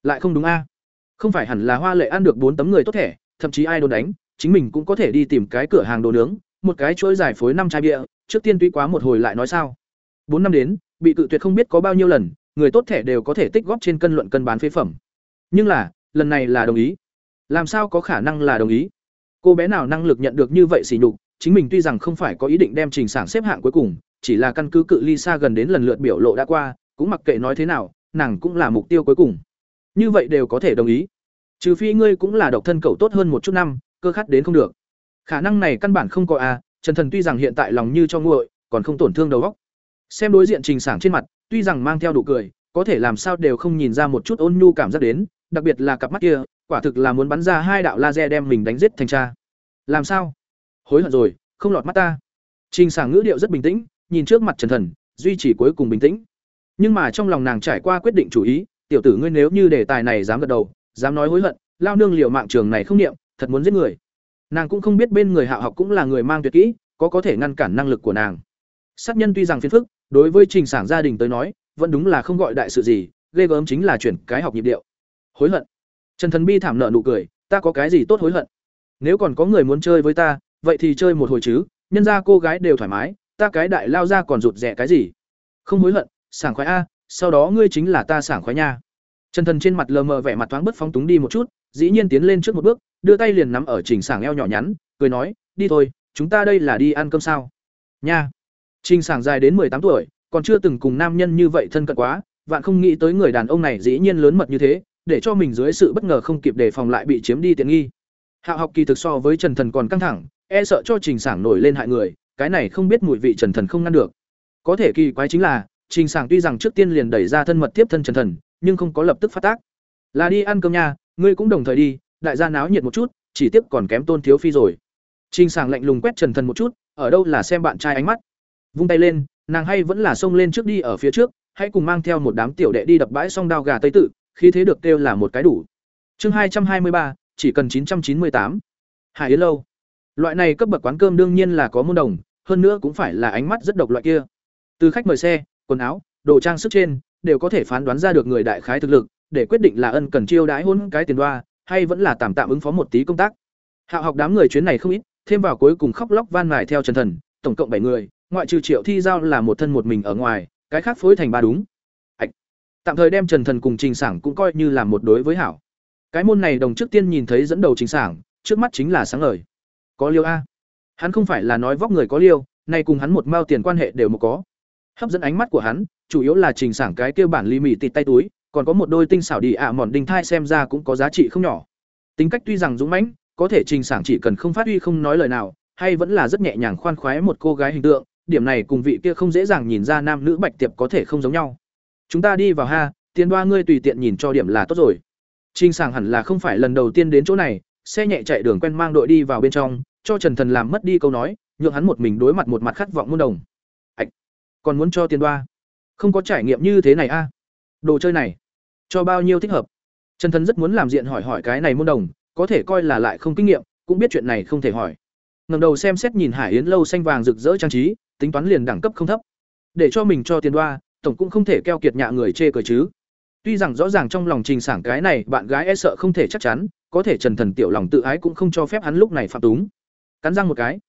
lại không đúng a. Không phải hẳn là Hoa Lệ ăn được bốn tấm người tốt thẻ, thậm chí ai đồn đánh, chính mình cũng có thể đi tìm cái cửa hàng đồ nướng, một cái chuỗi giải phối năm chai bia, trước tiên tuy quá một hồi lại nói sao. Bốn năm đến, bị cự tuyệt không biết có bao nhiêu lần, người tốt thẻ đều có thể tích góp trên cân luận cân bán phế phẩm. Nhưng là, lần này là đồng ý. Làm sao có khả năng là đồng ý? Cô bé nào năng lực nhận được như vậy xỉ nhục, chính mình tuy rằng không phải có ý định đem trình sản xếp hạng cuối cùng, chỉ là căn cứ cự ly xa gần đến lần lượt biểu lộ đã qua, cũng mặc kệ nói thế nào, nàng cũng là mục tiêu cuối cùng. Như vậy đều có thể đồng ý. Trừ phi ngươi cũng là độc thân cậu tốt hơn một chút năm, cơ khát đến không được. Khả năng này căn bản không có a, à, Trần Thần tuy rằng hiện tại lòng như cho nguội, còn không tổn thương đầu óc. Xem đối diện Trình Sảng trên mặt, tuy rằng mang theo đủ cười, có thể làm sao đều không nhìn ra một chút ôn nhu cảm giác đến, đặc biệt là cặp mắt kia, quả thực là muốn bắn ra hai đạo laser đem mình đánh giết thành cha. Làm sao? Hối hận rồi, không lọt mắt ta. Trình Sảng ngữ điệu rất bình tĩnh, nhìn trước mặt Trần Thần, duy trì cuối cùng bình tĩnh. Nhưng mà trong lòng nàng trải qua quyết định chủ ý, tiểu tử ngươi nếu như đề tài này dám gật đầu, dám nói hối hận, lao nương liều mạng trường này không niệm, thật muốn giết người. Nàng cũng không biết bên người hạ học cũng là người mang tuyệt kỹ có có thể ngăn cản năng lực của nàng. Sát nhân tuy rằng phiền phức đối với trình sản gia đình tới nói vẫn đúng là không gọi đại sự gì ghê gớm chính là chuyển cái học nhịp điệu. Hối hận. Trần thần bi thảm nợ nụ cười ta có cái gì tốt hối hận? Nếu còn có người muốn chơi với ta vậy thì chơi một hồi chứ nhân ra cô gái đều thoải mái ta cái đại lao ra còn rụt rẻ cái gì? Không hối hận, sảng khoái a, sau đó ngươi chính là ta sảng khoái nha. Trần thần trên mặt lờ mờ vẻ mặt thoáng bất phóng túng đi một chút, dĩ nhiên tiến lên trước một bước, đưa tay liền nắm ở trình sảng eo nhỏ nhắn, cười nói, đi thôi, chúng ta đây là đi ăn cơm sao? Nha. Trình sảng dài đến mười tám tuổi, còn chưa từng cùng nam nhân như vậy thân cận quá, vạn không nghĩ tới người đàn ông này dĩ nhiên lớn mật như thế, để cho mình dưới sự bất ngờ không kịp đề phòng lại bị chiếm đi tiện nghi. Hạ học kỳ thực so với trần thần còn căng thẳng e sợ cho trình sảng nổi lên hại người cái này không biết mùi vị trần thần không ngăn được. Có thể kỳ quái chính là, trình sảng tuy rằng trước tiên liền đẩy ra thân mật tiếp thân trần thần, nhưng không có lập tức phát tác. Là đi ăn cơm nha, ngươi cũng đồng thời đi, đại gia náo nhiệt một chút, chỉ tiếc còn kém tôn thiếu phi rồi. Trình sàng lạnh lùng quét trần thần một chút, ở đâu là xem bạn trai ánh mắt? Vung tay lên, nàng hay vẫn là xông lên trước đi ở phía trước, hãy cùng mang theo một đám tiểu đệ đi đập bãi song đao gà tây tự khi thế được kêu là một cái đủ. Chương hai trăm hai mươi ba, chỉ cần chín trăm chín mươi tám. Hải yến lâu loại này cấp bậc quán cơm đương nhiên là có môn đồng, hơn nữa cũng phải là ánh mắt rất độc loại kia. Từ khách mời xe, quần áo, đồ trang sức trên, đều có thể phán đoán ra được người đại khái thực lực, để quyết định là ân cần chiêu đãi hôn cái tiền đoa, hay vẫn là tạm tạm ứng phó một tí công tác. Hạo học đám người chuyến này không ít, thêm vào cuối cùng khóc lóc van mài theo trần thần, tổng cộng bảy người, ngoại trừ triệu thi giao là một thân một mình ở ngoài, cái khác phối thành ba đúng. Ảch. tạm thời đem trần thần cùng trình sảng cũng coi như là một đối với hảo. Cái môn này đồng trước tiên nhìn thấy dẫn đầu trình sảng, trước mắt chính là sáng ngời có liêu a. Hắn không phải là nói vóc người có liêu, nay cùng hắn một mao tiền quan hệ đều một có. Hấp dẫn ánh mắt của hắn, chủ yếu là trình sảng cái kêu bản ly mì tịt tay túi, còn có một đôi tinh xảo đi ạ mòn đinh thai xem ra cũng có giá trị không nhỏ. Tính cách tuy rằng dũng mãnh, có thể trình sảng chỉ cần không phát huy không nói lời nào, hay vẫn là rất nhẹ nhàng khoan khoái một cô gái hình tượng, điểm này cùng vị kia không dễ dàng nhìn ra nam nữ bạch tiệp có thể không giống nhau. Chúng ta đi vào ha, tiền đoa ngươi tùy tiện nhìn cho điểm là tốt rồi. Trình sảng hẳn là không phải lần đầu tiên đến chỗ này xe nhẹ chạy đường quen mang đội đi vào bên trong, cho trần thần làm mất đi câu nói, nhượng hắn một mình đối mặt một mặt khát vọng muôn đồng. Ạch, còn muốn cho tiền đoa? Không có trải nghiệm như thế này a. Đồ chơi này, cho bao nhiêu thích hợp? Trần thần rất muốn làm diện hỏi hỏi cái này muôn đồng, có thể coi là lại không kinh nghiệm, cũng biết chuyện này không thể hỏi. Ngầm đầu xem xét nhìn hải yến lâu xanh vàng rực rỡ trang trí, tính toán liền đẳng cấp không thấp. Để cho mình cho tiền đoa, tổng cũng không thể keo kiệt nhạ người chê cười chứ tuy rằng rõ ràng trong lòng trình sảng cái này bạn gái e sợ không thể chắc chắn, có thể trần thần tiểu lòng tự ái cũng không cho phép hắn lúc này phạm túng. Cắn răng một cái,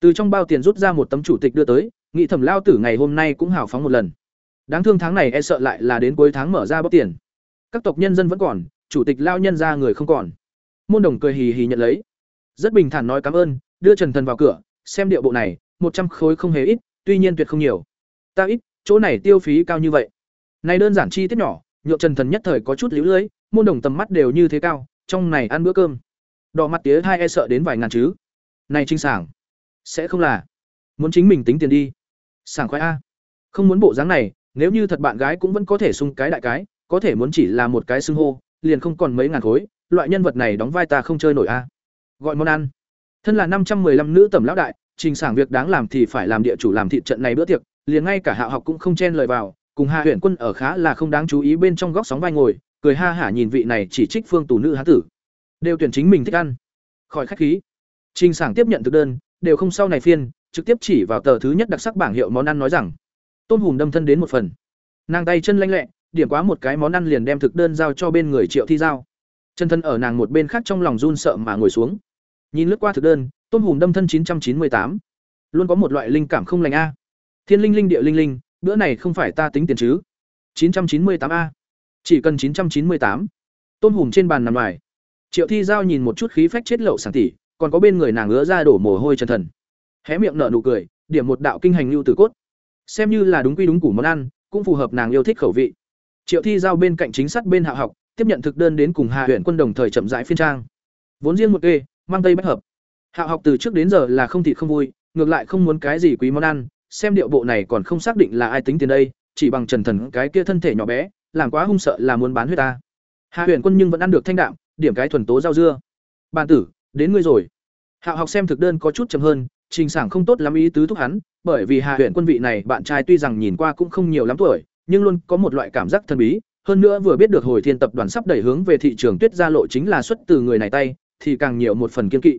từ trong bao tiền rút ra một tấm chủ tịch đưa tới, nghị thẩm lao tử ngày hôm nay cũng hào phóng một lần. Đáng thương tháng này e sợ lại là đến cuối tháng mở ra bóc tiền. Các tộc nhân dân vẫn còn, chủ tịch lao nhân ra người không còn. Môn đồng cười hì hì nhận lấy. Rất bình thản nói cảm ơn, đưa trần thần vào cửa, xem điệu bộ này, một trăm khối không hề ít, tuy nhiên tuyệt không nhiều. Ta ít, chỗ này tiêu phí cao như vậy. Này đơn giản chi tiết nhỏ nhượng trần thần nhất thời có chút líu lưỡi, môn đồng tầm mắt đều như thế cao trong này ăn bữa cơm. Đỏ mặt tía hai e sợ đến vài ngàn chứ. Này trinh sảng sẽ không là. Muốn chính mình tính tiền đi. Sảng khoái a. Không muốn bộ dáng này nếu như thật bạn gái cũng vẫn có thể sung cái đại cái có thể muốn chỉ là một cái xưng hô liền không còn mấy ngàn khối loại nhân vật này đóng vai ta không chơi nổi a. Gọi món ăn. Thân là năm trăm 515 nữ tẩm lão đại trình sảng việc đáng làm thì phải làm địa chủ làm thị trận này bữa tiệc liền ngay cả hạ học cũng không chen lời vào cùng hạ huyện quân ở khá là không đáng chú ý bên trong góc sóng vai ngồi, cười ha hả nhìn vị này chỉ trích phương tù nữ hán tử. Đều tuyển chính mình thích ăn. Khỏi khách khí. Trình sảng tiếp nhận thực đơn, đều không sau này phiên, trực tiếp chỉ vào tờ thứ nhất đặc sắc bảng hiệu món ăn nói rằng, tôm hùm đâm thân đến một phần. Nàng tay chân lanh lẹ, điểm quá một cái món ăn liền đem thực đơn giao cho bên người triệu thi giao. Chân thân ở nàng một bên khác trong lòng run sợ mà ngồi xuống. Nhìn lướt qua thực đơn, tôm hùm đâm thân chín trăm chín mươi tám. Luôn có một loại linh cảm không lành a. Thiên linh linh địa linh linh bữa này không phải ta tính tiền chứ? chín trăm chín mươi tám a. Chỉ cần chín trăm chín mươi tám. Tôm hùm trên bàn nằm ngoài. Triệu thi giao nhìn một chút khí phách chết lậu sảng tỷ, còn có bên người nàng ngứa ra đổ mồ hôi chân thần. Hé miệng nở nụ cười điểm một đạo kinh hành lưu tử cốt. Xem như là đúng quy đúng củ món ăn cũng phù hợp nàng yêu thích khẩu vị. Triệu thi giao bên cạnh chính sát bên hạ học tiếp nhận thực đơn đến cùng hà huyện quân đồng thời chậm rãi phiên trang. Vốn riêng một kê mang tây bách hợp. Hạ học từ trước đến giờ là không thịt không vui ngược lại không muốn cái gì quý món ăn xem điệu bộ này còn không xác định là ai tính tiền đây, chỉ bằng trần thần cái kia thân thể nhỏ bé, làm quá hung sợ là muốn bán huyết ta. Hạ huyền quân nhưng vẫn ăn được thanh đạm, điểm cái thuần tố rau dưa. Bàn tử, đến ngươi rồi. Hạ học xem thực đơn có chút chậm hơn, trình sảng không tốt lắm ý tứ thúc hắn, bởi vì hạ huyền quân vị này bạn trai tuy rằng nhìn qua cũng không nhiều lắm tuổi, nhưng luôn có một loại cảm giác thần bí. Hơn nữa vừa biết được hồi thiên tập đoàn sắp đẩy hướng về thị trường tuyết gia lộ chính là xuất từ người này tay, thì càng nhiều một phần kiên kỵ.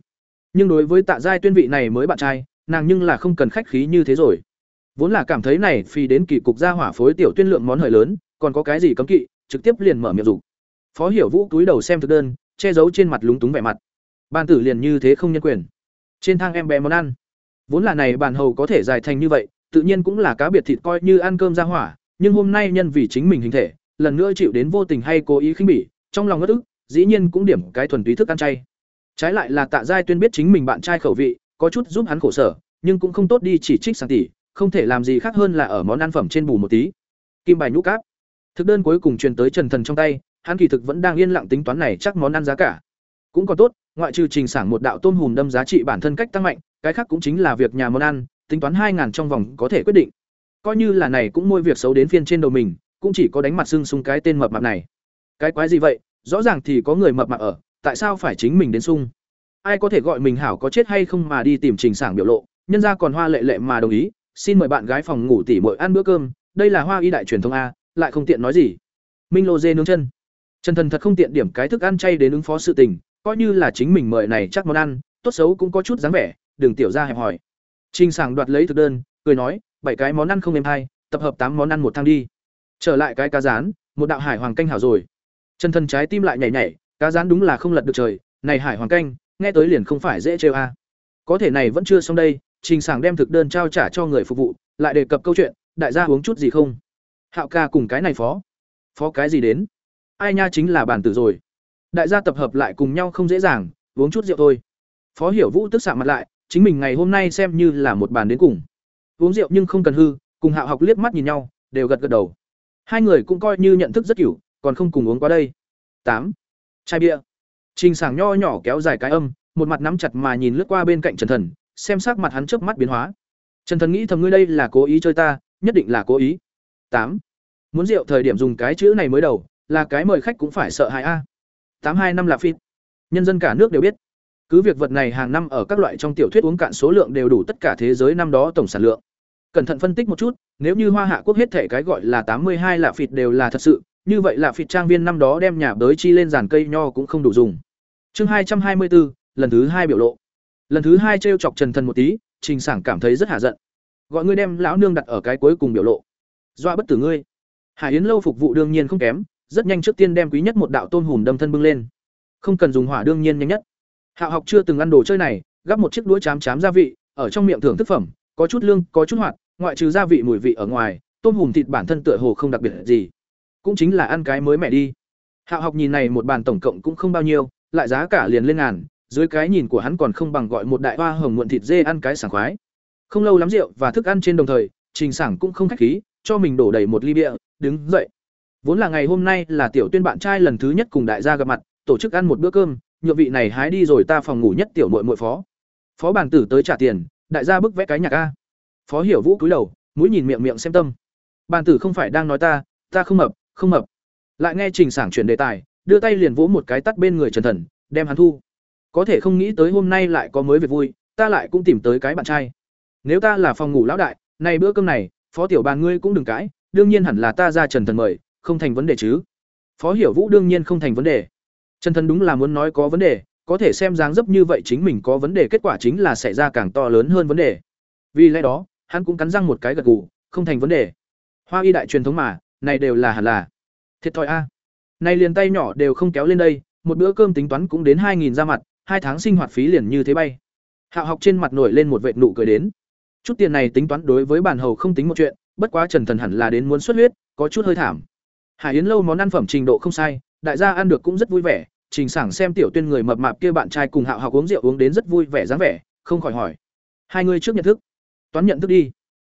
Nhưng đối với tạ giai tuyên vị này mới bạn trai, nàng nhưng là không cần khách khí như thế rồi vốn là cảm thấy này phi đến kỳ cục gia hỏa phối tiểu tuyên lượng món hời lớn, còn có cái gì cấm kỵ, trực tiếp liền mở miệng dục. Phó hiểu vũ cúi đầu xem thực đơn, che giấu trên mặt lúng túng vẻ mặt. Ban tử liền như thế không nhân quyền. Trên thang em bé món ăn. Vốn là này bàn hầu có thể dài thành như vậy, tự nhiên cũng là cá biệt thịt coi như ăn cơm ra hỏa, nhưng hôm nay nhân vì chính mình hình thể, lần nữa chịu đến vô tình hay cố ý khinh bỉ, trong lòng ngất ức, dĩ nhiên cũng điểm cái thuần túy thức ăn chay. Trái lại là tạ giai tuyên biết chính mình bạn trai khẩu vị, có chút giúp hắn khổ sở, nhưng cũng không tốt đi chỉ trích sang tỷ không thể làm gì khác hơn là ở món ăn phẩm trên bù một tí. Kim bài nhũ cáp. Thực đơn cuối cùng truyền tới trần thần trong tay, hắn kỳ thực vẫn đang yên lặng tính toán này chắc món ăn giá cả. Cũng còn tốt, ngoại trừ trình sảng một đạo tôm hùm đâm giá trị bản thân cách tăng mạnh, cái khác cũng chính là việc nhà món ăn, tính toán hai ngàn trong vòng có thể quyết định. Coi như là này cũng môi việc xấu đến phiên trên đầu mình, cũng chỉ có đánh mặt xưng sung cái tên mập mạp này. Cái quái gì vậy? Rõ ràng thì có người mập mạp ở, tại sao phải chính mình đến sung? Ai có thể gọi mình hảo có chết hay không mà đi tìm trình sảng biểu lộ, nhân ra còn hoa lệ lệ mà đồng ý xin mời bạn gái phòng ngủ tỉ mội ăn bữa cơm, đây là hoa y đại truyền thông a, lại không tiện nói gì. Minh lô dê nướng chân. Trần thần thật không tiện điểm cái thức ăn chay đến ứng phó sự tình, coi như là chính mình mời này chắc món ăn, tốt xấu cũng có chút dáng vẻ, đừng tiểu ra hẹp hỏi trinh sảng đoạt lấy thực đơn, cười nói, bảy cái món ăn không êm hay, tập hợp tám món ăn một thang đi. Trở lại cái cá rán, một đạo hải hoàng canh hảo rồi. Chân thần trái tim lại nhảy nhảy, cá rán đúng là không lật được trời, này hải hoàng canh, nghe tới liền không phải dễ trêu a. Có thể này vẫn chưa xong đây trình sảng đem thực đơn trao trả cho người phục vụ lại đề cập câu chuyện đại gia uống chút gì không? Hạo ca cùng cái này phó. Phó cái gì đến? Ai nha chính là bản tử rồi. Đại gia tập hợp lại cùng nhau không dễ dàng uống chút rượu thôi. Phó hiểu vũ tức sạm mặt lại chính mình ngày hôm nay xem như là một bàn đến cùng. Uống rượu nhưng không cần hư cùng hạo học liếc mắt nhìn nhau đều gật gật đầu. Hai người cũng coi như nhận thức rất hiểu, còn không cùng uống qua đây. Tám chai bia. Trình sảng nho nhỏ kéo dài cái âm một mặt nắm chặt mà nhìn lướt qua bên cạnh trần thần xem sắc mặt hắn trước mắt biến hóa. Trần thần nghĩ thầm ngươi đây là cố ý chơi ta, nhất định là cố ý. Tám. Muốn rượu thời điểm dùng cái chữ này mới đầu, là cái mời khách cũng phải sợ hãi a. Tám hai năm là phim. Nhân dân cả nước đều biết. Cứ việc vật này hàng năm ở các loại trong tiểu thuyết uống cạn số lượng đều đủ tất cả thế giới năm đó tổng sản lượng. Cẩn thận phân tích một chút, nếu như hoa hạ quốc hết thể cái gọi là tám mươi hai lạ phịt đều là thật sự, như vậy là phịt trang viên năm đó đem nhà bới chi lên giàn cây nho cũng không đủ dùng. Chương hai trăm hai mươi bốn lần thứ hai biểu lộ lần thứ hai trêu chọc trần thần một tí, trình sảng cảm thấy rất hạ giận. Gọi ngươi đem lão nương đặt ở cái cuối cùng biểu lộ. Dọa bất tử ngươi. Hải yến lâu phục vụ đương nhiên không kém, rất nhanh trước tiên đem quý nhất một đạo tôn hùm đâm thân bưng lên. Không cần dùng hỏa đương nhiên nhanh nhất. Hạo học chưa từng ăn đồ chơi này, gắp một chiếc đũa chám chám gia vị, ở trong miệng thưởng thức phẩm, có chút lương, có chút hoạt, ngoại trừ gia vị mùi vị ở ngoài, tôm hùm thịt bản thân tựa hồ không đặc biệt gì. Cũng chính là ăn cái mới mẻ đi. Hạo học nhìn này một bàn tổng cộng cũng không bao nhiêu, lại giá cả liền lên ngàn dưới cái nhìn của hắn còn không bằng gọi một đại hoa hồng muộn thịt dê ăn cái sảng khoái. Không lâu lắm rượu và thức ăn trên đồng thời, trình sảng cũng không khách khí, cho mình đổ đầy một ly bia, đứng dậy. Vốn là ngày hôm nay là tiểu tuyên bạn trai lần thứ nhất cùng đại gia gặp mặt, tổ chức ăn một bữa cơm, nhượng vị này hái đi rồi ta phòng ngủ nhất tiểu muội muội phó. Phó bản tử tới trả tiền, đại gia bức vẽ cái nhạc a. Phó hiểu vũ cúi đầu, mũi nhìn miệng miệng xem tâm. Bàn tử không phải đang nói ta ta không mập không mập. Lại nghe trình sảng chuyển đề tài, đưa tay liền vỗ một cái tắt bên người trần thần, đem hắn thu có thể không nghĩ tới hôm nay lại có mới việc vui, ta lại cũng tìm tới cái bạn trai. Nếu ta là phòng ngủ lão đại, này bữa cơm này, phó tiểu bàn ngươi cũng đừng cãi, đương nhiên hẳn là ta ra trần thần mời, không thành vấn đề chứ. Phó hiểu vũ đương nhiên không thành vấn đề. Trần thần đúng là muốn nói có vấn đề, có thể xem dáng dấp như vậy chính mình có vấn đề kết quả chính là xảy ra càng to lớn hơn vấn đề. Vì lẽ đó, hắn cũng cắn răng một cái gật gù, không thành vấn đề. Hoa y đại truyền thống mà, này đều là hẳn là. Thiệt thòi a. Này liền tay nhỏ đều không kéo lên đây, một bữa cơm tính toán cũng đến hai nghìn ra mặt hai tháng sinh hoạt phí liền như thế bay. Hạo học trên mặt nổi lên một vệt nụ cười đến. Chút tiền này tính toán đối với bản hầu không tính một chuyện, bất quá trần thần hẳn là đến muốn xuất huyết, có chút hơi thảm. Hải yến lâu món ăn phẩm trình độ không sai, đại gia ăn được cũng rất vui vẻ, trình sảng xem tiểu tuyên người mập mạp kia bạn trai cùng hạo học uống rượu uống đến rất vui vẻ dáng vẻ, không khỏi hỏi. Hai người trước nhận thức. Toán nhận thức đi.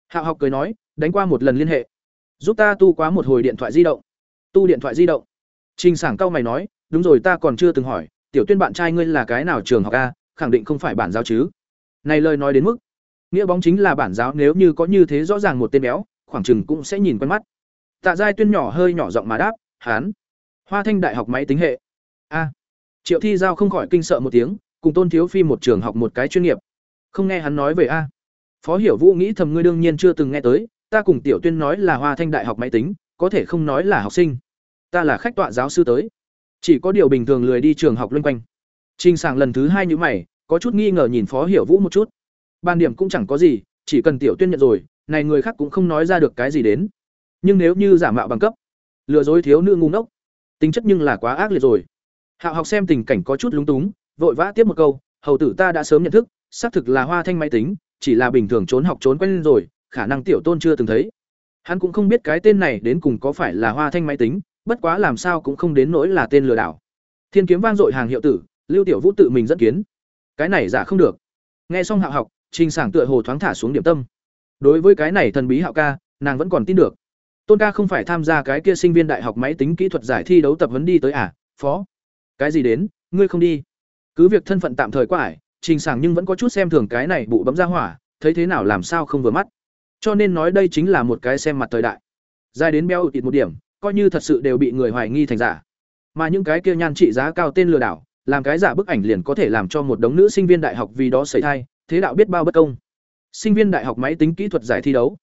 Hạo học cười nói, đánh qua một lần liên hệ. Giúp ta tu quá một hồi điện thoại di động. Tu điện thoại di động. Trình sảng cao mày nói, đúng rồi ta còn chưa từng hỏi tiểu tuyên bạn trai ngươi là cái nào trường học a, khẳng định không phải bản giáo chứ. Này lời nói đến mức, nghĩa bóng chính là bản giáo, nếu như có như thế rõ ràng một tên béo, khoảng chừng cũng sẽ nhìn quen mắt. Tạ giai tuyên nhỏ hơi nhỏ giọng mà đáp, hán, hoa thanh đại học máy tính hệ. A. Triệu thi giao không khỏi kinh sợ một tiếng, cùng tôn thiếu phi một trường học một cái chuyên nghiệp. Không nghe hắn nói về a. Phó hiểu vũ nghĩ thầm ngươi đương nhiên chưa từng nghe tới, ta cùng tiểu tuyên nói là hoa thanh đại học máy tính, có thể không nói là học sinh. Ta là khách tọa giáo sư tới chỉ có điều bình thường lười đi trường học loanh quanh. Trinh sàng lần thứ hai như mày, có chút nghi ngờ nhìn phó hiểu vũ một chút. Ban điểm cũng chẳng có gì, chỉ cần tiểu tuyên nhận rồi, này người khác cũng không nói ra được cái gì đến. Nhưng nếu như giả mạo bằng cấp, lừa dối thiếu nữ ngu ngốc, tính chất nhưng là quá ác liệt rồi. Hạo học xem tình cảnh có chút lúng túng, vội vã tiếp một câu, hầu tử ta đã sớm nhận thức, xác thực là hoa thanh máy tính, chỉ là bình thường trốn học trốn quen lên rồi, khả năng tiểu tôn chưa từng thấy. Hắn cũng không biết cái tên này đến cùng có phải là hoa thanh máy tính bất quá làm sao cũng không đến nỗi là tên lừa đảo. Thiên kiếm vang dội hàng hiệu tử, lưu tiểu vũ tự mình dẫn kiến. Cái này giả không được. Nghe xong hạo học, trình sảng tựa hồ thoáng thả xuống điểm tâm. Đối với cái này thần bí hạo ca, nàng vẫn còn tin được. Tôn ca không phải tham gia cái kia sinh viên đại học máy tính kỹ thuật giải thi đấu tập huấn đi tới à phó? Cái gì đến, ngươi không đi? Cứ việc thân phận tạm thời quá ải, trình sảng nhưng vẫn có chút xem thường cái này bụ bấm ra hỏa, thấy thế nào làm sao không vừa mắt. Cho nên nói đây chính là một cái xem mặt thời đại. Dài đến béo ụt một điểm coi như thật sự đều bị người hoài nghi thành giả. Mà những cái kia nhan trị giá cao tên lừa đảo, làm cái giả bức ảnh liền có thể làm cho một đống nữ sinh viên đại học vì đó xảy thai, thế đạo biết bao bất công. Sinh viên đại học máy tính kỹ thuật giải thi đấu.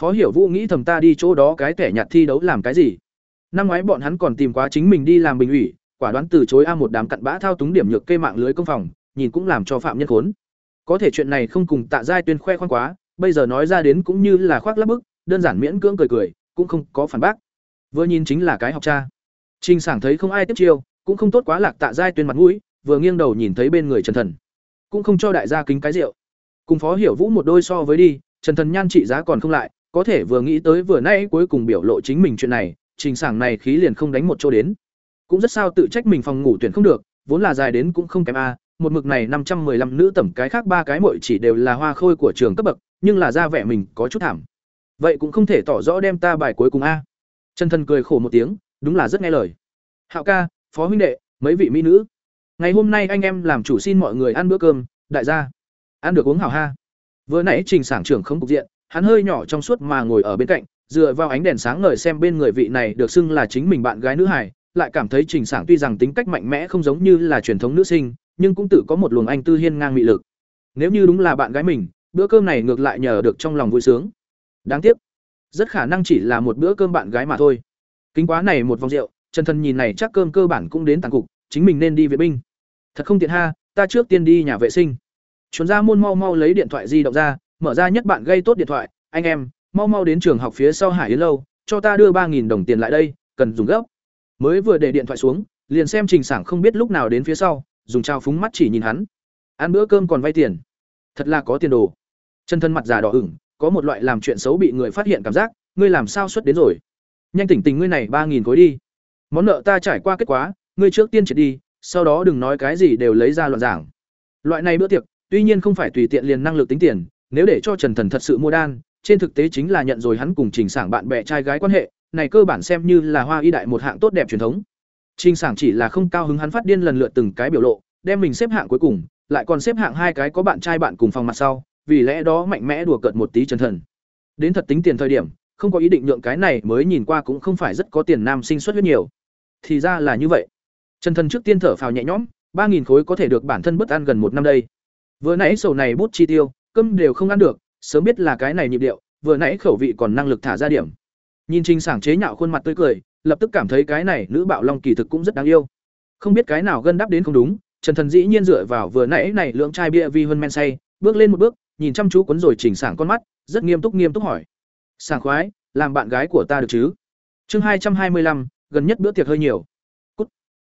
Phó hiểu vũ nghĩ thầm ta đi chỗ đó cái kẻ nhạt thi đấu làm cái gì? Năm ngoái bọn hắn còn tìm quá chính mình đi làm bình ủy, quả đoán từ chối a một đám cặn bã thao túng điểm nhược kê mạng lưới công phòng, nhìn cũng làm cho phạm nhân khốn. Có thể chuyện này không cùng tạ giai tuyên khoe khoang quá, bây giờ nói ra đến cũng như là khoác lắp bức, đơn giản miễn cưỡng cười cười, cũng không có phản bác vừa nhìn chính là cái học cha. Trinh sảng thấy không ai tiếp chiêu, cũng không tốt quá lạc tạ giai tuyên mặt mũi, vừa nghiêng đầu nhìn thấy bên người trần thần. Cũng không cho đại gia kính cái rượu. Cùng phó hiểu vũ một đôi so với đi, trần thần nhan trị giá còn không lại, có thể vừa nghĩ tới vừa nay cuối cùng biểu lộ chính mình chuyện này, trình sảng này khí liền không đánh một chỗ đến. Cũng rất sao tự trách mình phòng ngủ tuyển không được, vốn là dài đến cũng không kém a, một mực này năm trăm 515 nữ tẩm cái khác ba cái muội chỉ đều là hoa khôi của trường cấp bậc, nhưng là ra vẻ mình có chút thảm. Vậy cũng không thể tỏ rõ đem ta bài cuối cùng a trần thần cười khổ một tiếng, đúng là rất nghe lời. Hạo ca, phó huynh đệ, mấy vị mỹ nữ? Ngày hôm nay anh em làm chủ xin mọi người ăn bữa cơm, đại gia. Ăn được uống hảo ha. Vừa nãy trình sảng trưởng không cục diện, hắn hơi nhỏ trong suốt mà ngồi ở bên cạnh, dựa vào ánh đèn sáng ngời xem bên người vị này được xưng là chính mình bạn gái nữ hải lại cảm thấy trình sảng tuy rằng tính cách mạnh mẽ không giống như là truyền thống nữ sinh, nhưng cũng tự có một luồng anh tư hiên ngang mị lực. Nếu như đúng là bạn gái mình, bữa cơm này ngược lại nhờ được trong lòng vui sướng. Đáng tiếc rất khả năng chỉ là một bữa cơm bạn gái mà thôi. Kính quá này một vòng rượu, trần thần nhìn này chắc cơm cơ bản cũng đến tàn cục, chính mình nên đi vệ binh. Thật không tiện ha, ta trước tiên đi nhà vệ sinh. Chuẩn ra môn mau mau lấy điện thoại di động ra, mở ra nhất bạn gây tốt điện thoại, anh em, mau mau đến trường học phía sau hải yến lâu, cho ta đưa ba đồng tiền lại đây, cần dùng gấp. Mới vừa để điện thoại xuống, liền xem trình sảng không biết lúc nào đến phía sau, dùng trao phúng mắt chỉ nhìn hắn. Ăn bữa cơm còn vay tiền. Thật là có tiền đồ. Chân thân mặt già đỏ ửng có một loại làm chuyện xấu bị người phát hiện cảm giác, ngươi làm sao xuất đến rồi? Nhanh tỉnh tình ngươi này ba nghìn khối đi. Món nợ ta trải qua kết quả ngươi trước tiên triệt đi, sau đó đừng nói cái gì đều lấy ra loạn giảng. Loại này bữa tiệc, tuy nhiên không phải tùy tiện liền năng lực tính tiền, nếu để cho trần thần thật sự mua đan, trên thực tế chính là nhận rồi hắn cùng trình sảng bạn bè trai gái quan hệ, này cơ bản xem như là hoa y đại một hạng tốt đẹp truyền thống. Trình sảng chỉ là không cao hứng hắn phát điên lần lượt từng cái biểu lộ, đem mình xếp hạng cuối cùng, lại còn xếp hạng hai cái có bạn trai bạn cùng phòng mặt sau vì lẽ đó mạnh mẽ đùa cợt một tí chân thần. Đến thật tính tiền thời điểm, không có ý định nhượng cái này mới nhìn qua cũng không phải rất có tiền nam sinh xuất huyết nhiều. Thì ra là như vậy. Chân thần trước tiên thở phào nhẹ nhõm, ba nghìn khối có thể được bản thân bất ăn gần một năm đây. Vừa nãy sầu này bút chi tiêu, cơm đều không ăn được, sớm biết là cái này nhịp điệu, vừa nãy khẩu vị còn năng lực thả ra điểm. Nhìn trình sảng chế nhạo khuôn mặt tươi cười, lập tức cảm thấy cái này nữ bạo long kỳ thực cũng rất đáng yêu. Không biết cái nào gân đáp đến không đúng trần thần dĩ nhiên dựa vào vừa nãy này lượng chai bia vi hơn men say, bước lên một bước nhìn chăm chú cuốn rồi chỉnh sảng con mắt, rất nghiêm túc nghiêm túc hỏi. Sảng khoái, làm bạn gái của ta được chứ? Chương hai trăm hai mươi lăm, gần nhất bữa tiệc hơi nhiều. Cút.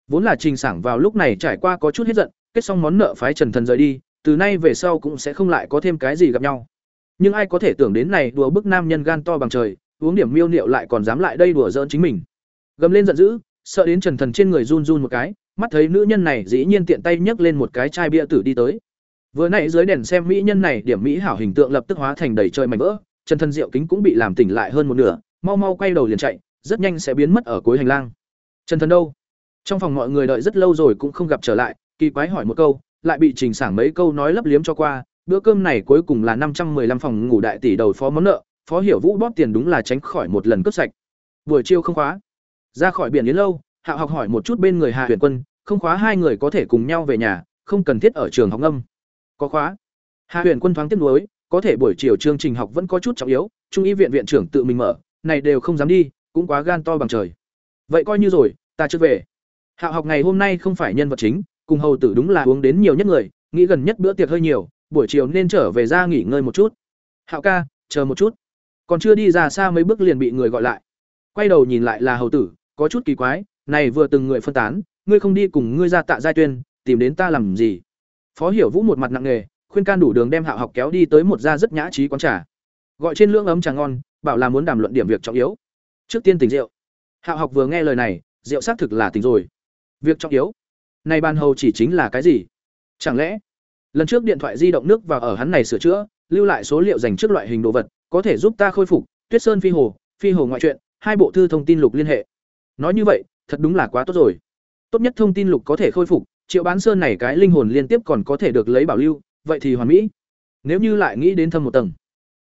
vốn là trình sảng vào lúc này trải qua có chút hết giận, kết xong món nợ phái trần thần rời đi, từ nay về sau cũng sẽ không lại có thêm cái gì gặp nhau. Nhưng ai có thể tưởng đến này đùa bức nam nhân gan to bằng trời, uống điểm miêu niệu lại còn dám lại đây đùa giỡn chính mình. Gầm lên giận dữ, sợ đến trần thần trên người run run một cái, mắt thấy nữ nhân này dĩ nhiên tiện tay nhấc lên một cái chai bia tử đi tới vừa nãy dưới đèn xem mỹ nhân này, điểm mỹ hảo hình tượng lập tức hóa thành đầy trời mảnh vỡ, chân thần diệu kính cũng bị làm tỉnh lại hơn một nửa, mau mau quay đầu liền chạy, rất nhanh sẽ biến mất ở cuối hành lang. Trần thần đâu? Trong phòng mọi người đợi rất lâu rồi cũng không gặp trở lại, kỳ quái hỏi một câu, lại bị trình sảng mấy câu nói lấp liếm cho qua, bữa cơm này cuối cùng là năm trăm 515 phòng ngủ đại tỷ đầu phó món nợ, phó hiểu vũ bóp tiền đúng là tránh khỏi một lần cướp sạch. Buổi chiều không khóa. Ra khỏi biển đến lâu, hạ học hỏi một chút bên người hạ huyền quân, không khóa hai người có thể cùng nhau về nhà, không cần thiết ở trường học ngâm có khóa. Hạ huyền quân thoáng tiếp nối có thể buổi chiều chương trình học vẫn có chút trọng yếu, trung y viện viện trưởng tự mình mở, này đều không dám đi, cũng quá gan to bằng trời. Vậy coi như rồi, ta chưa về. Hạ học ngày hôm nay không phải nhân vật chính, cùng hầu tử đúng là uống đến nhiều nhất người, nghĩ gần nhất bữa tiệc hơi nhiều, buổi chiều nên trở về ra nghỉ ngơi một chút. Hạo ca, chờ một chút. Còn chưa đi ra xa mấy bước liền bị người gọi lại. Quay đầu nhìn lại là hầu tử, có chút kỳ quái, này vừa từng người phân tán, ngươi không đi cùng ngươi ra tạ giai tuyên, tìm đến ta làm gì? Phó hiểu vũ một mặt nặng nề, khuyên can đủ đường đem hạo học kéo đi tới một gia rất nhã trí quán trà. Gọi trên lưỡng ấm trà ngon, bảo là muốn đàm luận điểm việc trọng yếu. Trước tiên tỉnh rượu. Hạo học vừa nghe lời này, rượu xác thực là tỉnh rồi. Việc trọng yếu? Này ban hầu chỉ chính là cái gì? Chẳng lẽ, lần trước điện thoại di động nước vào ở hắn này sửa chữa, lưu lại số liệu dành trước loại hình đồ vật, có thể giúp ta khôi phục, tuyết sơn phi hồ phi hồ ngoại truyện, hai bộ thư thông tin lục liên hệ. Nói như vậy, thật đúng là quá tốt rồi. Tốt nhất thông tin lục có thể khôi phục triệu bán sơn này cái linh hồn liên tiếp còn có thể được lấy bảo lưu, vậy thì hoàn mỹ. Nếu như lại nghĩ đến thâm một tầng,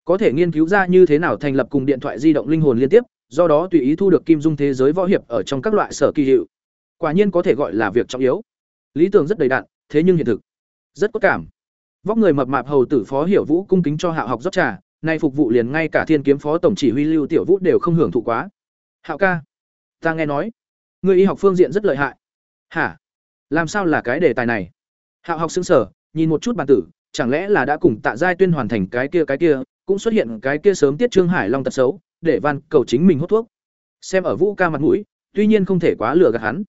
có thể nghiên cứu ra như thế nào thành lập cùng điện thoại di động linh hồn liên tiếp, do đó tùy ý thu được kim dung thế giới võ hiệp ở trong các loại sở kỳ hiệu. Quả nhiên có thể gọi là việc trọng yếu. Lý tưởng rất đầy đạn thế nhưng hiện thực. Rất có cảm. Vóc người mập mạp hầu tử phó hiểu vũ cung kính cho hạ học rót trà, nay phục vụ liền ngay cả thiên kiếm phó tổng chỉ huy lưu tiểu vũ đều không hưởng thụ quá. Hạo ca, ta nghe nói người y học phương diện rất lợi hại. Hả? Làm sao là cái đề tài này? Hạo học xứng sở nhìn một chút bàn tử, chẳng lẽ là đã cùng tạ giai tuyên hoàn thành cái kia cái kia, cũng xuất hiện cái kia sớm tiết trương hải long tật xấu, để van cầu chính mình hút thuốc. Xem ở vũ ca mặt mũi, tuy nhiên không thể quá lừa gạt hắn.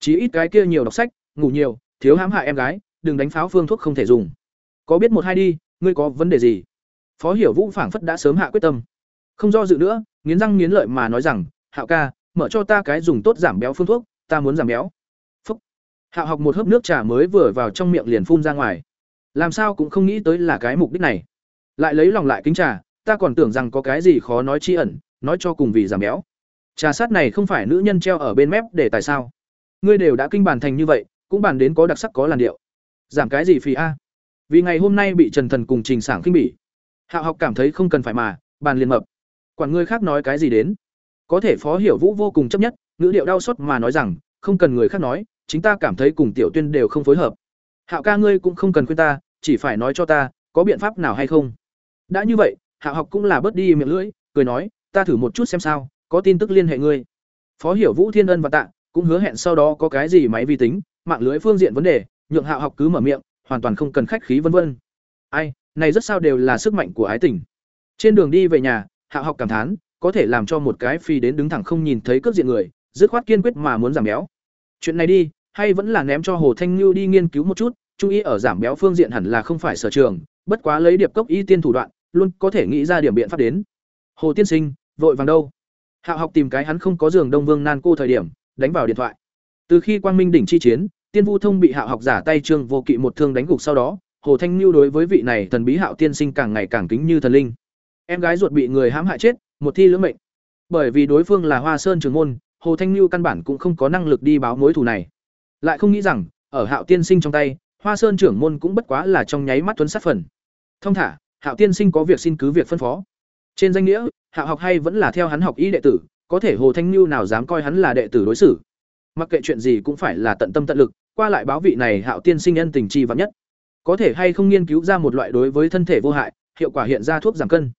Chí ít cái kia nhiều đọc sách, ngủ nhiều, thiếu hãm hại em gái, đừng đánh pháo phương thuốc không thể dùng. Có biết một hai đi, ngươi có vấn đề gì? Phó hiểu vũ phảng phất đã sớm hạ quyết tâm. Không do dự nữa, nghiến răng nghiến lợi mà nói rằng, hạo ca, mở cho ta cái dùng tốt giảm béo phương thuốc, ta muốn giảm béo hạo học một hớp nước trà mới vừa vào trong miệng liền phun ra ngoài làm sao cũng không nghĩ tới là cái mục đích này lại lấy lòng lại kính trà ta còn tưởng rằng có cái gì khó nói chi ẩn nói cho cùng vì giảm béo Trà sát này không phải nữ nhân treo ở bên mép để tại sao? Ngươi đều đã kinh bản thành như vậy, cũng bàn đến có đặc sắc có làn điệu. Giảm cái gì phì a? Vì ngày hôm nay bị Trần Thần cùng Trình Sảng khinh bỉ. Hạo học cảm thấy không cần phải mà, bàn liền mập. Quản ngươi khác nói cái gì đến? Có thể Phó Hiểu Vũ vô cùng chấp nhất, ngữ điệu đau xót mà nói rằng, không cần người khác nói, chính ta cảm thấy cùng Tiểu Tuyên đều không phối hợp. Hạo ca ngươi cũng không cần khuyên ta, chỉ phải nói cho ta, có biện pháp nào hay không? Đã như vậy, Hạo học cũng là bớt đi miệng lưỡi, cười nói, ta thử một chút xem sao, có tin tức liên hệ ngươi. Phó Hiểu Vũ Thiên Ân và Tạ cũng hứa hẹn sau đó có cái gì máy vi tính, mạng lưới phương diện vấn đề, nhượng Hạo học cứ mở miệng, hoàn toàn không cần khách khí vân vân. Ai, này rất sao đều là sức mạnh của ái tình. Trên đường đi về nhà, Hạo học cảm thán, có thể làm cho một cái phi đến đứng thẳng không nhìn thấy cước diện người, dứt khoát kiên quyết mà muốn giảm béo. Chuyện này đi, hay vẫn là ném cho Hồ Thanh Nhu đi nghiên cứu một chút, chú ý ở giảm béo phương diện hẳn là không phải sở trường, bất quá lấy điệp cốc y tiên thủ đoạn, luôn có thể nghĩ ra điểm biện pháp đến. Hồ tiên sinh, vội vàng đâu? Hạo học tìm cái hắn không có giường Đông Vương nan cô thời điểm, đánh vào điện thoại. Từ khi Quang Minh đỉnh chi chiến, Tiên Vu Thông bị Hạo học giả tay trương vô kỵ một thương đánh gục sau đó, Hồ Thanh Nhu đối với vị này thần bí Hạo tiên sinh càng ngày càng kính như thần linh. Em gái ruột bị người hãm hại chết, một thi lưỡng mệnh. Bởi vì đối phương là Hoa Sơn Trường môn, Hồ Thanh Nhu căn bản cũng không có năng lực đi báo mối thù này. Lại không nghĩ rằng, ở Hạo tiên sinh trong tay, Hoa Sơn trưởng môn cũng bất quá là trong nháy mắt tuấn sát phần. Thông thả, Hạo tiên sinh có việc xin cứ việc phân phó. Trên danh nghĩa, Hạo học hay vẫn là theo hắn học y đệ tử, có thể Hồ Thanh Niu nào dám coi hắn là đệ tử đối xử. Mặc kệ chuyện gì cũng phải là tận tâm tận lực, qua lại báo vị này Hạo tiên sinh nhân tình chi vắng nhất. Có thể hay không nghiên cứu ra một loại đối với thân thể vô hại, hiệu quả hiện ra thuốc giảm cân.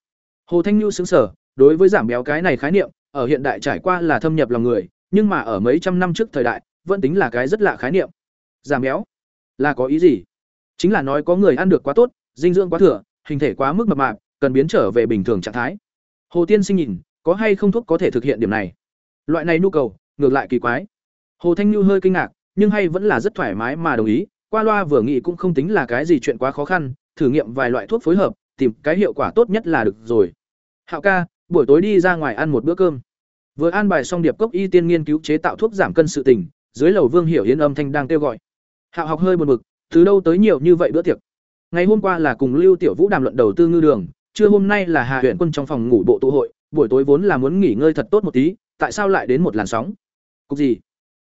Hồ Thanh Niu sững sở, đối với giảm béo cái này khái niệm, ở hiện đại trải qua là thâm nhập lòng người, nhưng mà ở mấy trăm năm trước thời đại, vẫn tính là cái rất lạ khái niệm. Giảm béo là có ý gì? Chính là nói có người ăn được quá tốt, dinh dưỡng quá thừa, hình thể quá mức mập mạp, cần biến trở về bình thường trạng thái. Hồ Tiên Sinh nhìn, có hay không thuốc có thể thực hiện điểm này? Loại này nhu cầu, ngược lại kỳ quái. Hồ Thanh Nhu hơi kinh ngạc, nhưng hay vẫn là rất thoải mái mà đồng ý, qua loa vừa nghĩ cũng không tính là cái gì chuyện quá khó khăn, thử nghiệm vài loại thuốc phối hợp, tìm cái hiệu quả tốt nhất là được rồi. Hạo ca, buổi tối đi ra ngoài ăn một bữa cơm. Vừa an bài xong điệp cốc y tiên nghiên cứu chế tạo thuốc giảm cân sự tình, dưới lầu Vương Hiểu Yến âm thanh đang kêu gọi. Hạo học hơi buồn bực, từ đâu tới nhiều như vậy bữa tiệc. Ngày hôm qua là cùng Lưu Tiểu Vũ đàm luận đầu tư ngư đường, trưa hôm nay là Hà huyện quân trong phòng ngủ bộ tụ hội, buổi tối vốn là muốn nghỉ ngơi thật tốt một tí, tại sao lại đến một làn sóng? Cục gì?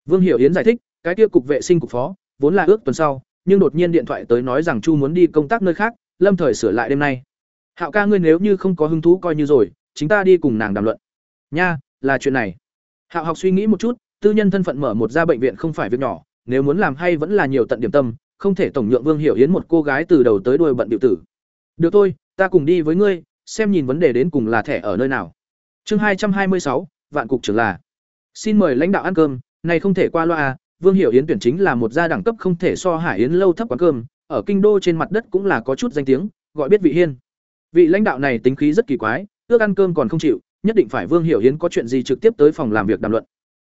Vương Hiểu Yến giải thích, cái kia cục vệ sinh cục phó, vốn là ước tuần sau, nhưng đột nhiên điện thoại tới nói rằng Chu muốn đi công tác nơi khác, lâm thời sửa lại đêm nay. Hạo ca ngươi nếu như không có hứng thú coi như rồi, chúng ta đi cùng nàng đàm luận. Nha, là chuyện này. Hạo học suy nghĩ một chút, tư nhân thân phận mở một gia bệnh viện không phải việc nhỏ, nếu muốn làm hay vẫn là nhiều tận điểm tâm, không thể tổng nhượng Vương Hiểu Yến một cô gái từ đầu tới đuôi bận điệu tử. Được thôi, ta cùng đi với ngươi, xem nhìn vấn đề đến cùng là thẻ ở nơi nào. Chương hai trăm hai mươi sáu, vạn cục trưởng là. Xin mời lãnh đạo ăn cơm, này không thể qua loa à, Vương Hiểu Yến tuyển chính là một gia đẳng cấp không thể so Hải Yến lâu thấp quán cơm, ở kinh đô trên mặt đất cũng là có chút danh tiếng, gọi biết vị hiên. Vị lãnh đạo này tính khí rất kỳ quái, ước ăn cơm còn không chịu, nhất định phải Vương Hiểu Yến có chuyện gì trực tiếp tới phòng làm việc đàm luận.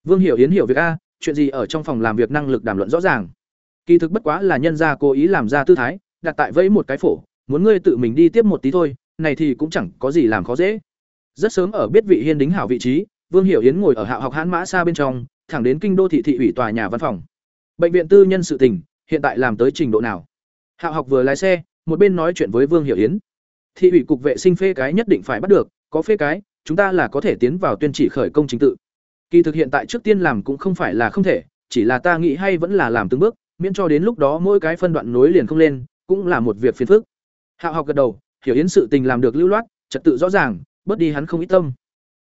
Vương Hiểu Yến hiểu việc a, chuyện gì ở trong phòng làm việc năng lực đàm luận rõ ràng. Kỳ thực bất quá là nhân gia cố ý làm ra tư thái, đặt tại vẫy một cái phổ, muốn ngươi tự mình đi tiếp một tí thôi, này thì cũng chẳng có gì làm khó dễ. Rất sớm ở biết vị hiên đính hảo vị trí, Vương Hiểu Yến ngồi ở Hạo học hãn mã xa bên trong, thẳng đến kinh đô thị thị ủy tòa nhà văn phòng. Bệnh viện tư nhân sự tình, hiện tại làm tới trình độ nào? Hạo học vừa lái xe, một bên nói chuyện với Vương Hiểu Yến. Thị ủy cục vệ sinh phê cái nhất định phải bắt được, có phê cái, chúng ta là có thể tiến vào tuyên chỉ khởi công chính tự. Kỳ thực hiện tại trước tiên làm cũng không phải là không thể, chỉ là ta nghĩ hay vẫn là làm từng bước, miễn cho đến lúc đó mỗi cái phân đoạn nối liền không lên, cũng là một việc phiền phức. Hạo học gật đầu, hiểu yến sự tình làm được lưu loát, trật tự rõ ràng, bớt đi hắn không ít tâm.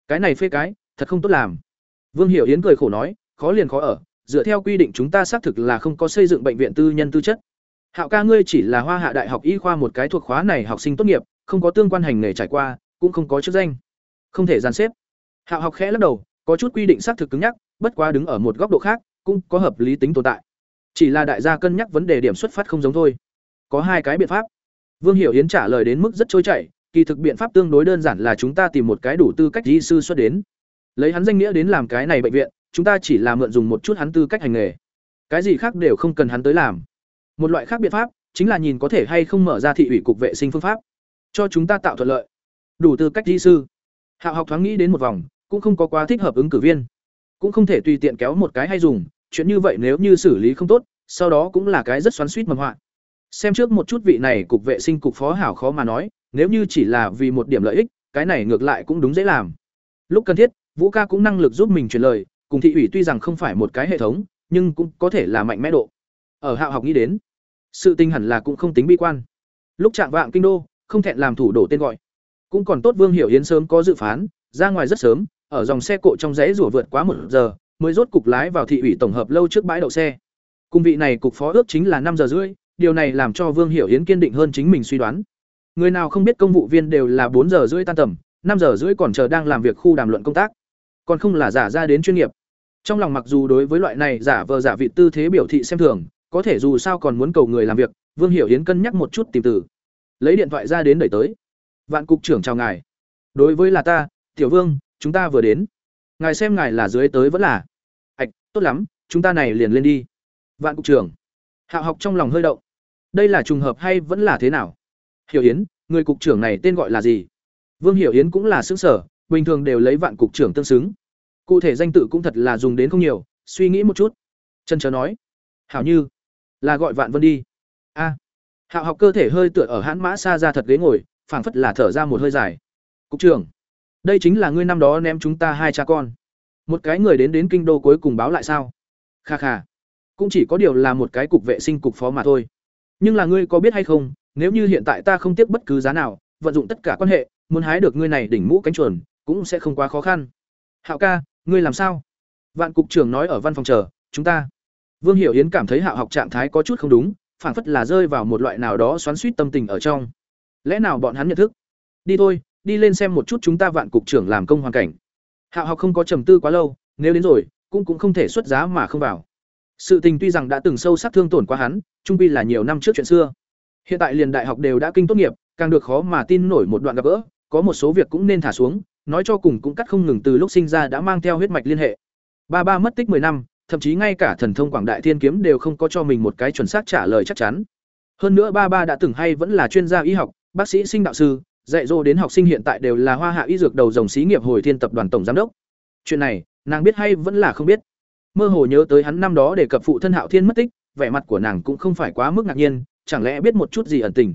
Cái này phê cái, thật không tốt làm. Vương Hiểu Yến cười khổ nói, khó liền khó ở, dựa theo quy định chúng ta xác thực là không có xây dựng bệnh viện tư nhân tư chất. Hạo ca ngươi chỉ là Hoa Hạ Đại học y khoa một cái thuộc khóa này học sinh tốt nghiệp, không có tương quan hành nghề trải qua, cũng không có chức danh. Không thể dàn xếp. Hạo học khẽ lắc đầu, có chút quy định xác thực cứng nhắc, bất quá đứng ở một góc độ khác, cũng có hợp lý tính tồn tại. Chỉ là đại gia cân nhắc vấn đề điểm xuất phát không giống thôi. Có hai cái biện pháp. Vương Hiểu Yến trả lời đến mức rất trôi chảy, kỳ thực biện pháp tương đối đơn giản là chúng ta tìm một cái đủ tư cách y sư xuất đến. Lấy hắn danh nghĩa đến làm cái này bệnh viện, chúng ta chỉ là mượn dùng một chút hắn tư cách hành nghề. Cái gì khác đều không cần hắn tới làm. Một loại khác biện pháp, chính là nhìn có thể hay không mở ra thị ủy cục vệ sinh phương pháp, cho chúng ta tạo thuận lợi. Đủ tư cách y sư. Hạo học thoáng nghĩ đến một vòng, cũng không có quá thích hợp ứng cử viên. Cũng không thể tùy tiện kéo một cái hay dùng, chuyện như vậy nếu như xử lý không tốt, sau đó cũng là cái rất xoắn suýt mầm họa. Xem trước một chút vị này cục vệ sinh cục phó hảo khó mà nói, nếu như chỉ là vì một điểm lợi ích, cái này ngược lại cũng đúng dễ làm. Lúc cần thiết, Vũ ca cũng năng lực giúp mình truyền lời, cùng thị ủy tuy rằng không phải một cái hệ thống, nhưng cũng có thể là mạnh mẽ độ. Ở Hạo học nghĩ đến, sự tình hẳn là cũng không tính bi quan. Lúc chạm vạng kinh đô, không thẹn làm thủ đổ tên gọi. Cũng còn tốt Vương Hiểu Yến sớm có dự phán, ra ngoài rất sớm, ở dòng xe cộ trong rẽ rủa vượt quá một giờ, mới rốt cục lái vào thị ủy tổng hợp lâu trước bãi đậu xe. cùng vị này cục phó ước chính là năm giờ rưỡi, điều này làm cho Vương Hiểu Yến kiên định hơn chính mình suy đoán. Người nào không biết công vụ viên đều là bốn giờ rưỡi tan tầm, năm giờ rưỡi còn chờ đang làm việc khu đàm luận công tác, còn không là giả ra đến chuyên nghiệp. Trong lòng mặc dù đối với loại này giả vờ giả vị tư thế biểu thị xem thường, có thể dù sao còn muốn cầu người làm việc, Vương Hiểu Yến cân nhắc một chút tìm từ. Lấy điện thoại ra đến đẩy tới. Vạn cục trưởng chào ngài. Đối với là ta, Tiểu Vương, chúng ta vừa đến. Ngài xem ngài là dưới tới vẫn là. ạch tốt lắm, chúng ta này liền lên đi. Vạn cục trưởng. Hạo học trong lòng hơi động. Đây là trùng hợp hay vẫn là thế nào? Hiểu Yến, người cục trưởng này tên gọi là gì? Vương Hiểu Yến cũng là xứng sở, bình thường đều lấy vạn cục trưởng tương xứng. Cụ thể danh tự cũng thật là dùng đến không nhiều, suy nghĩ một chút. Chân chớ nói, hảo như là gọi Vạn Vân đi. A. Hạo học cơ thể hơi tựa ở hãn mã xa ra thật ghế ngồi, phảng phất là thở ra một hơi dài. Cục trưởng, đây chính là ngươi năm đó ném chúng ta hai cha con. Một cái người đến đến kinh đô cuối cùng báo lại sao? Kha kha. Cũng chỉ có điều là một cái cục vệ sinh cục phó mà thôi. Nhưng là ngươi có biết hay không, nếu như hiện tại ta không tiếc bất cứ giá nào, vận dụng tất cả quan hệ, muốn hái được ngươi này đỉnh mũ cánh chuồn, cũng sẽ không quá khó khăn. Hạo ca, ngươi làm sao? Vạn cục trưởng nói ở văn phòng chờ, chúng ta. Vương Hiểu Yến cảm thấy Hạo học trạng thái có chút không đúng, phảng phất là rơi vào một loại nào đó xoắn xuýt tâm tình ở trong. Lẽ nào bọn hắn nhận thức? Đi thôi, đi lên xem một chút chúng ta Vạn cục trưởng làm công hoàn cảnh. Hạo học không có trầm tư quá lâu, nếu đến rồi, cũng cũng không thể xuất giá mà không vào. Sự tình tuy rằng đã từng sâu sắc thương tổn quá hắn, trung quy là nhiều năm trước chuyện xưa. Hiện tại liền đại học đều đã kinh tốt nghiệp, càng được khó mà tin nổi một đoạn gặp gỡ, có một số việc cũng nên thả xuống, nói cho cùng cũng cắt không ngừng từ lúc sinh ra đã mang theo huyết mạch liên hệ. Ba ba mất tích 10 năm, thậm chí ngay cả thần thông quảng đại thiên kiếm đều không có cho mình một cái chuẩn xác trả lời chắc chắn. Hơn nữa ba ba đã từng hay vẫn là chuyên gia y học, bác sĩ sinh đạo sư, dạy dỗ đến học sinh hiện tại đều là hoa hạ y dược đầu dòng xí nghiệp hồi thiên tập đoàn tổng giám đốc. Chuyện này, nàng biết hay vẫn là không biết. Mơ hồ nhớ tới hắn năm đó để cập phụ thân Hạo Thiên mất tích, vẻ mặt của nàng cũng không phải quá mức ngạc nhiên, chẳng lẽ biết một chút gì ẩn tình.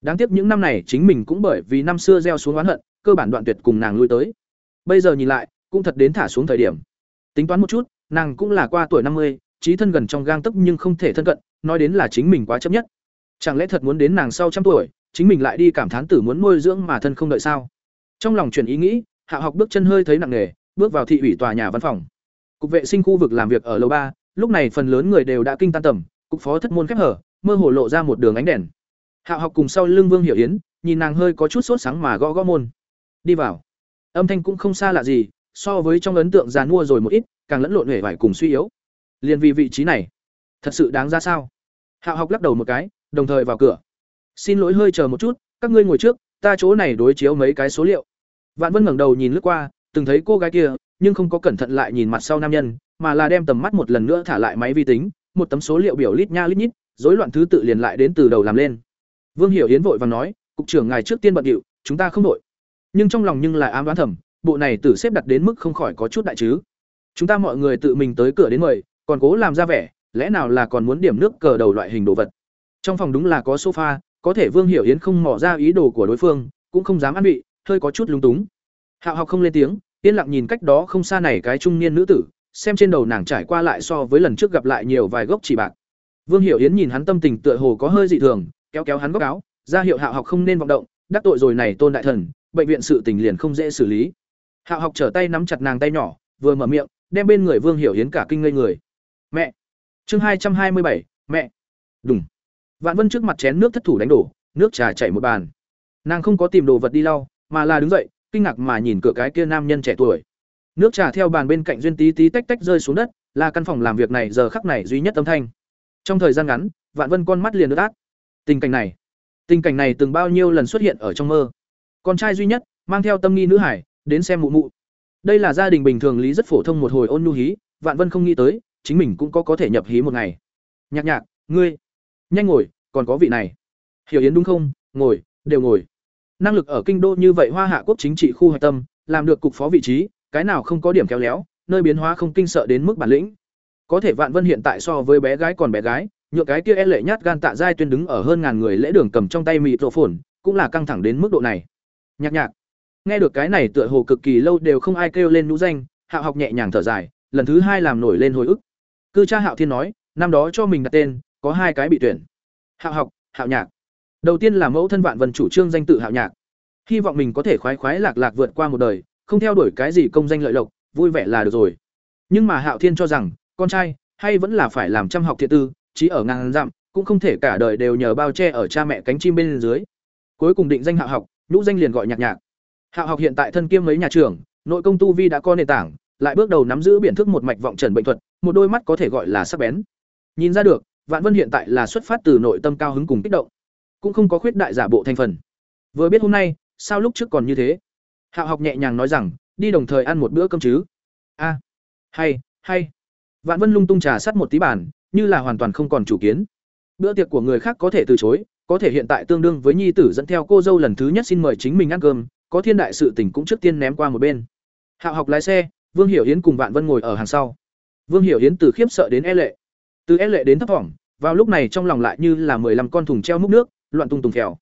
Đáng tiếc những năm này chính mình cũng bởi vì năm xưa gieo xuống oán hận, cơ bản đoạn tuyệt cùng nàng lui tới. Bây giờ nhìn lại, cũng thật đến thả xuống thời điểm. Tính toán một chút, nàng cũng là qua tuổi năm mươi, trí thân gần trong gang tấc nhưng không thể thân cận, nói đến là chính mình quá chấp nhất. Chẳng lẽ thật muốn đến nàng sau trăm tuổi, chính mình lại đi cảm thán tử muốn nuôi dưỡng mà thân không đợi sao? Trong lòng chuyển ý nghĩ, Hạ học bước chân hơi thấy nặng nề, bước vào thị ủy tòa nhà văn phòng. Cục vệ sinh khu vực làm việc ở lầu ba, lúc này phần lớn người đều đã kinh tan tầm, cục phó thất môn khép hở, mơ hồ lộ ra một đường ánh đèn. hạ học cùng sau lưng Vương Hiểu Yến, nhìn nàng hơi có chút sốt sáng mà gõ gõ môn. Đi vào. Âm thanh cũng không xa lạ gì, so với trong ấn tượng già mua rồi một ít, càng lẫn lộn hể vải cùng suy yếu. liền vì vị trí này, thật sự đáng ra sao? hạ học lắc đầu một cái, đồng thời vào cửa. Xin lỗi hơi chờ một chút, các ngươi ngồi trước, ta chỗ này đối chiếu mấy cái số liệu. Vạn Vân ngẩng đầu nhìn lướt qua, từng thấy cô gái kia, nhưng không có cẩn thận lại nhìn mặt sau nam nhân, mà là đem tầm mắt một lần nữa thả lại máy vi tính, một tấm số liệu biểu lít nha lít nhít, rối loạn thứ tự liền lại đến từ đầu làm lên. Vương Hiểu hiến vội vàng nói, cục trưởng ngài trước tiên bận điệu, chúng ta không đội. Nhưng trong lòng nhưng lại ám đoán thầm, bộ này tử xếp đặt đến mức không khỏi có chút đại chứ. Chúng ta mọi người tự mình tới cửa đến mời, còn cố làm ra vẻ, lẽ nào là còn muốn điểm nước cờ đầu loại hình đồ vật. Trong phòng đúng là có sofa, có thể Vương Hiểu Yến không mò ra ý đồ của đối phương, cũng không dám ăn bị hơi có chút lúng túng. Hạo Học không lên tiếng, yên lặng nhìn cách đó không xa này cái trung niên nữ tử, xem trên đầu nàng trải qua lại so với lần trước gặp lại nhiều vài gốc chỉ bạc. Vương Hiểu Yến nhìn hắn tâm tình tựa hồ có hơi dị thường, kéo kéo hắn góc áo, ra hiệu Hạo Học không nên vọng động, đắc tội rồi này tôn đại thần, bệnh viện sự tình liền không dễ xử lý. Hạo Học trở tay nắm chặt nàng tay nhỏ, vừa mở miệng, đem bên người Vương Hiểu Yến cả kinh ngây người. "Mẹ." Chương hai trăm hai mươi bảy, "Mẹ." Đùng. Vạn Vân trước mặt chén nước thất thủ đánh đổ, nước trà chảy một bàn. Nàng không có tìm đồ vật đi lau, mà là đứng dậy, kinh ngạc mà nhìn cửa cái kia nam nhân trẻ tuổi. Nước trà theo bàn bên cạnh duyên tí tí tách tách rơi xuống đất, là căn phòng làm việc này giờ khắc này duy nhất âm thanh. Trong thời gian ngắn, Vạn Vân con mắt liền ướt át. Tình cảnh này, tình cảnh này từng bao nhiêu lần xuất hiện ở trong mơ. Con trai duy nhất, mang theo tâm nghi nữ hải, đến xem mụ mụ. Đây là gia đình bình thường lý rất phổ thông một hồi ôn nhu hí, Vạn Vân không nghĩ tới, chính mình cũng có có thể nhập hí một ngày. Nhạc Nhạc, ngươi, nhanh ngồi, còn có vị này. Hiểu Yến đúng không? Ngồi, đều ngồi. Năng lực ở kinh đô như vậy Hoa Hạ quốc chính trị khu hoạch tâm, làm được cục phó vị trí, cái nào không có điểm kéo léo, nơi biến hóa không kinh sợ đến mức bản lĩnh. Có thể Vạn Vân hiện tại so với bé gái còn bé gái, nhựa cái kia e lệ nhát gan tạ dai tuyên đứng ở hơn ngàn người lễ đường cầm trong tay mịt rộ phồn, cũng là căng thẳng đến mức độ này. Nhạc nhạc, nghe được cái này tựa hồ cực kỳ lâu đều không ai kêu lên nhũ danh hạ học nhẹ nhàng thở dài lần thứ hai làm nổi lên hồi ức cư cha hạo thiên nói năm đó cho mình đặt tên có hai cái bị tuyển. Hạo học, hạo nhạc. Đầu tiên là mẫu thân vạn vần chủ trương danh tự hạo nhạc. Hy vọng mình có thể khoái khoái lạc lạc vượt qua một đời, không theo đuổi cái gì công danh lợi lộc, vui vẻ là được rồi. Nhưng mà hạo thiên cho rằng, con trai, hay vẫn là phải làm chăm học thiện tư trí ở ngàn dặm, cũng không thể cả đời đều nhờ bao che ở cha mẹ cánh chim bên dưới. Cuối cùng định danh hạo học, nhũ danh liền gọi nhạc nhạc. Hạo học hiện tại thân kiêm mấy nhà trường nội công tu vi đã có nền tảng, lại bước đầu nắm giữ biện thức một mạch vọng trần bệnh thuật, một đôi mắt có thể gọi là sắc bén. Nhìn ra được vạn vân hiện tại là xuất phát từ nội tâm cao hứng cùng kích động cũng không có khuyết đại giả bộ thành phần. Vừa biết hôm nay sao lúc trước còn như thế? Hạo học nhẹ nhàng nói rằng đi đồng thời ăn một bữa cơm chứ. A hay hay. Vạn vân lung tung trà sắt một tí bàn, như là hoàn toàn không còn chủ kiến. Bữa tiệc của người khác có thể từ chối có thể hiện tại tương đương với nhi tử dẫn theo cô dâu lần thứ nhất xin mời chính mình ăn cơm có thiên đại sự tình cũng trước tiên ném qua một bên. Hạo học lái xe vương hiểu yến cùng vạn vân ngồi ở hàng sau. Vương hiểu yến từ khiếp sợ đến e lệ. Từ e lệ đến thấp thỏm vào lúc này trong lòng lại như là mười lăm con thùng treo múc nước, loạn tung tùng phèo.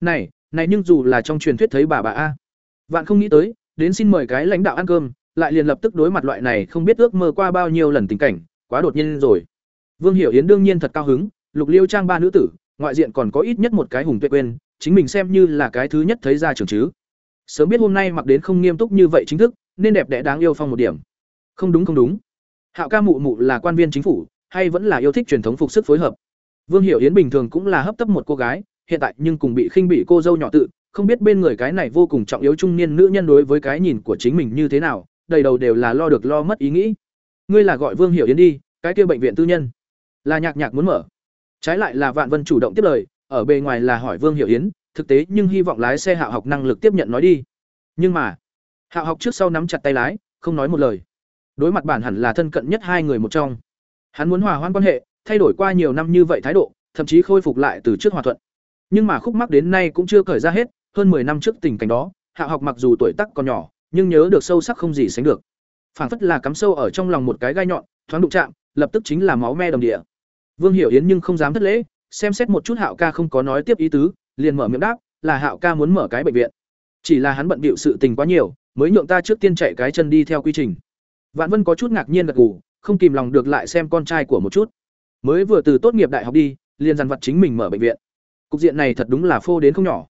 Này này nhưng dù là trong truyền thuyết thấy bà bà a. Vạn không nghĩ tới, đến xin mời cái lãnh đạo ăn cơm, lại liền lập tức đối mặt loại này không biết ước mơ qua bao nhiêu lần tình cảnh, quá đột nhiên rồi. Vương hiểu yến đương nhiên thật cao hứng, lục liêu trang ba nữ tử, ngoại diện còn có ít nhất một cái hùng tuệ quên, chính mình xem như là cái thứ nhất thấy ra trường chứ. Sớm biết hôm nay mặc đến không nghiêm túc như vậy chính thức, nên đẹp đẽ đáng yêu phong một điểm. Không đúng không đúng. Hạo ca mụ mụ là quan viên chính phủ hay vẫn là yêu thích truyền thống phục sức phối hợp. Vương hiểu yến bình thường cũng là hấp tấp một cô gái, hiện tại nhưng cùng bị khinh bị cô dâu nhỏ tự, không biết bên người cái này vô cùng trọng yếu trung niên nữ nhân đối với cái nhìn của chính mình như thế nào, đầy đầu đều là lo được lo mất ý nghĩ. Ngươi là gọi vương hiểu yến đi, cái kia bệnh viện tư nhân. Là nhạc nhạc muốn mở. Trái lại là vạn vân chủ động tiếp lời, ở bề ngoài là hỏi vương hiểu yến, thực tế nhưng hy vọng lái xe Hạo học năng lực tiếp nhận nói đi. Nhưng mà, Hạo học trước sau nắm chặt tay lái, không nói một lời. Đối mặt bản hẳn là thân cận nhất hai người một trong hắn muốn hòa hoãn quan hệ, thay đổi qua nhiều năm như vậy thái độ, thậm chí khôi phục lại từ trước hòa thuận. Nhưng mà khúc mắc đến nay cũng chưa cởi ra hết, hơn 10 năm trước tình cảnh đó, hạ học mặc dù tuổi tác còn nhỏ, nhưng nhớ được sâu sắc không gì sánh được. Phảng phất là cắm sâu ở trong lòng một cái gai nhọn, thoáng đụng chạm, lập tức chính là máu me đồng địa. Vương hiểu yến nhưng không dám thất lễ, xem xét một chút hạo ca không có nói tiếp ý tứ, liền mở miệng đáp, là hạo ca muốn mở cái bệnh viện. Chỉ là hắn bận bịu sự tình quá nhiều, mới nhượng ta trước tiên chạy cái chân đi theo quy trình. Vạn vân có chút ngạc nhiên gật gù không kìm lòng được lại xem con trai của một chút. Mới vừa từ tốt nghiệp đại học đi, liền dằn vặt chính mình mở bệnh viện. Cục diện này thật đúng là phô đến không nhỏ.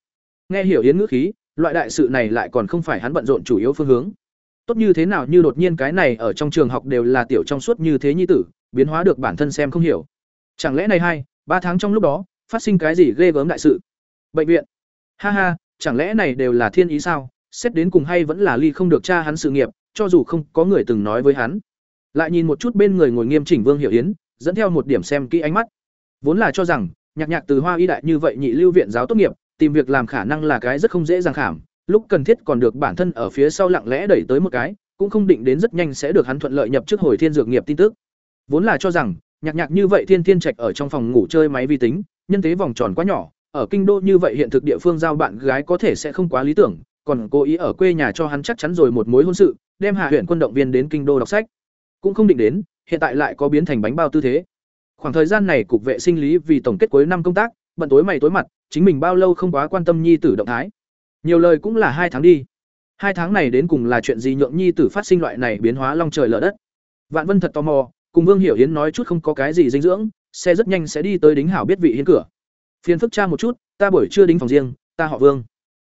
Nghe hiểu yến ngữ khí, loại đại sự này lại còn không phải hắn bận rộn chủ yếu phương hướng. Tốt như thế nào như đột nhiên cái này ở trong trường học đều là tiểu trong suốt như thế nhi tử, biến hóa được bản thân xem không hiểu. Chẳng lẽ này hai, ba tháng trong lúc đó, phát sinh cái gì ghê gớm đại sự? Bệnh viện. Ha ha, chẳng lẽ này đều là thiên ý sao? Xét đến cùng hay vẫn là ly không được cha hắn sự nghiệp, cho dù không có người từng nói với hắn lại nhìn một chút bên người ngồi nghiêm chỉnh vương hiểu yến, dẫn theo một điểm xem kỹ ánh mắt. Vốn là cho rằng, nhạc nhạc từ hoa y đại như vậy nhị lưu viện giáo tốt nghiệp, tìm việc làm khả năng là cái rất không dễ dàng khảm, lúc cần thiết còn được bản thân ở phía sau lặng lẽ đẩy tới một cái, cũng không định đến rất nhanh sẽ được hắn thuận lợi nhập trước hồi thiên dược nghiệp tin tức. Vốn là cho rằng, nhạc nhạc như vậy thiên thiên trạch ở trong phòng ngủ chơi máy vi tính, nhân tế vòng tròn quá nhỏ, ở kinh đô như vậy hiện thực địa phương giao bạn gái có thể sẽ không quá lý tưởng, còn cố ý ở quê nhà cho hắn chắc chắn rồi một mối hôn sự, đem hạ huyện quân động viên đến kinh đô đọc sách cũng không định đến, hiện tại lại có biến thành bánh bao tư thế. Khoảng thời gian này cục vệ sinh lý vì tổng kết cuối năm công tác, bận tối mày tối mặt, chính mình bao lâu không quá quan tâm nhi tử động thái. Nhiều lời cũng là hai tháng đi. Hai tháng này đến cùng là chuyện gì nhượng nhi tử phát sinh loại này biến hóa long trời lở đất. Vạn vân thật tò mò, cùng vương hiểu hiến nói chút không có cái gì dinh dưỡng, xe rất nhanh sẽ đi tới đính hảo biết vị hiến cửa. Phiền phức cha một chút, ta buổi chưa đính phòng riêng, ta họ vương.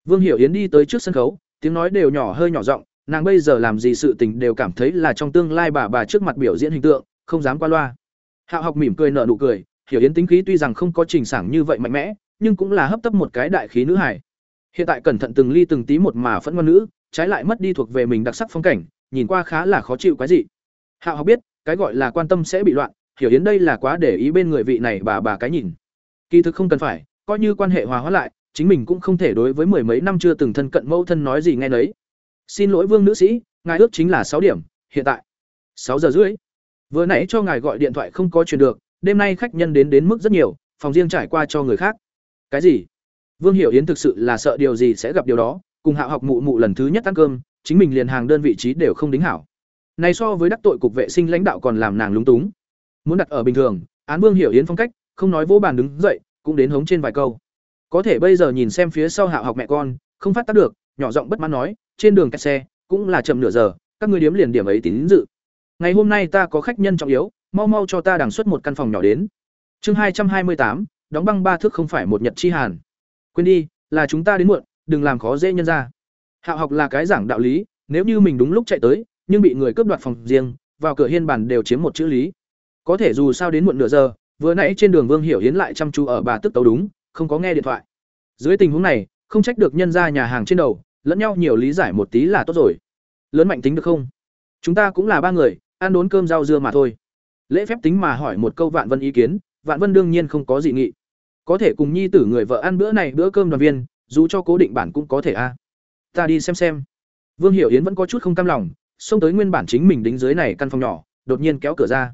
Vương hiểu hiến đi tới trước sân khấu, tiếng nói đều nhỏ hơi nhỏ giọng nàng bây giờ làm gì sự tình đều cảm thấy là trong tương lai bà bà trước mặt biểu diễn hình tượng, không dám qua loa. Hạo học mỉm cười nở nụ cười, hiểu yến tính khí tuy rằng không có trình sảng như vậy mạnh mẽ, nhưng cũng là hấp tấp một cái đại khí nữ hải hiện tại cẩn thận từng ly từng tí một mà phẫn ngoan nữ, trái lại mất đi thuộc về mình đặc sắc phong cảnh, nhìn qua khá là khó chịu cái gì hạo học biết, cái gọi là quan tâm sẽ bị loạn, hiểu yến đây là quá để ý bên người vị này bà bà cái nhìn. Kỳ thực không cần phải, coi như quan hệ hòa hóa lại, chính mình cũng không thể đối với mười mấy năm chưa từng thân cận mẫu thân nói gì nghe nấy xin lỗi vương nữ sĩ, ngài ước chính là sáu điểm, hiện tại. Sáu giờ rưỡi. Vừa nãy cho ngài gọi điện thoại không có truyền được, đêm nay khách nhân đến đến mức rất nhiều, phòng riêng trải qua cho người khác. Cái gì? Vương hiểu yến thực sự là sợ điều gì sẽ gặp điều đó, cùng hạ học mụ mụ lần thứ nhất ăn cơm, chính mình liền hàng đơn vị trí đều không đính hảo. Này so với đắc tội cục vệ sinh lãnh đạo còn làm nàng lúng túng. Muốn đặt ở bình thường, án vương hiểu yến phong cách, không nói vỗ bàn đứng dậy, cũng đến hống trên vài câu. Có thể bây giờ nhìn xem phía sau hạ học mẹ con, không phát tác được, nhỏ giọng bất mãn nói trên đường kẹt xe, cũng là chậm nửa giờ, các người điếm liền điểm ấy tín dự. Ngày hôm nay ta có khách nhân trọng yếu, mau mau cho ta đằng xuất một căn phòng nhỏ đến. Chương hai trăm hai mươi tám, đóng băng ba thước không phải một nhật chi hàn. Quên đi, là chúng ta đến muộn, đừng làm khó dễ nhân ra hạo học là cái giảng đạo lý, nếu như mình đúng lúc chạy tới, nhưng bị người cướp đoạt phòng riêng, vào cửa hiên bản đều chiếm một chữ lý. Có thể dù sao đến muộn nửa giờ, vừa nãy trên đường vương hiểu hiến lại chăm chú ở bà tức tấu đúng, không có nghe điện thoại. Dưới tình huống này, không trách được nhân ra nhà hàng trên đầu lẫn nhau nhiều lý giải một tí là tốt rồi. Lớn mạnh tính được không? Chúng ta cũng là ba người, ăn đốn cơm rau dưa mà thôi. Lễ phép tính mà hỏi một câu vạn vân ý kiến, vạn vân đương nhiên không có gì nghị. Có thể cùng nhi tử người vợ ăn bữa này bữa cơm đoàn viên, dù cho cố định bản cũng có thể a. À. Ta đi xem xem. Vương hiểu yến vẫn có chút không cam lòng, xông tới nguyên bản chính mình đính dưới này căn phòng nhỏ, đột nhiên kéo cửa ra.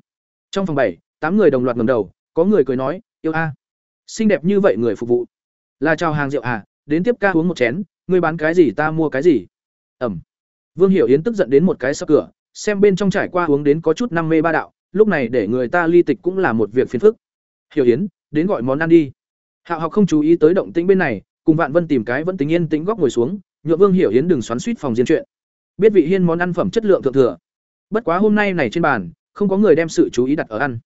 Trong phòng bảy, tám người đồng loạt ngầm đầu, có người cười nói, yêu a. Xinh đẹp như vậy người phục vụ. Là chào hàng rượu à đến tiếp ca uống một chén ngươi bán cái gì ta mua cái gì? Ẩm. Vương hiểu yến tức giận đến một cái sập cửa, xem bên trong trải qua uống đến có chút năm mê ba đạo, lúc này để người ta ly tịch cũng là một việc phiền phức. Hiểu yến, đến gọi món ăn đi. Hạo học không chú ý tới động tĩnh bên này, cùng vạn vân tìm cái vẫn tính yên tĩnh góc ngồi xuống nhựa vương hiểu yến đừng xoắn suýt phòng diên chuyện. Biết vị hiên món ăn phẩm chất lượng thượng thừa. Bất quá hôm nay này trên bàn, không có người đem sự chú ý đặt ở ăn.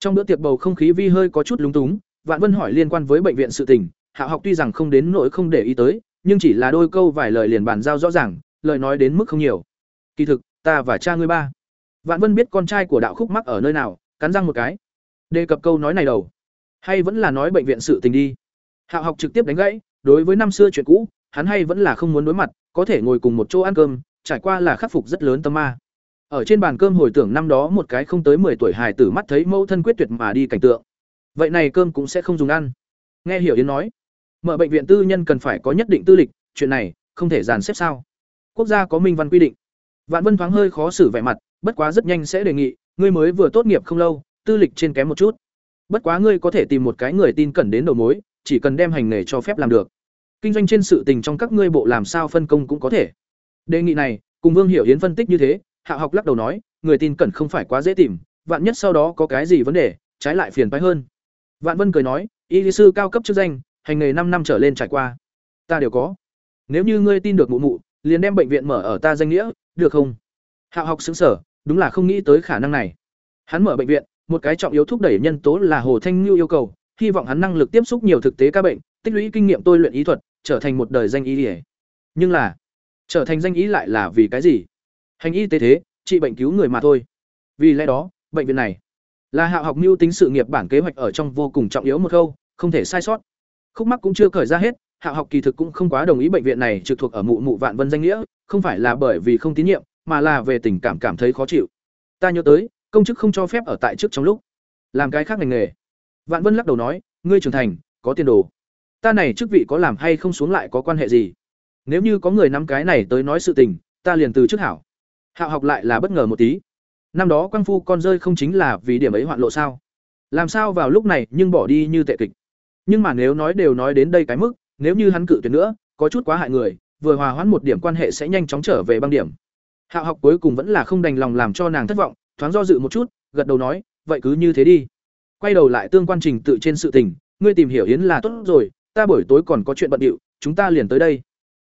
Trong bữa tiệc bầu không khí vi hơi có chút lúng túng, vạn vân hỏi liên quan với bệnh viện sự tình, hạo học tuy rằng không đến nỗi không để ý tới nhưng chỉ là đôi câu vài lời liền bàn giao rõ ràng, lời nói đến mức không nhiều. Kỳ thực, ta và cha ngươi ba. Vạn vân biết con trai của đạo khúc mắc ở nơi nào, cắn răng một cái. Đề cập câu nói này đầu. Hay vẫn là nói bệnh viện sự tình đi. Hạo học trực tiếp đánh gãy, đối với năm xưa chuyện cũ, hắn hay vẫn là không muốn đối mặt, có thể ngồi cùng một chỗ ăn cơm, trải qua là khắc phục rất lớn tâm ma. Ở trên bàn cơm hồi tưởng năm đó một cái không tới 10 tuổi hài tử mắt thấy mẫu thân quyết tuyệt mà đi cảnh tượng. Vậy này cơm cũng sẽ không dùng ăn. Nghe hiểu yến nói mở bệnh viện tư nhân cần phải có nhất định tư lịch, chuyện này không thể dàn xếp sao? Quốc gia có minh văn quy định. Vạn vân thoáng hơi khó xử vẻ mặt, bất quá rất nhanh sẽ đề nghị, ngươi mới vừa tốt nghiệp không lâu, tư lịch trên kém một chút. Bất quá ngươi có thể tìm một cái người tin cẩn đến đầu mối, chỉ cần đem hành nghề cho phép làm được. Kinh doanh trên sự tình trong các ngươi bộ làm sao phân công cũng có thể. Đề nghị này, cùng vương hiểu hiến phân tích như thế, hạ học lắc đầu nói, người tin cẩn không phải quá dễ tìm, vạn nhất sau đó có cái gì vấn đề, trái lại phiền phái hơn. Vạn vân cười nói, y lý sư cao cấp chức danh hành nghề năm năm trở lên trải qua. Ta đều có. Nếu như ngươi tin được mụ mụ, liền đem bệnh viện mở ở ta danh nghĩa, được không? Hạo học xứng sở đúng là không nghĩ tới khả năng này. Hắn mở bệnh viện, một cái trọng yếu thúc đẩy nhân tố là hồ thanh như yêu cầu, hy vọng hắn năng lực tiếp xúc nhiều thực tế ca bệnh, tích lũy kinh nghiệm tôi luyện ý thuật, trở thành một đời danh y ỉa nhưng là, trở thành danh y lại là vì cái gì? Hành y tế thế, trị bệnh cứu người mà thôi. Vì lẽ đó, bệnh viện này là hạ học mưu tính sự nghiệp bản kế hoạch ở trong vô cùng trọng yếu một khâu, không thể sai sót khúc mắc cũng chưa khởi ra hết, hạ học kỳ thực cũng không quá đồng ý bệnh viện này trực thuộc ở mụ mụ vạn vân danh nghĩa, không phải là bởi vì không tín nhiệm, mà là về tình cảm cảm thấy khó chịu. Ta nhớ tới, công chức không cho phép ở tại trước trong lúc. Làm cái khác ngành nghề. Vạn vân lắc đầu nói, ngươi trưởng thành, có tiền đồ. Ta này chức vị có làm hay không xuống lại có quan hệ gì? Nếu như có người nắm cái này tới nói sự tình, ta liền từ chức hảo. Hạo học lại là bất ngờ một tí. Năm đó quang phu con rơi không chính là vì điểm ấy hoạn lộ sao? Làm sao vào lúc này nhưng bỏ đi như tệ kịch? Nhưng mà nếu nói đều nói đến đây cái mức, nếu như hắn cự tuyệt nữa, có chút quá hại người, vừa hòa hoãn một điểm quan hệ sẽ nhanh chóng trở về băng điểm. Hạo học cuối cùng vẫn là không đành lòng làm cho nàng thất vọng, thoáng do dự một chút, gật đầu nói, vậy cứ như thế đi. Quay đầu lại tương quan trình tự trên sự tình, ngươi tìm hiểu yến là tốt rồi, ta buổi tối còn có chuyện bận điệu, chúng ta liền tới đây.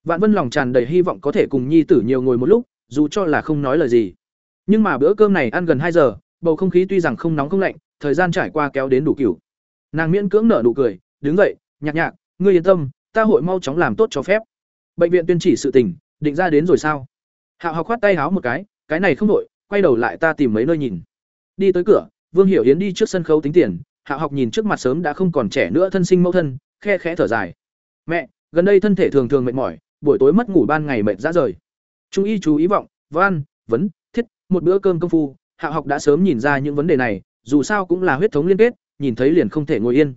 Vạn vân lòng tràn đầy hy vọng có thể cùng nhi tử nhiều ngồi một lúc, dù cho là không nói lời gì. Nhưng mà bữa cơm này ăn gần hai giờ, bầu không khí tuy rằng không nóng không lạnh, thời gian trải qua kéo đến đủ kiểu. Nàng miễn cưỡng nở nụ cười đứng dậy, nhạc nhạc, ngươi yên tâm, ta hội mau chóng làm tốt cho phép. Bệnh viện tuyên chỉ sự tình, định ra đến rồi sao? Hạo học khoát tay háo một cái cái này không đội quay đầu lại ta tìm mấy nơi nhìn. Đi tới cửa, vương hiểu hiến đi trước sân khấu tính tiền, hạo học nhìn trước mặt sớm đã không còn trẻ nữa thân sinh mẫu thân, khe khẽ thở dài. Mẹ, gần đây thân thể thường thường mệt mỏi, buổi tối mất ngủ ban ngày mệt ra rời. Trung y chú ý vọng, văn, vấn, thiết, một bữa cơm công phu, hạo học đã sớm nhìn ra những vấn đề này, dù sao cũng là huyết thống liên kết, nhìn thấy liền không thể ngồi yên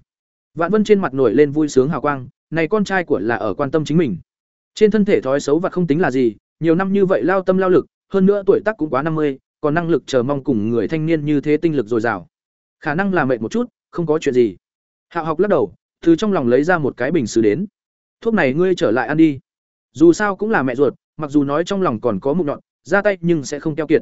vạn vân trên mặt nổi lên vui sướng hào quang, này con trai của là ở quan tâm chính mình. Trên thân thể thói xấu và không tính là gì, nhiều năm như vậy lao tâm lao lực, hơn nữa tuổi tác cũng quá năm mươi, còn năng lực chờ mong cùng người thanh niên như thế tinh lực dồi dào. Khả năng là mệt một chút, không có chuyện gì. Hạo học lắc đầu, từ trong lòng lấy ra một cái bình sứ đến. Thuốc này ngươi trở lại ăn đi. Dù sao cũng là mẹ ruột, mặc dù nói trong lòng còn có mụn nhọn ra tay nhưng sẽ không keo kiệt.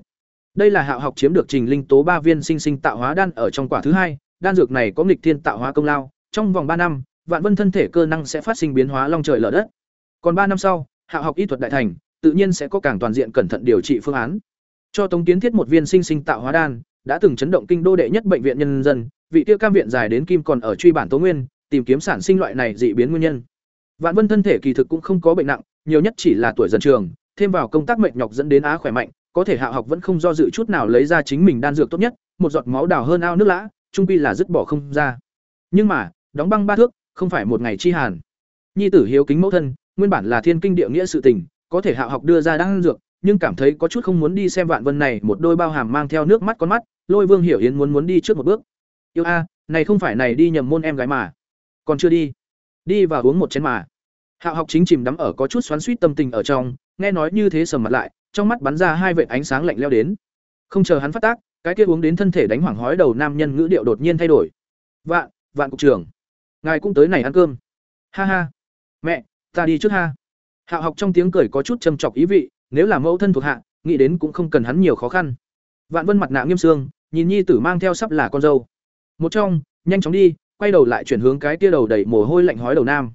Đây là hạo học chiếm được trình linh tố ba viên sinh sinh tạo hóa đan ở trong quả thứ hai, đan dược này có nghịch thiên tạo hóa công lao trong vòng ba năm vạn vân thân thể cơ năng sẽ phát sinh biến hóa long trời lở đất còn ba năm sau hạ học y thuật đại thành, tự nhiên sẽ có càng toàn diện cẩn thận điều trị phương án. Cho Tống Kiến thiết một viên sinh sinh tạo hóa đan, đã từng chấn động kinh đô đệ nhất bệnh viện nhân dân, vị tiêu cam viện dài đến kim còn ở truy bản tố nguyên, tìm kiếm sản sinh loại này dị biến nguyên nhân. Vạn Vân thân thể kỳ thực cũng không có bệnh nặng, nhiều nhất chỉ là tuổi dần trường, thêm vào công tác mệt nhọc dẫn đến á khỏe mạnh, có thể Hạ học vẫn không do dự chút nào lấy ra chính mình đan dược tốt nhất, một giọt máu đào hơn ao nước lã, trung quy là dứt bỏ không ra. Nhưng mà, đóng băng ba thước, không phải một ngày chi hàn. Nhi tử hiếu kính mẫu thân, nguyên bản là thiên kinh địa nghĩa sự tình, có thể Hạ học đưa ra đan dược, nhưng cảm thấy có chút không muốn đi xem Vạn Vân này, một đôi bao hàm mang theo nước mắt con mắt, Lôi Vương Hiểu Yến muốn muốn đi trước một bước. Yêu a, này không phải này đi nhầm môn em gái mà. Còn chưa đi. Đi vào uống một chén mà. Hạo học chính chìm đắm ở có chút xoắn xuýt tâm tình ở trong, nghe nói như thế sầm mặt lại, trong mắt bắn ra hai vệt ánh sáng lạnh leo đến. Không chờ hắn phát tác, cái kia uống đến thân thể đánh hoảng hói đầu nam nhân ngữ điệu đột nhiên thay đổi. "Vạn, Vạn cục trưởng, ngài cũng tới này ăn cơm." "Ha ha, mẹ, ta đi trước ha." Hạo học trong tiếng cười có chút châm chọc ý vị, nếu là mẫu thân thuộc hạ, nghĩ đến cũng không cần hắn nhiều khó khăn. Vạn Vân mặt nạ nghiêm sương, nhìn nhi tử mang theo sắp là con dâu. Một trong, nhanh chóng đi, quay đầu lại chuyển hướng cái tia đầu đầy mồ hôi lạnh hói đầu nam.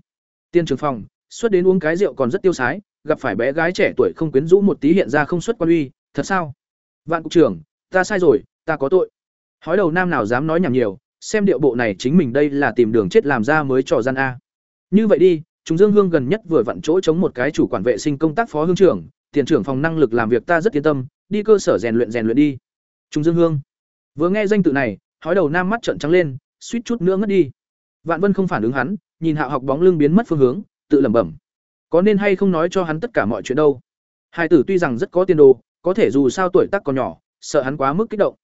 Tiên trường phòng, xuất đến uống cái rượu còn rất tiêu sái, gặp phải bé gái trẻ tuổi không quyến rũ một tí hiện ra không xuất quan uy, thật sao? Vạn cục trưởng, ta sai rồi, ta có tội. Hói đầu nam nào dám nói nhảm nhiều, xem điệu bộ này chính mình đây là tìm đường chết làm ra mới trò gian a. Như vậy đi, chúng Dương Hương gần nhất vừa vặn chỗ chống một cái chủ quản vệ sinh công tác phó hương trưởng, tiền trưởng phòng năng lực làm việc ta rất yên tâm, đi cơ sở rèn luyện rèn luyện đi. chúng Dương Hương. Vừa nghe danh tự này, hói đầu nam mắt trợn trắng lên, suýt chút nữa ngất đi. Vạn Vân không phản ứng hắn, nhìn hạ Học bóng lưng biến mất phương hướng, tự lẩm bẩm. Có nên hay không nói cho hắn tất cả mọi chuyện đâu? Hai tử tuy rằng rất có tiền đồ, có thể dù sao tuổi tác còn nhỏ, sợ hắn quá mức kích động.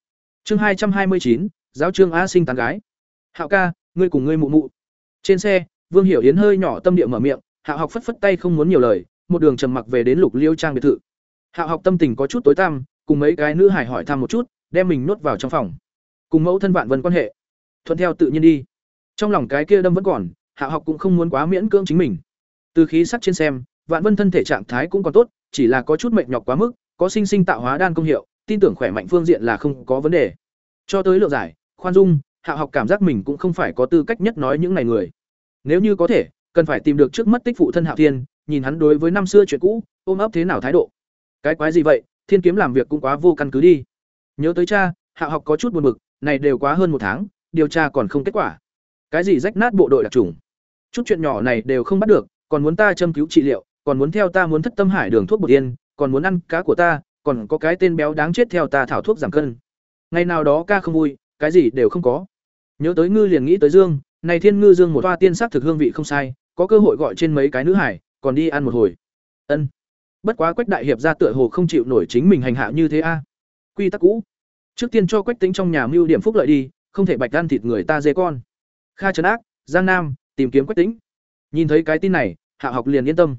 Chương hai trăm hai mươi chín, giáo trương A sinh tán gái. Hạo ca, ngươi cùng ngươi mụ mụ. Trên xe, Vương Hiểu Yến hơi nhỏ tâm địa mở miệng, Hạo Học phất phất tay không muốn nhiều lời, một đường trầm mặc về đến Lục Liêu trang biệt thự. Hạo Học tâm tình có chút tối tăm, cùng mấy cái nữ hải hỏi thăm một chút, đem mình nuốt vào trong phòng. Cùng mẫu thân Vạn Vân quan hệ, thuận theo tự nhiên đi. Trong lòng cái kia đâm vẫn còn, Hạo Học cũng không muốn quá miễn cưỡng chính mình. Từ khí sắc trên xem, Vạn Vân thân thể trạng thái cũng còn tốt, chỉ là có chút mệt nhọc quá mức, có sinh sinh tạo hóa đan công hiệu, tin tưởng khỏe mạnh phương diện là không có vấn đề. Cho tới lượng giải, khoan dung, hạ Học cảm giác mình cũng không phải có tư cách nhất nói những này người. Nếu như có thể, cần phải tìm được trước mất tích phụ thân hạ Thiên, nhìn hắn đối với năm xưa chuyện cũ, ôm ấp thế nào thái độ. Cái quái gì vậy, Thiên kiếm làm việc cũng quá vô căn cứ đi. Nhớ tới cha, hạ Học có chút buồn bực, này đều quá hơn một tháng, điều tra còn không kết quả. Cái gì rách nát bộ đội đặc trùng? Chút chuyện nhỏ này đều không bắt được, còn muốn ta châm cứu trị liệu, còn muốn theo ta muốn thất tâm hải đường thuốc bột yên, còn muốn ăn cá của ta, còn có cái tên béo đáng chết theo ta thảo thuốc giảm cân. Ngày nào đó ca không vui, cái gì đều không có. Nhớ tới ngư liền nghĩ tới Dương, này Thiên Ngư Dương một toa tiên sắc thực hương vị không sai, có cơ hội gọi trên mấy cái nữ hải, còn đi ăn một hồi. Ân. Bất quá Quách đại hiệp ra tựa hồ không chịu nổi chính mình hành hạ như thế a. Quy tắc cũ. Trước tiên cho Quách Tĩnh trong nhà mưu điểm phúc lợi đi, không thể bạch ăn thịt người ta dê con. Kha Trấn Ác, Giang Nam, tìm kiếm Quách Tĩnh. Nhìn thấy cái tin này, Hạ học liền yên tâm.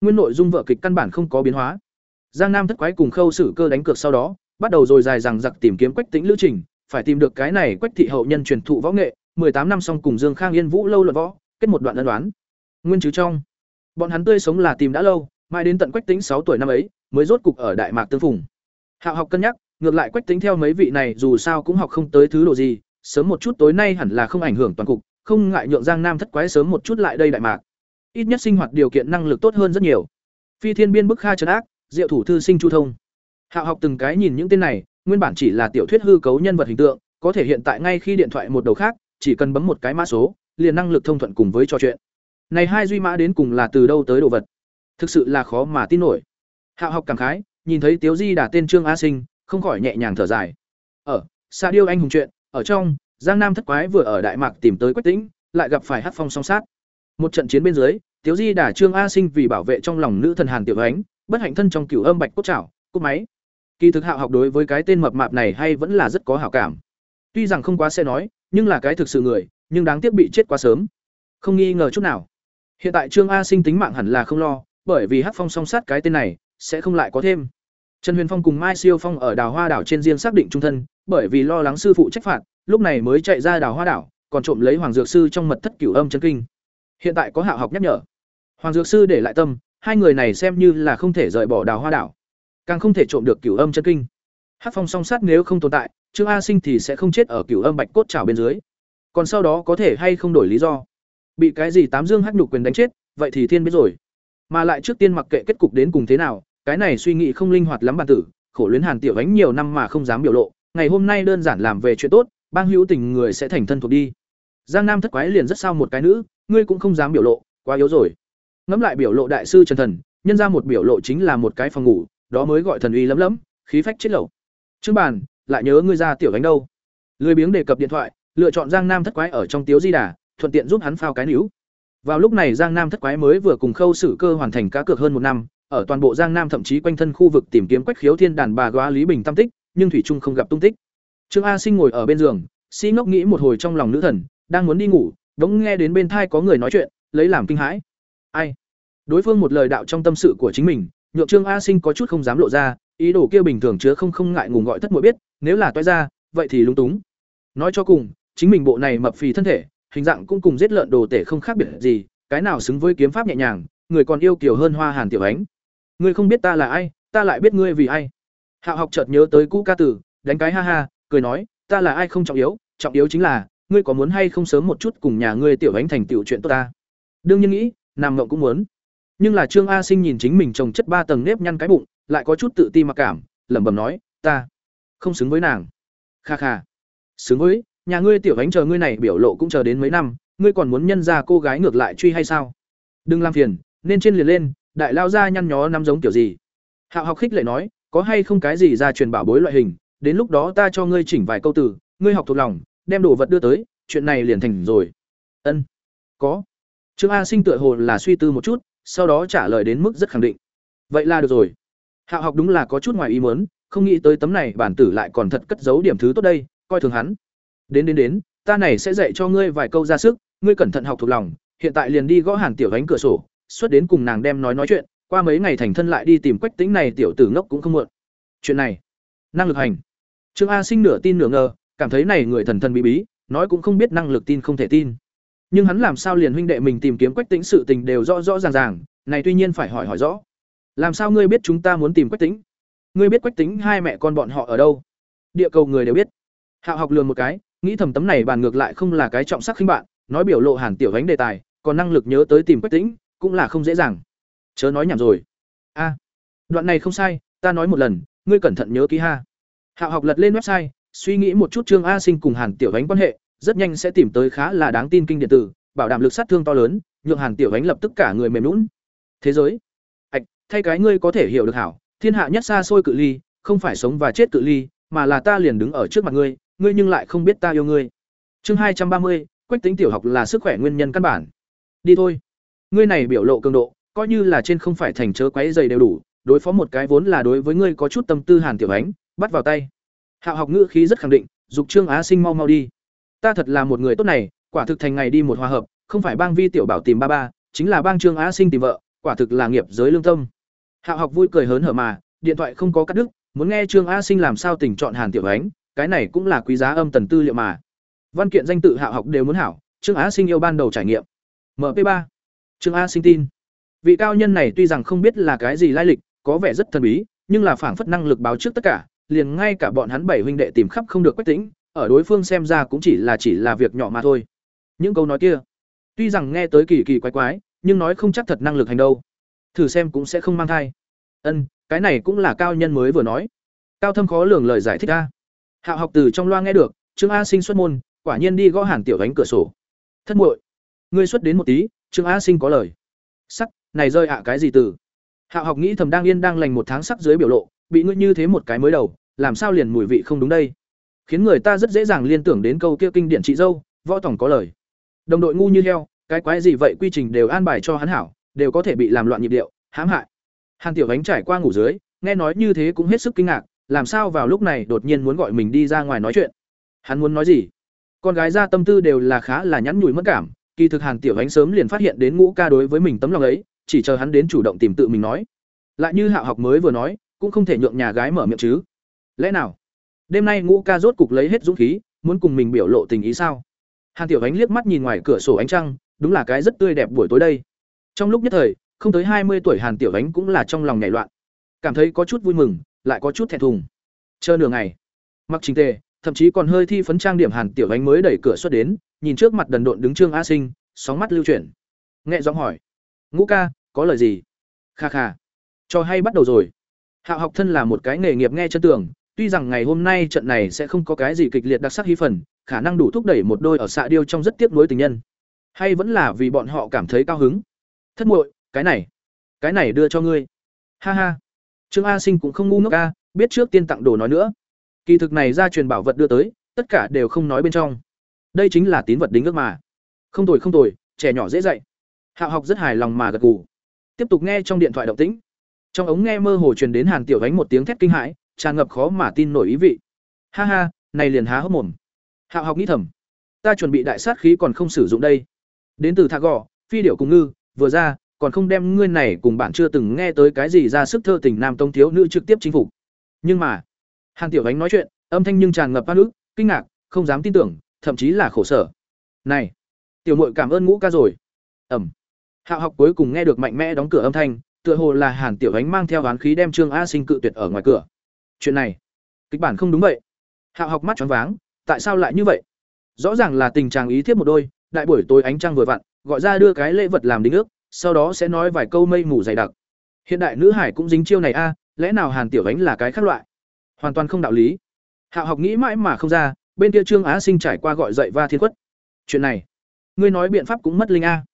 Nguyên nội dung vở kịch căn bản không có biến hóa. Giang Nam thất quái cùng Khâu xử Cơ đánh cược sau đó, bắt đầu rồi dài rằng giặc tìm kiếm Quách Tĩnh lữ trình, phải tìm được cái này Quách thị hậu nhân truyền thụ võ nghệ, tám năm xong cùng Dương Khang Yên Vũ lâu luận võ, kết một đoạn ân đoán. Nguyên chứ trong, bọn hắn tươi sống là tìm đã lâu, mai đến tận Quách Tĩnh sáu tuổi năm ấy, mới rốt cục ở Đại Mạc tương phùng. Hạo học cân nhắc, ngược lại Quách Tĩnh theo mấy vị này dù sao cũng học không tới thứ độ gì, sớm một chút tối nay hẳn là không ảnh hưởng toàn cục, không ngại nhượng Giang Nam thất quái sớm một chút lại đây Đại Mạc ít nhất sinh hoạt điều kiện năng lực tốt hơn rất nhiều phi thiên biên bức kha trấn ác diệu thủ thư sinh chu thông hạo học từng cái nhìn những tên này, nguyên bản chỉ là tiểu thuyết hư cấu nhân vật hình tượng, có thể hiện tại ngay khi điện thoại một đầu khác, chỉ cần bấm một cái mã số, liền năng lực thông thuận cùng với trò chuyện. Này hai duy mã đến cùng là từ đâu tới đồ vật? Thực sự là khó mà tin nổi. Hạo học cảm khái, nhìn thấy tiếu di đả tên trương a sinh, không khỏi nhẹ nhàng thở dài. Ở xa điêu anh hùng chuyện ở trong, giang nam thất quái vừa ở đại mạc tìm tới quách tĩnh, lại gặp phải hát phong song sát. Một trận chiến bên dưới, tiếu di đả trương a sinh vì bảo vệ trong lòng nữ thần hàn tiểu ánh, bất hạnh thân trong cửu âm bạch cốt trảo cốt máy kỳ thực hạo học đối với cái tên mập mạp này hay vẫn là rất có hảo cảm. Tuy rằng không quá sẽ nói nhưng là cái thực sự người nhưng đáng tiếc bị chết quá sớm. Không nghi ngờ chút nào. Hiện tại trương a sinh tính mạng hẳn là không lo bởi vì hắc phong song sát cái tên này sẽ không lại có thêm. Trần huyền phong cùng mai siêu phong ở đào hoa đảo trên riêng xác định trung thân bởi vì lo lắng sư phụ trách phạt lúc này mới chạy ra đào hoa đảo còn trộm lấy hoàng dược sư trong mật thất cửu âm chân kinh. Hiện tại có Hạo học nhắc nhở. Hoàng Dược Sư để lại tâm, hai người này xem như là không thể rời bỏ Đào Hoa đảo, càng không thể trộm được Cửu Âm chân kinh. Hắc Phong song sát nếu không tồn tại, Trương A Sinh thì sẽ không chết ở Cửu Âm Bạch cốt trảo bên dưới. Còn sau đó có thể hay không đổi lý do. Bị cái gì tám dương hắc nhục quyền đánh chết, vậy thì thiên biết rồi. mà lại trước tiên mặc kệ kết cục đến cùng thế nào cái này suy nghĩ không linh hoạt lắm bản tử khổ luyến hàn tiểu ánh nhiều năm mà không dám biểu lộ ngày hôm nay đơn giản làm về chuyện tốt bang hữu tình người sẽ thành thân thuộc đi giang nam thất quái liền rất sao một cái nữ ngươi cũng không dám biểu lộ quá yếu rồi ngẫm lại biểu lộ đại sư trần thần nhân ra một biểu lộ chính là một cái phòng ngủ đó mới gọi thần uy lấm lấm, khí phách chết lẩu trương bàn, lại nhớ ngươi ra tiểu đánh đâu. Lười biếng đề cập điện thoại, lựa chọn giang nam thất quái ở trong tiếu di đà, thuận tiện giúp hắn phao cái níu. Vào lúc này giang nam thất quái mới vừa cùng khâu sử cơ hoàn thành cá cược hơn một năm, ở toàn bộ giang nam thậm chí quanh thân khu vực tìm kiếm quách khiếu thiên đàn bà góa lý bình tam tích, nhưng thủy trung không gặp tung tích. Trương a sinh ngồi ở bên giường, si ngốc nghĩ một hồi trong lòng nữ thần, đang muốn đi ngủ đống nghe đến bên thai có người nói chuyện, lấy làm kinh hãi. Ai? Đối phương một lời đạo trong tâm sự của chính mình nhượng trương a sinh có chút không dám lộ ra, ý đồ kia bình thường chứa không không ngại ngùng gọi thất muội biết, nếu là toái ra, vậy thì lúng túng. Nói cho cùng, chính mình bộ này mập phì thân thể, hình dạng cũng cùng giết lợn đồ tể không khác biệt gì, cái nào xứng với kiếm pháp nhẹ nhàng, người còn yêu kiều hơn hoa hàn tiểu ánh. Ngươi không biết ta là ai, ta lại biết ngươi vì ai. Hạo học chợt nhớ tới cũ ca tử, đánh cái ha ha, cười nói, ta là ai không trọng yếu trọng yếu chính là, ngươi có muốn hay không sớm một chút cùng nhà ngươi tiểu ánh thành tiểu chuyện tốt ta. Đương nhiên nghĩ, nam ngộng cũng muốn nhưng là trương a sinh nhìn chính mình trồng chất ba tầng nếp nhăn cái bụng, lại có chút tự ti mặc cảm, lẩm bẩm nói, ta không xứng với nàng. Kha kha, xứng với? Nhà ngươi tiểu ánh chờ ngươi này biểu lộ cũng chờ đến mấy năm, ngươi còn muốn nhân ra cô gái ngược lại truy hay sao? Đừng làm phiền, nên trên liền lên, đại lao ra nhăn nhó nắm giống kiểu gì? Hạo học khích lệ nói, có hay không cái gì ra truyền bảo bối loại hình, đến lúc đó ta cho ngươi chỉnh vài câu từ, ngươi học thuộc lòng, đem đồ vật đưa tới, chuyện này liền thành rồi. Ân, có. Trương a sinh tựa hồ là suy tư một chút sau đó trả lời đến mức rất khẳng định. Vậy là được rồi. Hạ học đúng là có chút ngoài ý muốn, không nghĩ tới tấm này bản tử lại còn thật cất giấu điểm thứ tốt đây, coi thường hắn. Đến đến đến, ta này sẽ dạy cho ngươi vài câu ra sức, ngươi cẩn thận học thuộc lòng, hiện tại liền đi gõ hàn tiểu gánh cửa sổ, xuất đến cùng nàng đem nói nói chuyện, qua mấy ngày thành thân lại đi tìm quách tính này tiểu tử ngốc cũng không muộn. Chuyện này, năng lực hành. Trương a sinh nửa tin nửa ngờ, cảm thấy này người thần thần bí bí, nói cũng không biết năng lực tin không thể tin nhưng hắn làm sao liền huynh đệ mình tìm kiếm quách tính sự tình đều rõ rõ ràng ràng, này tuy nhiên phải hỏi hỏi rõ. Làm sao ngươi biết chúng ta muốn tìm quách tính ngươi biết quách tính hai mẹ con bọn họ ở đâu? Địa cầu người đều biết. Hạo học lường một cái, nghĩ thầm tấm này bàn ngược lại không là cái trọng sắc khinh bạn, nói biểu lộ hàn tiểu gánh đề tài, còn năng lực nhớ tới tìm quách tính cũng là không dễ dàng. Chớ nói nhảm rồi. A, đoạn này không sai, ta nói một lần, ngươi cẩn thận nhớ ký ha. Hạo học lật lên website, suy nghĩ một chút trương a sinh cùng hàn tiểu gánh quan hệ rất nhanh sẽ tìm tới khá là đáng tin kinh điện tử, bảo đảm lực sát thương to lớn, nhượng hàn tiểu ánh lập tức cả người mềm lún thế giới. Ạch, thay cái ngươi có thể hiểu được hảo, thiên hạ nhất xa xôi cự ly, không phải sống và chết cự ly, mà là ta liền đứng ở trước mặt ngươi ngươi nhưng lại không biết ta yêu ngươi. Chương hai trăm ba mươi, quách tính tiểu học là sức khỏe nguyên nhân căn bản. Đi thôi. Ngươi này biểu lộ cường độ, coi như là trên không phải thành chớ quấy dày đều đủ, đối phó một cái vốn là đối với ngươi có chút tâm tư hàn tiểu ánh, bắt vào tay. Hạo học ngữ khí rất khẳng định, dục trương á sinh mau mau đi ta thật là một người tốt này, quả thực thành ngày đi một hòa hợp, không phải bang vi tiểu bảo tìm ba ba, chính là bang trương á sinh tìm vợ, quả thực là nghiệp giới lương tâm. Hạo học vui cười hớn hở mà, điện thoại không có cắt đứt, muốn nghe trương á sinh làm sao tình chọn hàn tiểu ánh, cái này cũng là quý giá âm tần tư liệu mà. Văn kiện danh tự hạo học đều muốn hảo, trương á sinh yêu ban đầu trải nghiệm. Mp ba, trương á sinh tin. Vị cao nhân này tuy rằng không biết là cái gì lai lịch, có vẻ rất thần bí, nhưng là phảng phất năng lực báo trước tất cả, liền ngay cả bọn hắn bảy huynh đệ tìm khắp không được quách tính ở đối phương xem ra cũng chỉ là chỉ là việc nhỏ mà thôi. Những câu nói kia, tuy rằng nghe tới kỳ kỳ quái quái, nhưng nói không chắc thật năng lực hành đâu. Thử xem cũng sẽ không mang thai. Ân, cái này cũng là cao nhân mới vừa nói. Cao thâm khó lường lời giải thích a hạo học từ trong loa nghe được, trương a sinh xuất môn, quả nhiên đi gõ hàn tiểu đánh cửa sổ. Thất muội, ngươi xuất đến một tí, trương a sinh có lời. Sắc, này rơi ạ, cái gì từ? Hạo học nghĩ thầm đang yên đang lành một tháng sắc dưới biểu lộ, bị ngươi như thế một cái mới đầu, làm sao liền mùi vị không đúng đây? Khiến người ta rất dễ dàng liên tưởng đến câu kia kinh điển chị dâu, võ tổng có lời. Đồng đội ngu như heo, cái quái gì vậy quy trình đều an bài cho hắn hảo, đều có thể bị làm loạn nhịp điệu, hãm hại. Hàn tiểu ánh trải qua ngủ dưới, nghe nói như thế cũng hết sức kinh ngạc, làm sao vào lúc này đột nhiên muốn gọi mình đi ra ngoài nói chuyện? Hắn muốn nói gì? Con gái ra tâm tư đều là khá là nhắn nhủi mất cảm, kỳ thực hàn tiểu ánh sớm liền phát hiện đến ngũ ca đối với mình tấm lòng ấy, chỉ chờ hắn đến chủ động tìm tự mình nói. Lại như hạo học mới vừa nói, cũng không thể nhượng nhà gái mở miệng chứ. Lẽ nào? Đêm nay ngũ ca rốt cục lấy hết dũng khí muốn cùng mình biểu lộ tình ý sao? Hàn tiểu ánh liếc mắt nhìn ngoài cửa sổ ánh trăng đúng là cái rất tươi đẹp buổi tối đây. Trong lúc nhất thời không tới hai mươi tuổi hàn tiểu ánh cũng là trong lòng nhảy loạn. Cảm thấy có chút vui mừng lại có chút thẹn thùng. Chờ nửa ngày mặc trình tề thậm chí còn hơi thi phấn trang điểm hàn tiểu ánh mới đẩy cửa xuất đến nhìn trước mặt đần độn đứng trương a sinh sóng mắt lưu chuyển. Nghe giọng hỏi ngũ ca có lời gì? Kha kha. trò hay bắt đầu rồi. Hạo học thân là một cái nghề nghiệp nghe chân tường, tuy rằng ngày hôm nay trận này sẽ không có cái gì kịch liệt đặc sắc hí phần, khả năng đủ thúc đẩy một đôi ở xạ điêu trong rất tiếc nuối tình nhân. Hay vẫn là vì bọn họ cảm thấy cao hứng. Thất muội, cái này, cái này đưa cho ngươi. Ha ha. Trương A Sinh cũng không ngu ngốc a, biết trước tiên tặng đồ nói nữa. Kỳ thực này ra truyền bảo vật đưa tới, tất cả đều không nói bên trong. Đây chính là tín vật đính ước mà. Không tồi không tồi, trẻ nhỏ dễ dạy. Hạo học rất hài lòng mà gật gù. Tiếp tục nghe trong điện thoại động tĩnh. Trong ống nghe mơ hồ truyền đến Hàn Tiểu Ánh một tiếng thét kinh hãi, tràn ngập khó mà tin nổi ý vị. Ha ha, này liền há hốc mồm. Hạo học nghĩ thầm, ta chuẩn bị đại sát khí còn không sử dụng đây. Đến từ Thạc Gò, phi điểu cùng ngư, vừa ra, còn không đem ngươi này cùng bạn chưa từng nghe tới cái gì ra sức thơ tình nam tông thiếu nữ trực tiếp chính phủ. Nhưng mà, Hàn Tiểu Ánh nói chuyện, âm thanh nhưng tràn ngập oan ức, kinh ngạc, không dám tin tưởng, thậm chí là khổ sở. Này, tiểu muội cảm ơn ngũ ca rồi. Ẩm. Hạo học cuối cùng nghe được mạnh mẽ đóng cửa âm thanh, tựa hồ là Hàn Tiểu Ánh mang theo oán khí đem Trương A Sinh cự tuyệt ở ngoài cửa. Chuyện này, kịch bản không đúng vậy. Hạo học mắt choáng váng, tại sao lại như vậy? Rõ ràng là tình trạng ý thiết một đôi, đại buổi tối ánh trăng vừa vặn, gọi ra đưa cái lễ vật làm đính ước, sau đó sẽ nói vài câu mây mù dày đặc. Hiện đại nữ hải cũng dính chiêu này a, lẽ nào Hàn Tiểu Ánh là cái khác loại? Hoàn toàn không đạo lý. Hạo học nghĩ mãi mà không ra, bên kia Trương Á Sinh trải qua gọi dậy va thiên quất. Chuyện này, ngươi nói biện pháp cũng mất linh a.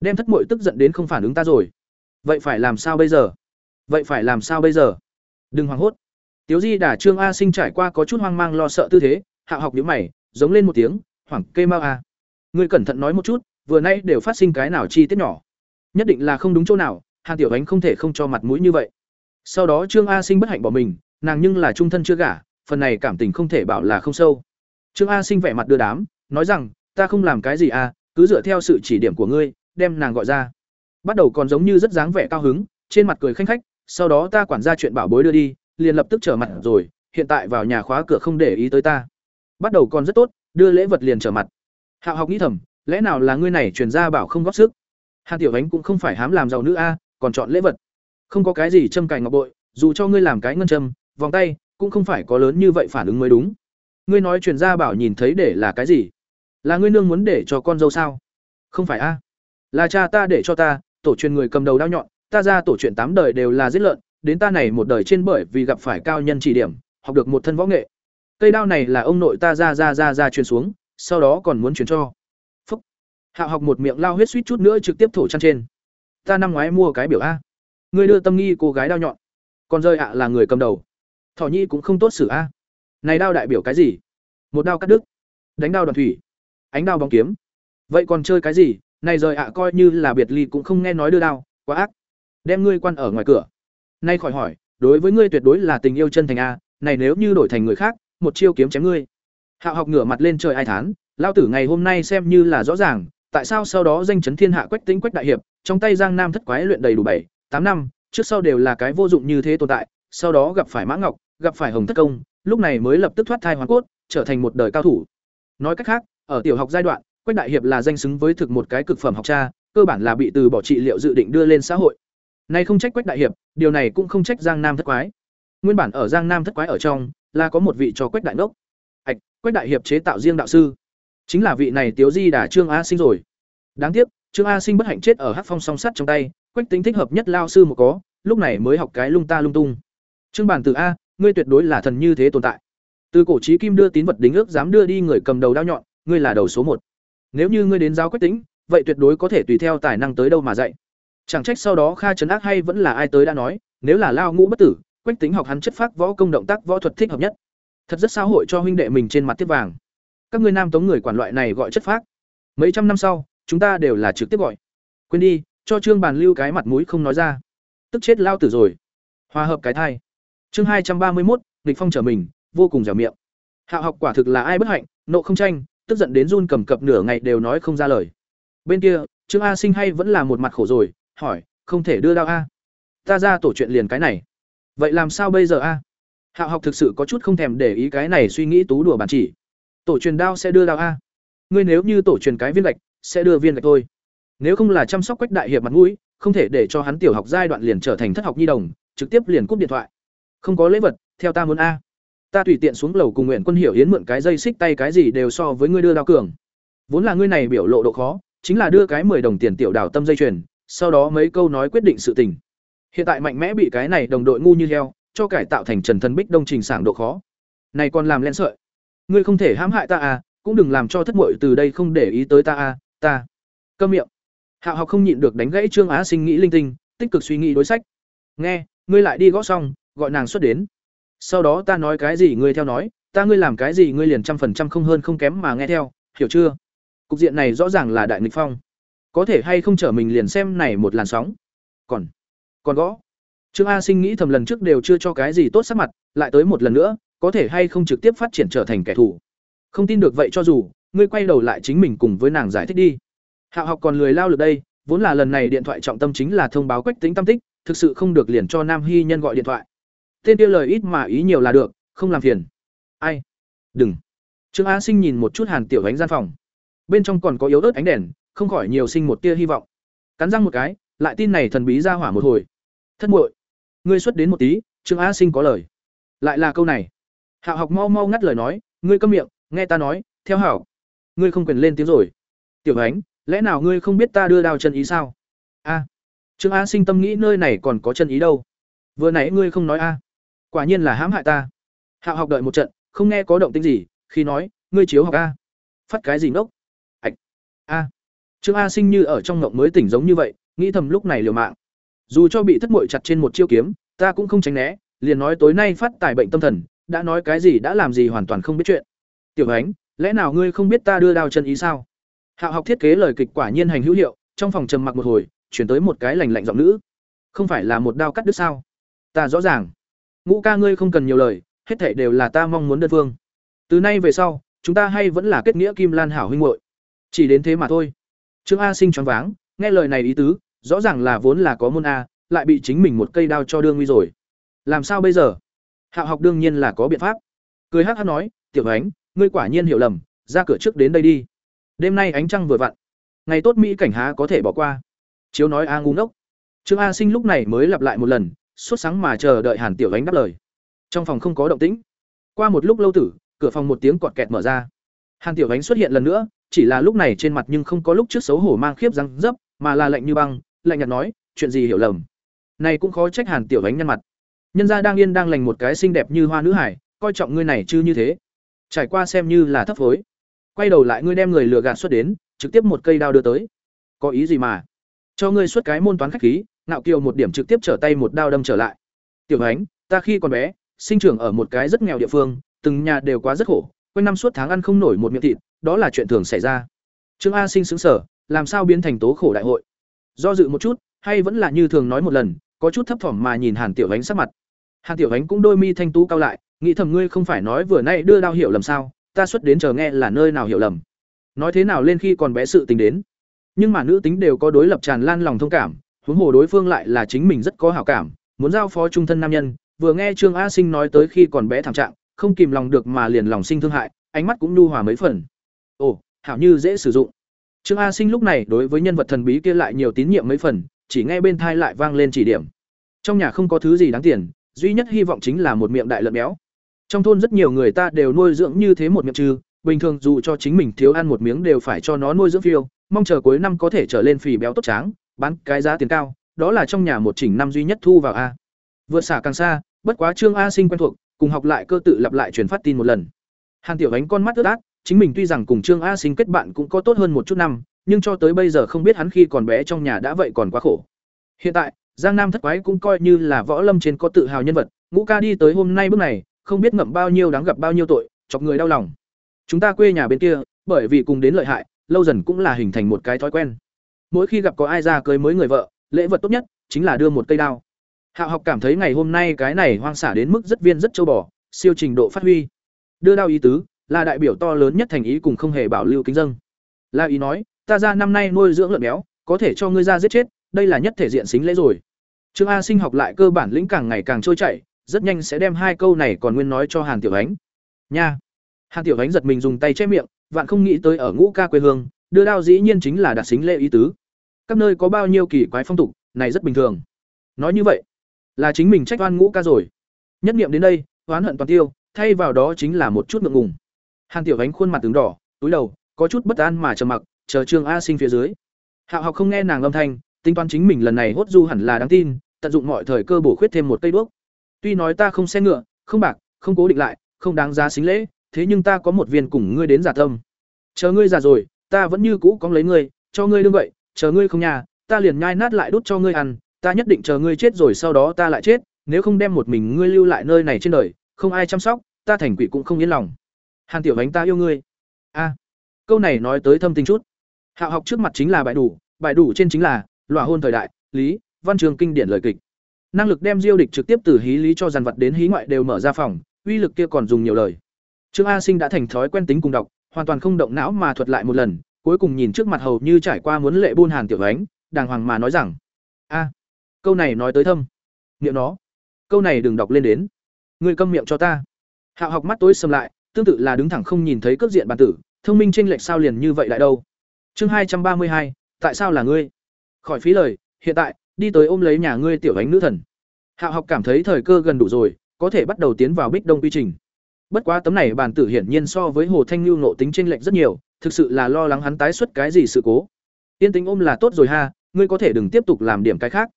Đem thất muội tức giận đến không phản ứng ta rồi. Vậy phải làm sao bây giờ? Vậy phải làm sao bây giờ? Đừng hoảng hốt. Tiếu Di đả Trương A Sinh trải qua có chút hoang mang lo sợ tư thế, hạ học nhíu mày, giống lên một tiếng, hoảng kê mau a. Ngươi cẩn thận nói một chút, vừa nay đều phát sinh cái nào chi tiết nhỏ. Nhất định là không đúng chỗ nào, Hàn Tiểu Ánh không thể không cho mặt mũi như vậy. Sau đó Trương A Sinh bất hạnh bỏ mình, nàng nhưng là trung thân chưa gả, phần này cảm tình không thể bảo là không sâu. Trương A Sinh vẻ mặt đưa đám, nói rằng, ta không làm cái gì a, cứ dựa theo sự chỉ điểm của ngươi, đem nàng gọi ra. Bắt đầu còn giống như rất dáng vẻ cao hứng, trên mặt cười khanh khách, sau đó ta quản gia chuyện bảo bối đưa đi, liền lập tức trở mặt rồi, hiện tại vào nhà khóa cửa không để ý tới ta. Bắt đầu còn rất tốt, đưa lễ vật liền trở mặt. Hạo học nghĩ thầm, lẽ nào là ngươi này truyền ra bảo không góp sức? Hàn Tiểu Ánh cũng không phải hám làm giàu nữ a, còn chọn lễ vật. Không có cái gì châm cài ngọc bội, dù cho ngươi làm cái ngân châm, vòng tay, cũng không phải có lớn như vậy phản ứng mới đúng. Ngươi nói truyền ra bảo nhìn thấy để là cái gì? Là ngươi nương muốn để cho con dâu sao? Không phải a? Là cha ta để cho ta, tổ truyền người cầm đầu đao nhọn, ta ra tổ truyền tám đời đều là giết lợn, đến ta này một đời trên bởi vì gặp phải cao nhân chỉ điểm, học được một thân võ nghệ. Cây đao này là ông nội ta ra ra ra ra truyền xuống, sau đó còn muốn truyền cho. Phúc. Hạo học một miệng lao huyết suýt chút nữa trực tiếp thổ chăn trên. Ta năm ngoái mua cái biểu a. Ngươi đưa tâm nghi cô gái đao nhọn, còn rơi ạ là người cầm đầu. Thỏ nhi cũng không tốt xử a. Này đao đại biểu cái gì? Một đao cắt đứt, đánh đao đoàn thủy, ánh đao bóng kiếm. Vậy còn chơi cái gì? này rời ạ coi như là biệt ly cũng không nghe nói đưa đao quá ác đem ngươi quan ở ngoài cửa nay khỏi hỏi đối với ngươi tuyệt đối là tình yêu chân thành a này nếu như đổi thành người khác một chiêu kiếm chém ngươi hạo học ngửa mặt lên trời ai thán lao tử ngày hôm nay xem như là rõ ràng tại sao sau đó danh chấn thiên hạ quách tính quách đại hiệp trong tay giang nam thất quái luyện đầy đủ bảy tám năm trước sau đều là cái vô dụng như thế tồn tại sau đó gặp phải mã ngọc gặp phải hồng thất công lúc này mới lập tức thoát thai hoàn cốt trở thành một đời cao thủ nói cách khác ở tiểu học giai đoạn Quách đại hiệp là danh xứng với thực một cái cực phẩm học cha, cơ bản là bị từ bỏ trị liệu dự định đưa lên xã hội. Nay không trách Quách đại hiệp, điều này cũng không trách Giang Nam thất quái. Nguyên bản ở Giang Nam thất quái ở trong, là có một vị cho Quách đại ngốc. Hạch, Quách đại hiệp chế tạo riêng đạo sư. Chính là vị này Tiếu Di đã Trương A Sinh rồi. Đáng tiếc, Trương A Sinh bất hạnh chết ở Hắc Phong song sắt trong tay, Quách tính thích hợp nhất lao sư một có, lúc này mới học cái lung ta lung tung. Trương bản tử a, ngươi tuyệt đối là thần như thế tồn tại. Từ cổ chí kim đưa tín vật đính ước dám đưa đi người cầm đầu đao nhọn, ngươi là đầu số một. Nếu như ngươi đến giáo quách tính, vậy tuyệt đối có thể tùy theo tài năng tới đâu mà dạy. Chẳng trách sau đó Kha trấn ác hay vẫn là ai tới đã nói, nếu là lao ngũ bất tử, quách tính học hắn chất phác võ công động tác võ thuật thích hợp nhất. Thật rất xã hội cho huynh đệ mình trên mặt tiếp vàng. Các ngươi nam tống người quản loại này gọi chất phác. Mấy trăm năm sau, chúng ta đều là trực tiếp gọi. Quên đi, cho Trương Bàn lưu cái mặt mũi không nói ra. Tức chết lao tử rồi. Hòa hợp cái thai. Chương hai trăm ba mươi một, nghịch phong trở mình, vô cùng dẻo miệng. Hạo học quả thực là ai bất hạnh, nộ không tranh, tức giận đến run cầm cập nửa ngày đều nói không ra lời bên kia trương a sinh hay vẫn là một mặt khổ rồi hỏi, không thể đưa đao a. Ta ra tổ chuyện liền cái này. Vậy làm sao bây giờ a? Hạo học thực sự có chút không thèm để ý cái này suy nghĩ tú đùa bản chỉ. Tổ truyền đao sẽ đưa đao a? Ngươi nếu như tổ truyền cái viên gạch, sẽ đưa viên gạch thôi. Nếu không là chăm sóc quách đại hiệp mặt mũi, không thể để cho hắn tiểu học giai đoạn liền trở thành thất học nhi đồng, trực tiếp liền cúp điện thoại. Không có lễ vật, theo ta muốn a. Ta tùy tiện xuống lầu cùng nguyện quân hiểu hiến mượn cái dây xích tay cái gì đều so với ngươi đưa đao cường. Vốn là ngươi này biểu lộ độ khó, chính là đưa cái mười đồng tiền tiểu đào tâm dây chuyền sau đó mấy câu nói quyết định sự tình. Hiện tại mạnh mẽ bị cái này đồng đội ngu như heo, cho cải tạo thành trần thần bích đông trình sảng độ khó. Này còn làm len sợi. Ngươi không thể hãm hại ta à cũng đừng làm cho thất muội từ đây không để ý tới ta à ta. Câm miệng. Hạ học không nhịn được đánh gãy trương á sinh nghĩ linh tinh, tích cực suy nghĩ đối sách. Nghe, ngươi lại đi gõ xong, gọi nàng xuất đến. Sau đó ta nói cái gì ngươi theo nói, ta ngươi làm cái gì ngươi liền trăm phần trăm không hơn không kém mà nghe theo, hiểu chưa? Cục diện này rõ ràng là đại nghịch phong có thể hay không trở mình liền xem này một làn sóng? Còn còn gõ. Trương a sinh nghĩ thầm lần trước đều chưa cho cái gì tốt sắc mặt, lại tới một lần nữa, có thể hay không trực tiếp phát triển trở thành kẻ thù? Không tin được vậy cho dù, ngươi quay đầu lại chính mình cùng với nàng giải thích đi. Hạ học còn lười lao lực đây, vốn là lần này điện thoại trọng tâm chính là thông báo quách tính tâm tích, thực sự không được liền cho nam hy nhân gọi điện thoại. Tên kia lời ít mà ý nhiều là được, không làm phiền. Ai? Đừng. Trương a sinh nhìn một chút hàn tiểu ánh gian phòng. Bên trong còn có yếu ớt ánh đèn không khỏi nhiều sinh một tia hy vọng. Cắn răng một cái, lại tin này thần bí ra hỏa một hồi. Thất muội, ngươi xuất đến một tí, trương a sinh có lời. Lại là câu này. Hạo học mau mau ngắt lời nói, ngươi câm miệng, nghe ta nói, theo hảo ngươi không quyền lên tiếng rồi. Tiểu ánh, lẽ nào ngươi không biết ta đưa đao chân ý sao? A. Trương a sinh tâm nghĩ nơi này còn có chân ý đâu. Vừa nãy ngươi không nói a. Quả nhiên là hãm hại ta. Hạo học đợi một trận, không nghe có động tĩnh gì, khi nói, ngươi chiếu học a. Phát cái gì ngốc? Ạch a trương a sinh như ở trong ngộng mới tỉnh giống như vậy, nghĩ thầm lúc này liều mạng. Dù cho bị thất muội chặt trên một chiêu kiếm, ta cũng không tránh né, liền nói tối nay phát tài bệnh tâm thần, đã nói cái gì đã làm gì hoàn toàn không biết chuyện. Tiểu ánh, lẽ nào ngươi không biết ta đưa đao chân ý sao? Hạo học thiết kế lời kịch quả nhiên hành hữu hiệu, trong phòng trầm mặc một hồi, chuyển tới một cái lành lạnh giọng nữ. Không phải là một đao cắt đứt sao? Ta rõ ràng. Ngũ ca ngươi không cần nhiều lời, hết thảy đều là ta mong muốn đơn phương. Từ nay về sau, chúng ta hay vẫn là kết nghĩa kim lan hảo huynh muội. Chỉ đến thế mà thôi trương a sinh choáng váng, nghe lời này ý tứ, rõ ràng là vốn là có môn a, lại bị chính mình một cây đao cho đương nguy rồi. Làm sao bây giờ? Hạo học đương nhiên là có biện pháp. Cười hắc hắc nói, tiểu ánh, ngươi quả nhiên hiểu lầm, ra cửa trước đến đây đi. Đêm nay ánh trăng vừa vặn. Ngày tốt mỹ cảnh há có thể bỏ qua. Chiếu nói a ngu ngốc. Trương a sinh lúc này mới lặp lại một lần suốt sáng mà chờ đợi hàn tiểu ánh đáp lời. Trong phòng không có động tĩnh. Qua một lúc lâu tử, cửa phòng một tiếng quạt kẹt mở ra. Hàn tiểu ánh xuất hiện lần nữa chỉ là lúc này trên mặt nhưng không có lúc trước xấu hổ mang khiếp răng dấp, mà là lạnh như băng, lạnh nhạt nói, chuyện gì hiểu lầm? Này cũng khó trách hàn tiểu ánh nhân mặt. Nhân gia đang yên đang lành một cái xinh đẹp như hoa nữ hải, coi trọng ngươi này chứ như thế. Trải qua xem như là thấp phối. Quay đầu lại ngươi đem người lừa gạt xuất đến, trực tiếp một cây đao đưa tới. Có ý gì mà? Cho ngươi xuất cái môn toán khách khí nạo kiều một điểm trực tiếp trở tay một đao đâm trở lại. Tiểu ánh, ta khi còn bé, sinh trưởng ở một cái rất nghèo địa phương, từng nhà đều quá rất khổ, quanh năm suốt tháng ăn không nổi một miệng thịt đó là chuyện thường xảy ra. Trương a sinh xứng sở làm sao biến thành tố khổ đại hội? Do dự một chút, hay vẫn là như thường nói một lần, có chút thấp thỏm mà nhìn hàn tiểu ánh sắc mặt. Hàn tiểu ánh cũng đôi mi thanh tú cao lại, nghĩ thầm ngươi không phải nói vừa nay đưa đao hiểu lầm sao, ta xuất đến chờ nghe là nơi nào hiểu lầm. Nói thế nào lên khi còn bé sự tình đến. Nhưng mà nữ tính đều có đối lập tràn lan lòng thông cảm, huống hồ đối phương lại là chính mình rất có hảo cảm, muốn giao phó trung thân nam nhân, vừa nghe trương a sinh nói tới khi còn bé thảm trạng, không kìm lòng được mà liền lòng sinh thương hại, ánh mắt cũng nhu hòa mấy phần ồ, hảo như dễ sử dụng. Trương a sinh lúc này đối với nhân vật thần bí kia lại nhiều tín nhiệm mấy phần, chỉ nghe bên thai lại vang lên chỉ điểm. Trong nhà không có thứ gì đáng tiền, duy nhất hy vọng chính là một miệng đại lợn béo. Trong thôn rất nhiều người ta đều nuôi dưỡng như thế một miệng trừ, bình thường dù cho chính mình thiếu ăn một miếng đều phải cho nó nuôi dưỡng phiêu, mong chờ cuối năm có thể trở lên phì béo tốt tráng, bán cái giá tiền cao, đó là trong nhà một chỉnh năm duy nhất thu vào a. Vượt xả càng xa, bất quá trương a sinh quen thuộc, cùng học lại cơ tự lặp lại truyền phát tin một lần. Hàn tiểu ánh con mắt ướt át chính mình tuy rằng cùng trương a sinh kết bạn cũng có tốt hơn một chút năm, nhưng cho tới bây giờ không biết hắn khi còn bé trong nhà đã vậy còn quá khổ. Hiện tại, giang nam thất quái cũng coi như là võ lâm trên có tự hào nhân vật, ngũ ca đi tới hôm nay bước này, không biết ngậm bao nhiêu đáng gặp bao nhiêu tội, chọc người đau lòng. Chúng ta quê nhà bên kia, bởi vì cùng đến lợi hại, lâu dần cũng là hình thành một cái thói quen. Mỗi khi gặp có ai ra cưới mới người vợ, lễ vật tốt nhất chính là đưa một cây đao. Hạo học cảm thấy ngày hôm nay cái này hoang xả đến mức rất viên rất châu bò, siêu trình độ phát huy. Đưa đao ý tứ là đại biểu to lớn nhất thành ý cùng không hề bảo lưu kính dân. La ý nói, ta ra năm nay nuôi dưỡng lợn béo, có thể cho ngươi ra giết chết, đây là nhất thể diện xính lễ rồi. Trương a sinh học lại cơ bản lĩnh càng ngày càng trôi chảy, rất nhanh sẽ đem hai câu này còn nguyên nói cho hàn tiểu ánh. Nha. Hàn tiểu ánh giật mình dùng tay che miệng, vạn không nghĩ tới ở ngũ ca quê hương, đưa đao dĩ nhiên chính là đạt xính lễ ý tứ. Các nơi có bao nhiêu kỳ quái phong tục, này rất bình thường. Nói như vậy, là chính mình trách oan ngũ ca rồi. Nhất niệm đến đây, oán hận toàn tiêu, thay vào đó chính là một chút ngượng ngùng hàn tiểu ánh khuôn mặt tướng đỏ túi đầu có chút bất an mà trầm mặc chờ trương a sinh phía dưới hạo học không nghe nàng âm thanh tính toán chính mình lần này hốt du hẳn là đáng tin tận dụng mọi thời cơ bổ khuyết thêm một cây đuốc. Tuy nói ta không xe ngựa, không bạc, không cố định lại, không đáng giá xính lễ, thế nhưng ta có một viên cùng ngươi đến giả tâm. Chờ ngươi già rồi, ta vẫn như cũ có lấy ngươi, cho ngươi đương vậy, chờ ngươi không nhà, ta liền nhai nát lại đút cho ngươi ăn, ta nhất định chờ ngươi chết rồi sau đó ta lại chết, nếu không đem một mình ngươi lưu lại nơi này trên đời, không ai chăm sóc, ta thành quỷ cũng không yên lòng. Hàn Tiểu Ánh ta yêu ngươi. A. câu này nói tới thâm tình chút. Hạo học trước mặt chính là bài đủ, bài đủ trên chính là lỏa hôn thời đại, lý, văn trường kinh điển lời kịch. Năng lực đem Diêu địch trực tiếp từ hí lý cho dàn vật đến hí ngoại đều mở ra phòng, uy lực kia còn dùng nhiều lời. Trương A Sinh đã thành thói quen tính cùng đọc, hoàn toàn không động não mà thuật lại một lần, cuối cùng nhìn trước mặt hầu như trải qua muốn lệ buôn hàn tiểu ánh, đàng hoàng mà nói rằng: "A, câu này nói tới thâm. Niệm nó. Câu này đừng đọc lên đến. Ngươi câm miệng cho ta." Hạo học mắt tối sầm lại, tương tự là đứng thẳng không nhìn thấy cước diện bản tử, thông minh chênh lệch sao liền như vậy lại đâu. Chương hai trăm ba mươi hai, tại sao là ngươi? Khỏi phí lời, hiện tại, đi tới ôm lấy nhà ngươi tiểu ánh nữ thần. Hạo học cảm thấy thời cơ gần đủ rồi, có thể bắt đầu tiến vào Bích Đông quy trình. Bất quá tấm này bản tử hiển nhiên so với Hồ Thanh Nhu nộ tính chênh lệch rất nhiều, thực sự là lo lắng hắn tái xuất cái gì sự cố. Tiên tính ôm là tốt rồi ha, ngươi có thể đừng tiếp tục làm điểm cái khác.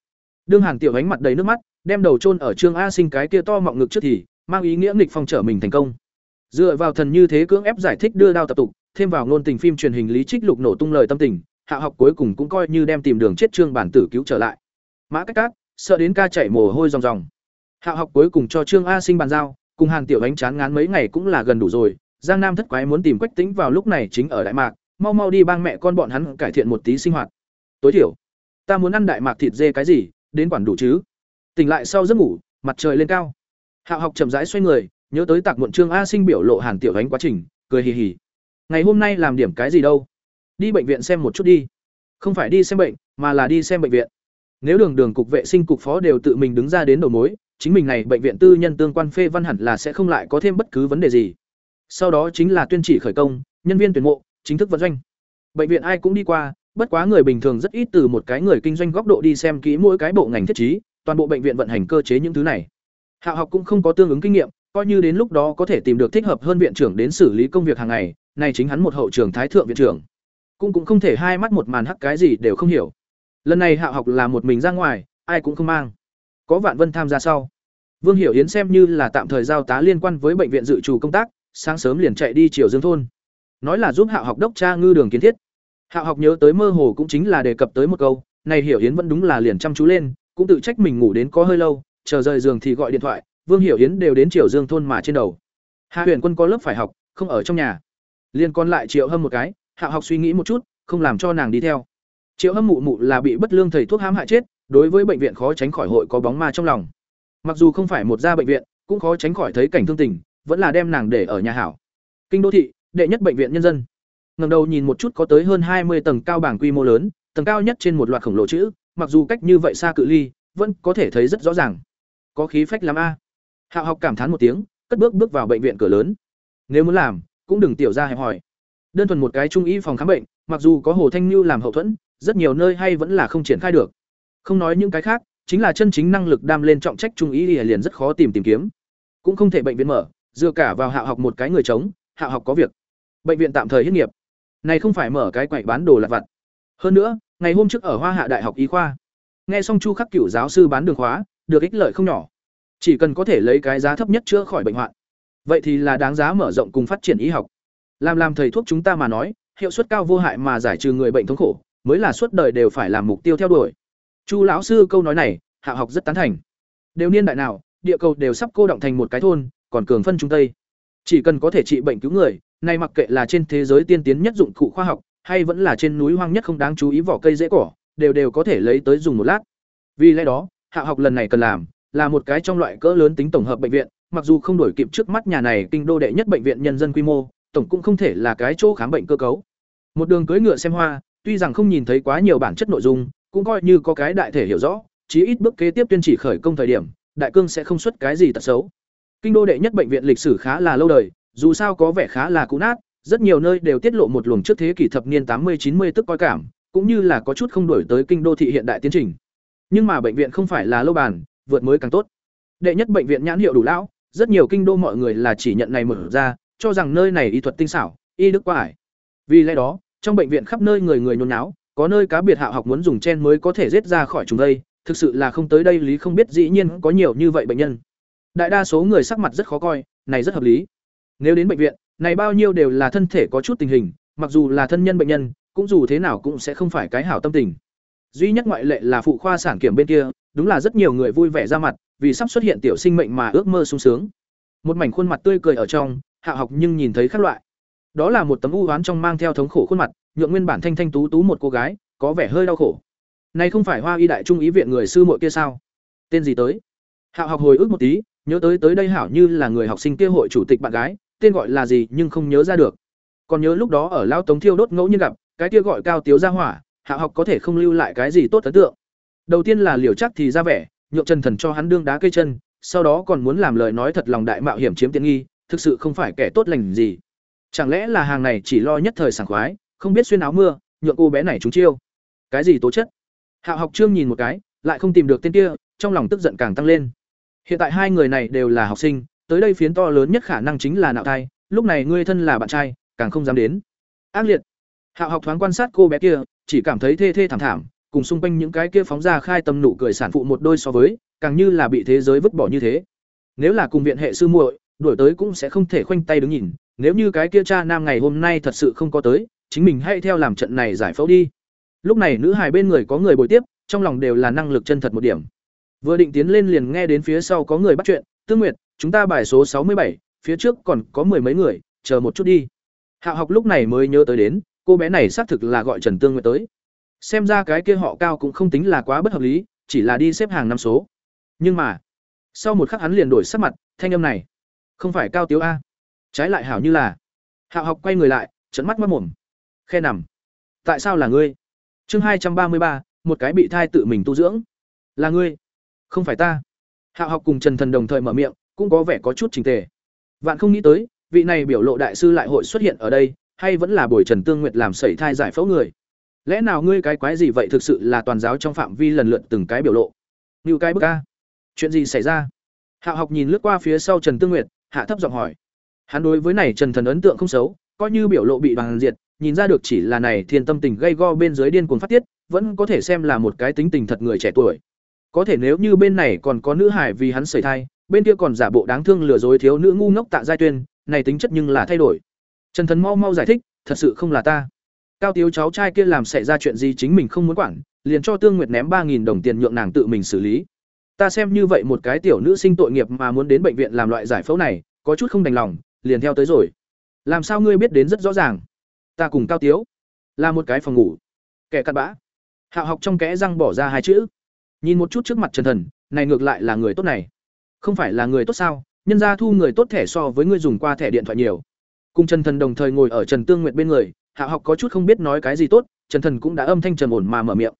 Đương Hàn Tiểu ánh mặt đầy nước mắt, đem đầu chôn ở Trương A Sinh cái kia to mọng ngực trước thì, mang ý nghĩa nghịch phong trở mình thành công. Dựa vào thần như thế cưỡng ép giải thích đưa đao tập tục, thêm vào ngôn tình phim truyền hình lý trích lục nổ tung lời tâm tình, hạ học cuối cùng cũng coi như đem tìm đường chết Trương bản tử cứu trở lại. Mã Cách Cát, sợ đến ca chảy mồ hôi ròng ròng. Hạ học cuối cùng cho Trương A Sinh bàn giao, cùng Hàn Tiểu Ánh chán ngán mấy ngày cũng là gần đủ rồi, Giang Nam thất quái muốn tìm Quách Tĩnh vào lúc này chính ở Đại Mạc, mau mau đi bang mẹ con bọn hắn cải thiện một tí sinh hoạt. Tối thiểu, ta muốn ăn Đại Mạc thịt dê cái gì, đến quản đủ chứ. Tỉnh lại sau giấc ngủ, mặt trời lên cao. hạ học chậm rãi xoay người, nhớ tới tạc muộn Trương A Sinh biểu lộ Hàn Tiểu Ánh quá trình, cười hì hì. Ngày hôm nay làm điểm cái gì đâu? Đi bệnh viện xem một chút đi. Không phải đi xem bệnh, mà là đi xem bệnh viện. Nếu đường đường cục vệ sinh cục phó đều tự mình đứng ra đến đầu mối, chính mình này bệnh viện tư nhân tương quan phê văn hẳn là sẽ không lại có thêm bất cứ vấn đề gì. Sau đó chính là tuyên chỉ khởi công, nhân viên tuyển mộ, chính thức vận doanh. Bệnh viện ai cũng đi qua, bất quá người bình thường rất ít từ một cái người kinh doanh góc độ đi xem kỹ mỗi cái bộ ngành thiết trí, toàn bộ bệnh viện vận hành cơ chế những thứ này. Hạ học cũng không có tương ứng kinh nghiệm, coi như đến lúc đó có thể tìm được thích hợp hơn viện trưởng đến xử lý công việc hàng ngày, này chính hắn một hậu trưởng thái thượng viện trưởng. Cũng cũng không thể hai mắt một màn hắc cái gì đều không hiểu. Lần này Hạ học là một mình ra ngoài, ai cũng không mang. Có Vạn Vân tham gia sau. Vương Hiểu Yến xem như là tạm thời giao tá liên quan với bệnh viện dự trù công tác, sáng sớm liền chạy đi Triều Dương thôn. Nói là giúp Hạ học đốc tra ngư đường kiến thiết. Hạ học nhớ tới mơ hồ cũng chính là đề cập tới một câu, này Hiểu Yến vẫn đúng là liền chăm chú lên, cũng tự trách mình ngủ đến có hơi lâu, chờ rời giường thì gọi điện thoại, Vương Hiểu Yến đều đến Triều Dương thôn mà trên đầu. Hạ Huyền Quân có lớp phải học, không ở trong nhà. Liên còn lại Triệu Hâm một cái, Hạ học suy nghĩ một chút, không làm cho nàng đi theo. Triệu Hâm mụ mụ là bị bất lương thầy thuốc hãm hại chết, đối với bệnh viện khó tránh khỏi hội có bóng ma trong lòng. Mặc dù không phải một gia bệnh viện, cũng khó tránh khỏi thấy cảnh thương tình, vẫn là đem nàng để ở nhà hảo. Kinh đô thị, đệ nhất bệnh viện nhân dân. Ngẩng đầu nhìn một chút có tới hơn hai mươi tầng cao bảng quy mô lớn, tầng cao nhất trên một loạt khổng lồ chữ, mặc dù cách như vậy xa cự ly, vẫn có thể thấy rất rõ ràng. Có khí phách lắm a. Hạo học cảm thán một tiếng, cất bước bước vào bệnh viện cửa lớn. Nếu muốn làm, cũng đừng tiểu ra hẹp hỏi. Đơn thuần một cái trung y phòng khám bệnh, mặc dù có Hồ Thanh Nhu làm hậu thuẫn, rất nhiều nơi hay vẫn là không triển khai được. Không nói những cái khác, chính là chân chính năng lực đam lên trọng trách trung y liền rất khó tìm tìm kiếm. Cũng không thể bệnh viện mở, dựa cả vào Hạ học một cái người chống, Hạ học có việc. Bệnh viện tạm thời hết nghiệp. Này không phải mở cái quầy bán đồ lặt vặt. Hơn nữa, ngày hôm trước ở Hoa Hạ Đại học Y khoa, nghe xong Chu Khắc Cửu giáo sư bán đường khóa, được ích lợi không nhỏ. Chỉ cần có thể lấy cái giá thấp nhất chữa khỏi bệnh hoạn, vậy thì là đáng giá mở rộng cùng phát triển y học. Làm làm thầy thuốc chúng ta mà nói, hiệu suất cao vô hại mà giải trừ người bệnh thống khổ, mới là suốt đời đều phải làm mục tiêu theo đuổi. Chu lão sư câu nói này, Hạ học rất tán thành. Đều niên đại nào, địa cầu đều sắp cô động thành một cái thôn, còn cường phân trung tây. Chỉ cần có thể trị bệnh cứu người, nay mặc kệ là trên thế giới tiên tiến nhất dụng cụ khoa học, hay vẫn là trên núi hoang nhất không đáng chú ý vỏ cây dễ cỏ, đều đều có thể lấy tới dùng một lát. Vì lẽ đó, Hạ học lần này cần làm là một cái trong loại cỡ lớn tính tổng hợp bệnh viện, mặc dù không đổi kịp trước mắt nhà này kinh đô đệ nhất bệnh viện nhân dân quy mô, tổng cũng không thể là cái chỗ khám bệnh cơ cấu. Một đường cưỡi ngựa xem hoa, tuy rằng không nhìn thấy quá nhiều bản chất nội dung, cũng coi như có cái đại thể hiểu rõ, chí ít bước kế tiếp tuyên chỉ khởi công thời điểm, đại cương sẽ không xuất cái gì tật xấu. Kinh đô đệ nhất bệnh viện lịch sử khá là lâu đời, dù sao có vẻ khá là cũ nát, rất nhiều nơi đều tiết lộ một luồng trước thế kỷ thập niên tám mươi chín mươi tức coi cảm, cũng như là có chút không đổi tới kinh đô thị hiện đại tiến trình. Nhưng mà bệnh viện không phải là lâu bàn, vượt mới càng tốt. Đệ nhất bệnh viện nhãn hiệu đủ lão, rất nhiều kinh đô mọi người là chỉ nhận này mở ra, cho rằng nơi này y thuật tinh xảo, y đức quá ải. Vì lẽ đó, trong bệnh viện khắp nơi người người nhốn nháo, có nơi cá biệt hạ học muốn dùng chen mới có thể giết ra khỏi chúng đây, thực sự là không tới đây lý không biết dĩ nhiên có nhiều như vậy bệnh nhân đại đa số người sắc mặt rất khó coi này rất hợp lý nếu đến bệnh viện này bao nhiêu đều là thân thể có chút tình hình mặc dù là thân nhân bệnh nhân cũng dù thế nào cũng sẽ không phải cái hảo tâm tình duy nhất ngoại lệ là phụ khoa sản kiểm bên kia đúng là rất nhiều người vui vẻ ra mặt, vì sắp xuất hiện tiểu sinh mệnh mà ước mơ sung sướng. Một mảnh khuôn mặt tươi cười ở trong, hạ học nhưng nhìn thấy khác loại. Đó là một tấm u oán trong mang theo thống khổ khuôn mặt, nhượng nguyên bản thanh thanh tú tú một cô gái, có vẻ hơi đau khổ. Này không phải hoa y đại trung ý viện người sư muội kia sao? Tên gì tới? Hạ học hồi ức một tí, nhớ tới tới đây hảo như là người học sinh kia hội chủ tịch bạn gái, tên gọi là gì nhưng không nhớ ra được. Còn nhớ lúc đó ở lao tống thiêu đốt ngẫu nhiên gặp, cái kia gọi cao tiếu ra hỏa, hạ học có thể không lưu lại cái gì tốt ấn tượng đầu tiên là liều chắc thì ra vẻ, nhượng trần thần cho hắn đương đá cây chân, sau đó còn muốn làm lời nói thật lòng đại mạo hiểm chiếm tiện nghi, thực sự không phải kẻ tốt lành gì. Chẳng lẽ là hàng này chỉ lo nhất thời sảng khoái, không biết xuyên áo mưa, nhượng cô bé này trúng chiêu? Cái gì tố chất? Hạ học trương nhìn một cái, lại không tìm được tên kia, trong lòng tức giận càng tăng lên. Hiện tại hai người này đều là học sinh, tới đây phiến to lớn nhất khả năng chính là nạo thai, lúc này ngươi thân là bạn trai, càng không dám đến. Ác liệt. Hạ học thoáng quan sát cô bé kia, chỉ cảm thấy thê thê thảm thảm cùng xung quanh những cái kia phóng ra khai tâm nụ cười sản phụ một đôi so với, càng như là bị thế giới vứt bỏ như thế. Nếu là cùng viện hệ sư muội, đuổi tới cũng sẽ không thể khoanh tay đứng nhìn, nếu như cái kia cha nam ngày hôm nay thật sự không có tới, chính mình hãy theo làm trận này giải phẫu đi. Lúc này nữ hài bên người có người bồi tiếp, trong lòng đều là năng lực chân thật một điểm. Vừa định tiến lên liền nghe đến phía sau có người bắt chuyện tương nguyệt, chúng ta bài số sáu mươi bảy, phía trước còn có mười mấy người, chờ một chút đi. Hạ học lúc này mới nhớ tới đến, cô bé này xác thực là gọi trần tương nguyệt tới xem ra cái kia họ cao cũng không tính là quá bất hợp lý, chỉ là đi xếp hàng năm số. Nhưng mà, sau một khắc hắn liền đổi sắc mặt, thanh âm này, không phải cao tiếu a. Trái lại hảo như là. Hạ học quay người lại trận mắt mất mồm. Khe nằm. Tại sao là ngươi? Chương hai trăm ba mươi ba, một cái bị thai tự mình tu dưỡng. Là ngươi, không phải ta. Hạ học cùng trần thần đồng thời mở miệng, cũng có vẻ có chút trình tề. Vạn không nghĩ tới, vị này biểu lộ đại sư lại hội xuất hiện ở đây, hay vẫn là buổi trần tương nguyệt làm sẩy thai giải phẫu người lẽ nào ngươi cái quái gì vậy thực sự là toàn giáo trong phạm vi lần lượt từng cái biểu lộ? Như cái bức a. Chuyện gì xảy ra? Hạ học nhìn lướt qua phía sau trần tương nguyệt, hạ thấp giọng hỏi. Hắn đối với này trần thần ấn tượng không xấu, coi như biểu lộ bị bằng diệt, nhìn ra được chỉ là này thiên tâm tình gây go bên dưới điên cuồng phát tiết, vẫn có thể xem là một cái tính tình thật người trẻ tuổi. Có thể nếu như bên này còn có nữ hải vì hắn sởi thai, bên kia còn giả bộ đáng thương lừa dối thiếu nữ ngu ngốc tạ giai tuyên, này tính chất nhưng là thay đổi. Trần thần mau mau giải thích, thật sự không là ta cao tiếu cháu trai kia làm xảy ra chuyện gì chính mình không muốn quản, liền cho tương nguyệt ném ba nghìn đồng tiền nhượng nàng tự mình xử lý. Ta xem như vậy một cái tiểu nữ sinh tội nghiệp mà muốn đến bệnh viện làm loại giải phẫu này, có chút không đành lòng, liền theo tới rồi. Làm sao ngươi biết đến rất rõ ràng? Ta cùng cao tiếu là một cái phòng ngủ. Kẻ cặn bã. Hạ học trong kẽ răng bỏ ra hai chữ. Nhìn một chút trước mặt trần thần, này ngược lại là người tốt này. Không phải là người tốt sao? Nhân ra thu người tốt thẻ so với người dùng qua thẻ điện thoại nhiều. Cùng trần thần đồng thời ngồi ở trần tương nguyện bên người hạ học có chút không biết nói cái gì tốt, trần thần cũng đã âm thanh trầm ổn mà mở miệng.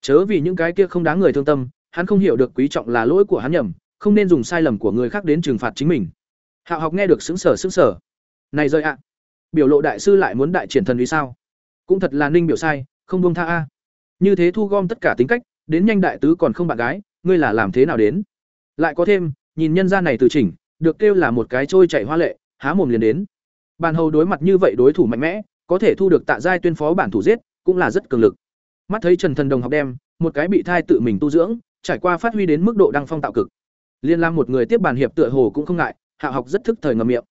Chớ vì những cái kia không đáng người thương tâm, hắn không hiểu được quý trọng là lỗi của hắn nhầm, không nên dùng sai lầm của người khác đến trừng phạt chính mình. Hạ học nghe được xứng sở xứng sở này rơi ạ, biểu lộ đại sư lại muốn đại triển thần vì sao? Cũng thật là ninh biểu sai, không buông tha a. Như thế thu gom tất cả tính cách, đến nhanh đại tứ còn không bạn gái, ngươi là làm thế nào đến? Lại có thêm, nhìn nhân ra này từ chỉnh, được kêu là một cái trôi chảy hoa lệ, há mồm liền đến. Bàn hầu đối mặt như vậy đối thủ mạnh mẽ có thể thu được tạ giai tuyên phó bản thủ giết, cũng là rất cường lực. Mắt thấy trần thần đồng học đem, một cái bị thai tự mình tu dưỡng, trải qua phát huy đến mức độ đăng phong tạo cực. Liên lam một người tiếp bàn hiệp tựa hồ cũng không ngại, hạ học rất thức thời ngầm miệng.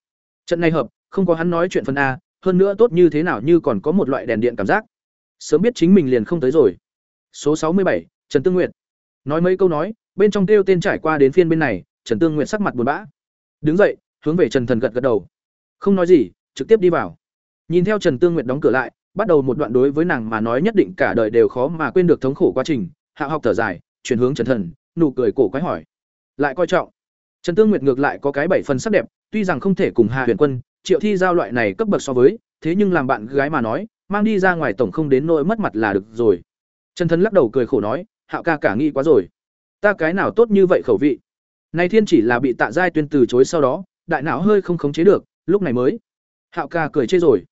Trận này hợp, không có hắn nói chuyện phần a, hơn nữa tốt như thế nào như còn có một loại đèn điện cảm giác. Sớm biết chính mình liền không tới rồi. Số sáu mươi bảy, trần tương nguyệt. Nói mấy câu nói, bên trong kêu tên trải qua đến phiên bên này, trần tương nguyệt sắc mặt buồn bã. Đứng dậy, hướng về trần thần gật gật đầu. Không nói gì, trực tiếp đi vào nhìn theo trần tương nguyệt đóng cửa lại, bắt đầu một đoạn đối với nàng mà nói nhất định cả đời đều khó mà quên được thống khổ quá trình, hạ học thở dài, chuyển hướng trần thần, nụ cười cổ quái hỏi. Lại coi trọng. Trần tương nguyệt ngược lại có cái bảy phần sắc đẹp, tuy rằng không thể cùng hạ huyền quân, triệu thi giao loại này cấp bậc so với, thế nhưng làm bạn gái mà nói, mang đi ra ngoài tổng không đến nỗi mất mặt là được rồi. Trần thần lắc đầu cười khổ nói, hạo ca cả nghi quá rồi. Ta cái nào tốt như vậy khẩu vị? Này thiên chỉ là bị tạ giai tuyên từ chối sau đó, đại não hơi không khống chế được, lúc này mới. Hạo ca cười chê rồi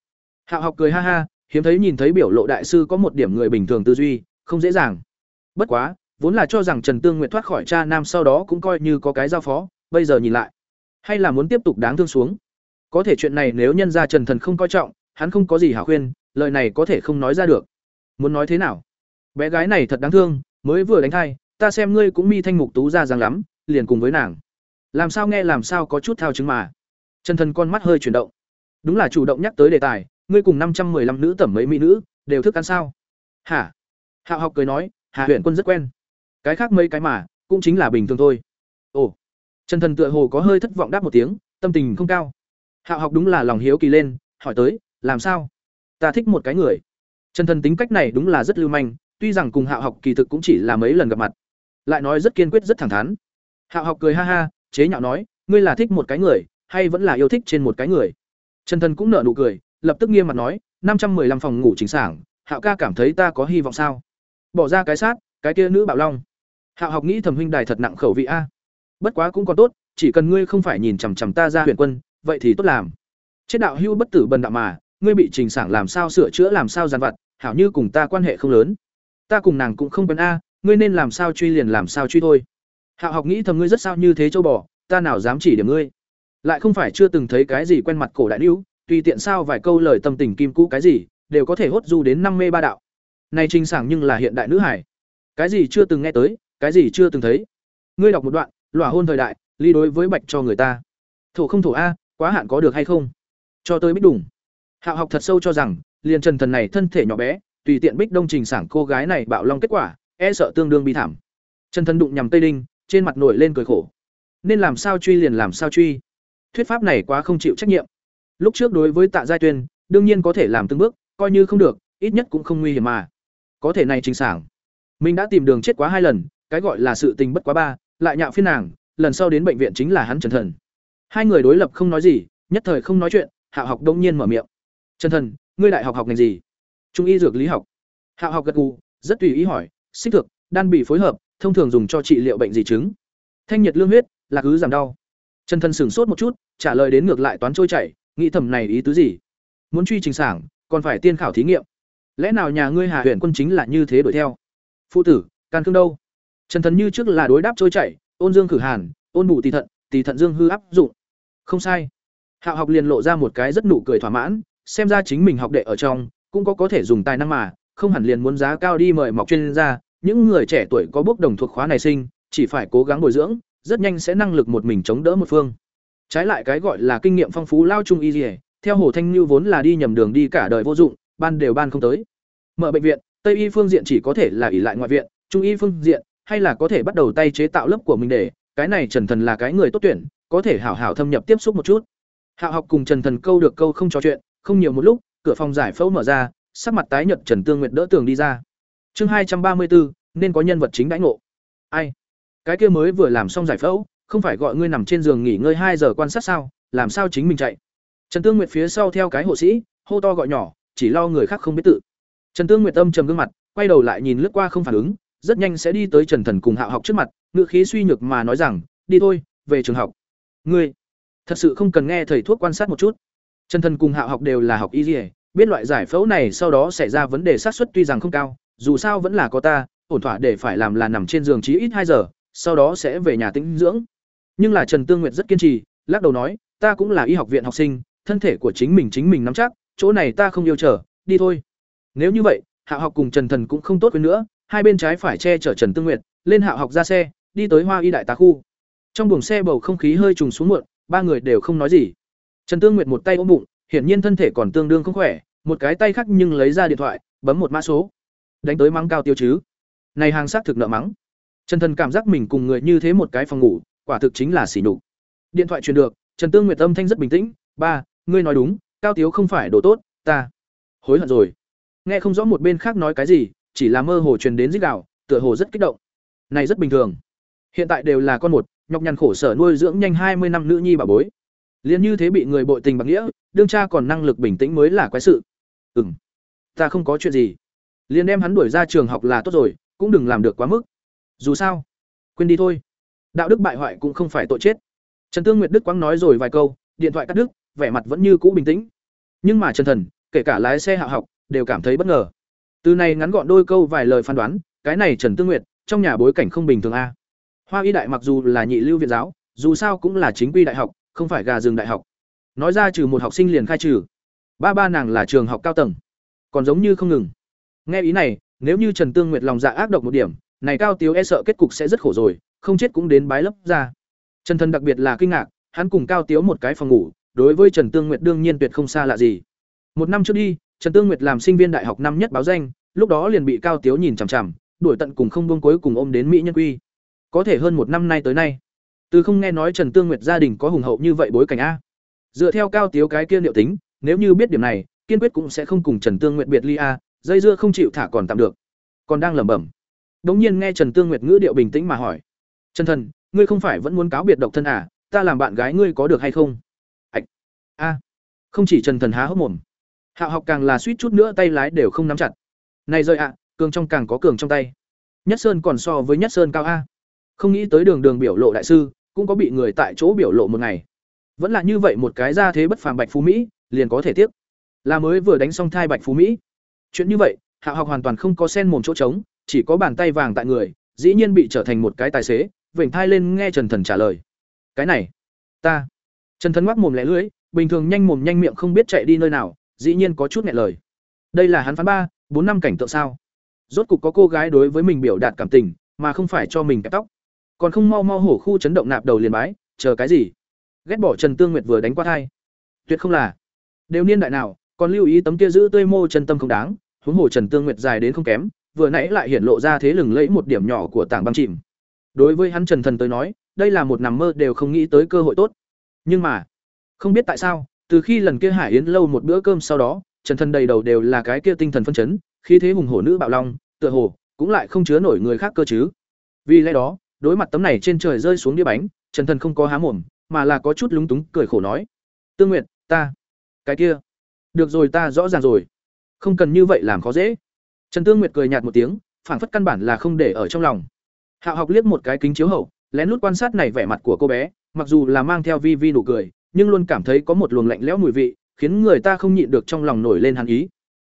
hạo học cười ha ha, hiếm thấy nhìn thấy biểu lộ đại sư có một điểm người bình thường tư duy, không dễ dàng. Bất quá, vốn là cho rằng trần tương nguyện thoát khỏi cha nam sau đó cũng coi như có cái giao phó, bây giờ nhìn lại, hay là muốn tiếp tục đáng thương xuống. Có thể chuyện này nếu nhân ra trần thần không coi trọng, hắn không có gì hảo khuyên, lời này có thể không nói ra được. Muốn nói thế nào? Bé gái này thật đáng thương, mới vừa đánh thai, ta xem ngươi cũng mi thanh mục tú ra dáng lắm, liền cùng với nàng. Làm sao nghe làm sao có chút thao chứng mà. Trần thần con mắt hơi chuyển động. Đúng là chủ động nhắc tới đề tài ngươi cùng năm trăm 515 nữ tẩm mấy mỹ nữ, đều thức ăn sao? Hả? Hạo học cười nói hà huyện quân rất quen. Cái khác mấy cái mà, cũng chính là bình thường thôi. Ồ. Trần thần tựa hồ có hơi thất vọng đáp một tiếng, tâm tình không cao. Hạo học đúng là lòng hiếu kỳ lên, hỏi tới, làm sao? Ta thích một cái người. Trần thần tính cách này đúng là rất lưu manh, tuy rằng cùng hạo học kỳ thực cũng chỉ là mấy lần gặp mặt. Lại nói rất kiên quyết, rất thẳng thắn. Hạo học cười ha ha, chế nhạo nói, ngươi là thích một cái người, hay vẫn là yêu thích trên một cái người? Trần thần cũng nở nụ cười lập tức nghiêm mặt nói, năm trăm 515 phòng ngủ chính sảng, hạo ca cảm thấy ta có hy vọng sao? Bỏ ra cái sát, cái kia nữ bảo long. Hạo học nghĩ thẩm huynh đài thật nặng khẩu vị a. Bất quá cũng còn tốt, chỉ cần ngươi không phải nhìn chằm chằm ta ra huyền quân, vậy thì tốt làm. Chết đạo hưu bất tử bần đạo mà, ngươi bị trình sảng làm sao sửa chữa làm sao giàn vặt, hảo như cùng ta quan hệ không lớn. Ta cùng nàng cũng không quen a, ngươi nên làm sao truy liền làm sao truy thôi. Hạo học nghĩ thầm ngươi rất sao như thế châu bò, ta nào dám chỉ điểm ngươi. Lại không phải chưa từng thấy cái gì quen mặt cổ đại nữ tùy tiện sao vài câu lời tâm tình kim cũ cái gì, đều có thể hốt du đến năm mê ba đạo. Này trình sảng nhưng là hiện đại nữ hải cái gì chưa từng nghe tới, cái gì chưa từng thấy. Ngươi đọc một đoạn, lỏa hôn thời đại ly đối với bạch cho người ta. Thổ không thổ a, quá hạn có được hay không? Cho tới bích đủng. Hạo học thật sâu cho rằng, liền trần thần này thân thể nhỏ bé, tùy tiện bích đông trình sảng cô gái này bạo long kết quả e sợ tương đương bi thảm. Trần thần đụng nhằm tây đinh, trên mặt nổi lên cười khổ. Nên làm sao truy liền làm sao truy. Thuyết pháp này quá không chịu trách nhiệm lúc trước đối với tạ giai tuyên, đương nhiên có thể làm từng bước, coi như không được, ít nhất cũng không nguy hiểm mà. Có thể này trình sảng. Mình đã tìm đường chết quá hai lần, cái gọi là sự tình bất quá ba, lại nhạo phiên nàng, lần sau đến bệnh viện chính là hắn trần thần. Hai người đối lập không nói gì, nhất thời không nói chuyện, hạ học đông nhiên mở miệng. Trần thần, ngươi đại học học ngành gì? Trung y dược lý học. Hạ học gật gù, rất tùy ý hỏi, xích thực đan bị phối hợp, thông thường dùng cho trị liệu bệnh gì chứng. Thanh nhiệt lương huyết, là cứ giảm đau. Trần thần sửng sốt một chút, trả lời đến ngược lại toán trôi chảy nghĩ thầm này ý tứ gì? Muốn truy trình sảng, còn phải tiên khảo thí nghiệm. Lẽ nào nhà ngươi hà huyện quân chính là như thế đuổi theo? Phụ tử, can cương đâu? Trần thần như trước là đối đáp trôi chảy, ôn dương khử hàn, ôn bù tỳ thận tỳ thận dương hư áp dụng. Không sai. Hạo học liền lộ ra một cái rất nụ cười thỏa mãn, xem ra chính mình học đệ ở trong, cũng có có thể dùng tài năng mà, không hẳn liền muốn giá cao đi mời mọc chuyên gia. Những người trẻ tuổi có bước đồng thuộc khóa này sinh, chỉ phải cố gắng bồi dưỡng, rất nhanh sẽ năng lực một mình chống đỡ một phương trái lại cái gọi là kinh nghiệm phong phú lao trung y dỉa theo hồ thanh như vốn là đi nhầm đường đi cả đời vô dụng, ban đều ban không tới. Mở bệnh viện, tây y phương diện chỉ có thể là ỷ lại ngoại viện, trung y phương diện hay là có thể bắt đầu tay chế tạo lớp của mình để, cái này trần thần là cái người tốt tuyển, có thể hảo hảo thâm nhập tiếp xúc một chút. Hạ học cùng trần thần câu được câu không trò chuyện, không nhiều một lúc, cửa phòng giải phẫu mở ra, sắc mặt tái nhợt trần tương nguyệt đỡ tường đi ra. Chương hai trăm ba mươi bốn, nên có nhân vật chính đãi ngộ. Ai? Cái kia mới vừa làm xong giải phẫu không phải gọi ngươi nằm trên giường nghỉ ngơi hai giờ quan sát sao, làm sao chính mình chạy? Trần tương nguyệt phía sau theo cái hộ sĩ, hô to gọi nhỏ, chỉ lo người khác không biết tự. Trần tương nguyệt âm trầm gương mặt, quay đầu lại nhìn lướt qua không phản ứng, rất nhanh sẽ đi tới trần thần cùng hạo học trước mặt, ngữ khí suy nhược mà nói rằng, đi thôi, về trường học. Ngươi, thật sự không cần nghe thầy thuốc quan sát một chút. Trần thần cùng hạo học đều là học y dỉa biết loại giải phẫu này sau đó xảy ra vấn đề sát suất tuy rằng không cao, dù sao vẫn là có ta, ổn thỏa để phải làm là nằm trên giường chí ít hai giờ, sau đó sẽ về nhà tĩnh dưỡng nhưng là trần tương nguyệt rất kiên trì, lắc đầu nói, ta cũng là y học viện học sinh, thân thể của chính mình chính mình nắm chắc, chỗ này ta không yêu trở đi thôi. Nếu như vậy, hạ học cùng trần thần cũng không tốt hơn nữa, hai bên trái phải che chở trần tương nguyệt, lên hạ học ra xe, đi tới hoa y đại tá khu. Trong buồng xe bầu không khí hơi trùng xuống muộn, ba người đều không nói gì. Trần tương nguyệt một tay ôm bụng, hiển nhiên thân thể còn tương đương không khỏe, một cái tay khác nhưng lấy ra điện thoại, bấm một mã số. Đánh tới mắng cao tiêu chứ. Này hàng xác thực nợ mắng. Trần thần cảm giác mình cùng người như thế một cái phòng ngủ quả thực chính là sỉ nhục. Điện thoại truyền được trần tương nguyệt âm thanh rất bình tĩnh ba ngươi nói đúng cao tiếu không phải đồ tốt ta hối hận rồi. Nghe không rõ một bên khác nói cái gì chỉ là mơ hồ truyền đến rít gào, tựa hồ rất kích động. Này rất bình thường. Hiện tại đều là con một nhọc nhằn khổ sở nuôi dưỡng nhanh hai mươi năm nữ nhi bà bối. Liền như thế bị người bội tình bạc nghĩa đương cha còn năng lực bình tĩnh mới là quái sự. Ừm ta không có chuyện gì. Liền đem hắn đuổi ra trường học là tốt rồi cũng đừng làm được quá mức. Dù sao quên đi thôi đạo đức bại hoại cũng không phải tội chết. Trần tương nguyệt đức quang nói rồi vài câu, điện thoại cắt đứt, vẻ mặt vẫn như cũ bình tĩnh. Nhưng mà trần thần, kể cả lái xe hạ học, đều cảm thấy bất ngờ. Từ này ngắn gọn đôi câu vài lời phán đoán, cái này trần tương nguyệt, trong nhà bối cảnh không bình thường a. Hoa y đại mặc dù là nhị lưu viện giáo, dù sao cũng là chính quy đại học, không phải gà rừng đại học. Nói ra trừ một học sinh liền khai trừ. Ba ba nàng là trường học cao tầng. Còn giống như không ngừng. Nghe ý này, nếu như trần tương nguyệt lòng dạ ác độc một điểm, này cao tiếu e sợ kết cục sẽ rất khổ rồi không chết cũng đến bái lấp ra. Trần thần đặc biệt là kinh ngạc, hắn cùng cao tiếu một cái phòng ngủ, đối với trần tương nguyệt đương nhiên tuyệt không xa lạ gì. Một năm trước đi, trần tương nguyệt làm sinh viên đại học năm nhất báo danh, lúc đó liền bị cao tiếu nhìn chằm chằm, đuổi tận cùng không buông cuối cùng ôm đến mỹ nhân quy. Có thể hơn một năm nay tới nay, từ không nghe nói trần tương nguyệt gia đình có hùng hậu như vậy bối cảnh a. Dựa theo cao tiếu cái kia liệu tính, nếu như biết điểm này, kiên quyết cũng sẽ không cùng trần tương nguyệt biệt ly a, dây dưa không chịu thả còn tạm được. Còn đang lẩm bẩm. Đống nhiên nghe trần tương nguyệt ngữ điệu bình tĩnh mà hỏi trần thần ngươi không phải vẫn muốn cáo biệt độc thân à ta làm bạn gái ngươi có được hay không? Ạch, a, không chỉ trần thần há hốc mồm. Hạ học càng là suýt chút nữa tay lái đều không nắm chặt. Này rơi ạ à, cường trong càng có cường trong tay. Nhất sơn còn so với nhất sơn cao a. Không nghĩ tới đường đường biểu lộ đại sư, cũng có bị người tại chỗ biểu lộ một ngày. Vẫn là như vậy một cái ra thế bất phàm bạch phú mỹ, liền có thể tiếp. Là mới vừa đánh xong thai bạch phú mỹ. Chuyện như vậy, hạ học hoàn toàn không có sen mồm chỗ trống, chỉ có bàn tay vàng tại người, dĩ nhiên bị trở thành một cái tài xế vểnh thai lên nghe trần thần trả lời. Cái này, ta. Trần thần ngoác mồm lẻ lưỡi, bình thường nhanh mồm nhanh miệng không biết chạy đi nơi nào, dĩ nhiên có chút nghẹn lời. Đây là hắn phán ba, bốn năm cảnh tượng sao? Rốt cục có cô gái đối với mình biểu đạt cảm tình, mà không phải cho mình kẹp tóc. Còn không mau mau hổ khu chấn động nạp đầu liền bái, chờ cái gì? Ghét bỏ trần tương nguyệt vừa đánh qua thai. Tuyệt không là. Đều niên đại nào, còn lưu ý tấm kia giữ tươi mô chân tâm không đáng. Huống hồ trần tương nguyệt dài đến không kém, vừa nãy lại hiển lộ ra thế lừng lẫy một điểm nhỏ của tảng băng chìm đối với hắn trần thần tới nói, đây là một nằm mơ đều không nghĩ tới cơ hội tốt. Nhưng mà, không biết tại sao, từ khi lần kia hải yến lâu một bữa cơm sau đó, trần thần đầy đầu đều là cái kia tinh thần phân chấn khi thế hùng hổ nữ bạo long, tựa hồ, cũng lại không chứa nổi người khác cơ chứ. Vì lẽ đó, đối mặt tấm này trên trời rơi xuống đĩa bánh, trần thần không có há mồm, mà là có chút lúng túng, cười khổ nói. Tương nguyện ta, cái kia, được rồi ta rõ ràng rồi. Không cần như vậy làm khó dễ. Trần tương nguyệt cười nhạt một tiếng, phảng phất căn bản là không để ở trong lòng hạo học liếc một cái kính chiếu hậu, lén lút quan sát này vẻ mặt của cô bé, mặc dù là mang theo vi vi nụ cười, nhưng luôn cảm thấy có một luồng lạnh lẽo mùi vị, khiến người ta không nhịn được trong lòng nổi lên hàn ý.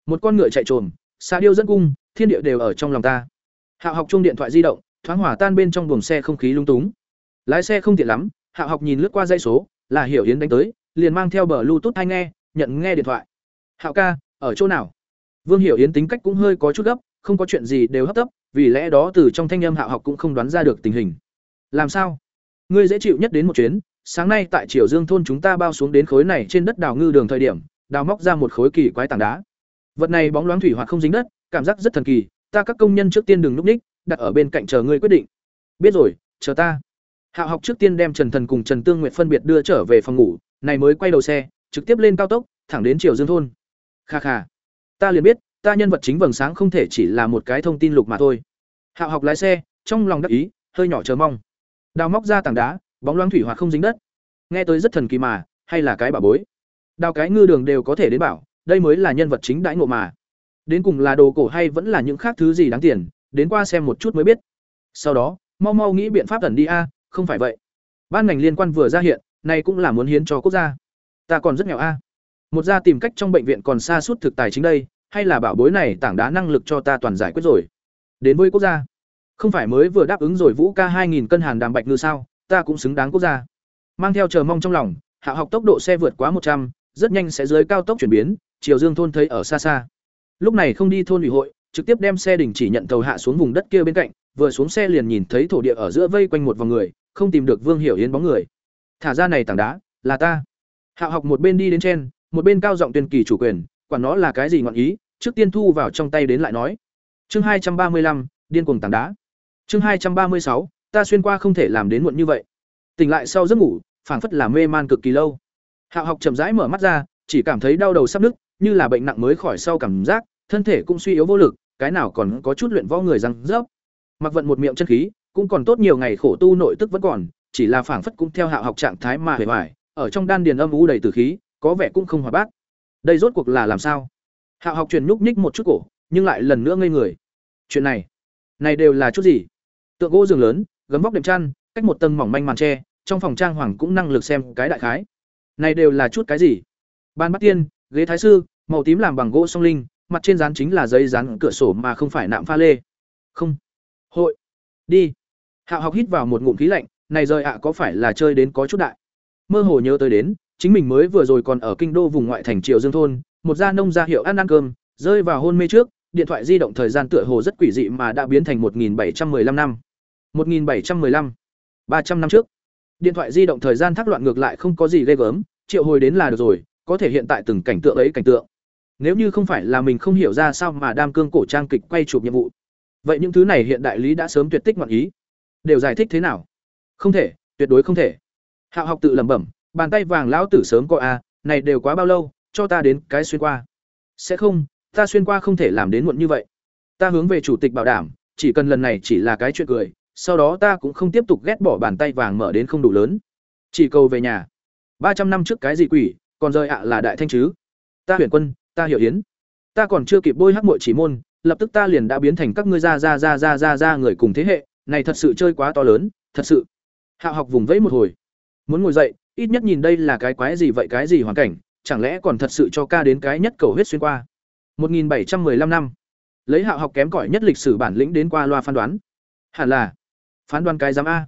Một con ngựa chạy trồm, xa điêu dẫn cung, thiên địa đều ở trong lòng ta. Hạo học chuông điện thoại di động, thoáng hỏa tan bên trong buồng xe không khí lung túng. Lái xe không tiện lắm, hạo học nhìn lướt qua dây số, là hiểu yến đánh tới, liền mang theo bờ bluetooth hay nghe, nhận nghe điện thoại. Hạo ca, ở chỗ nào? Vương hiểu yến tính cách cũng hơi có chút gấp không có chuyện gì đều hấp tấp, vì lẽ đó từ trong thanh âm hạo học cũng không đoán ra được tình hình. Làm sao? Ngươi dễ chịu nhất đến một chuyến, sáng nay tại triều dương thôn chúng ta bao xuống đến khối này trên đất đào ngư đường thời điểm, đào móc ra một khối kỳ quái tảng đá. Vật này bóng loáng thủy hoặc không dính đất, cảm giác rất thần kỳ, ta các công nhân trước tiên đừng núp ních, đặt ở bên cạnh chờ ngươi quyết định. Biết rồi, chờ ta. Hạo học trước tiên đem trần thần cùng trần tương nguyệt phân biệt đưa trở về phòng ngủ, này mới quay đầu xe, trực tiếp lên cao tốc, thẳng đến triều dương thôn. Kha kha. Ta liền biết ta nhân vật chính vầng sáng không thể chỉ là một cái thông tin lục mà thôi. Hạo học lái xe, trong lòng đắc ý, hơi nhỏ chờ mong. Đào móc ra tảng đá, bóng loáng thủy hoặc không dính đất. Nghe tới rất thần kỳ mà, hay là cái bà bối? Đào cái ngư đường đều có thể đến bảo, đây mới là nhân vật chính đãi ngộ mà. Đến cùng là đồ cổ hay vẫn là những khác thứ gì đáng tiền, đến qua xem một chút mới biết. Sau đó, mau mau nghĩ biện pháp tẩn đi a, không phải vậy. Ban ngành liên quan vừa ra hiện, này cũng là muốn hiến cho quốc gia. Ta còn rất nghèo a. Một gia tìm cách trong bệnh viện còn xa suốt thực tài chính đây hay là bảo bối này tảng đá năng lực cho ta toàn giải quyết rồi? Đến với quốc gia. Không phải mới vừa đáp ứng rồi vũ ca hai nghìn cân hàn đàm bạch ngư sao? Ta cũng xứng đáng quốc gia. Mang theo chờ mong trong lòng, hạ học tốc độ xe vượt quá một trăm, rất nhanh sẽ dưới cao tốc chuyển biến chiều dương thôn thấy ở xa xa. Lúc này không đi thôn ủy hội, trực tiếp đem xe đình chỉ nhận tàu hạ xuống vùng đất kia bên cạnh, vừa xuống xe liền nhìn thấy thổ địa ở giữa vây quanh một vòng người, không tìm được vương hiểu yến bóng người. Thả ra này tảng đá, là ta. Hạ học một bên đi đến trên, một bên cao giọng tuyên kỳ chủ quyền, quản nó là cái gì ngọn ý trước tiên thu vào trong tay đến lại nói. Chương hai trăm ba mươi lăm, điên cuồng tảng đá. Chương hai trăm ba mươi sáu, ta xuyên qua không thể làm đến muộn như vậy. Tỉnh lại sau giấc ngủ, phảng phất là mê man cực kỳ lâu. Hạ học chậm rãi mở mắt ra, chỉ cảm thấy đau đầu sắp nứt, như là bệnh nặng mới khỏi sau cảm giác, thân thể cũng suy yếu vô lực, cái nào còn có chút luyện võ người răng rớp. Mặc vận một miệng chân khí, cũng còn tốt nhiều ngày khổ tu nội tức vẫn còn, chỉ là phảng phất cũng theo hạ học trạng thái mà hề hoài, ở trong đan điền âm u đầy tử khí, có vẻ cũng không hòa bát. Đây rốt cuộc là làm sao? Hạ học truyền nhúc nhích một chút cổ, nhưng lại lần nữa ngây người. Chuyện này này đều là chút gì? Tượng gỗ giường lớn, gấm vóc đệm chăn, cách một tầng mỏng manh màn tre, trong phòng trang hoàng cũng năng lực xem cái đại khái. Này đều là chút cái gì? Ban bắt tiên, ghế thái sư, màu tím làm bằng gỗ song linh, mặt trên dán chính là giấy dán cửa sổ mà không phải nạm pha lê. Không. Hội. Đi. Hạo học hít vào một ngụm khí lạnh, này rời ạ có phải là chơi đến có chút đại? Mơ hồ nhớ tới đến, chính mình mới vừa rồi còn ở kinh đô vùng ngoại thành triều dương thôn một gia nông gia hiệu ăn ăn cơm rơi vào hôn mê trước điện thoại di động thời gian tựa hồ rất quỷ dị mà đã biến thành 1715 năm. 1715. 300 năm trước. Điện thoại di động thời gian thác loạn ngược lại không có gì ghê gớm, triệu hồi đến là được rồi, có thể hiện tại từng cảnh tượng ấy cảnh tượng. Nếu như không phải là mình không hiểu ra sao mà đam cương cổ trang kịch quay chụp nhiệm vụ. Vậy những thứ này hiện đại lý đã sớm tuyệt tích ngoạn ý. Đều giải thích thế nào? Không thể, tuyệt đối không thể. Hạo học tự lẩm bẩm, bàn tay vàng lão tử sớm coi a, này đều quá bao lâu, cho ta đến cái xuyên qua. Sẽ không, ta xuyên qua không thể làm đến muộn như vậy. Ta hướng về chủ tịch bảo đảm, chỉ cần lần này chỉ là cái chuyện cười, sau đó ta cũng không tiếp tục ghét bỏ bàn tay vàng mở đến không đủ lớn. Chỉ cầu về nhà. ba trăm năm trước cái gì quỷ, còn rơi ạ là đại thanh chứ? Ta huyền quân, ta hiểu yến. Ta còn chưa kịp bôi hắc muội chỉ môn, lập tức ta liền đã biến thành các ngươi ra ra ra ra ra ra người cùng thế hệ, này thật sự chơi quá to lớn, thật sự. Hạo học vùng vẫy một hồi, muốn ngồi dậy, ít nhất nhìn đây là cái quái gì vậy cái gì hoàn cảnh, chẳng lẽ còn thật sự cho ca đến cái nhất cầu huyết xuyên qua. 1715 năm. Lấy Hạo học kém cỏi nhất lịch sử bản lĩnh đến qua loa phán đoán. Hẳn là phán đoán cái giám a.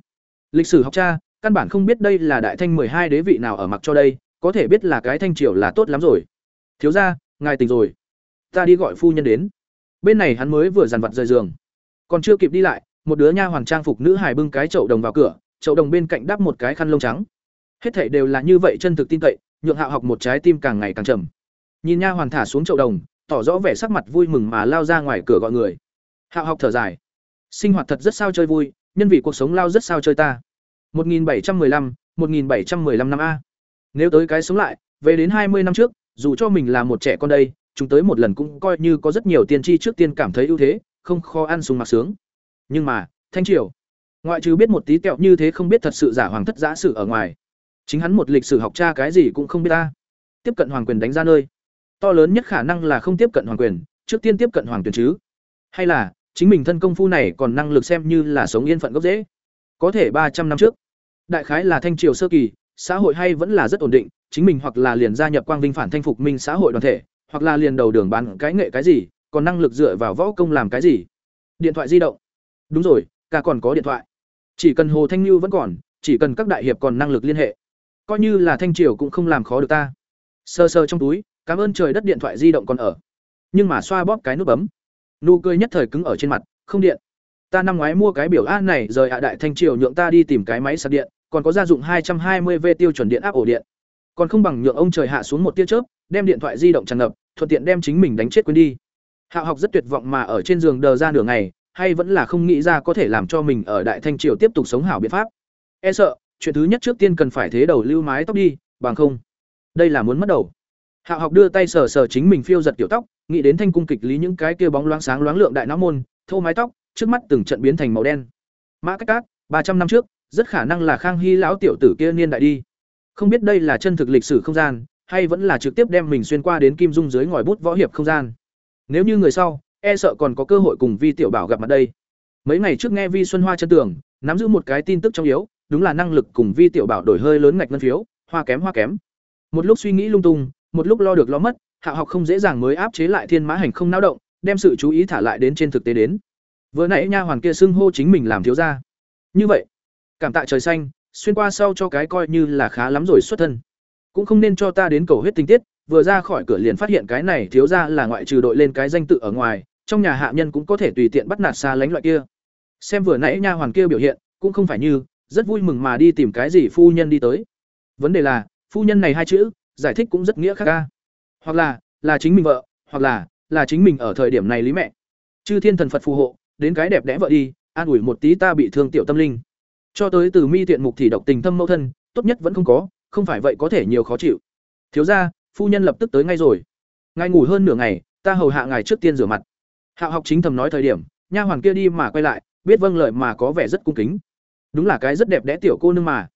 Lịch sử học cha, căn bản không biết đây là đại thanh hai đế vị nào ở mặc cho đây, có thể biết là cái thanh triều là tốt lắm rồi. Thiếu gia, ngài tỉnh rồi. Ta đi gọi phu nhân đến. Bên này hắn mới vừa dàn vặt rời giường, còn chưa kịp đi lại, một đứa nha hoàn trang phục nữ hài bưng cái chậu đồng vào cửa, chậu đồng bên cạnh đắp một cái khăn lông trắng. Hết thảy đều là như vậy chân thực tin cậy, nhượng Hạo học một trái tim càng ngày càng trầm. Nhìn nha hoàn thả xuống chậu đồng, tỏ rõ vẻ sắc mặt vui mừng mà lao ra ngoài cửa gọi người. Hạo học thở dài, sinh hoạt thật rất sao chơi vui, nhân vị cuộc sống lao rất sao chơi ta. 1715, 1715 năm a. Nếu tới cái sống lại, về đến 20 năm trước, dù cho mình là một trẻ con đây, chúng tới một lần cũng coi như có rất nhiều tiên tri trước tiên cảm thấy ưu thế, không khó ăn sung mặc sướng. Nhưng mà, Thanh Triều, ngoại trừ biết một tí tẹo như thế không biết thật sự giả hoàng thất giả sự ở ngoài. Chính hắn một lịch sử học tra cái gì cũng không biết ta. Tiếp cận hoàng quyền đánh ra nơi. To lớn nhất khả năng là không tiếp cận hoàng quyền, trước tiên tiếp cận hoàng tuyển chứ. Hay là, chính mình thân công phu này còn năng lực xem như là sống yên phận gốc dễ. Có thể ba trăm năm trước, đại khái là thanh triều sơ kỳ, xã hội hay vẫn là rất ổn định, chính mình hoặc là liền gia nhập quang vinh phản thanh phục minh xã hội đoàn thể, hoặc là liền đầu đường bán cái nghệ cái gì, còn năng lực dựa vào võ công làm cái gì. Điện thoại di động. Đúng rồi, cả còn có điện thoại. Chỉ cần Hồ Thanh lưu vẫn còn, chỉ cần các đại hiệp còn năng lực liên hệ, coi như là thanh triều cũng không làm khó được ta. Sơ sơ trong túi, cảm ơn trời đất điện thoại di động còn ở. Nhưng mà xoa bóp cái nút bấm, nụ cười nhất thời cứng ở trên mặt, không điện. Ta năm ngoái mua cái biểu a này rời ạ đại thanh triều nhượng ta đi tìm cái máy sạc điện, còn có gia dụng 220V tiêu chuẩn điện áp ổ điện. Còn không bằng nhượng ông trời hạ xuống một tia chớp, đem điện thoại di động tràn ngập, thuận tiện đem chính mình đánh chết quên đi. Hạo học rất tuyệt vọng mà ở trên giường đờ ra nửa ngày, hay vẫn là không nghĩ ra có thể làm cho mình ở Đại Thanh triều tiếp tục sống hảo biện pháp. E sợ, chuyện thứ nhất trước tiên cần phải thế đầu lưu mái tóc đi, bằng không, đây là muốn mất đầu. Hạo học đưa tay sờ sờ chính mình phiêu giật tiểu tóc, nghĩ đến thanh cung kịch lý những cái kia bóng loáng sáng loáng lượng đại não môn, thô mái tóc, trước mắt từng trận biến thành màu đen. Mã Cách Cát, ba trăm năm trước, rất khả năng là Khang Hy lão tiểu tử kia niên đại đi. Không biết đây là chân thực lịch sử không gian, hay vẫn là trực tiếp đem mình xuyên qua đến kim dung dưới ngòi bút võ hiệp không gian. Nếu như người sau, e sợ còn có cơ hội cùng Vi tiểu bảo gặp mặt đây. Mấy ngày trước nghe Vi Xuân Hoa chân tưởng, nắm giữ một cái tin tức trong yếu, đúng là năng lực cùng Vi tiểu bảo đổi hơi lớn ngạch ngân phiếu, hoa kém hoa kém. Một lúc suy nghĩ lung tung, một lúc lo được lo mất, Hạ học không dễ dàng mới áp chế lại Thiên Mã Hành không náo động, đem sự chú ý thả lại đến trên thực tế đến. Vừa nãy nha hoàn kia xưng hô chính mình làm thiếu gia. Như vậy, cảm tạ trời xanh, xuyên qua sau cho cái coi như là khá lắm rồi xuất thân cũng không nên cho ta đến cầu huyết tình tiết vừa ra khỏi cửa liền phát hiện cái này thiếu ra là ngoại trừ đội lên cái danh tự ở ngoài trong nhà hạ nhân cũng có thể tùy tiện bắt nạt xa lánh loại kia xem vừa nãy nha hoàn kia biểu hiện cũng không phải như rất vui mừng mà đi tìm cái gì phu nhân đi tới. Vấn đề là, phu nhân này hai chữ, giải thích cũng rất nghĩa khác ca. Hoặc là là chính mình vợ, hoặc là là chính mình ở thời điểm này lý mẹ. Chư thiên thần phật phù hộ, đến cái đẹp đẽ vợ đi, an ủi một tí ta bị thương tiểu tâm linh. Cho tới từ mi tiện mục thì độc tình thâm mẫu thân, tốt nhất vẫn không có, không phải vậy có thể nhiều khó chịu. Thiếu ra phu nhân lập tức tới ngay rồi. Ngài ngủ hơn nửa ngày, ta hầu hạ ngài trước tiên rửa mặt. Hạo học chính thầm nói thời điểm, nha hoàng kia đi mà quay lại, biết vâng lợi mà có vẻ rất cung kính đúng là cái rất đẹp đẽ tiểu cô nương mà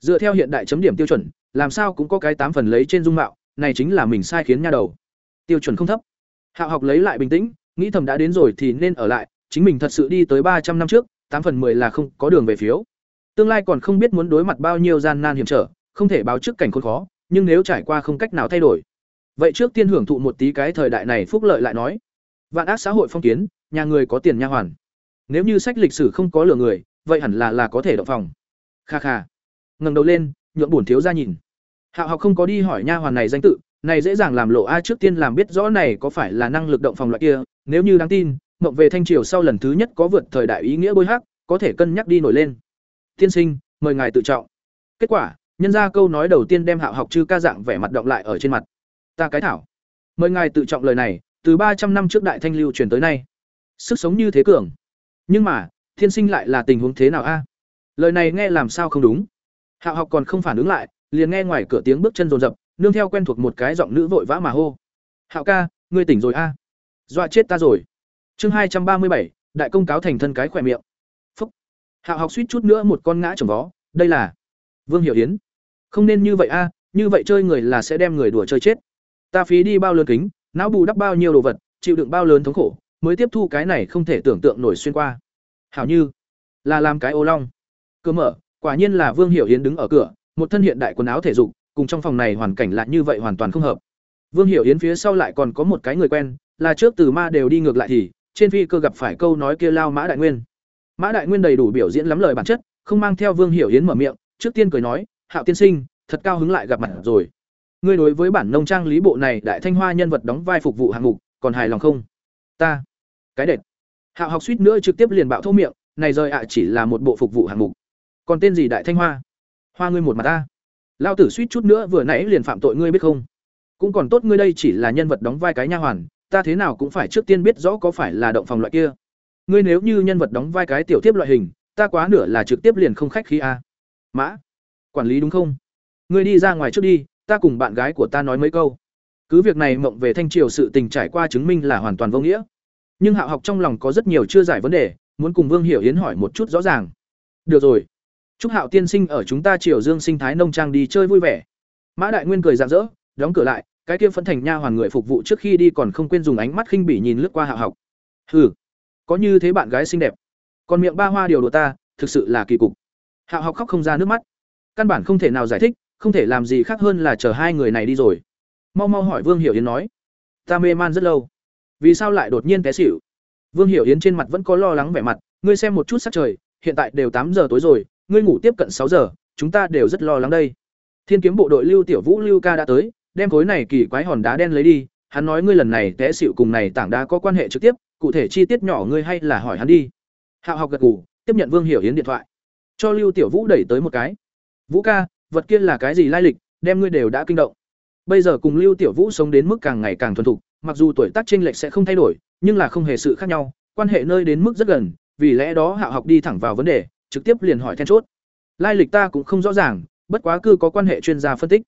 dựa theo hiện đại chấm điểm tiêu chuẩn làm sao cũng có cái tám phần lấy trên dung mạo này chính là mình sai khiến nha đầu tiêu chuẩn không thấp hạo học lấy lại bình tĩnh nghĩ thầm đã đến rồi thì nên ở lại chính mình thật sự đi tới ba trăm năm trước tám phần mười là không có đường về phiếu tương lai còn không biết muốn đối mặt bao nhiêu gian nan hiểm trở không thể báo trước cảnh khốn khó, nhưng nếu trải qua không cách nào thay đổi. Vậy trước tiên hưởng thụ một tí cái thời đại này phúc lợi lại nói. Vạn ác xã hội phong kiến, nhà người có tiền nha hoàn. Nếu như sách lịch sử không có lừa người, vậy hẳn là là có thể động phòng. Kha kha. Ngẩng đầu lên, nhượng bổn thiếu gia nhìn. Hạo học không có đi hỏi nha hoàn này danh tự, này dễ dàng làm lộ a trước tiên làm biết rõ này có phải là năng lực động phòng loại kia nếu như đáng tin mộng về thanh triều sau lần thứ nhất có vượt thời đại ý nghĩa bôi hắc có thể cân nhắc đi nổi lên tiên sinh mời ngài tự trọng kết quả nhân ra câu nói đầu tiên đem hạo học chư ca dạng vẻ mặt động lại ở trên mặt ta cái thảo mời ngài tự trọng lời này từ ba trăm năm trước đại thanh lưu truyền tới nay sức sống như thế cường nhưng mà thiên sinh lại là tình huống thế nào a? Lời này nghe làm sao không đúng? Hạo học còn không phản ứng lại, liền nghe ngoài cửa tiếng bước chân rồn rập nương theo quen thuộc một cái giọng nữ vội vã mà hô. Hạo ca, ngươi tỉnh rồi a? Dọa chết ta rồi. Chương hai trăm ba mươi bảy, đại công cáo thành thân cái khỏe miệng. Phúc. Hạo học suýt chút nữa một con ngã trồng vó, đây là vương hiểu yến. Không nên như vậy a, như vậy chơi người là sẽ đem người đùa chơi chết. Ta phí đi bao lớn kính, não bù đắp bao nhiêu đồ vật, chịu đựng bao lớn thống khổ, mới tiếp thu cái này không thể tưởng tượng nổi xuyên qua hảo như, là làm cái ô long. Cửa mở, quả nhiên là vương hiểu yến đứng ở cửa, một thân hiện đại quần áo thể dục, cùng trong phòng này hoàn cảnh lại như vậy hoàn toàn không hợp. Vương hiểu yến phía sau lại còn có một cái người quen, là trước từ ma đều đi ngược lại thì, trên phi cơ gặp phải câu nói kia lao mã đại nguyên. Mã đại nguyên đầy đủ biểu diễn lắm lời bản chất, không mang theo vương hiểu yến mở miệng, trước tiên cười nói, hạo tiên sinh, thật cao hứng lại gặp mặt rồi. Ngươi đối với bản nông trang lý bộ này đại thanh hoa nhân vật đóng vai phục vụ hạng mục, còn hài lòng không? Ta, cái đệt hạo học suýt nữa trực tiếp liền bạo thô miệng, này rời ạ chỉ là một bộ phục vụ hạng mục. Còn tên gì đại thanh hoa? Hoa ngươi một mặt ta. Lao tử suýt chút nữa vừa nãy liền phạm tội ngươi biết không? Cũng còn tốt ngươi đây chỉ là nhân vật đóng vai cái nha hoàn, ta thế nào cũng phải trước tiên biết rõ có phải là động phòng loại kia. Ngươi nếu như nhân vật đóng vai cái tiểu tiếp loại hình, ta quá nửa là trực tiếp liền không khách khí a. Mã, quản lý đúng không? Ngươi đi ra ngoài trước đi, ta cùng bạn gái của ta nói mấy câu. Cứ việc này mộng về thanh triều sự tình trải qua chứng minh là hoàn toàn vô nghĩa nhưng hạo học trong lòng có rất nhiều chưa giải vấn đề, muốn cùng vương hiểu yến hỏi một chút rõ ràng. Được rồi. Chúc hạo tiên sinh ở chúng ta triều dương sinh thái nông trang đi chơi vui vẻ. Mã đại nguyên cười rạng rỡ, đóng cửa lại, cái kia phân thành nha hoàn người phục vụ trước khi đi còn không quên dùng ánh mắt khinh bỉ nhìn lướt qua hạo học. Hừ, có như thế bạn gái xinh đẹp. Còn miệng ba hoa điều đồ ta, thực sự là kỳ cục. Hạo học khóc không ra nước mắt. Căn bản không thể nào giải thích, không thể làm gì khác hơn là chờ hai người này đi rồi. Mau mau hỏi vương hiểu yến nói. Ta mê man rất lâu vì sao lại đột nhiên té xỉu? Vương hiểu yến trên mặt vẫn có lo lắng vẻ mặt, ngươi xem một chút sắc trời, hiện tại đều tám giờ tối rồi, ngươi ngủ tiếp cận sáu giờ, chúng ta đều rất lo lắng đây. Thiên kiếm bộ đội lưu tiểu vũ, lưu ca đã tới, đem khối này kỳ quái hòn đá đen lấy đi, hắn nói, ngươi lần này té xịu cùng này tảng đá có quan hệ trực tiếp, cụ thể chi tiết nhỏ ngươi hay là hỏi hắn đi. Hạo học gật gù, tiếp nhận vương hiểu yến điện thoại. Cho lưu tiểu vũ đẩy tới một cái. Vũ ca, vật kia là cái gì lai lịch, đem ngươi đều đã kinh động. Bây giờ cùng lưu tiểu vũ sống đến mức càng ngày càng thuần thục mặc dù tuổi tác chênh lệch sẽ không thay đổi, nhưng là không hề sự khác nhau, quan hệ nơi đến mức rất gần, vì lẽ đó hạo học đi thẳng vào vấn đề, trực tiếp liền hỏi then chốt. Lai lịch ta cũng không rõ ràng, bất quá cư có quan hệ chuyên gia phân tích.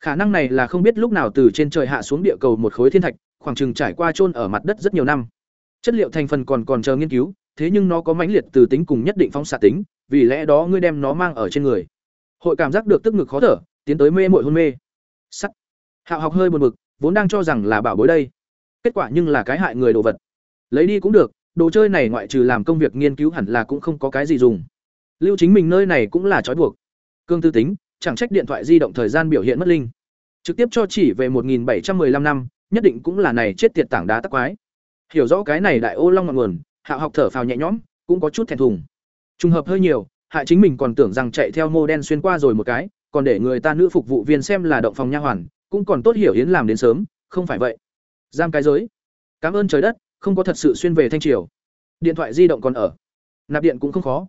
Khả năng này là không biết lúc nào từ trên trời hạ xuống địa cầu một khối thiên thạch, khoảng chừng trải qua chôn ở mặt đất rất nhiều năm. Chất liệu thành phần còn còn chờ nghiên cứu, thế nhưng nó có mãnh liệt từ tính cùng nhất định phóng xạ tính, vì lẽ đó ngươi đem nó mang ở trên người. Hội cảm giác được tức ngực khó thở, tiến tới mê muội hôn mê. Sắt hạo học hơi buồn bực vốn đang cho rằng là bảo bối đây. Kết quả nhưng là cái hại người đồ vật. Lấy đi cũng được, đồ chơi này ngoại trừ làm công việc nghiên cứu hẳn là cũng không có cái gì dùng. Lưu chính mình nơi này cũng là trói buộc. Cương tư tính, chẳng trách điện thoại di động thời gian biểu hiện mất linh. Trực tiếp cho chỉ về 1715 năm, nhất định cũng là này chết tiệt tảng đá tắc quái. Hiểu rõ cái này đại ô long ngọn nguồn, hạ học thở phào nhẹ nhõm, cũng có chút thẹn thùng. Trùng hợp hơi nhiều hại chính mình còn tưởng rằng chạy theo mô đen xuyên qua rồi một cái, còn để người ta nữ phục vụ viên xem là động phòng nha hoàn cũng còn tốt hiểu yến làm đến sớm, không phải vậy. Giam cái giới. Cảm ơn trời đất, không có thật sự xuyên về thanh triều. Điện thoại di động còn ở. Nạp điện cũng không khó.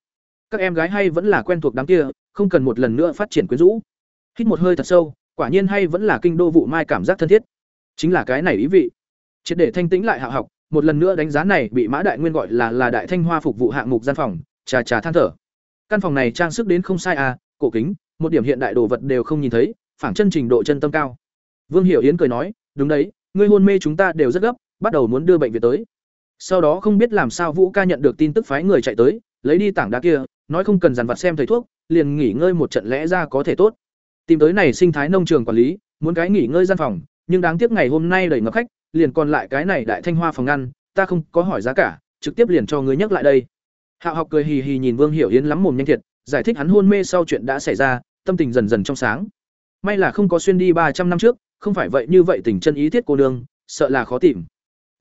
Các em gái hay vẫn là quen thuộc đám kia, không cần một lần nữa phát triển quyến rũ. Hít một hơi thật sâu, quả nhiên hay vẫn là kinh đô vụ mai cảm giác thân thiết. Chính là cái này ý vị. Triệt để thanh tĩnh lại hạ học, một lần nữa đánh giá này bị mã đại nguyên gọi là là đại thanh hoa phục vụ hạng mục gian phòng, trà trà than thở. Căn phòng này trang sức đến không sai à cổ kính, một điểm hiện đại đồ vật đều không nhìn thấy, phảng chân trình độ chân tâm cao vương hiểu yến cười nói, đúng đấy, ngươi hôn mê chúng ta đều rất gấp, bắt đầu muốn đưa bệnh viện tới. Sau đó không biết làm sao vũ ca nhận được tin tức phái người chạy tới, lấy đi tảng đá kia, nói không cần dàn vặt xem thầy thuốc, liền nghỉ ngơi một trận lẽ ra có thể tốt. Tìm tới này sinh thái nông trường quản lý, muốn cái nghỉ ngơi gian phòng, nhưng đáng tiếc ngày hôm nay đầy ngập khách, liền còn lại cái này đại thanh hoa phòng ngăn ta không có hỏi giá cả, trực tiếp liền cho ngươi nhắc lại đây. Hạo học cười hì hì nhìn vương hiểu yến lắm mồm nhanh thiệt, giải thích hắn hôn mê sau chuyện đã xảy ra, tâm tình dần dần trong sáng. May là không có xuyên đi ba trăm năm trước không phải vậy như vậy tình chân ý thiết cô nương sợ là khó tìm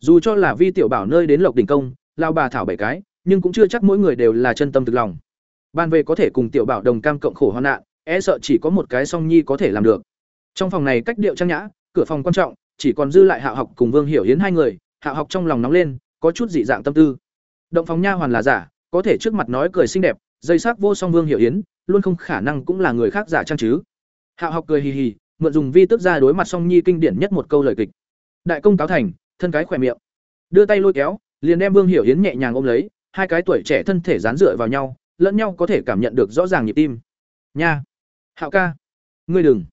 dù cho là vi tiểu bảo nơi đến lộc đỉnh công lao bà thảo bảy cái nhưng cũng chưa chắc mỗi người đều là chân tâm thực lòng ban về có thể cùng tiểu bảo đồng cam cộng khổ hoạn nạn e sợ chỉ có một cái song nhi có thể làm được trong phòng này cách điệu trang nhã cửa phòng quan trọng chỉ còn dư lại hạ học cùng Vương Hiểu Hiến hai người, hạ học trong lòng nóng lên, có chút dị dạng tâm tư. Động phòng nha hoàn là giả, có thể trước mặt nói cười xinh đẹp, dây sắc vô song Vương Hiểu Hiến, luôn không khả năng cũng là người khác giả trang chứ. hạ học cười hì hì, mượn dùng vi tức ra đối mặt song nhi kinh điển nhất một câu lời kịch. Đại công cáo thành, thân cái khỏe miệng. Đưa tay lôi kéo, liền đem Vương Hiểu Hiến nhẹ nhàng ôm lấy, hai cái tuổi trẻ thân thể dán dựa vào nhau, lẫn nhau có thể cảm nhận được rõ ràng nhịp tim. Nha. Hạo ca, ngươi đừng.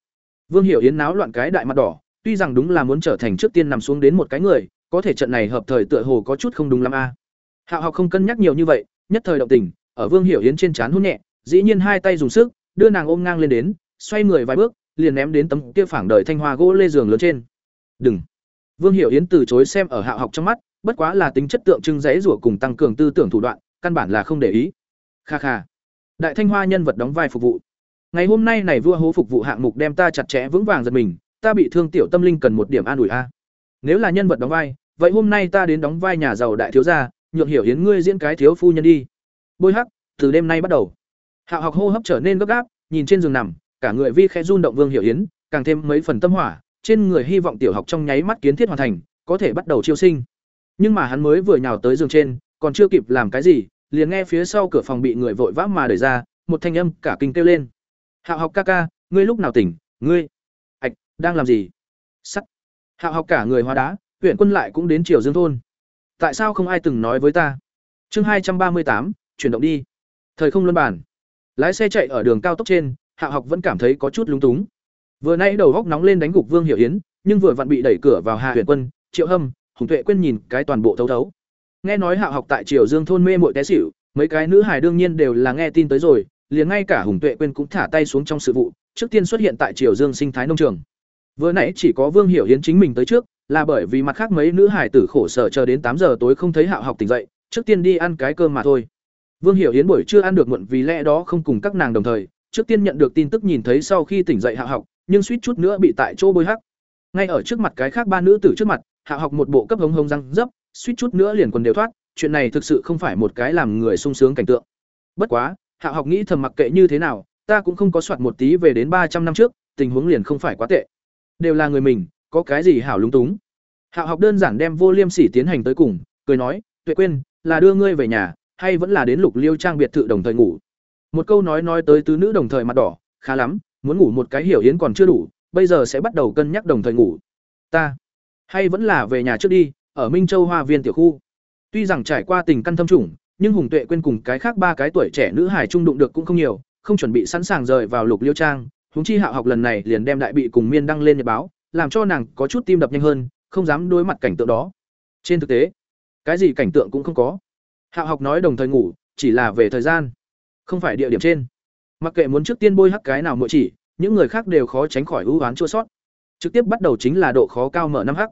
Vương Hiểu Hiến náo loạn cái đại mặt đỏ, tuy rằng đúng là muốn trở thành trước tiên nằm xuống đến một cái người, có thể trận này hợp thời tựa hồ có chút không đúng lắm a. Hạo học không cân nhắc nhiều như vậy, nhất thời động tình, ở Vương Hiểu Hiến trên trán hôn nhẹ, dĩ nhiên hai tay dùng sức, đưa nàng ôm ngang lên đến, xoay người vài bước, liền ném đến tấm kia phẳng đời thanh hoa gỗ lê giường lớn trên. "Đừng." Vương Hiểu Yến từ chối xem ở Hạo học trong mắt, bất quá là tính chất tượng trưng rẽ rủa cùng tăng cường tư tưởng thủ đoạn, căn bản là không để ý. Kha kha. Đại Thanh Hoa nhân vật đóng vai phục vụ. Ngày hôm nay này vua hố phục vụ hạng mục đem ta chặt chẽ vững vàng giật mình, ta bị thương tiểu tâm linh cần một điểm an ủi a. Nếu là nhân vật đóng vai, vậy hôm nay ta đến đóng vai nhà giàu đại thiếu gia, nhượng hiểu hiến ngươi diễn cái thiếu phu nhân đi. Bôi hắc, từ đêm nay bắt đầu. Hạo học hô hấp trở nên gấp gáp, nhìn trên giường nằm, cả người vi khẽ run động Vương Hiểu Hiến, càng thêm mấy phần tâm hỏa, trên người hy vọng tiểu học trong nháy mắt kiến thiết hoàn thành, có thể bắt đầu chiêu sinh. Nhưng mà hắn mới vừa nhào tới giường trên, còn chưa kịp làm cái gì, liền nghe phía sau cửa phòng bị người vội vã mà đẩy ra, một thanh âm cả kinh kêu lên. "Hạo học ca ca, ngươi lúc nào tỉnh, ngươi?" "Ạch, đang làm gì?" "Sắt." Hạo học cả người hóa đá, huyện quân lại cũng đến Triều Dương thôn. Tại sao không ai từng nói với ta? Chương hai trăm ba mươi tám, chuyển động đi. Thời không luân bản. Lái xe chạy ở đường cao tốc trên, Hạ học vẫn cảm thấy có chút lúng túng. Vừa nãy đầu góc nóng lên đánh gục Vương Hiểu Yến, nhưng vừa vặn bị đẩy cửa vào Hạ Huyền Quân, Triệu Hâm, Hùng Tuệ quên nhìn cái toàn bộ thấu thấu. Nghe nói Hạ học tại Triều Dương thôn mê muội té xỉu, mấy cái nữ hài đương nhiên đều là nghe tin tới rồi, liền ngay cả Hùng Tuệ quên cũng thả tay xuống trong sự vụ, trước tiên xuất hiện tại Triều Dương sinh thái nông trường. Vừa nãy chỉ có Vương Hiểu Yến chính mình tới trước, là bởi vì mặt khác mấy nữ hải tử khổ sở chờ đến tám giờ tối không thấy Hạo học tỉnh dậy, trước tiên đi ăn cái cơm mà thôi. Vương Hiểu Yến buổi trưa ăn được muộn vì lẽ đó không cùng các nàng đồng thời, trước tiên nhận được tin tức nhìn thấy sau khi tỉnh dậy hạ học, nhưng suýt chút nữa bị tại chỗ bôi hắc. Ngay ở trước mặt cái khác ba nữ tử trước mặt, hạ học một bộ cấp hống hống răng dấp, suýt chút nữa liền quần đều thoát, chuyện này thực sự không phải một cái làm người sung sướng cảnh tượng. Bất quá, hạ học nghĩ thầm mặc kệ như thế nào, ta cũng không có soạt một tí về đến ba trăm năm trước, tình huống liền không phải quá tệ. Đều là người mình, có cái gì hảo lúng túng. hạ học đơn giản đem vô liêm sỉ tiến hành tới cùng, cười nói, "Tuệ quên, là đưa ngươi về nhà, hay vẫn là đến Lục Liêu trang biệt thự đồng thời ngủ?" Một câu nói nói tới tứ nữ đồng thời mặt đỏ, khá lắm, muốn ngủ một cái hiểu yến còn chưa đủ, bây giờ sẽ bắt đầu cân nhắc đồng thời ngủ. Ta, hay vẫn là về nhà trước đi, ở Minh Châu Hoa Viên tiểu khu. Tuy rằng trải qua tình căn thâm trùng, nhưng Hùng Tuệ quên cùng cái khác ba cái tuổi trẻ nữ hải trung đụng được cũng không nhiều, không chuẩn bị sẵn sàng rời vào Lục Liêu Trang, huống chi Hạo học lần này liền đem đại bị cùng Miên đăng lên nhật báo, làm cho nàng có chút tim đập nhanh hơn, không dám đối mặt cảnh tượng đó. Trên thực tế, cái gì cảnh tượng cũng không có. Hạo học nói đồng thời ngủ, chỉ là về thời gian, không phải địa điểm trên. Mặc kệ muốn trước tiên bôi hắc cái nào mỗi chỉ, những người khác đều khó tránh khỏi ưu oán chua sót. Trực tiếp bắt đầu chính là độ khó cao mở năm hắc.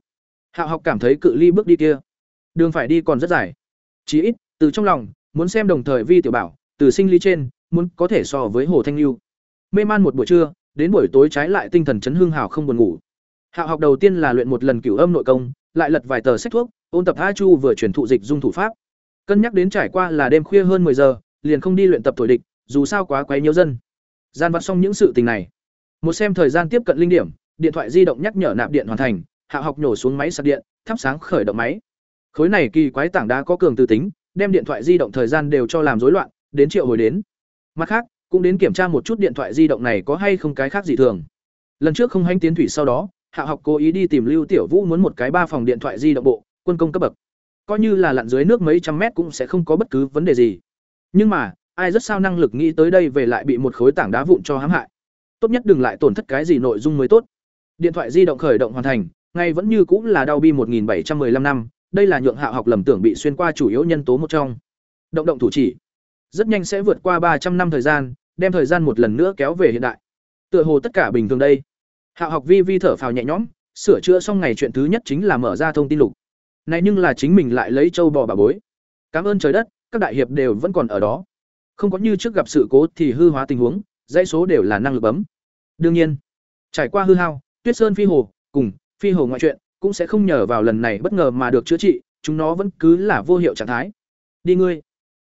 hạ học cảm thấy cự ly bước đi kia, đường phải đi còn rất dài. Chỉ ít, từ trong lòng, muốn xem đồng thời vi tiểu bảo, từ sinh lý trên, muốn có thể so với Hồ Thanh Lưu. Mê man một buổi trưa, đến buổi tối trái lại tinh thần chấn hương hào không buồn ngủ. hạ học đầu tiên là luyện một lần cửu âm nội công, lại lật vài tờ sách thuốc, ôn tập A Chu vừa truyền thụ dịch dung thủ pháp. Cân nhắc đến trải qua là đêm khuya hơn 10 giờ, liền không đi luyện tập thổi địch, dù sao quá quấy nhiễu dân. Gian vặt xong những sự tình này. Một xem thời gian tiếp cận linh điểm, điện thoại di động nhắc nhở nạp điện hoàn thành, Hạ học nhổ xuống máy sạc điện, thắp sáng khởi động máy. Khối này kỳ quái tảng đá có cường từ tính, đem điện thoại di động thời gian đều cho làm rối loạn, đến triệu hồi đến. Mặt khác, cũng đến kiểm tra một chút điện thoại di động này có hay không cái khác gì thường. Lần trước không hanh tiến thủy sau đó, Hạ học cố ý đi tìm Lưu Tiểu Vũ muốn một cái ba phòng điện thoại di động bộ, quân công cấp bậc. Coi như là lặn dưới nước mấy trăm mét cũng sẽ không có bất cứ vấn đề gì. Nhưng mà, ai rất sao năng lực nghĩ tới đây về lại bị một khối tảng đá vụn cho hãm hại. Tốt nhất đừng lại tổn thất cái gì nội dung mới tốt. Điện thoại di động khởi động hoàn thành, ngay vẫn như cũng là đau bi 1715 năm, đây là nhượng hạ học lầm tưởng bị xuyên qua chủ yếu nhân tố một trong. Động động thủ chỉ, rất nhanh sẽ vượt qua ba trăm năm thời gian, đem thời gian một lần nữa kéo về hiện đại. Tựa hồ tất cả bình thường đây. Hạ học vi vi thở phào nhẹ nhõm, sửa chữa xong ngày chuyện thứ nhất chính là mở ra thông tin lục. Này nhưng là chính mình lại lấy châu bò bà bối. Cảm ơn trời đất, các đại hiệp đều vẫn còn ở đó. Không có như trước gặp sự cố thì hư hóa tình huống, dãy số đều là năng lực bấm. Đương nhiên, trải qua hư hao, Tuyết Sơn phi hồ cùng phi hồ ngoại truyện cũng sẽ không nhờ vào lần này bất ngờ mà được chữa trị, chúng nó vẫn cứ là vô hiệu trạng thái. Đi ngươi.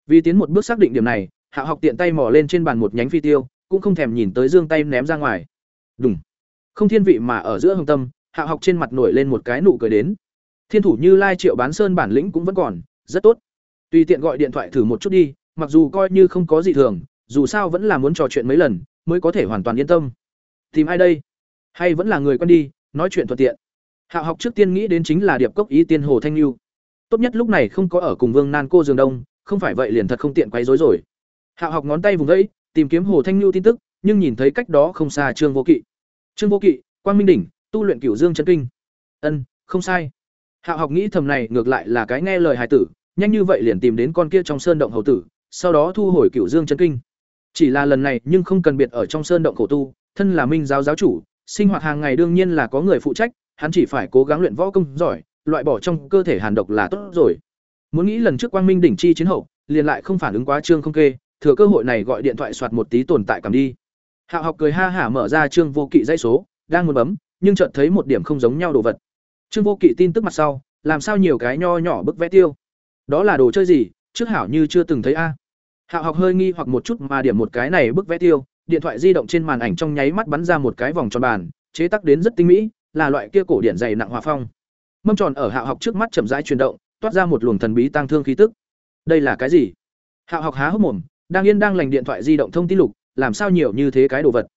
Vì tiến một bước xác định điểm này, Hạ học tiện tay mò lên trên bàn một nhánh phi tiêu, cũng không thèm nhìn tới dương tay ném ra ngoài. Đúng, Không thiên vị mà ở giữa hồng tâm, hạ học trên mặt nổi lên một cái nụ cười đến thiên thủ như lai triệu bán sơn bản lĩnh cũng vẫn còn rất tốt tùy tiện gọi điện thoại thử một chút đi, mặc dù coi như không có gì thường, dù sao vẫn là muốn trò chuyện mấy lần, mới có thể hoàn toàn yên tâm. Tìm ai đây? Hay vẫn là người quen đi, nói chuyện thuận tiện. Hạ học trước tiên nghĩ đến chính là điệp cốc ý tiên hồ thanh lưu tốt nhất lúc này không có ở cùng vương nan cô giường đông, không phải vậy liền thật không tiện quấy rối rồi. Hạ học ngón tay vùng vẫy, tìm kiếm hồ thanh lưu tin tức, nhưng nhìn thấy cách đó không xa trương vô kỵ. Trương vô kỵ, quang minh đỉnh, tu luyện cửu dương chân kinh. Ân, không sai. Hạ học nghĩ thầm này ngược lại là cái nghe lời hài tử nhanh như vậy liền tìm đến con kia trong sơn động hầu tử, sau đó thu hồi cửu dương chân kinh. Chỉ là lần này nhưng không cần biệt ở trong sơn động khổ tu, thân là minh giáo giáo chủ, sinh hoạt hàng ngày đương nhiên là có người phụ trách, hắn chỉ phải cố gắng luyện võ công giỏi, loại bỏ trong cơ thể hàn độc là tốt rồi. Muốn nghĩ lần trước quang minh đỉnh chi chiến hậu, liền lại không phản ứng quá trương không kê, thừa cơ hội này gọi điện thoại soạt một tí tồn tại cảm đi. Hạo học cười ha hả mở ra trương vô kỵ dãy số, đang muốn bấm, nhưng chợt thấy một điểm không giống nhau đồ vật. Trương vô kỵ tin tức mặt sau, làm sao nhiều cái nho nhỏ bức vẽ tiêu đó là đồ chơi gì, trước hảo như chưa từng thấy a. Hạo học hơi nghi hoặc một chút mà điểm một cái này bức vẽ tiêu, điện thoại di động trên màn ảnh trong nháy mắt bắn ra một cái vòng tròn bàn, chế tác đến rất tinh mỹ, là loại kia cổ điển dày nặng hòa phong. Mâm tròn ở Hạo học trước mắt chậm rãi chuyển động, toát ra một luồng thần bí tăng thương khí tức. Đây là cái gì? Hạo học há hốc mồm, đang yên đang lành điện thoại di động thông tin lục, làm sao nhiều như thế cái đồ vật?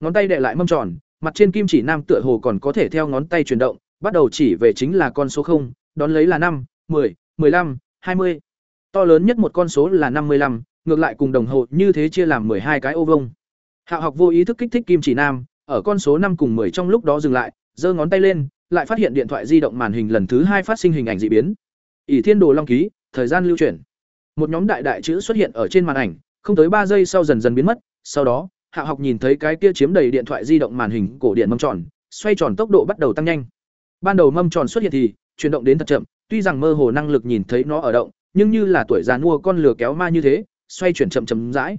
Ngón tay đệ lại mâm tròn, mặt trên kim chỉ nam tựa hồ còn có thể theo ngón tay chuyển động, bắt đầu chỉ về chính là con số không, đón lấy là năm, mười mười lăm hai mươi. To lớn nhất một con số là năm mươi lăm, ngược lại cùng đồng hồ như thế chia làm hai cái ô vuông. Hạo học vô ý thức kích thích kim chỉ nam, ở con số năm cùng 10 trong lúc đó dừng lại, giơ ngón tay lên, lại phát hiện điện thoại di động màn hình lần thứ hai phát sinh hình ảnh dị biến. Ỷ thiên đồ long ký, thời gian lưu chuyển. Một nhóm đại đại chữ xuất hiện ở trên màn ảnh, không tới ba giây sau dần dần biến mất, sau đó hạ học nhìn thấy cái kia chiếm đầy điện thoại di động màn hình cổ điện mâm tròn, xoay tròn tốc độ bắt đầu tăng nhanh. Ban đầu mâm tròn xuất hiện thì, chuyển động đến thật chậm tuy rằng mơ hồ năng lực nhìn thấy nó ở động, nhưng như là tuổi già mua con lừa kéo ma như thế, xoay chuyển chậm chậm rãi.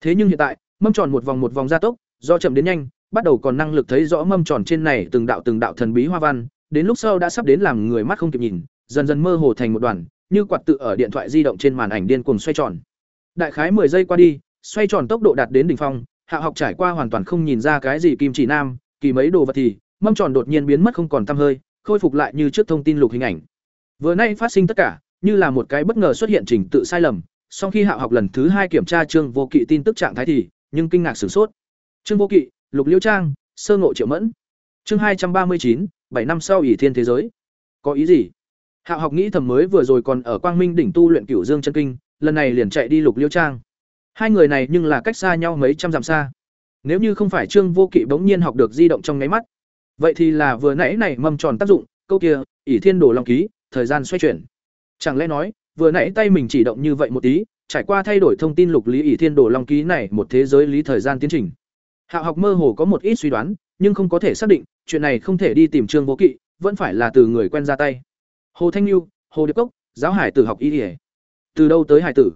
Thế nhưng hiện tại, mâm tròn một vòng một vòng gia tốc, do chậm đến nhanh, bắt đầu còn năng lực thấy rõ mâm tròn trên này từng đạo từng đạo thần bí hoa văn, đến lúc sau đã sắp đến làm người mắt không kịp nhìn, dần dần mơ hồ thành một đoàn, như quạt tự ở điện thoại di động trên màn ảnh điên cuồng xoay tròn. Đại khái 10 giây qua đi, xoay tròn tốc độ đạt đến đỉnh phong, hạ học trải qua hoàn toàn không nhìn ra cái gì kim chỉ nam, kỳ mấy đồ vật thì, mâm tròn đột nhiên biến mất không còn tăm hơi, khôi phục lại như trước thông tin lục hình ảnh vừa nay phát sinh tất cả, như là một cái bất ngờ xuất hiện trình tự sai lầm sau khi hạ học lần thứ hai kiểm tra trương vô kỵ tin tức trạng thái thì, nhưng kinh ngạc sửng sốt. Trương vô kỵ, lục liễu trang, sơ ngộ triệu mẫn. Chương hai trăm ba mươi chín, bảy năm sau ỷ thiên thế giới. Có ý gì? Hạ học nghĩ thầm mới vừa rồi còn ở quang minh đỉnh tu luyện cửu dương chân kinh, lần này liền chạy đi lục liễu trang. Hai người này nhưng là cách xa nhau mấy trăm dặm xa. Nếu như không phải trương vô kỵ bỗng nhiên học được di động trong nháy mắt, vậy thì là vừa nãy này mâm tròn tác dụng, câu kia, ỷ thiên đồ long ký thời gian xoay chuyển. Chẳng lẽ nói, vừa nãy tay mình chỉ động như vậy một tí, trải qua thay đổi thông tin lục lý ỷ thiên đồ long ký này một thế giới lý thời gian tiến trình. Hạ học mơ hồ có một ít suy đoán, nhưng không có thể xác định, chuyện này không thể đi tìm trương vô kỵ, vẫn phải là từ người quen ra tay. Hồ thanh lưu hồ điệp cốc, giáo hải tử học y ỉa từ đâu tới hải tử?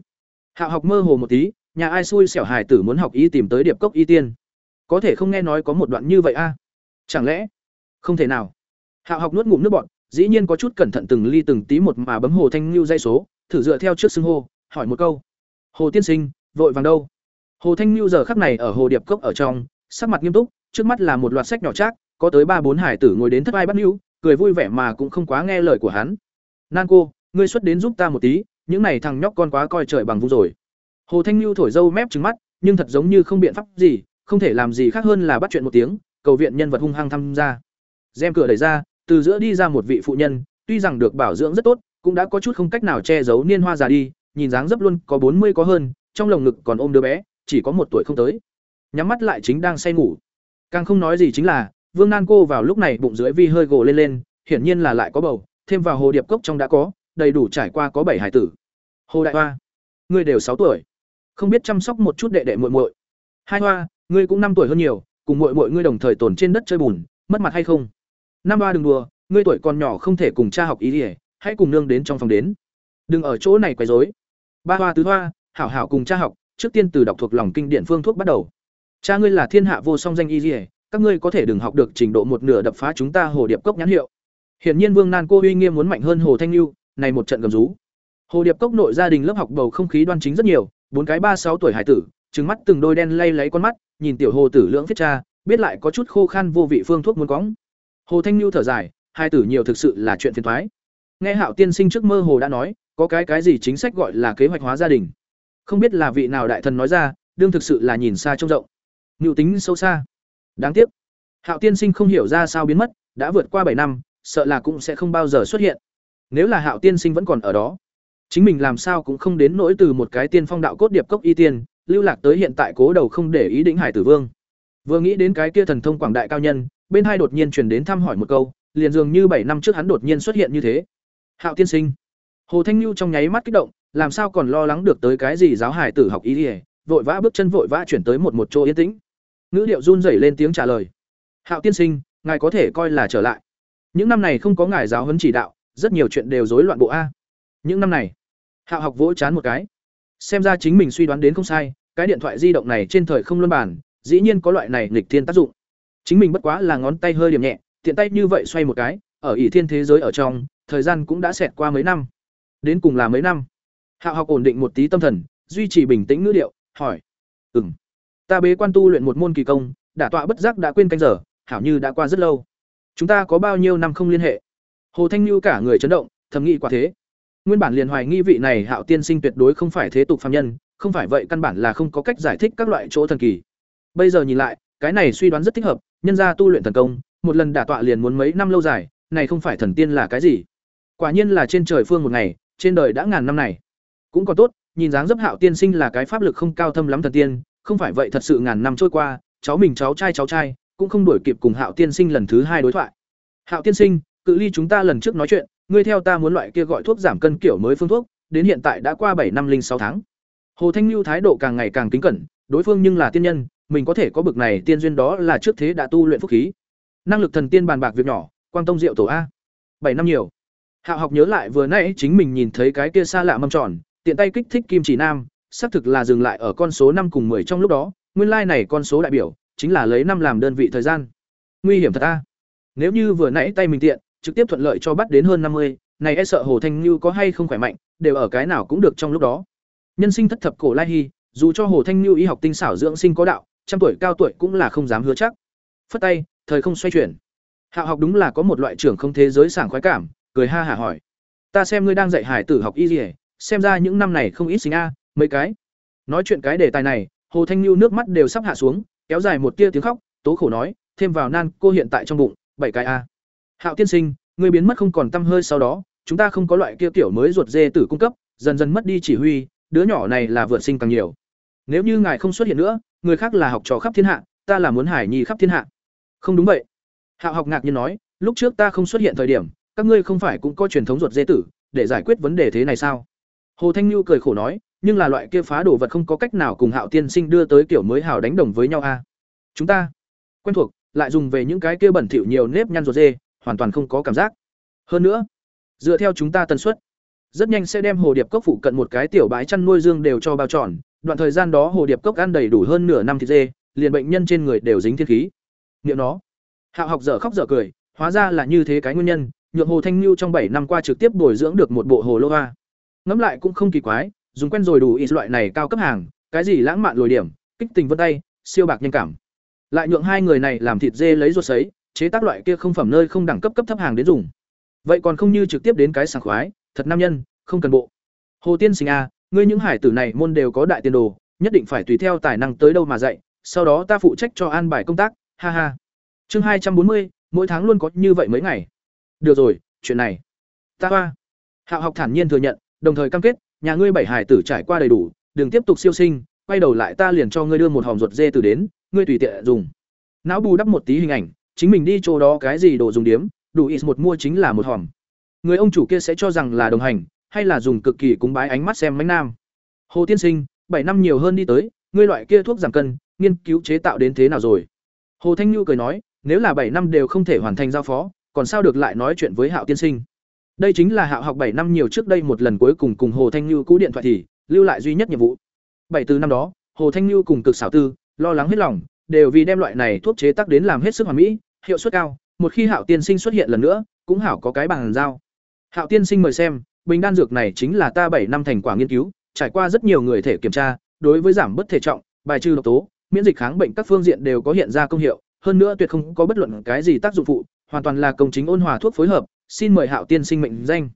Hạ học mơ hồ một tí, nhà ai xui xẻo hải tử muốn học y tìm tới điệp cốc y tiên? Có thể không nghe nói có một đoạn như vậy a? Chẳng lẽ? Không thể nào. Hạ học nuốt ngụm nước bọn dĩ nhiên có chút cẩn thận từng ly từng tí một mà bấm hồ thanh lưu dây số, thử dựa theo trước xưng hô, hỏi một câu. Hồ tiên sinh, vội vàng đâu? Hồ thanh lưu giờ khắc này ở hồ điệp cốc ở trong, sắc mặt nghiêm túc, trước mắt là một loạt sách nhỏ trác, có tới ba bốn hải tử ngồi đến thất ai bắt lưu cười vui vẻ mà cũng không quá nghe lời của hắn. Nan cô, ngươi xuất đến giúp ta một tí, những này thằng nhóc con quá coi trời bằng vung rồi. Hồ thanh lưu thổi dâu mép trứng mắt, nhưng thật giống như không biện pháp gì, không thể làm gì khác hơn là bắt chuyện một tiếng, cầu viện nhân vật hung hăng tham gia. Rèm cửa đẩy ra từ giữa đi ra một vị phụ nhân, tuy rằng được bảo dưỡng rất tốt, cũng đã có chút không cách nào che giấu niên hoa già đi, nhìn dáng dấp luôn có bốn mươi có hơn, trong lồng ngực còn ôm đứa bé, chỉ có một tuổi không tới. Nhắm mắt lại chính đang say ngủ. Càng không nói gì chính là, vương nan cô vào lúc này bụng dưới vi hơi gồ lên lên, hiển nhiên là lại có bầu, thêm vào hồ điệp cốc trong đã có, đầy đủ trải qua có bảy hải tử. Hồ đại hoa, ngươi đều sáu tuổi, không biết chăm sóc một chút đệ đệ muội muội. Hai hoa, ngươi cũng năm tuổi hơn nhiều, cùng muội muội ngươi đồng thời tồn trên đất chơi bùn, mất mặt hay không? Năm ba đừng đùa, ngươi tuổi còn nhỏ không thể cùng cha học ý ỉa hãy cùng nương đến trong phòng đến. Đừng ở chỗ này quấy rối. Ba hoa tứ hoa, hảo hảo cùng cha học, trước tiên từ đọc thuộc lòng kinh điển phương thuốc bắt đầu. Cha ngươi là thiên hạ vô song danh y ỉa các ngươi có thể đừng học được trình độ một nửa đập phá chúng ta hồ điệp cốc nhãn hiệu. Hiển nhiên vương nan cô uy nghiêm muốn mạnh hơn hồ thanh lưu, này một trận gầm rú. Hồ điệp cốc nội gia đình lớp học bầu không khí đoan chính rất nhiều, bốn cái ba sáu tuổi hải tử, trừng mắt từng đôi đen lay lấy con mắt, nhìn tiểu hồ tử lưỡng viết cha, biết lại có chút khô khan vô vị phương thuốc muốn cóng Hồ Thanh Nhu thở dài, hai tử nhiều thực sự là chuyện phiền toái. Nghe Hạo tiên sinh trước mơ hồ đã nói, có cái cái gì chính sách gọi là kế hoạch hóa gia đình. Không biết là vị nào đại thần nói ra, đương thực sự là nhìn xa trông rộng. Nhu tính sâu xa. Đáng tiếc, Hạo tiên sinh không hiểu ra sao biến mất, đã vượt qua bảy năm, sợ là cũng sẽ không bao giờ xuất hiện. Nếu là Hạo tiên sinh vẫn còn ở đó, chính mình làm sao cũng không đến nỗi từ một cái tiên phong đạo cốt điệp cốc y tiên, lưu lạc tới hiện tại cố đầu không để ý đỉnh Hải Tử Vương. Vừa nghĩ đến cái kia thần thông quảng đại cao nhân, bên hai đột nhiên truyền đến thăm hỏi một câu, liền dường như bảy năm trước hắn đột nhiên xuất hiện như thế. Hạo tiên sinh. Hồ Thanh Nhu trong nháy mắt kích động, làm sao còn lo lắng được tới cái gì giáo hải tử học ý đi, vội vã bước chân vội vã chuyển tới một một chỗ yên tĩnh. Ngữ điệu run rẩy lên tiếng trả lời. Hạo tiên sinh, ngài có thể coi là trở lại. Những năm này không có ngài giáo huấn chỉ đạo, rất nhiều chuyện đều rối loạn bộ a. Những năm này, Hạo học vỗ chán một cái. Xem ra chính mình suy đoán đến không sai, cái điện thoại di động này trên thời không luân bản, dĩ nhiên có loại này nghịch thiên tác dụng. Chính mình bất quá là ngón tay hơi điểm nhẹ, tiện tay như vậy xoay một cái, ở ỷ thiên thế giới ở trong, thời gian cũng đã xẹt qua mấy năm. Đến cùng là mấy năm? Hạo học ổn định một tí tâm thần, duy trì bình tĩnh ngữ điệu, hỏi: "Ừm, ta bế quan tu luyện một môn kỳ công, đả tọa bất giác đã quên canh giờ, hảo như đã qua rất lâu. Chúng ta có bao nhiêu năm không liên hệ?" Hồ Thanh như cả người chấn động, thầm nghĩ quả thế. Nguyên bản liền hoài nghi vị này Hạo tiên sinh tuyệt đối không phải thế tục phàm nhân, không phải vậy căn bản là không có cách giải thích các loại chỗ thần kỳ. Bây giờ nhìn lại, cái này suy đoán rất thích hợp, nhân ra tu luyện thần công, một lần đả tọa liền muốn mấy năm lâu dài, này không phải thần tiên là cái gì? Quả nhiên là trên trời phương một ngày, trên đời đã ngàn năm này. Cũng còn tốt, nhìn dáng dấp Hạo tiên sinh là cái pháp lực không cao thâm lắm thần tiên, không phải vậy thật sự ngàn năm trôi qua, cháu mình cháu trai cháu trai cũng không đuổi kịp cùng Hạo tiên sinh lần thứ hai đối thoại. Hạo tiên sinh, cự ly chúng ta lần trước nói chuyện, ngươi theo ta muốn loại kia gọi thuốc giảm cân kiểu mới phương thuốc, đến hiện tại đã qua bảy năm linh sáu tháng. Hồ Thanh Nưu thái độ càng ngày càng kính cẩn, đối phương nhưng là tiên nhân, mình có thể có bực này tiên duyên đó là trước thế đã tu luyện phúc khí. Năng lực thần tiên bàn bạc việc nhỏ, quang tông diệu tổ a. bảy năm nhiều. Hạo học nhớ lại vừa nãy chính mình nhìn thấy cái kia xa lạ mâm tròn, tiện tay kích thích kim chỉ nam, xác thực là dừng lại ở con số năm cùng 10 trong lúc đó, nguyên lai like này con số đại biểu chính là lấy năm làm đơn vị thời gian. Nguy hiểm thật a. Nếu như vừa nãy tay mình tiện, trực tiếp thuận lợi cho bắt đến hơn năm mươi, này e sợ Hồ Thanh Như có hay không khỏe mạnh, đều ở cái nào cũng được trong lúc đó. Nhân sinh thất thập cổ lai hy, dù cho Hồ Thanh Như y học tinh xảo dưỡng sinh có đạo, trăm tuổi cao tuổi cũng là không dám hứa chắc. Phất tay, thời không xoay chuyển. Hạo học đúng là có một loại trưởng không thế giới sảng khoái cảm, cười ha hả hỏi: "Ta xem ngươi đang dạy hải tử học y gì, xem ra những năm này không ít sinh a, mấy cái." Nói chuyện cái đề tài này, Hồ Thanh Nhu nước mắt đều sắp hạ xuống, kéo dài một tia tiếng khóc, tố khổ nói: "Thêm vào nan, cô hiện tại trong bụng, bảy cái a." Hạo tiên sinh, ngươi biến mất không còn tâm hơi sau đó, chúng ta không có loại kia tiểu mới ruột dê tử cung cấp, dần dần mất đi chỉ huy, đứa nhỏ này là vượt sinh càng nhiều. Nếu như ngài không xuất hiện nữa, người khác là học trò khắp thiên hạ, ta là muốn hải nhi khắp thiên hạ. Không đúng vậy. Hạo học ngạc nhiên nói, lúc trước ta không xuất hiện thời điểm, các ngươi không phải cũng có truyền thống ruột dê tử, để giải quyết vấn đề thế này sao? Hồ Thanh Nhu cười khổ nói, nhưng là loại kia phá đồ vật không có cách nào cùng Hạo tiên sinh đưa tới kiểu mới hào đánh đồng với nhau a. Chúng ta quen thuộc, lại dùng về những cái kia bẩn thỉu nhiều nếp nhăn ruột dê, hoàn toàn không có cảm giác. Hơn nữa, dựa theo chúng ta tần suất, rất nhanh sẽ đem hồ điệp cốc phụ cận một cái tiểu bãi chăn nuôi dương đều cho bao tròn, đoạn thời gian đó hồ điệp cốc ăn đầy đủ hơn nửa năm thịt dê, liền bệnh nhân trên người đều dính thiên khí. Niệm nó. Hạo học dở khóc dở cười, hóa ra là như thế cái nguyên nhân, nhượng Hồ Thanh lưu trong bảy năm qua trực tiếp bồi dưỡng được một bộ hồ lô hoa. Ngẫm lại cũng không kỳ quái, dùng quen rồi đủ ít loại này cao cấp hàng, cái gì lãng mạn lồi điểm, kích tình vân tay, siêu bạc nhân cảm. Lại nhượng hai người này làm thịt dê lấy ruột sấy, chế tác loại kia không phẩm nơi không đẳng cấp cấp thấp hàng đến dùng vậy còn không như trực tiếp đến cái sảng khoái thật nam nhân không cần bộ hồ tiên sinh a à, ngươi những hải tử này môn đều có đại tiền đồ nhất định phải tùy theo tài năng tới đâu mà dạy sau đó ta phụ trách cho an bài công tác ha ha. Chương hai trăm bốn mươi mỗi tháng luôn có như vậy mấy ngày. Được rồi chuyện này. Ta hoa. Hạo học thản nhiên thừa nhận đồng thời cam kết nhà ngươi bảy hải tử trải qua đầy đủ đừng tiếp tục siêu sinh quay đầu lại ta liền cho ngươi đưa một hòm ruột dê từ đến ngươi tùy tiện dùng. Não bù đắp một tí hình ảnh chính mình đi chỗ đó cái gì đồ dùng điếm, đủ ít một mua chính là một hòm. Người ông chủ kia sẽ cho rằng là đồng hành, hay là dùng cực kỳ cúng bái ánh mắt xem mánh nam. Hồ tiên sinh, bảy năm nhiều hơn đi tới, ngươi loại kia thuốc giảm cân, nghiên cứu chế tạo đến thế nào rồi? Hồ Thanh Nhu cười nói, nếu là bảy năm đều không thể hoàn thành giao phó, còn sao được lại nói chuyện với Hạo tiên sinh? Đây chính là Hạo học bảy năm nhiều trước đây một lần cuối cùng cùng Hồ Thanh Nhu cú điện thoại thì lưu lại duy nhất nhiệm vụ. Bảy từ năm đó, Hồ Thanh Nhu cùng cực xảo tư, lo lắng hết lòng, đều vì đem loại này thuốc chế tác đến làm hết sức hoàn mỹ, hiệu suất cao một khi hạo tiên sinh xuất hiện lần nữa cũng hảo có cái bàn giao hạo tiên sinh mời xem bình đan dược này chính là ta bảy năm thành quả nghiên cứu trải qua rất nhiều người thể kiểm tra đối với giảm bất thể trọng bài trừ độc tố miễn dịch kháng bệnh các phương diện đều có hiện ra công hiệu hơn nữa tuyệt không có bất luận cái gì tác dụng phụ hoàn toàn là công chính ôn hòa thuốc phối hợp, xin mời Hạo tiên sinh mệnh danh.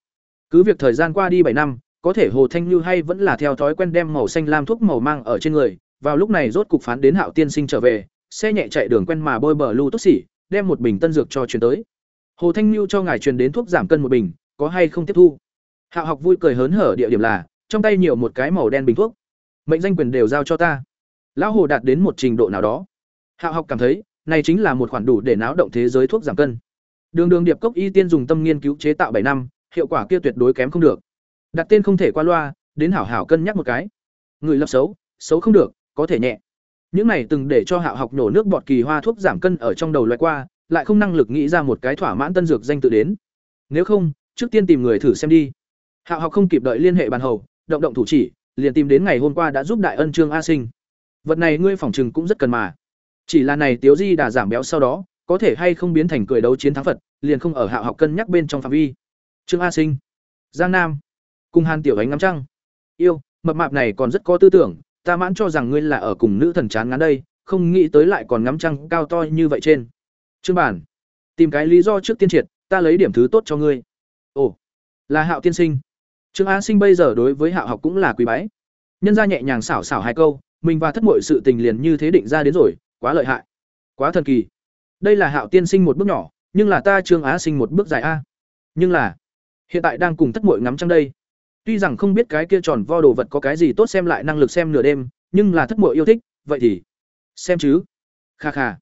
Cứ việc thời gian qua đi bảy năm, có thể Hồ Thanh Như hay vẫn là theo thói quen đem màu xanh lam thuốc màu mang ở trên người, vào lúc này rốt cục phán đến Hạo tiên sinh trở về, xe nhẹ chạy đường quen mà bôi bờ lưu tốc xỉ, đem một bình tân dược cho truyền tới. Hồ Thanh Như cho ngài truyền đến thuốc giảm cân một bình, có hay không tiếp thu? Hạo học vui cười hớn hở địa điểm là, trong tay nhiều một cái màu đen bình thuốc. Mệnh danh quyền đều giao cho ta. Lão Hồ đạt đến một trình độ nào đó. Hạo học cảm thấy, này chính là một khoản đủ để náo động thế giới thuốc giảm cân. Đường Đường Điệp Cốc Y Tiên dùng tâm nghiên cứu chế tạo bảy năm, hiệu quả kia tuyệt đối kém không được. Đặt tên không thể qua loa, đến hảo hảo cân nhắc một cái. Người lập xấu, xấu không được, có thể nhẹ. Những này từng để cho Hạo học nổ nước bọt kỳ hoa thuốc giảm cân ở trong đầu loại qua, lại không năng lực nghĩ ra một cái thỏa mãn tân dược danh tự đến. Nếu không, trước tiên tìm người thử xem đi. Hạo học không kịp đợi liên hệ bàn hầu, động động thủ chỉ, liền tìm đến ngày hôm qua đã giúp đại ân Trương A Sinh. Vật này ngươi phòng trừng cũng rất cần mà. Chỉ là này Tiếu Di đã giảm béo sau đó, có thể hay không biến thành cười đấu chiến thắng Phật, liền không ở Hạo học cân nhắc bên trong phạm vi. Trương A Sinh, Giang Nam, cùng Hàn Tiểu Ánh ngắm trăng. Yêu, mập mạp này còn rất có tư tưởng, ta mãn cho rằng ngươi là ở cùng nữ thần chán ngán đây, không nghĩ tới lại còn ngắm trăng cao to như vậy trên. Trương bản, tìm cái lý do trước tiên triệt, ta lấy điểm thứ tốt cho ngươi. Ồ, là Hạo tiên sinh. Trương A Sinh bây giờ đối với Hạo học cũng là quý bái. Nhân ra nhẹ nhàng xảo xảo hai câu, mình và thất muội sự tình liền như thế định ra đến rồi, quá lợi hại, quá thần kỳ. Đây là Hạo tiên sinh một bước nhỏ, nhưng là ta Trương Á Sinh một bước dài a. Nhưng là, hiện tại đang cùng thất muội ngắm trăng đây. Tuy rằng không biết cái kia tròn vo đồ vật có cái gì tốt xem lại năng lực xem nửa đêm, nhưng là thất muội yêu thích, vậy thì xem chứ. Kha kha.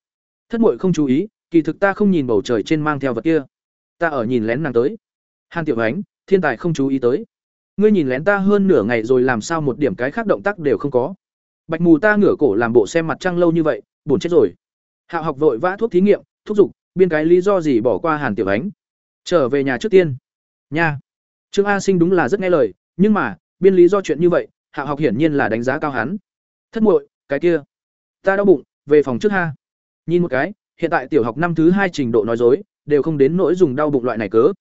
Thất muội không chú ý, kỳ thực ta không nhìn bầu trời trên mang theo vật kia. Ta ở nhìn lén nàng tới. Hàn Tiểu Ánh, thiên tài không chú ý tới. Ngươi nhìn lén ta hơn nửa ngày rồi làm sao một điểm cái khác động tác đều không có. Bạch mù ta ngửa cổ làm bộ xem mặt trăng lâu như vậy, buồn chết rồi. Hạo học vội vã thuốc thí nghiệm, thúc giục, biên cái lý do gì bỏ qua Hàn Tiểu Ánh. Trở về nhà trước tiên. Nha. Trương A Sinh đúng là rất nghe lời, nhưng mà, biên lý do chuyện như vậy, Hạo học hiển nhiên là đánh giá cao hắn. Thất muội, cái kia, ta đau bụng, về phòng trước ha. Nhìn một cái, hiện tại tiểu học năm thứ hai trình độ nói dối, đều không đến nỗi dùng đau bụng loại này cớ.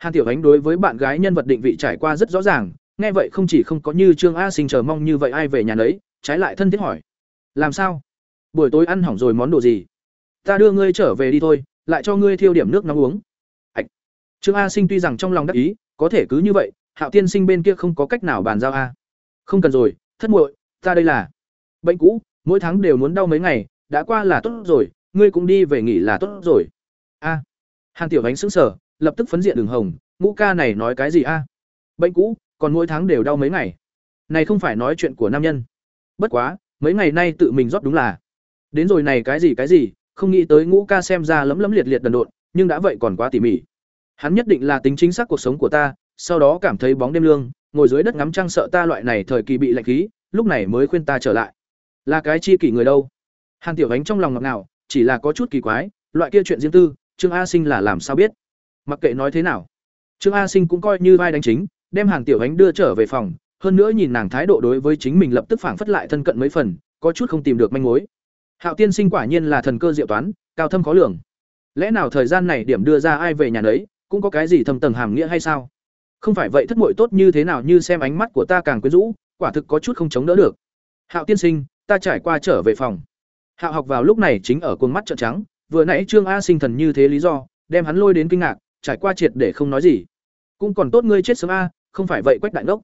Hàn Tiểu Ánh đối với bạn gái nhân vật định vị trải qua rất rõ ràng, nghe vậy không chỉ không có như Trương A Sinh chờ mong như vậy ai về nhà nấy, trái lại thân thiết hỏi: "Làm sao? Buổi tối ăn hỏng rồi món đồ gì? Ta đưa ngươi trở về đi thôi, lại cho ngươi thiêu điểm nước nóng uống." Ảch. Trương A Sinh tuy rằng trong lòng đắc ý, có thể cứ như vậy, Hạo Tiên Sinh bên kia không có cách nào bàn giao a. Không cần rồi, thất muội, ta đây là bệnh cũ, mỗi tháng đều muốn đau mấy ngày, đã qua là tốt rồi, ngươi cũng đi về nghỉ là tốt rồi. A. Hàn Tiểu Ánh sững sờ, lập tức phấn diện đường hồng, ngũ ca này nói cái gì a? Bệnh cũ, còn mỗi tháng đều đau mấy ngày. Này không phải nói chuyện của nam nhân. Bất quá, mấy ngày nay tự mình rót đúng là. Đến rồi này cái gì cái gì, không nghĩ tới ngũ ca xem ra lấm lấm liệt liệt đần độn, nhưng đã vậy còn quá tỉ mỉ. Hắn nhất định là tính chính xác cuộc sống của ta, sau đó cảm thấy bóng đêm lương, ngồi dưới đất ngắm trăng sợ ta loại này thời kỳ bị lạnh khí, lúc này mới khuyên ta trở lại. Là cái chi kỷ người đâu? Hàn Tiểu Ánh trong lòng ngọt ngào, chỉ là có chút kỳ quái, loại kia chuyện riêng tư, Trương A Sinh là làm sao biết? Mặc kệ nói thế nào, Trương A Sinh cũng coi như vai đánh chính, đem Hàn Tiểu Ánh đưa trở về phòng, hơn nữa nhìn nàng thái độ đối với chính mình lập tức phảng phất lại thân cận mấy phần, có chút không tìm được manh mối. Hạo Tiên Sinh quả nhiên là thần cơ diệu toán, cao thâm khó lường. Lẽ nào thời gian này điểm đưa ra ai về nhà đấy, cũng có cái gì thâm tầng hàm nghĩa hay sao? Không phải vậy thất muội tốt như thế nào như xem ánh mắt của ta càng quyến rũ, quả thực có chút không chống đỡ được. Hạo Tiên Sinh, ta trải qua trở về phòng. Hạo học vào lúc này chính ở cuồng mắt trợn trắng, vừa nãy Trương A Sinh thần như thế lý do, đem hắn lôi đến kinh ngạc, trải qua triệt để không nói gì. Cũng còn tốt ngươi chết sớm a, không phải vậy Quách đại ngốc.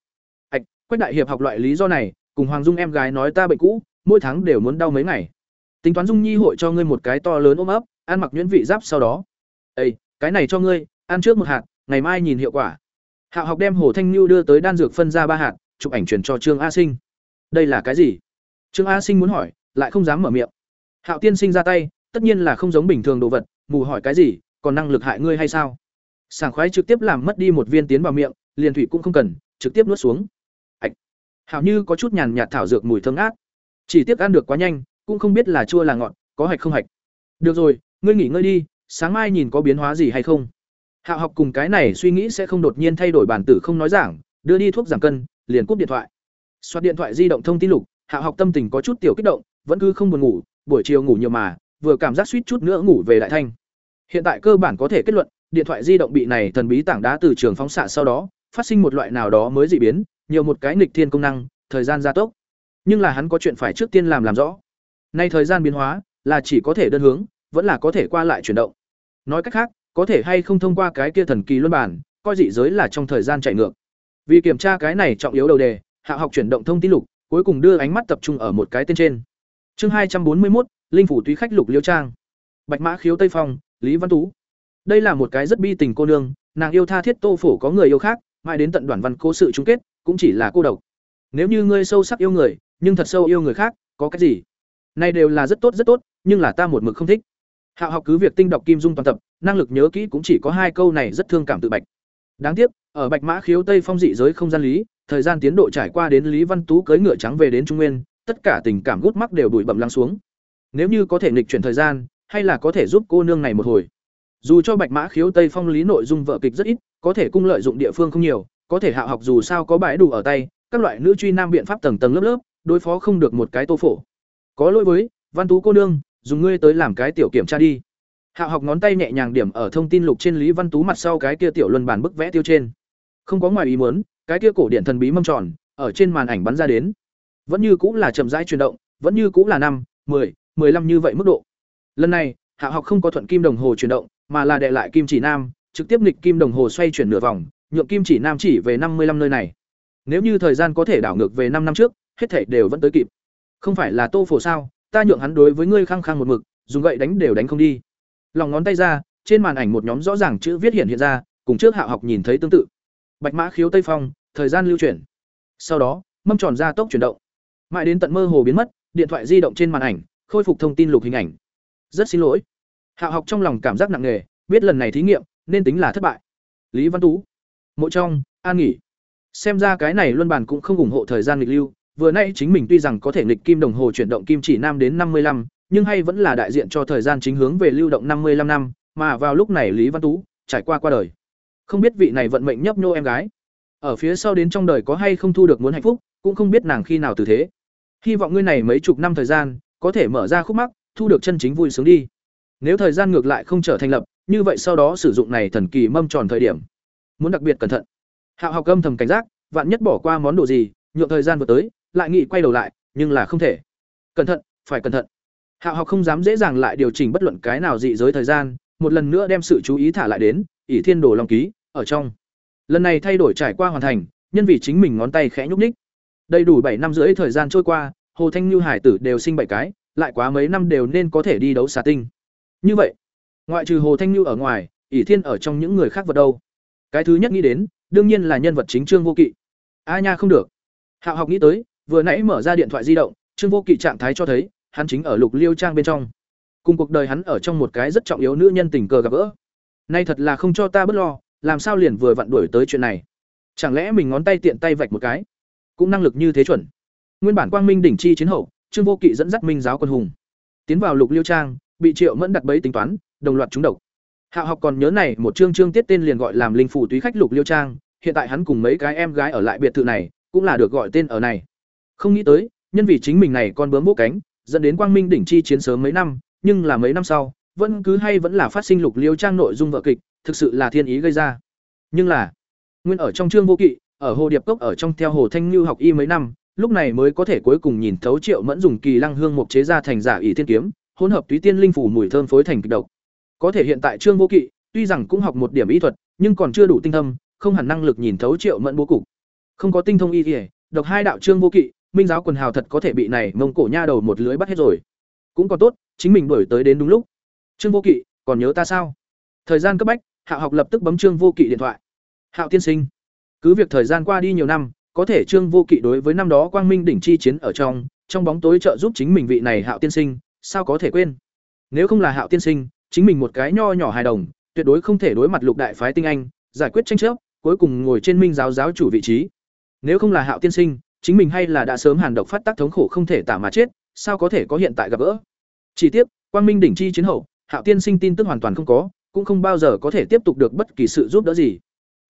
ạch Quách đại hiệp học loại lý do này, cùng Hoàng Dung em gái nói ta bệnh cũ, mỗi tháng đều muốn đau mấy ngày. Tính toán Dung Nhi hội cho ngươi một cái to lớn ôm ấp, ăn mặc nhuyễn vị giáp sau đó. Ê, cái này cho ngươi, ăn trước một hạt, ngày mai nhìn hiệu quả. Hạo học đem Hồ Thanh Nhu đưa tới đan dược phân ra ba hạt, chụp ảnh truyền cho Trương A Sinh. Đây là cái gì? Trương A Sinh muốn hỏi, lại không dám mở miệng. Hạo tiên sinh ra tay, tất nhiên là không giống bình thường đồ vật, mù hỏi cái gì, còn năng lực hại ngươi hay sao? Sảng khoái trực tiếp làm mất đi một viên tiến vào miệng, liền thủy cũng không cần, trực tiếp nuốt xuống. ạch Hạo như có chút nhàn nhạt thảo dược mùi thơm ngát. Chỉ tiếc ăn được quá nhanh, cũng không biết là chua là ngọt, có hạch không hạch. Được rồi, ngươi nghỉ ngơi đi, sáng mai nhìn có biến hóa gì hay không. Hạo học cùng cái này suy nghĩ sẽ không đột nhiên thay đổi bản tử không nói giảng, đưa đi thuốc giảm cân, liền cúp điện thoại. Xoát điện thoại di động thông tin lục, Hạo học tâm tình có chút tiểu kích động, vẫn cứ không buồn ngủ, buổi chiều ngủ nhiều mà, vừa cảm giác suýt chút nữa ngủ về đại thanh. Hiện tại cơ bản có thể kết luận, điện thoại di động bị này thần bí tảng đá từ trường phóng xạ sau đó, phát sinh một loại nào đó mới dị biến, nhiều một cái nghịch thiên công năng, thời gian gia tốc. Nhưng là hắn có chuyện phải trước tiên làm làm rõ. Nay thời gian biến hóa, là chỉ có thể đơn hướng, vẫn là có thể qua lại chuyển động. Nói cách khác, có thể hay không thông qua cái kia thần kỳ luân bản, coi dị giới là trong thời gian chạy ngược. Vì kiểm tra cái này trọng yếu đầu đề, Hạ học chuyển động thông tin lục, cuối cùng đưa ánh mắt tập trung ở một cái tên trên. Chương hai trăm bốn mươi một Linh phủ túy khách lục Liêu Trang. Bạch Mã Khiếu Tây Phong, Lý Văn Tú. Đây là một cái rất bi tình cô nương, nàng yêu tha thiết Tô Phổ có người yêu khác, mãi đến tận đoàn văn cố sự chung kết, cũng chỉ là cô độc. Nếu như ngươi sâu sắc yêu người, nhưng thật sâu yêu người khác, có cái gì? Này đều là rất tốt rất tốt, nhưng là ta một mực không thích. hạ học cứ việc tinh đọc kim dung toàn tập, năng lực nhớ kỹ cũng chỉ có hai câu này rất thương cảm tự bạch. Đáng tiếc, ở Bạch Mã Khiếu Tây Phong dị giới không gian lý, thời gian tiến độ trải qua đến Lý Văn Tú cưới ngựa trắng về đến Trung Nguyên, tất cả tình cảm gút mắc đều đuổi bậm lắng xuống. Nếu như có thể nghịch chuyển thời gian, hay là có thể giúp cô nương này một hồi. Dù cho Bạch Mã Khiếu Tây Phong lý nội dung vợ kịch rất ít, có thể cung lợi dụng địa phương không nhiều, có thể hạ học dù sao có bãi đủ ở tay, các loại nữ truy nam biện pháp tầng tầng lớp lớp, đối phó không được một cái tô phổ. Có lỗi với, Văn Tú cô nương, dùng ngươi tới làm cái tiểu kiểm tra đi. Hạ học ngón tay nhẹ nhàng điểm ở thông tin lục trên Lý Văn Tú mặt sau cái kia tiểu luân bản bức vẽ tiêu trên. Không có ngoài ý muốn, cái kia cổ điện thần bí mâm tròn ở trên màn ảnh bắn ra đến. Vẫn như cũng là chậm rãi chuyển động, vẫn như cũng là năm, 10, 15 như vậy mức độ. Lần này, hạ học không có thuận kim đồng hồ chuyển động, mà là đệ lại kim chỉ nam, trực tiếp nghịch kim đồng hồ xoay chuyển nửa vòng, nhượng kim chỉ nam chỉ về năm mươi 55 nơi này. Nếu như thời gian có thể đảo ngược về năm năm trước, hết thảy đều vẫn tới kịp. Không phải là Tô Phổ sao? Ta nhượng hắn đối với ngươi khăng khăng một mực, dùng gậy đánh đều đánh không đi. Lòng ngón tay ra, trên màn ảnh một nhóm rõ ràng chữ viết hiện hiện ra, cùng trước Hạo học nhìn thấy tương tự. Bạch Mã khiếu Tây Phong, thời gian lưu chuyển. Sau đó, mâm tròn ra tốc chuyển động. Mãi đến tận mơ hồ biến mất, điện thoại di động trên màn ảnh, khôi phục thông tin lục hình ảnh. Rất xin lỗi. Hạo học trong lòng cảm giác nặng nề, biết lần này thí nghiệm nên tính là thất bại. Lý Văn Tú, Mộ trong, an nghỉ. Xem ra cái này luân bản cũng không ủng hộ thời gian nghịch lưu, vừa nay chính mình tuy rằng có thể nghịch kim đồng hồ chuyển động kim chỉ nam đến năm mươi 55, nhưng hay vẫn là đại diện cho thời gian chính hướng về lưu động năm mươi 55 năm, mà vào lúc này Lý Văn Tú trải qua qua đời. Không biết vị này vận mệnh nhấp nhô em gái, ở phía sau đến trong đời có hay không thu được muốn hạnh phúc, cũng không biết nàng khi nào từ thế. Hy vọng ngươi này mấy chục năm thời gian, có thể mở ra khúc mắc, thu được chân chính vui sướng đi. Nếu thời gian ngược lại không trở thành lập, như vậy sau đó sử dụng này thần kỳ mâm tròn thời điểm, muốn đặc biệt cẩn thận. Hạo học âm thầm cảnh giác, vạn nhất bỏ qua món đồ gì, nhượng thời gian vừa tới, lại nghĩ quay đầu lại, nhưng là không thể. Cẩn thận, phải cẩn thận. Hạo học không dám dễ dàng lại điều chỉnh bất luận cái nào dị giới thời gian, một lần nữa đem sự chú ý thả lại đến, ỷ thiên đồ long ký, ở trong. Lần này thay đổi trải qua hoàn thành, nhân vì chính mình ngón tay khẽ nhúc ních Đầy đủ bảy năm rưỡi thời gian trôi qua, Hồ Thanh Như Hải tử đều sinh bảy cái, lại quá mấy năm đều nên có thể đi đấu xà tinh. Như vậy, ngoại trừ Hồ Thanh Như ở ngoài, ỷ thiên ở trong những người khác vật đâu? Cái thứ nhất nghĩ đến, đương nhiên là nhân vật chính Trương Vô Kỵ. A nha không được. Hạo học nghĩ tới, vừa nãy mở ra điện thoại di động, Trương Vô Kỵ trạng thái cho thấy, hắn chính ở Lục Liêu trang bên trong. Cùng cuộc đời hắn ở trong một cái rất trọng yếu nữ nhân tình cờ gặp gỡ. Nay thật là không cho ta bất lo, làm sao liền vừa vặn đuổi tới chuyện này. Chẳng lẽ mình ngón tay tiện tay vạch một cái, cũng năng lực như thế chuẩn. Nguyên bản Quang Minh đỉnh chi chiến hậu, Trương Vô Kỵ dẫn dắt Minh giáo quân hùng, tiến vào Lục Liêu trang, bị Triệu Mẫn đặt bẫy tính toán, đồng loạt trúng độc. Hạo học còn nhớ này một chương chương tiết tên liền gọi làm linh phủ túy khách Lục Liêu trang, hiện tại hắn cùng mấy cái em gái ở lại biệt thự này, cũng là được gọi tên ở này. Không nghĩ tới, nhân vì chính mình này con bướm bố cánh, dẫn đến Quang Minh đỉnh chi chiến sớm mấy năm, nhưng là mấy năm sau, vẫn cứ hay vẫn là phát sinh Lục Liêu trang nội dung vợ kịch, thực sự là thiên ý gây ra. Nhưng là, nguyên ở trong chương vô kỵ, ở Hồ Điệp Cốc ở trong theo Hồ Thanh Như học y mấy năm, lúc này mới có thể cuối cùng nhìn thấu Triệu Mẫn dùng kỳ lăng hương mục chế ra thành giả ỷ thiên kiếm, hỗn hợp túy tiên linh phủ mùi thơm phối thành kịch độc. Có thể hiện tại Trương Vô Kỵ, tuy rằng cũng học một điểm y thuật, nhưng còn chưa đủ tinh thâm, không hẳn năng lực nhìn thấu Triệu Mẫn bố cục. Không có tinh thông y y, độc hai đạo Trương Vô Kỵ, Minh giáo quần hào thật có thể bị này mông cổ nha đầu một lưới bắt hết rồi. Cũng còn tốt, chính mình đuổi tới đến đúng lúc. Trương Vô Kỵ, còn nhớ ta sao? Thời gian cấp bách, Hạ học lập tức bấm Trương Vô Kỵ điện thoại. Hạo tiên sinh, cứ việc thời gian qua đi nhiều năm, có thể Trương Vô Kỵ đối với năm đó Quang Minh đỉnh chi chiến ở trong, trong bóng tối trợ giúp chính mình vị này Hạo tiên sinh, sao có thể quên? Nếu không là Hạo tiên sinh, chính mình một cái nho nhỏ hài đồng, tuyệt đối không thể đối mặt lục đại phái tinh anh, giải quyết tranh chấp, cuối cùng ngồi trên Minh giáo giáo chủ vị trí. Nếu không là Hạo tiên sinh, chính mình hay là đã sớm hàn độc phát tác thống khổ không thể tả mà chết, sao có thể có hiện tại gặp gỡ? Chỉ tiếc, Quang Minh đỉnh chi chiến hậu, Hạo tiên sinh tin tức hoàn toàn không có, cũng không bao giờ có thể tiếp tục được bất kỳ sự giúp đỡ gì.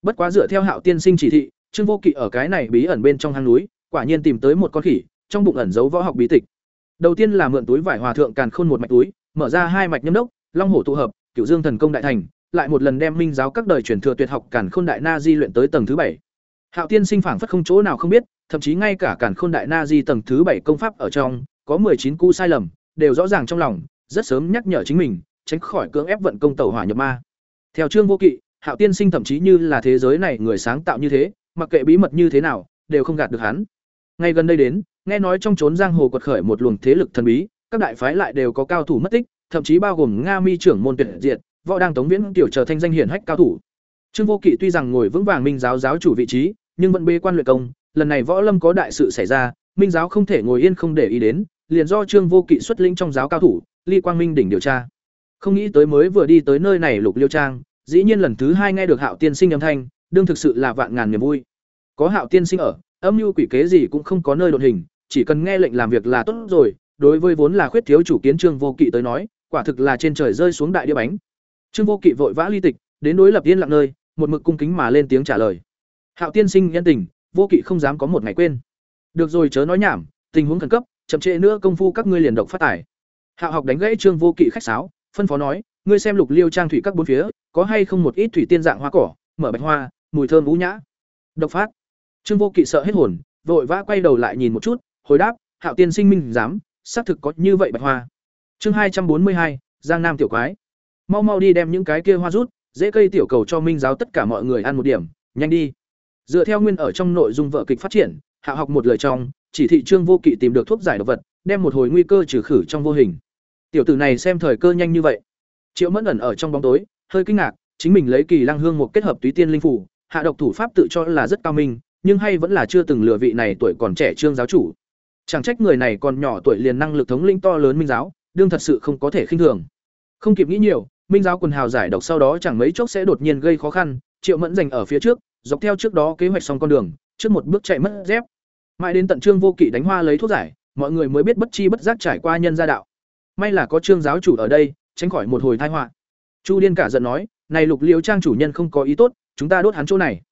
Bất quá dựa theo Hạo tiên sinh chỉ thị, Trương Vô Kỵ ở cái này bí ẩn bên trong hang núi, quả nhiên tìm tới một con khỉ, trong bụng ẩn giấu võ học bí tịch. Đầu tiên là mượn túi vải hòa thượng càn khôn một mạch túi, mở ra hai mạch nhâm đốc, long hổ tụ hợp, cửu dương thần công đại thành, lại một lần đem minh giáo các đời truyền thừa tuyệt học càn khôn đại na di luyện tới tầng thứ bảy. Hạo tiên sinh phảng phất không chỗ nào không biết, thậm chí ngay cả càn khôn đại na di tầng thứ bảy công pháp ở trong, có chín cú sai lầm, đều rõ ràng trong lòng, rất sớm nhắc nhở chính mình, tránh khỏi cưỡng ép vận công tẩu hỏa nhập ma. theo trương vô kỵ hạo tiên sinh thậm chí như là thế giới này người sáng tạo như thế mặc kệ bí mật như thế nào đều không gạt được hắn ngay gần đây đến nghe nói trong trốn giang hồ quật khởi một luồng thế lực thần bí, các đại phái lại đều có cao thủ mất tích, thậm chí bao gồm nga mi trưởng môn tuyệt diệt, võ đang tống viễn tiểu trở thanh danh hiển hách cao thủ. Trương vô kỵ tuy rằng ngồi vững vàng minh giáo giáo chủ vị trí, nhưng vẫn bê quan luyện công, lần này võ lâm có đại sự xảy ra, minh giáo không thể ngồi yên không để ý đến, liền do trương vô kỵ xuất lĩnh trong giáo cao thủ, ly quang minh đỉnh điều tra. Không nghĩ tới mới vừa đi tới nơi này lục liêu trang, dĩ nhiên lần thứ hai nghe được hạo tiên sinh âm thanh, đương thực sự là vạn ngàn niềm vui. Có hạo tiên sinh ở, âm mưu quỷ kế gì cũng không có nơi đột hình chỉ cần nghe lệnh làm việc là tốt rồi, đối với vốn là khuyết thiếu chủ kiến trương vô kỵ tới nói, quả thực là trên trời rơi xuống đại đĩa bánh. Trương vô kỵ vội vã ly tịch, đến đối lập yên lặng nơi, một mực cung kính mà lên tiếng trả lời. Hạo tiên sinh nhân tình, vô kỵ không dám có một ngày quên. Được rồi chớ nói nhảm, tình huống khẩn cấp, chậm trễ nữa công phu các ngươi liền độc phát tải. Hạo học đánh gãy trương vô kỵ khách sáo, phân phó nói, ngươi xem lục liêu trang thủy các bốn phía, có hay không một ít thủy tiên dạng hoa cỏ, mở bạch hoa, mùi thơm vũ nhã. Độc phát. Trương vô kỵ sợ hết hồn, vội vã quay đầu lại nhìn một chút hồi đáp, hạo tiên sinh minh dám xác thực có như vậy bạch hoa. Chương hai trăm bốn mươi hai, giang nam tiểu quái. Mau mau đi đem những cái kia hoa rút, dễ cây tiểu cầu cho minh giáo tất cả mọi người ăn một điểm, nhanh đi. Dựa theo nguyên ở trong nội dung vợ kịch phát triển, hạ học một lời trong, chỉ thị trương vô kỵ tìm được thuốc giải độc vật, đem một hồi nguy cơ trừ khử trong vô hình. Tiểu tử này xem thời cơ nhanh như vậy. Triệu mẫn ẩn ở trong bóng tối, hơi kinh ngạc, chính mình lấy kỳ lăng hương một kết hợp túy tiên linh phủ, hạ độc thủ pháp tự cho là rất cao minh, nhưng hay vẫn là chưa từng lừa vị này tuổi còn trẻ trương giáo chủ chẳng trách người này còn nhỏ tuổi liền năng lực thống linh to lớn minh giáo, đương thật sự không có thể khinh thường. Không kịp nghĩ nhiều, minh giáo quần hào giải độc sau đó chẳng mấy chốc sẽ đột nhiên gây khó khăn, triệu mẫn giành ở phía trước, dọc theo trước đó kế hoạch xong con đường, trước một bước chạy mất dép. Mãi đến tận trương vô kỵ đánh hoa lấy thuốc giải, mọi người mới biết bất chi bất giác trải qua nhân gia đạo. May là có trương giáo chủ ở đây, tránh khỏi một hồi tai họa. Chu điên cả giận nói, này lục liêu trang chủ nhân không có ý tốt, chúng ta đốt hắn chỗ này.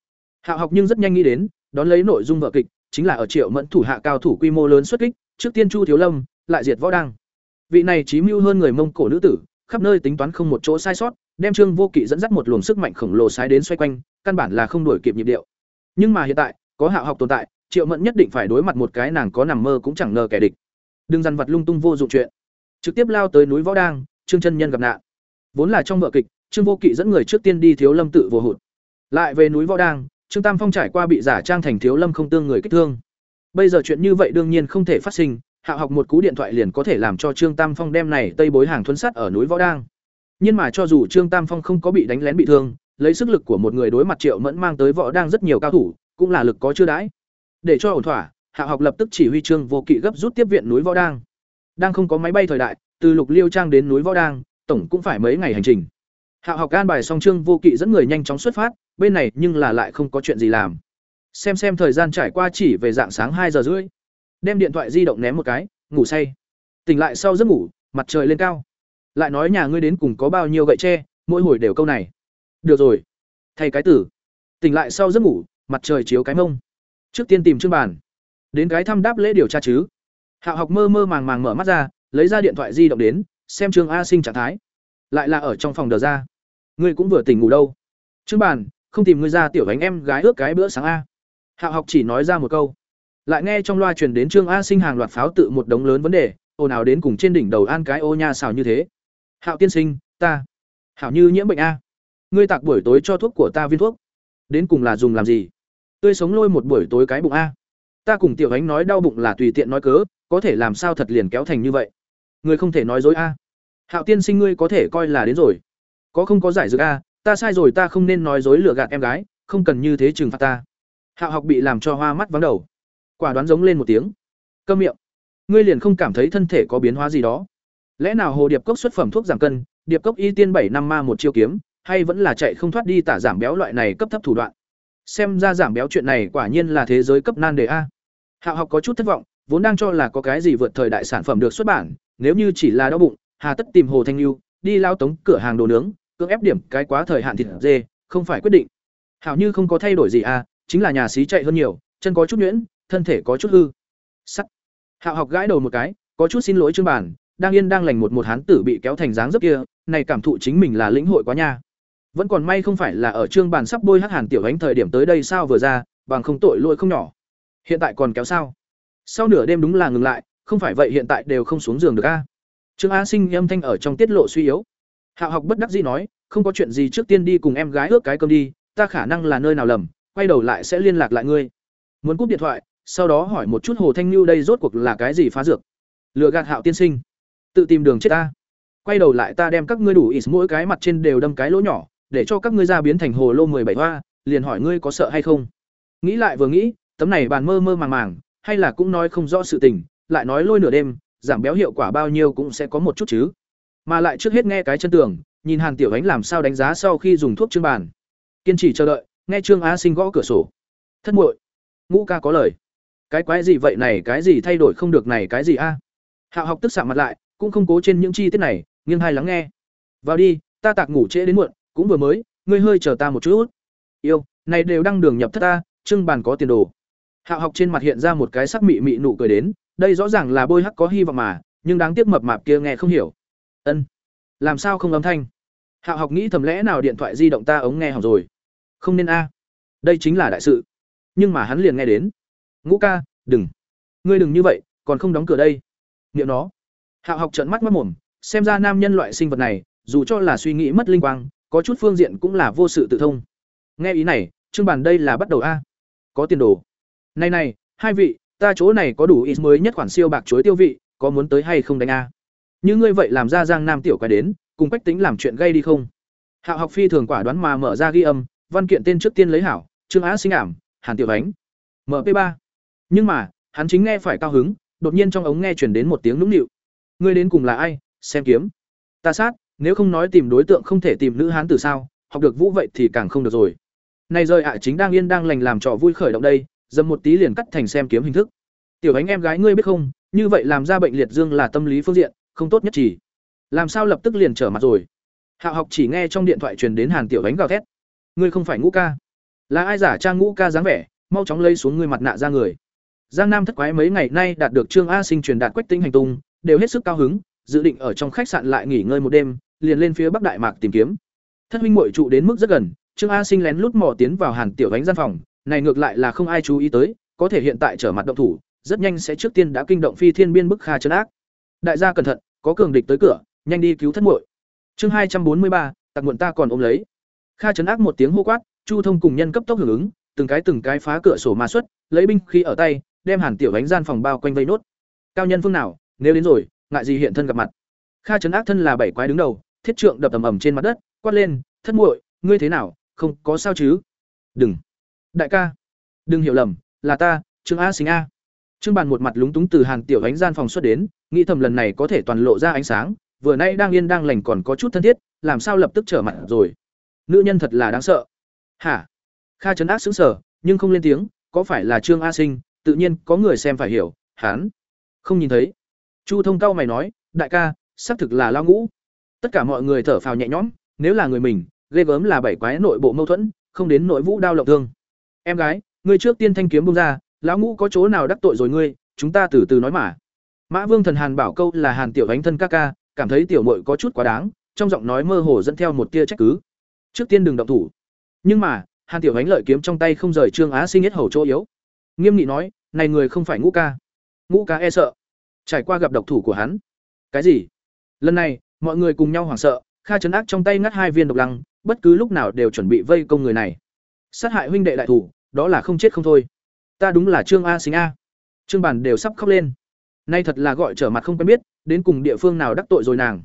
Hạo học nhưng rất nhanh nghĩ đến, đón lấy nội dung vở kịch chính là ở triệu mẫn thủ hạ cao thủ quy mô lớn xuất kích, trước tiên chu thiếu lâm, lại diệt võ đăng. Vị này trí mưu hơn người mông cổ nữ tử, khắp nơi tính toán không một chỗ sai sót, đem trương vô kỵ dẫn dắt một luồng sức mạnh khổng lồ sai đến xoay quanh, căn bản là không đuổi kịp nhịp điệu. Nhưng mà hiện tại, có hạ học tồn tại, triệu mẫn nhất định phải đối mặt một cái nàng có nằm mơ cũng chẳng ngờ kẻ địch. Đừng dằn vặt lung tung vô dụng chuyện. Trực tiếp lao tới núi võ đang trương chân nhân gặp nạn. Vốn là trong vợ kịch, trương vô kỵ dẫn người trước tiên đi thiếu lâm tự vô hụt. Lại về núi võ đang trương tam phong trải qua bị giả trang thành thiếu lâm không tương người kích thương. Bây giờ chuyện như vậy đương nhiên không thể phát sinh, hạ học một cú điện thoại liền có thể làm cho trương tam phong đem này tây bối hàng thuấn sắt ở núi võ đang. Nhưng mà cho dù trương tam phong không có bị đánh lén bị thương, lấy sức lực của một người đối mặt triệu mẫn mang tới võ đang rất nhiều cao thủ, cũng là lực có chưa đãi. Để cho ổn thỏa, hạ học lập tức chỉ huy trương vô kỵ gấp rút tiếp viện núi võ đang. Đang không có máy bay thời đại, từ lục liêu trang đến núi võ đang, tổng cũng phải mấy ngày hành trình hạ học an bài xong trương vô kỵ dẫn người nhanh chóng xuất phát, bên này nhưng là lại không có chuyện gì làm. Xem xem thời gian trải qua chỉ về dạng sáng hai giờ rưỡi. Đem điện thoại di động ném một cái, ngủ say. Tỉnh lại sau giấc ngủ, mặt trời lên cao. Lại nói nhà ngươi đến cùng có bao nhiêu gậy tre, mỗi hồi đều câu này. Được rồi. Thay cái tử. Tỉnh lại sau giấc ngủ, mặt trời chiếu cái mông. Trước tiên tìm trương bàn. Đến cái thăm đáp lễ điều tra chứ. Hạo học mơ mơ màng màng mở mắt ra, lấy ra điện thoại di động đến, xem trương a sinh trạng thái. Lại là ở trong phòng đờ ra ngươi cũng vừa tỉnh ngủ đâu. Trương bàn, không tìm ngươi ra tiểu ánh em gái ước cái bữa sáng a. Hạo học chỉ nói ra một câu. Lại nghe trong loa truyền đến trương a sinh hàng loạt pháo tự một đống lớn vấn đề, ồn ào đến cùng trên đỉnh đầu an cái ô nha xào như thế. Hạo tiên sinh, ta. Hảo như nhiễm bệnh a. Ngươi tạc buổi tối cho thuốc của ta viên thuốc. Đến cùng là dùng làm gì? Tươi sống lôi một buổi tối cái bụng a. Ta cùng tiểu ánh nói đau bụng là tùy tiện nói cớ, có thể làm sao thật liền kéo thành như vậy? Ngươi không thể nói dối a. Hạo tiên sinh ngươi có thể coi là đến rồi có không có giải dược a, ta sai rồi ta không nên nói dối lừa gạt em gái, không cần như thế trừng phạt ta. Hạo học bị làm cho hoa mắt vắng đầu. Quả đoán giống lên một tiếng. Câm miệng. Ngươi liền không cảm thấy thân thể có biến hóa gì đó. Lẽ nào hồ điệp cốc xuất phẩm thuốc giảm cân, điệp cốc y tiên bảy năm ma một chiêu kiếm, hay vẫn là chạy không thoát đi tả giảm béo loại này cấp thấp thủ đoạn? Xem ra giảm béo chuyện này quả nhiên là thế giới cấp nan đề a. Hạo học có chút thất vọng, vốn đang cho là có cái gì vượt thời đại sản phẩm được xuất bản, nếu như chỉ là đau bụng, hà tất tìm hồ thanh lưu đi lao tống cửa hàng đồ nướng cưỡng ép điểm cái quá thời hạn thịt dê, không phải quyết định. Hảo như không có thay đổi gì à chính là nhà xí chạy hơn nhiều, chân có chút nhuyễn, thân thể có chút hư. Sắt. Hạo học gãi đầu một cái, có chút xin lỗi trương bản, đang yên đang lành một một hán tử bị kéo thành dáng dấp kia, này cảm thụ chính mình là lĩnh hội quá nha. Vẫn còn may không phải là ở trương bản sắp bôi hắc hàn tiểu ánh thời điểm tới đây sao vừa ra, bằng không tội lỗi không nhỏ. Hiện tại còn kéo sao? Sau nửa đêm đúng là ngừng lại, không phải vậy hiện tại đều không xuống giường được a. Trương a sinh âm thanh ở trong tiết lộ suy yếu hạo học bất đắc dĩ nói, không có chuyện gì trước tiên đi cùng em gái ước cái cơm đi, ta khả năng là nơi nào lầm, quay đầu lại sẽ liên lạc lại ngươi. Muốn cúp điện thoại, sau đó hỏi một chút hồ thanh lưu đây rốt cuộc là cái gì phá dược. Lựa gạt hạo tiên sinh. Tự tìm đường chết ta. Quay đầu lại ta đem các ngươi đủ ít mỗi cái mặt trên đều đâm cái lỗ nhỏ, để cho các ngươi ra biến thành hồ lô mười bảy hoa, liền hỏi ngươi có sợ hay không. Nghĩ lại vừa nghĩ, tấm này bàn mơ mơ màng màng, hay là cũng nói không rõ sự tình, lại nói lôi nửa đêm, giảm béo hiệu quả bao nhiêu cũng sẽ có một chút chứ mà lại trước hết nghe cái chân tường, nhìn hàn tiểu ánh làm sao đánh giá sau khi dùng thuốc trương bàn. Kiên trì chờ đợi, nghe trương á sinh gõ cửa sổ. Thất muội, ngũ ca có lời. Cái quái gì vậy này, cái gì thay đổi không được này, cái gì a? Hạo học tức xạ mặt lại, cũng không cố trên những chi tiết này, nghiêng hai lắng nghe. Vào đi, ta tạc ngủ trễ đến muộn, cũng vừa mới, ngươi hơi chờ ta một chút yêu, này đều đang đường nhập thất ta, trưng bàn có tiền đồ. Hạo học trên mặt hiện ra một cái sắc mị mị nụ cười đến, đây rõ ràng là bôi hắc có hy vọng mà, nhưng đáng tiếc mập mạp kia nghe không hiểu ân. Làm sao không âm thanh? Hạo học nghĩ thầm lẽ nào điện thoại di động ta ống nghe hỏng rồi? Không nên a. Đây chính là đại sự. Nhưng mà hắn liền nghe đến. Ngũ ca, đừng. Ngươi đừng như vậy, còn không đóng cửa đây. Niệm nó. Hạo học trợn mắt mất mồm, xem ra nam nhân loại sinh vật này, dù cho là suy nghĩ mất linh quang, có chút phương diện cũng là vô sự tự thông. Nghe ý này, trương bàn đây là bắt đầu a. Có tiền đồ. Này này, hai vị, ta chỗ này có đủ ít mới nhất khoản siêu bạc chuối tiêu vị, có muốn tới hay không đánh a? Như ngươi vậy làm ra giang nam tiểu quái đến, cùng quách tính làm chuyện gây đi không? Hạo học phi thường quả đoán mà mở ra ghi âm, văn kiện tên trước tiên lấy hảo, trương á sinh ảm, hàn tiểu ánh. Mp ba. Nhưng mà, hắn chính nghe phải cao hứng, đột nhiên trong ống nghe chuyển đến một tiếng nũng nịu. Ngươi đến cùng là ai? Xem kiếm. Ta sát, nếu không nói tìm đối tượng không thể tìm nữ hán từ sao, học được vũ vậy thì càng không được rồi. Này rơi ạ, chính đang yên đang lành làm trò vui khởi động đây, dầm một tí liền cắt thành xem kiếm hình thức. Tiểu ánh em gái ngươi biết không, như vậy làm ra bệnh liệt dương là tâm lý phương diện không tốt nhất chỉ. Làm sao lập tức liền trở mặt rồi? Hạo học chỉ nghe trong điện thoại truyền đến hàn tiểu ánh gào thét. Ngươi không phải ngũ ca. Là ai giả trang ngũ ca dáng vẻ, mau chóng lấy xuống ngươi mặt nạ ra người. Giang nam thất quái mấy ngày nay đạt được trương a sinh truyền đạt quách tính hành tung, đều hết sức cao hứng, dự định ở trong khách sạn lại nghỉ ngơi một đêm, liền lên phía bắc đại mạc tìm kiếm. Thất huynh muội trụ đến mức rất gần, trương a sinh lén lút mò tiến vào hàn tiểu ánh gian phòng, này ngược lại là không ai chú ý tới, có thể hiện tại trở mặt động thủ, rất nhanh sẽ trước tiên đã kinh động phi thiên biên bức kha trấn ác đại gia cẩn thận, có cường địch tới cửa, nhanh đi cứu thất muội. Chương hai trăm bốn mươi ba, tặc muộn ta còn ôm lấy. Kha trấn ác một tiếng hô quát, chu thông cùng nhân cấp tốc hưởng ứng, từng cái từng cái phá cửa sổ ma xuất, lấy binh khí ở tay, đem hàn tiểu ánh gian phòng bao quanh vây nốt. Cao nhân phương nào, nếu đến rồi, ngại gì hiện thân gặp mặt. Kha trấn ác thân là bảy quái đứng đầu, thiết trượng đập tầm ầm trên mặt đất, quát lên, thất muội, ngươi thế nào, không có sao chứ? Đừng. Đại ca. Đừng hiểu lầm, là ta, trương a xính a trương bàn một mặt lúng túng từ hàn tiểu ánh gian phòng xuất đến, nghĩ thầm lần này có thể toàn lộ ra ánh sáng, vừa nay đang yên đang lành còn có chút thân thiết, làm sao lập tức trở mặt rồi. Nữ nhân thật là đáng sợ. Hả? Kha trấn ác sững sở nhưng không lên tiếng, có phải là trương a sinh, tự nhiên có người xem phải hiểu hán không nhìn thấy. Chu thông cao mày nói, đại ca, xác thực là lao ngũ. Tất cả mọi người thở phào nhẹ nhõm, nếu là người mình, ghê gớm là bảy quái nội bộ mâu thuẫn, không đến nội vũ đao lộng thương. Em gái ngươi trước tiên thanh kiếm bung ra lão ngũ có chỗ nào đắc tội rồi ngươi, chúng ta từ từ nói mà. Mã vương thần hàn bảo câu là hàn tiểu ánh thân ca ca, cảm thấy tiểu mội có chút quá đáng, trong giọng nói mơ hồ dẫn theo một tia trách cứ. Trước tiên đừng động thủ. Nhưng mà, hàn tiểu ánh lợi kiếm trong tay không rời trương á sinh nhất hầu chỗ yếu. Nghiêm nghị nói, này người không phải ngũ ca. Ngũ ca e sợ. Trải qua gặp độc thủ của hắn. Cái gì? Lần này, mọi người cùng nhau hoảng sợ, kha trấn ác trong tay ngắt hai viên độc lăng, bất cứ lúc nào đều chuẩn bị vây công người này. Sát hại huynh đệ đại thủ, đó là không chết không thôi ta đúng là trương a xính a. Trương bản đều sắp khóc lên. Nay thật là gọi trở mặt không quen biết, đến cùng địa phương nào đắc tội rồi nàng.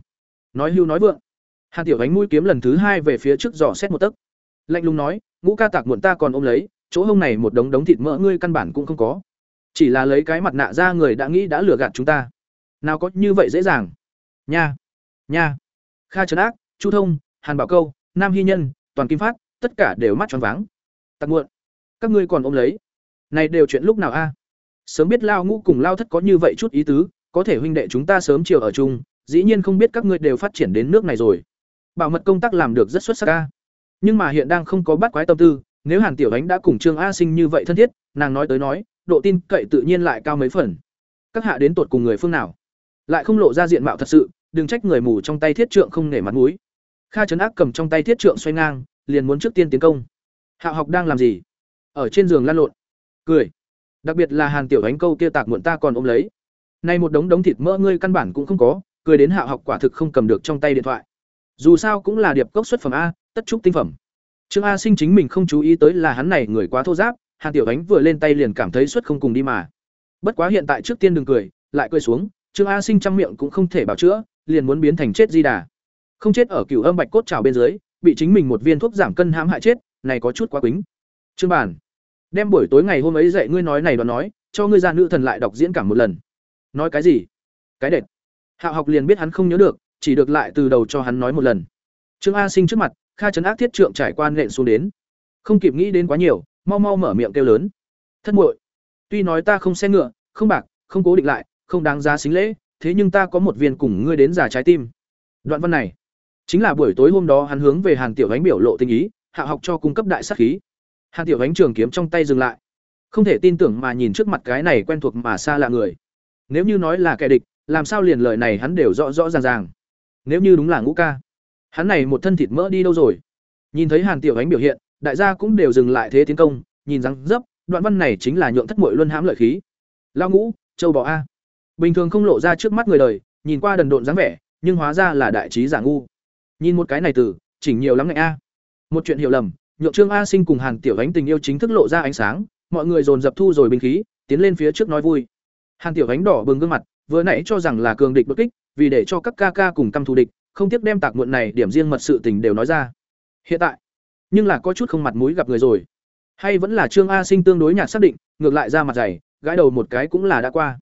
Nói hưu nói vượng. Hàn tiểu ánh mũi kiếm lần thứ hai về phía trước dò xét một tấc. Lạnh lùng nói, ngũ ca tạc muộn ta còn ôm lấy, chỗ hông này một đống đống thịt mỡ ngươi căn bản cũng không có. Chỉ là lấy cái mặt nạ ra người đã nghĩ đã lừa gạt chúng ta. Nào có như vậy dễ dàng. Nha nha. Kha trấn ác, chu thông, hàn bảo câu, nam hy nhân, toàn kim phát, tất cả đều mắt tròn váng. Tặc muộn, các ngươi còn ôm lấy này đều chuyện lúc nào a? Sớm biết lao ngũ cùng lao thất có như vậy chút ý tứ, có thể huynh đệ chúng ta sớm chiều ở chung, dĩ nhiên không biết các ngươi đều phát triển đến nước này rồi. Bảo mật công tác làm được rất xuất sắc a. Nhưng mà hiện đang không có bắt quái tâm tư, nếu hàn tiểu ánh đã cùng trương a sinh như vậy thân thiết, nàng nói tới nói, độ tin cậy tự nhiên lại cao mấy phần. Các hạ đến tột cùng người phương nào? Lại không lộ ra diện mạo thật sự, đừng trách người mù trong tay thiết trượng không nể mặt mũi. Kha trấn ác cầm trong tay thiết trượng xoay ngang, liền muốn trước tiên tiến công. Hạ học đang làm gì? Ở trên giường lăn lộn cười. Đặc biệt là hàn tiểu ánh câu kia tạc muộn ta còn ôm lấy. Nay một đống đống thịt mỡ ngươi căn bản cũng không có, cười đến hạ học quả thực không cầm được trong tay điện thoại. Dù sao cũng là điệp cốc xuất phẩm a, tất trúc tinh phẩm. Trương a sinh chính mình không chú ý tới là hắn này người quá thô giáp, hàn tiểu ánh vừa lên tay liền cảm thấy xuất không cùng đi mà. Bất quá hiện tại trước tiên đừng cười, lại cười xuống, trương a sinh trong miệng cũng không thể bảo chữa, liền muốn biến thành chết di đà. Không chết ở cửu âm bạch cốt trào bên dưới, bị chính mình một viên thuốc giảm cân hãm hại chết, này có chút quá quýnh trương bản đem buổi tối ngày hôm ấy dạy ngươi nói này đoạn nói, cho ngươi ra nữ thần lại đọc diễn cảm một lần. Nói cái gì? Cái đệt. Hạ học liền biết hắn không nhớ được, chỉ được lại từ đầu cho hắn nói một lần. Trương a sinh trước mặt, kha trấn ác thiết trượng trải qua nện xuống đến. Không kịp nghĩ đến quá nhiều, mau mau mở miệng kêu lớn. Thất muội, tuy nói ta không xe ngựa, không bạc, không cố định lại, không đáng giá xính lễ, thế nhưng ta có một viên cùng ngươi đến giả trái tim. Đoạn văn này, chính là buổi tối hôm đó hắn hướng về hàn tiểu ánh biểu lộ tình ý hạ học cho cung cấp đại sát khí hàn tiểu ánh trường kiếm trong tay dừng lại. Không thể tin tưởng mà nhìn trước mặt cái này quen thuộc mà xa lạ người. Nếu như nói là kẻ địch, làm sao liền lời này hắn đều rõ rõ ràng ràng. Nếu như đúng là ngũ ca, hắn này một thân thịt mỡ đi đâu rồi? Nhìn thấy hàn tiểu ánh biểu hiện, đại gia cũng đều dừng lại thế tiến công, nhìn răng dấp, đoạn văn này chính là nhượng thất muội luân hãm lợi khí. Lao ngũ, châu bò a. Bình thường không lộ ra trước mắt người đời, nhìn qua đần độn dáng vẻ, nhưng hóa ra là đại trí giả ngu. Nhìn một cái này từ, chỉnh nhiều lắm ngại a. Một chuyện hiểu lầm nhượng trương a sinh cùng hàn tiểu ánh tình yêu chính thức lộ ra ánh sáng, mọi người dồn dập thu rồi binh khí, tiến lên phía trước nói vui. Hàn tiểu ánh đỏ bừng gương mặt, vừa nãy cho rằng là cường địch bất kích, vì để cho các ca ca cùng căm thù địch, không tiếc đem tạc muộn này điểm riêng mật sự tình đều nói ra. Hiện tại, nhưng là có chút không mặt mũi gặp người rồi. Hay vẫn là trương a sinh tương đối nhạt xác định, ngược lại ra mặt dày, gãi đầu một cái cũng là đã qua.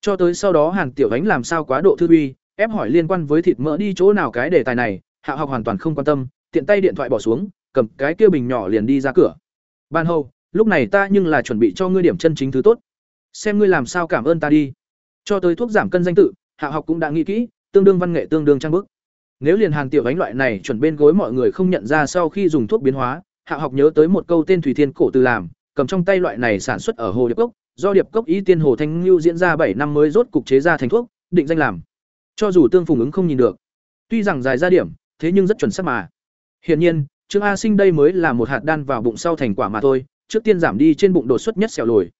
Cho tới sau đó hàn tiểu ánh làm sao quá độ thư uy, ép hỏi liên quan với thịt mỡ đi chỗ nào cái đề tài này, hạ học hoàn toàn không quan tâm, tiện tay điện thoại bỏ xuống cầm cái kia bình nhỏ liền đi ra cửa. Ban hầu, lúc này ta nhưng là chuẩn bị cho ngươi điểm chân chính thứ tốt. Xem ngươi làm sao cảm ơn ta đi. Cho tới thuốc giảm cân danh tự, hạ học cũng đã nghĩ kỹ, tương đương văn nghệ tương đương trang bức. Nếu liền hàn tiểu ánh loại này chuẩn bên gối mọi người không nhận ra sau khi dùng thuốc biến hóa, hạ học nhớ tới một câu tên thủy thiên cổ từ làm, cầm trong tay loại này sản xuất ở hồ điệp cốc, do điệp cốc ý tiên hồ thanh lưu diễn ra bảy năm mới rốt cục chế ra thành thuốc, định danh làm. Cho dù tương phùng ứng không nhìn được. Tuy rằng dài ra điểm, thế nhưng rất chuẩn xác mà. Hiển nhiên trương a sinh đây mới là một hạt đan vào bụng sau thành quả mà thôi, trước tiên giảm đi trên bụng đột xuất nhất sẹo lồi.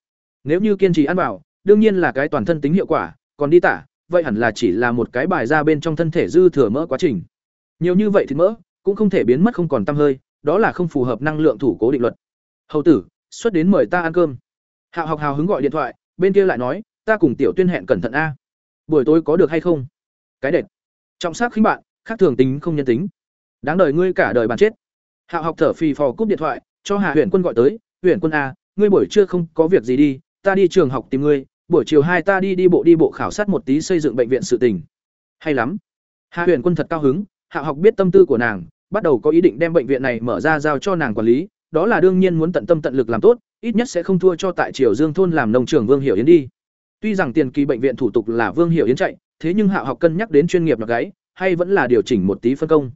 Nếu như kiên trì ăn vào, đương nhiên là cái toàn thân tính hiệu quả, còn đi tả, vậy hẳn là chỉ là một cái bài ra bên trong thân thể dư thừa mỡ quá trình. Nhiều như vậy thì mỡ, cũng không thể biến mất không còn tăm hơi, đó là không phù hợp năng lượng thủ cố định luật. Hầu tử, xuất đến mời ta ăn cơm. Hạo học hào hứng gọi điện thoại, bên kia lại nói, ta cùng tiểu tuyên hẹn cẩn thận a. Buổi tối có được hay không? Cái đệt. Trọng sắc khinh bạn, khác thường tính không nhân tính. Đáng đời ngươi cả đời bạn chết. Hạ học thở phì phò cúp điện thoại, cho hạ huyện quân gọi tới huyện quân a ngươi buổi trưa không có việc gì đi, ta đi trường học tìm ngươi, buổi chiều hai ta đi đi bộ đi bộ khảo sát một tí xây dựng bệnh viện sự tình. Hay lắm. Hạ huyện quân thật cao hứng, hạ học biết tâm tư của nàng, bắt đầu có ý định đem bệnh viện này mở ra giao cho nàng quản lý, đó là đương nhiên muốn tận tâm tận lực làm tốt, ít nhất sẽ không thua cho tại triều dương thôn làm nông trường vương hiểu yến đi. Tuy rằng tiền kỳ bệnh viện thủ tục là vương hiểu yến chạy, thế nhưng hạ học cân nhắc đến chuyên nghiệp là gáy hay vẫn là điều chỉnh một tí phân công.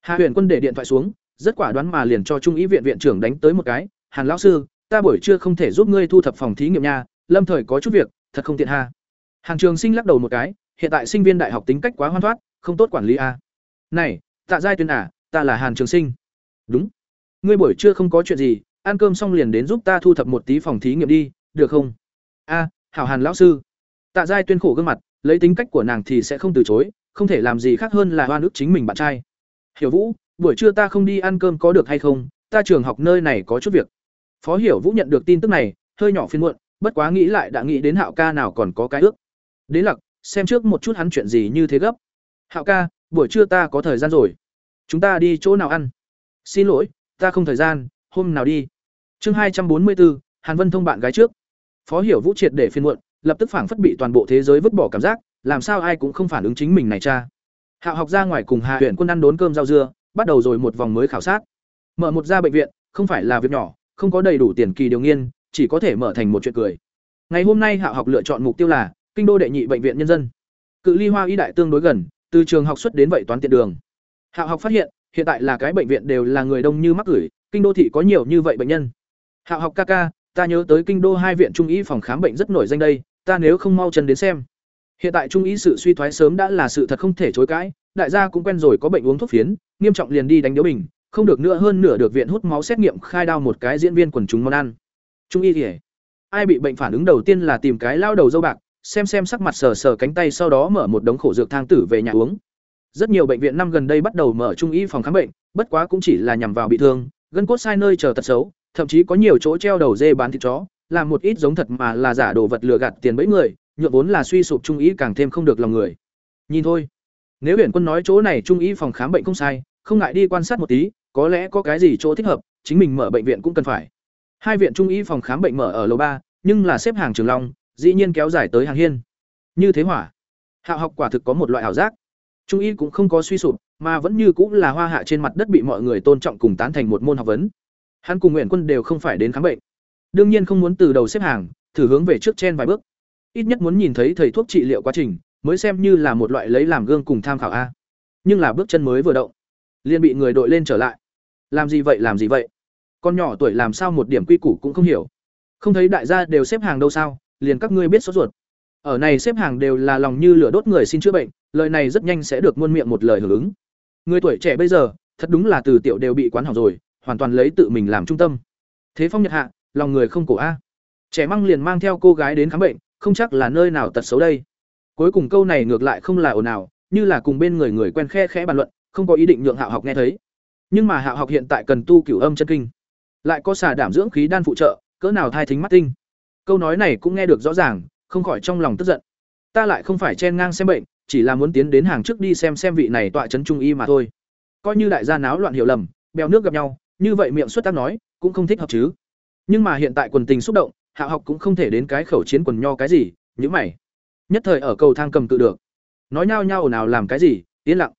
Hạ huyền quân để điện thoại xuống rất quả đoán mà liền cho trung ý viện viện trưởng đánh tới một cái, hàn lão sư, ta buổi trưa không thể giúp ngươi thu thập phòng thí nghiệm nha, lâm thời có chút việc, thật không tiện ha. Hàn trường sinh lắc đầu một cái, hiện tại sinh viên đại học tính cách quá hoan thoát, không tốt quản lý a. Này, tạ giai tuyên à ta là hàn trường sinh. Đúng. Ngươi buổi trưa không có chuyện gì, ăn cơm xong liền đến giúp ta thu thập một tí phòng thí nghiệm đi, được không? A, hảo hàn lão sư. Tạ giai tuyên khổ gương mặt, lấy tính cách của nàng thì sẽ không từ chối, không thể làm gì khác hơn là oan ức chính mình bạn trai. Hiểu vũ buổi trưa ta không đi ăn cơm có được hay không? Ta trường học nơi này có chút việc. Phó hiểu vũ nhận được tin tức này, hơi nhỏ phiên muộn, bất quá nghĩ lại đã nghĩ đến hạo ca nào còn có cái ước. Đến lặc, xem trước một chút hắn chuyện gì như thế gấp. Hạo ca, buổi trưa ta có thời gian rồi. Chúng ta đi chỗ nào ăn? Xin lỗi, ta không thời gian, hôm nào đi. Chương hai trăm bốn mươi bốn hàn vân thông bạn gái trước. Phó hiểu vũ triệt để phiên muộn, lập tức phảng phất bị toàn bộ thế giới vứt bỏ cảm giác, làm sao ai cũng không phản ứng chính mình này cha. Hạo học ra ngoài cùng hà huyện quân ăn đốn cơm rau dưa bắt đầu rồi một vòng mới khảo sát. Mở một gia bệnh viện, không phải là việc nhỏ, không có đầy đủ tiền kỳ điều nghiên, chỉ có thể mở thành một chuyện cười. Ngày hôm nay hạo học lựa chọn mục tiêu là kinh đô đệ nhị bệnh viện nhân dân. Cự ly hoa y đại tương đối gần, từ trường học xuất đến vậy toán tiện đường. Hạo học phát hiện hiện tại là cái bệnh viện đều là người đông như mắc gửi kinh đô thị có nhiều như vậy bệnh nhân. Hạo học ca ca, ta nhớ tới kinh đô hai viện trung y phòng khám bệnh rất nổi danh đây, ta nếu không mau chân đến xem hiện tại trung y sự suy thoái sớm đã là sự thật không thể chối cãi đại gia cũng quen rồi có bệnh uống thuốc phiến nghiêm trọng liền đi đánh điếu bình không được nữa hơn nửa được viện hút máu xét nghiệm khai đao một cái diễn viên quần chúng món ăn. Trung y thì ai bị bệnh phản ứng đầu tiên là tìm cái lao đầu dâu bạc xem xem sắc mặt sờ sờ cánh tay sau đó mở một đống khổ dược thang tử về nhà uống. Rất nhiều bệnh viện năm gần đây bắt đầu mở trung y phòng khám bệnh, bất quá cũng chỉ là nhằm vào bị thương, gân cốt sai nơi chờ tật xấu, thậm chí có nhiều chỗ treo đầu dê bán thịt chó, làm một ít giống thật mà là giả đồ vật lừa gạt tiền bẫy người, nhượng vốn là suy sụp trung ý càng thêm không được lòng người. Nhìn thôi, nếu huyện Quân nói chỗ này trung ý phòng khám bệnh không sai, không ngại đi quan sát một tí, có lẽ có cái gì chỗ thích hợp, chính mình mở bệnh viện cũng cần phải. Hai viện trung ý phòng khám bệnh mở ở lầu ba, nhưng là xếp hàng trường long, dĩ nhiên kéo dài tới hàng hiên. Như thế hỏa. Hạo học quả thực có một loại ảo giác. Trung y cũng không có suy sụp, mà vẫn như cũng là hoa hạ trên mặt đất bị mọi người tôn trọng cùng tán thành một môn học vấn. Hắn cùng Nguyễn Quân đều không phải đến khám bệnh. Đương nhiên không muốn từ đầu xếp hàng, thử hướng về trước trên vài bước. Ít nhất muốn nhìn thấy thầy thuốc trị liệu quá trình, mới xem như là một loại lấy làm gương cùng tham khảo a. Nhưng là bước chân mới vừa động, liền bị người đội lên trở lại. Làm gì vậy, làm gì vậy? Con nhỏ tuổi làm sao một điểm quy củ cũng không hiểu. Không thấy đại gia đều xếp hàng đâu sao, liền các ngươi biết sốt ruột. Ở này xếp hàng đều là lòng như lửa đốt người xin chữa bệnh, lời này rất nhanh sẽ được muôn miệng một lời hưởng ứng. Người tuổi trẻ bây giờ, thật đúng là từ tiểu đều bị quán hỏng rồi, hoàn toàn lấy tự mình làm trung tâm. Thế phong nhật hạ, lòng người không cổ a. Trẻ măng liền mang theo cô gái đến khám bệnh, không chắc là nơi nào tật xấu đây. Cuối cùng câu này ngược lại không là ồn nào, như là cùng bên người người quen khe khẽ bàn luận, không có ý định nhượng Hạo học nghe thấy. Nhưng mà Hạo học hiện tại cần tu cửu âm chân kinh, lại có xả đảm dưỡng khí đan phụ trợ, cỡ nào thai thính mắt tinh. Câu nói này cũng nghe được rõ ràng, không khỏi trong lòng tức giận. Ta lại không phải chen ngang xem bệnh, chỉ là muốn tiến đến hàng trước đi xem xem vị này tọa trấn trung y mà thôi. Coi như đại gia náo loạn hiểu lầm, bèo nước gặp nhau, như vậy miệng xuất tác nói, cũng không thích hợp chứ. Nhưng mà hiện tại quần tình xúc động, Hạ học cũng không thể đến cái khẩu chiến quần nho cái gì, nhữ mày. Nhất thời ở cầu thang cầm tự được. Nói nhau nhau nào làm cái gì, yên lặng.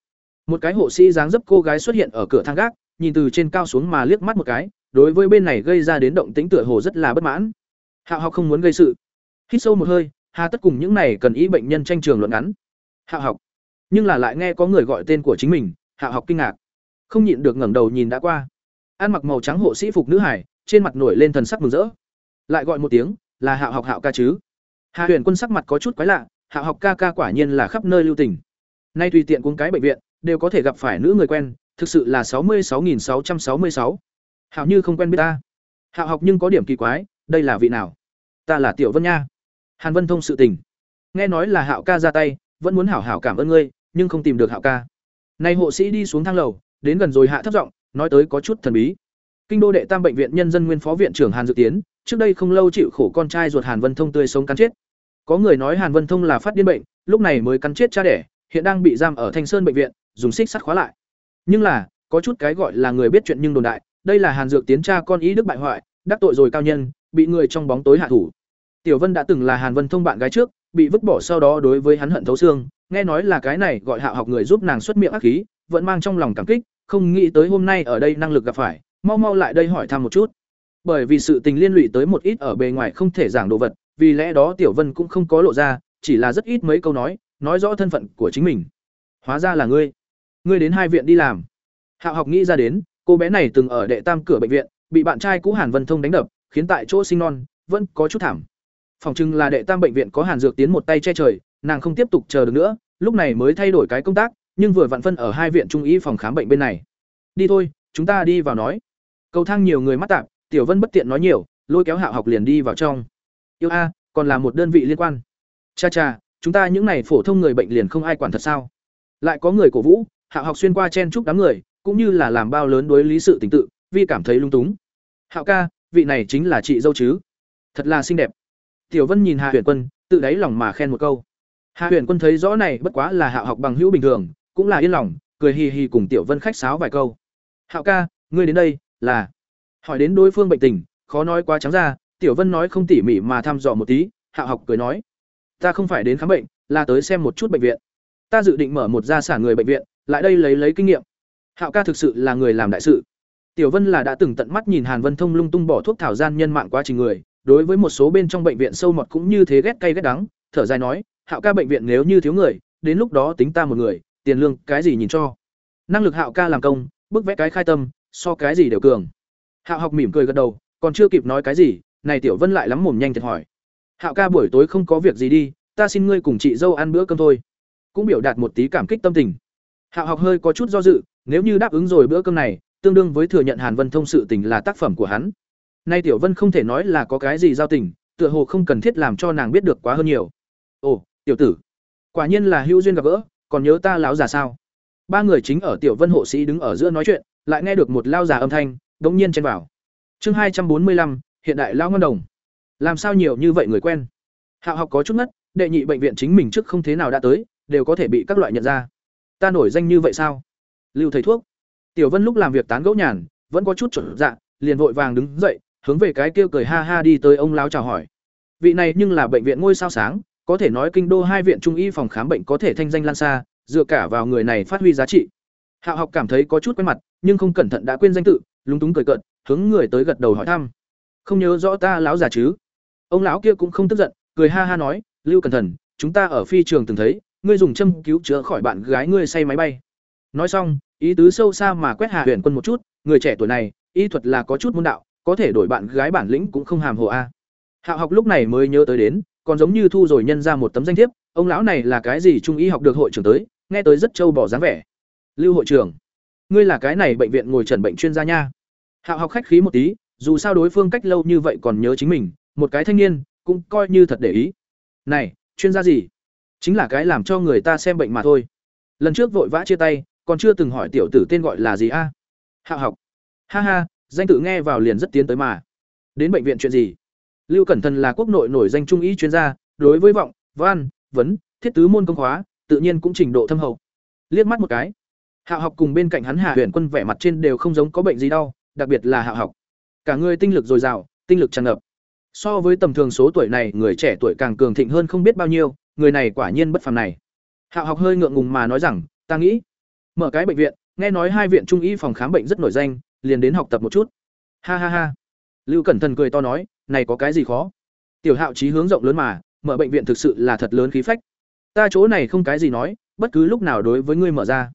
Một cái hộ sĩ dáng dấp cô gái xuất hiện ở cửa thang gác, nhìn từ trên cao xuống mà liếc mắt một cái, đối với bên này gây ra đến động tính tựa hồ rất là bất mãn. Hạ học không muốn gây sự. Hít sâu một hơi, hà tất cùng những này cần ý bệnh nhân tranh trường luận ngắn. Hạ học. Nhưng là lại nghe có người gọi tên của chính mình, Hạ học kinh ngạc. Không nhịn được ngẩng đầu nhìn đã qua. Ăn mặc màu trắng hộ sĩ phục nữ hải, trên mặt nổi lên thần sắc mừng rỡ. Lại gọi một tiếng, là hạo học Hạo ca chứ? Hạ Huyền Quân sắc mặt có chút quái lạ, hạo học ca ca quả nhiên là khắp nơi lưu tình. Nay tùy tiện cuống cái bệnh viện, đều có thể gặp phải nữ người quen, thực sự là sáu mươi sáu nghìn sáu trăm sáu mươi sáu. Hạo như không quen biết ta. hạo học nhưng có điểm kỳ quái, đây là vị nào? Ta là Tiểu Vân nha. Hàn Vân thông sự tình. Nghe nói là Hạo ca ra tay, vẫn muốn hảo hảo cảm ơn ngươi, nhưng không tìm được Hạo ca. Nay hộ sĩ đi xuống thang lầu, đến gần rồi hạ thấp giọng, nói tới có chút thần bí. Kinh đô đệ tam bệnh viện nhân dân nguyên phó viện trưởng Hàn Dự Tiến, trước đây không lâu chịu khổ con trai ruột Hàn Vân Thông tươi sống cắn chết. Có người nói Hàn Vân Thông là phát điên bệnh, lúc này mới cắn chết cha đẻ, hiện đang bị giam ở Thanh Sơn bệnh viện, dùng xích sắt khóa lại. Nhưng là, có chút cái gọi là người biết chuyện nhưng đồn đại, đây là Hàn Dược Tiến cha con ý đức bại hoại, đắc tội rồi cao nhân, bị người trong bóng tối hạ thủ. Tiểu Vân đã từng là Hàn Vân Thông bạn gái trước, bị vứt bỏ sau đó đối với hắn hận thấu xương, nghe nói là cái này gọi hạ học người giúp nàng xuất miệng ác khí, vẫn mang trong lòng cảm kích, không nghĩ tới hôm nay ở đây năng lực gặp phải, mau mau lại đây hỏi thăm một chút. Bởi vì sự tình liên lụy tới một ít ở bề ngoài không thể giảng đồ vật, vì lẽ đó Tiểu Vân cũng không có lộ ra, chỉ là rất ít mấy câu nói, nói rõ thân phận của chính mình. Hóa ra là ngươi. Ngươi đến hai viện đi làm. Hạo học nghĩ ra đến, cô bé này từng ở đệ tam cửa bệnh viện, bị bạn trai cũ Hàn Vân Thông đánh đập, khiến tại chỗ sinh non, vẫn có chút thảm. Phòng trưng là đệ tam bệnh viện có Hàn Dược Tiến một tay che trời, nàng không tiếp tục chờ được nữa, lúc này mới thay đổi cái công tác, nhưng vừa vặn phân ở hai viện trung y phòng khám bệnh bên này. Đi thôi, chúng ta đi vào nói. Cầu thang nhiều người mắt tạm, Tiểu Vân bất tiện nói nhiều, lôi kéo Hạo học liền đi vào trong. Yêu a, còn là một đơn vị liên quan. Cha cha, chúng ta những này phổ thông người bệnh liền không ai quản thật sao? Lại có người cổ vũ, Hạo học xuyên qua chen chúc đám người, cũng như là làm bao lớn đối lý sự tình tự, vi cảm thấy lung túng. Hạo ca, vị này chính là chị dâu chứ? Thật là xinh đẹp. Tiểu Vân nhìn Hạ Huyền Quân, tự đáy lòng mà khen một câu. Hạ Huyền Quân thấy rõ này bất quá là Hạo học bằng hữu bình thường, cũng là yên lòng, cười hì hì cùng Tiểu Vân khách sáo vài câu. "Hạo ca, ngươi đến đây là?" Hỏi đến đối phương bệnh tình, khó nói quá trắng ra, Tiểu Vân nói không tỉ mỉ mà thăm dò một tí, Hạo học cười nói: "Ta không phải đến khám bệnh, là tới xem một chút bệnh viện. Ta dự định mở một gia sản người bệnh viện, lại đây lấy lấy kinh nghiệm." Hạo ca thực sự là người làm đại sự. Tiểu Vân là đã từng tận mắt nhìn Hàn Vân Thông lung tung bỏ thuốc thảo gian nhân mạng quá trình người, đối với một số bên trong bệnh viện sâu mọt cũng như thế ghét cay ghét đắng, thở dài nói, Hạo ca bệnh viện nếu như thiếu người, đến lúc đó tính ta một người, tiền lương cái gì nhìn cho. Năng lực Hạo ca làm công, bức vẽ cái khai tâm, so cái gì đều cường. Hạo học mỉm cười gật đầu, còn chưa kịp nói cái gì, này Tiểu Vân lại lắm mồm nhanh thật hỏi. Hạo ca buổi tối không có việc gì đi, ta xin ngươi cùng chị dâu ăn bữa cơm thôi. Cũng biểu đạt một tí cảm kích tâm tình. Hạo học hơi có chút do dự, nếu như đáp ứng rồi bữa cơm này, tương đương với thừa nhận Hàn Vân Thông sự tình là tác phẩm của hắn. Nay Tiểu Vân không thể nói là có cái gì giao tình, tựa hồ không cần thiết làm cho nàng biết được quá hơn nhiều. Ồ, tiểu tử, quả nhiên là hữu duyên gặp gỡ, còn nhớ ta lão già sao? ba người chính ở tiểu vân hộ sĩ đứng ở giữa nói chuyện lại nghe được một lao già âm thanh đống nhiên chen vào. Chương hai trăm bốn mươi lăm, hiện đại lao ngân đồng. Làm sao nhiều như vậy người quen? Hạo học có chút ngất, đệ nhị bệnh viện chính mình trước không thế nào đã tới, đều có thể bị các loại nhận ra. Ta nổi danh như vậy sao? Lưu thầy thuốc. Tiểu vân lúc làm việc tán gẫu nhàn, vẫn có chút chuẩn dạ liền vội vàng đứng dậy, hướng về cái kia cười ha ha đi tới ông lão chào hỏi. Vị này nhưng là bệnh viện ngôi sao sáng, có thể nói kinh đô hai viện trung y phòng khám bệnh có thể thanh danh lan xa, dựa cả vào người này phát huy giá trị. Hạo học cảm thấy có chút quen mặt, nhưng không cẩn thận đã quên danh tự lúng túng cười cợt, hướng người tới gật đầu hỏi thăm. Không nhớ rõ ta lão già chứ? Ông lão kia cũng không tức giận, cười ha ha nói, lưu cẩn thận, chúng ta ở phi trường từng thấy, ngươi dùng châm cứu chữa khỏi bạn gái ngươi say máy bay. Nói xong, ý tứ sâu xa mà quét hạ huyền quân một chút, người trẻ tuổi này, y thuật là có chút môn đạo, có thể đổi bạn gái bản lĩnh cũng không hàm hồ a. Hạo học lúc này mới nhớ tới đến, còn giống như thu rồi nhân ra một tấm danh thiếp, ông lão này là cái gì trung y học được hội trưởng tới, nghe tới rất trâu bỏ dáng vẻ. Lưu hội trưởng, ngươi là cái này bệnh viện ngồi trần bệnh chuyên gia nha hạo học khách khí một tí, dù sao đối phương cách lâu như vậy còn nhớ chính mình, một cái thanh niên cũng coi như thật để ý. Này, chuyên gia gì? Chính là cái làm cho người ta xem bệnh mà thôi. Lần trước vội vã chia tay, còn chưa từng hỏi tiểu tử tên gọi là gì a? Hạo học ha ha, danh tự nghe vào liền rất tiến tới mà. Đến bệnh viện chuyện gì? Lưu cẩn thận là quốc nội nổi danh trung y chuyên gia, đối với vọng, văn, vấn, thiết tứ môn công khóa, tự nhiên cũng trình độ thâm hậu. Liếc mắt một cái. Hạo học cùng bên cạnh hắn hạ huyền quân vẻ mặt trên đều không giống có bệnh gì đau đặc biệt là hạ học. Cả người tinh lực dồi dào, tinh lực tràn ngập. So với tầm thường số tuổi này, người trẻ tuổi càng cường thịnh hơn không biết bao nhiêu, người này quả nhiên bất phàm này. Hạ học hơi ngượng ngùng mà nói rằng, ta nghĩ, mở cái bệnh viện, nghe nói hai viện trung y phòng khám bệnh rất nổi danh, liền đến học tập một chút. Ha ha ha. Lưu cẩn thận cười to nói, này có cái gì khó? Tiểu hạo trí hướng rộng lớn mà, mở bệnh viện thực sự là thật lớn khí phách. Ta chỗ này không cái gì nói, bất cứ lúc nào đối với ngươi mở ra.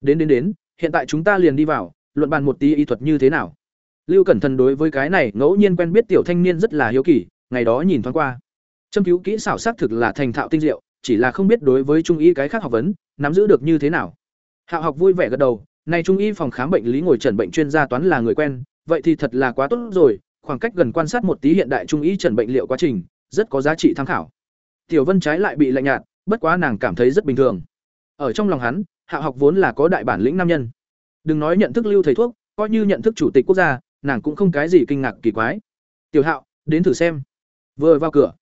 Đến đến đến, hiện tại chúng ta liền đi vào luận bàn một tí y thuật như thế nào. Lưu cẩn thận đối với cái này ngẫu nhiên quen biết tiểu thanh niên rất là hiếu kỳ, ngày đó nhìn thoáng qua. Châm cứu kỹ xảo xác thực là thành thạo tinh diệu, chỉ là không biết đối với trung y cái khác học vấn, nắm giữ được như thế nào. Hạo học vui vẻ gật đầu, này trung y phòng khám bệnh lý ngồi trần bệnh chuyên gia toán là người quen, vậy thì thật là quá tốt rồi, khoảng cách gần quan sát một tí hiện đại trung y trần bệnh liệu quá trình, rất có giá trị tham khảo. Tiểu vân trái lại bị lạnh nhạt, bất quá nàng cảm thấy rất bình thường. Ở trong lòng hắn, Hạo học vốn là có đại bản lĩnh nam nhân đừng nói nhận thức lưu thầy thuốc, coi như nhận thức chủ tịch quốc gia, nàng cũng không cái gì kinh ngạc kỳ quái. Tiểu hạo, đến thử xem. Vừa vào cửa,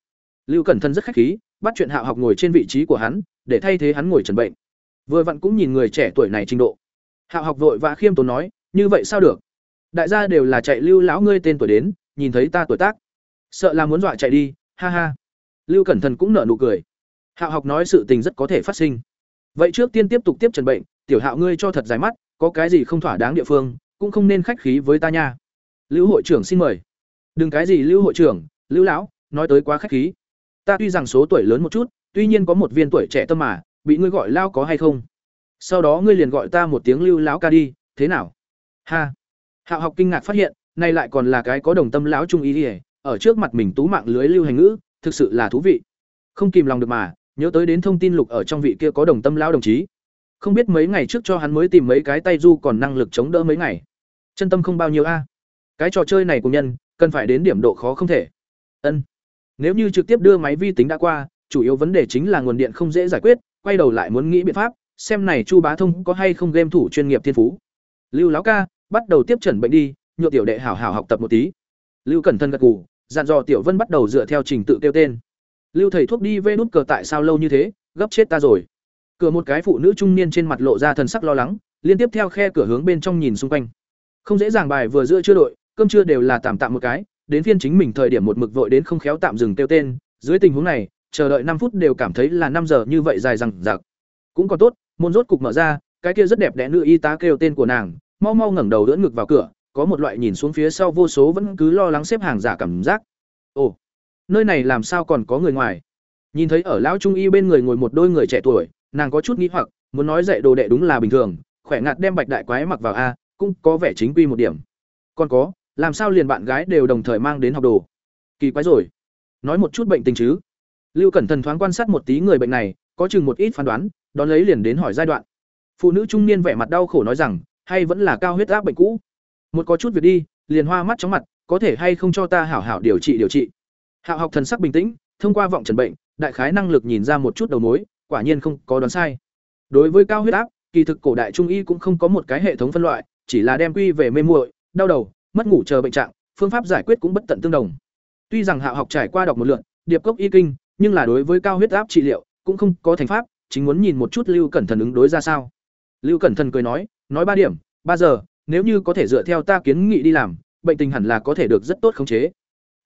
lưu cẩn thân rất khách khí, bắt chuyện hạo học ngồi trên vị trí của hắn, để thay thế hắn ngồi trần bệnh. Vừa vặn cũng nhìn người trẻ tuổi này trình độ. Hạo học vội và khiêm tốn nói, như vậy sao được? Đại gia đều là chạy lưu lão ngươi tên tuổi đến, nhìn thấy ta tuổi tác, sợ là muốn dọa chạy đi, ha ha. Lưu cẩn thận cũng nở nụ cười. Hạo học nói sự tình rất có thể phát sinh. Vậy trước tiên tiếp tục tiếp trần bệnh, tiểu hạo ngươi cho thật dài mắt có cái gì không thỏa đáng địa phương, cũng không nên khách khí với ta nha. Lưu hội trưởng xin mời. Đừng cái gì lưu hội trưởng, lưu lão, nói tới quá khách khí. Ta tuy rằng số tuổi lớn một chút, tuy nhiên có một viên tuổi trẻ tâm mà, bị ngươi gọi lao có hay không? Sau đó ngươi liền gọi ta một tiếng lưu lão ca đi, thế nào? Ha. Hạo học kinh ngạc phát hiện, nay lại còn là cái có đồng tâm lão trung ý ỉa ở trước mặt mình tú mạng lưới lưu hành ngữ, thực sự là thú vị. Không kìm lòng được mà, nhớ tới đến thông tin lục ở trong vị kia có đồng tâm lão đồng chí không biết mấy ngày trước cho hắn mới tìm mấy cái tay du còn năng lực chống đỡ mấy ngày. Chân tâm không bao nhiêu a. Cái trò chơi này của nhân, cần phải đến điểm độ khó không thể. Ân. Nếu như trực tiếp đưa máy vi tính đã qua, chủ yếu vấn đề chính là nguồn điện không dễ giải quyết, quay đầu lại muốn nghĩ biện pháp, xem này chu bá thông có hay không game thủ chuyên nghiệp thiên phú. Lưu lão ca, bắt đầu tiếp trần bệnh đi, nhựa tiểu đệ hảo hảo học tập một tí. Lưu cẩn thân gật gù, dặn dò tiểu vân bắt đầu dựa theo trình tự kêu tên. Lưu thầy thuốc đi vê nút cờ tại sao lâu như thế, gấp chết ta rồi cửa một cái phụ nữ trung niên trên mặt lộ ra thần sắc lo lắng, liên tiếp theo khe cửa hướng bên trong nhìn xung quanh. Không dễ dàng bài vừa giữa chưa đội, cơm chưa đều là tạm tạm một cái, đến phiên chính mình thời điểm một mực vội đến không khéo tạm dừng kêu tên, dưới tình huống này, chờ đợi năm phút đều cảm thấy là năm giờ như vậy dài rằng giặc cũng còn tốt, môn rốt cục mở ra, cái kia rất đẹp đẽ nữ y tá kêu tên của nàng, mau mau ngẩng đầu đỡ ngực vào cửa, có một loại nhìn xuống phía sau vô số vẫn cứ lo lắng xếp hàng giả cảm giác. Ồ, nơi này làm sao còn có người ngoài? Nhìn thấy ở lão trung y bên người ngồi một đôi người trẻ tuổi nàng có chút nghĩ hoặc, muốn nói dạy đồ đệ đúng là bình thường, khỏe ngặt đem bạch đại quái mặc vào a, cũng có vẻ chính quy một điểm. Còn có, làm sao liền bạn gái đều đồng thời mang đến học đồ? Kỳ quái rồi. Nói một chút bệnh tình chứ. Lưu cẩn thận thoáng quan sát một tí người bệnh này, có chừng một ít phán đoán, đón lấy liền đến hỏi giai đoạn. Phụ nữ trung niên vẻ mặt đau khổ nói rằng, hay vẫn là cao huyết áp bệnh cũ? Một có chút việc đi, liền hoa mắt chóng mặt, có thể hay không cho ta hảo hảo điều trị điều trị? Hạo học thần sắc bình tĩnh, thông qua vọng trần bệnh, đại khái năng lực nhìn ra một chút đầu mối quả nhiên không có đoán sai đối với cao huyết áp kỳ thực cổ đại trung y cũng không có một cái hệ thống phân loại, chỉ là đem quy về mê muội, đau đầu, mất ngủ chờ bệnh trạng, phương pháp giải quyết cũng bất tận tương đồng. Tuy rằng Hạo học trải qua đọc một lượt, điệp cốc y kinh, nhưng là đối với cao huyết áp trị liệu cũng không có thành pháp, chính muốn nhìn một chút Lưu Cẩn Thần ứng đối ra sao. Lưu Cẩn Thần cười nói, nói ba điểm, ba giờ, nếu như có thể dựa theo ta kiến nghị đi làm, bệnh tình hẳn là có thể được rất tốt khống chế.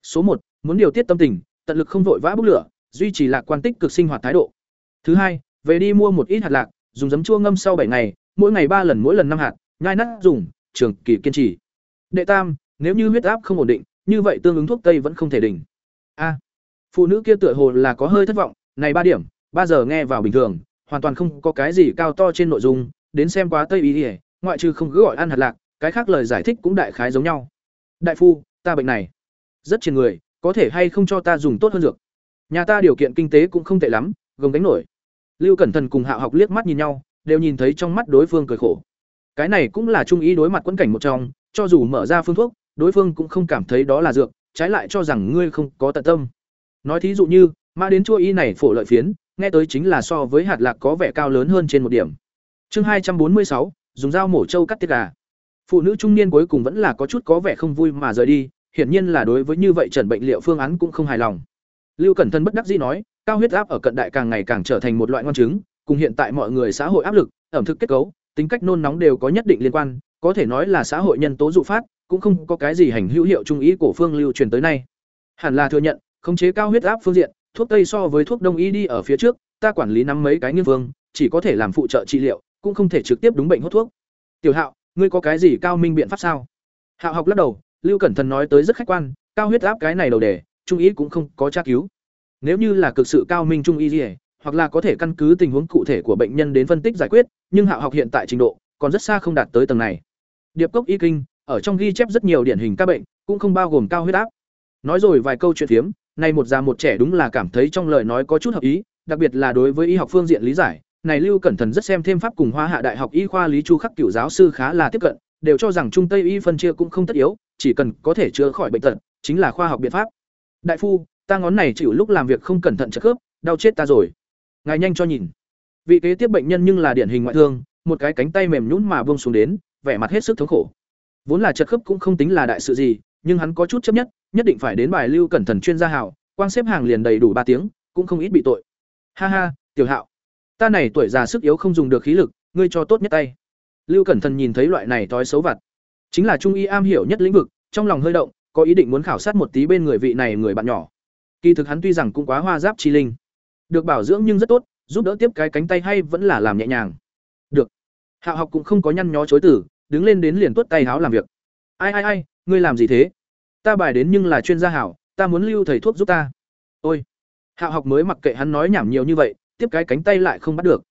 Số một, muốn điều tiết tâm tình, tận lực không vội vã bốc lửa, duy trì lạc quan tích cực sinh hoạt thái độ. Thứ hai, về đi mua một ít hạt lạc, dùng giấm chua ngâm sau bảy ngày, mỗi ngày ba lần mỗi lần năm hạt, nhai nát dùng, trường kỳ kiên trì. Đệ tam, nếu như huyết áp không ổn định, như vậy tương ứng thuốc tây vẫn không thể đỉnh. A. phụ nữ kia tựa hồ là có hơi thất vọng, này ba điểm, ba giờ nghe vào bình thường, hoàn toàn không có cái gì cao to trên nội dung, đến xem quá tây y, ngoại trừ không cứ gọi ăn hạt lạc, cái khác lời giải thích cũng đại khái giống nhau. Đại phu, ta bệnh này rất trên người, có thể hay không cho ta dùng tốt hơn dược. Nhà ta điều kiện kinh tế cũng không tệ lắm, gồng đánh nổi. Lưu Cẩn Thần cùng Hạo Học liếc mắt nhìn nhau, đều nhìn thấy trong mắt đối phương cười khổ. Cái này cũng là trung ý đối mặt quẫn cảnh một trong, cho dù mở ra phương thuốc, đối phương cũng không cảm thấy đó là dược, trái lại cho rằng ngươi không có tận tâm. Nói thí dụ như, mà đến chua y này phổ lợi phiến, nghe tới chính là so với hạt lạc có vẻ cao lớn hơn trên một điểm. Chương hai trăm bốn mươi sáu, dùng dao mổ trâu cắt tiết gà. Phụ nữ trung niên cuối cùng vẫn là có chút có vẻ không vui mà rời đi, hiển nhiên là đối với như vậy trần bệnh liệu phương án cũng không hài lòng. Lưu Cẩn Thân bất đắc dĩ nói, cao huyết áp ở cận đại càng ngày càng trở thành một loại ngon chứng, cùng hiện tại mọi người xã hội áp lực, ẩm thực kết cấu, tính cách nôn nóng đều có nhất định liên quan, có thể nói là xã hội nhân tố dụ phát, cũng không có cái gì hành hữu hiệu trung ý cổ phương lưu truyền tới nay. Hẳn là thừa nhận, khống chế cao huyết áp phương diện, thuốc tây so với thuốc đông y đi ở phía trước, ta quản lý nắm mấy cái nghiên phương, chỉ có thể làm phụ trợ trị liệu, cũng không thể trực tiếp đúng bệnh hốt thuốc. Tiểu Hạo, ngươi có cái gì cao minh biện pháp sao? Hạo học lắc đầu, Lưu Cẩn Thần nói tới rất khách quan, cao huyết áp cái này đầu đề, trung ý cũng không có tra cứu. Nếu như là cực sự cao minh trung y gì, hoặc là có thể căn cứ tình huống cụ thể của bệnh nhân đến phân tích giải quyết, nhưng Hạo học hiện tại trình độ còn rất xa không đạt tới tầng này. Điệp cốc y kinh, ở trong ghi chép rất nhiều điển hình các bệnh, cũng không bao gồm cao huyết áp. Nói rồi vài câu chuyện phiếm, nay một già một trẻ đúng là cảm thấy trong lời nói có chút hợp ý, đặc biệt là đối với y học phương diện lý giải, này Lưu Cẩn Thần rất xem thêm pháp cùng Hoa Hạ Đại học Y khoa Lý Chu Khắc cựu giáo sư khá là tiếp cận, đều cho rằng trung tây y phân chia cũng không tất yếu, chỉ cần có thể chữa khỏi bệnh tật, chính là khoa học biện pháp. Đại phu, ta ngón này chịu lúc làm việc không cẩn thận chật khớp, đau chết ta rồi. Ngài nhanh cho nhìn. Vị kế tiếp bệnh nhân nhưng là điển hình ngoại thương, một cái cánh tay mềm nhũn mà buông xuống đến, vẻ mặt hết sức thống khổ. Vốn là chật khớp cũng không tính là đại sự gì, nhưng hắn có chút chấp nhất, nhất định phải đến bài lưu cẩn thận chuyên gia hảo, quang xếp hàng liền đầy đủ ba tiếng, cũng không ít bị tội. Ha ha, tiểu hạo, ta này tuổi già sức yếu không dùng được khí lực, ngươi cho tốt nhất tay. Lưu Cẩn Thận nhìn thấy loại này thói xấu vặt, chính là trung y am hiểu nhất lĩnh vực, trong lòng hơi động, có ý định muốn khảo sát một tí bên người vị này người bạn nhỏ. Kỳ thực hắn tuy rằng cũng quá hoa giáp chi linh, được bảo dưỡng nhưng rất tốt, giúp đỡ tiếp cái cánh tay hay vẫn là làm nhẹ nhàng. Được. Hạo học cũng không có nhăn nhó chối từ, đứng lên đến liền tuốt tay háo làm việc. Ai ai ai, ngươi làm gì thế? Ta bài đến nhưng là chuyên gia hảo, ta muốn lưu thầy thuốc giúp ta. Ôi. Hạo học mới mặc kệ hắn nói nhảm nhiều như vậy, tiếp cái cánh tay lại không bắt được.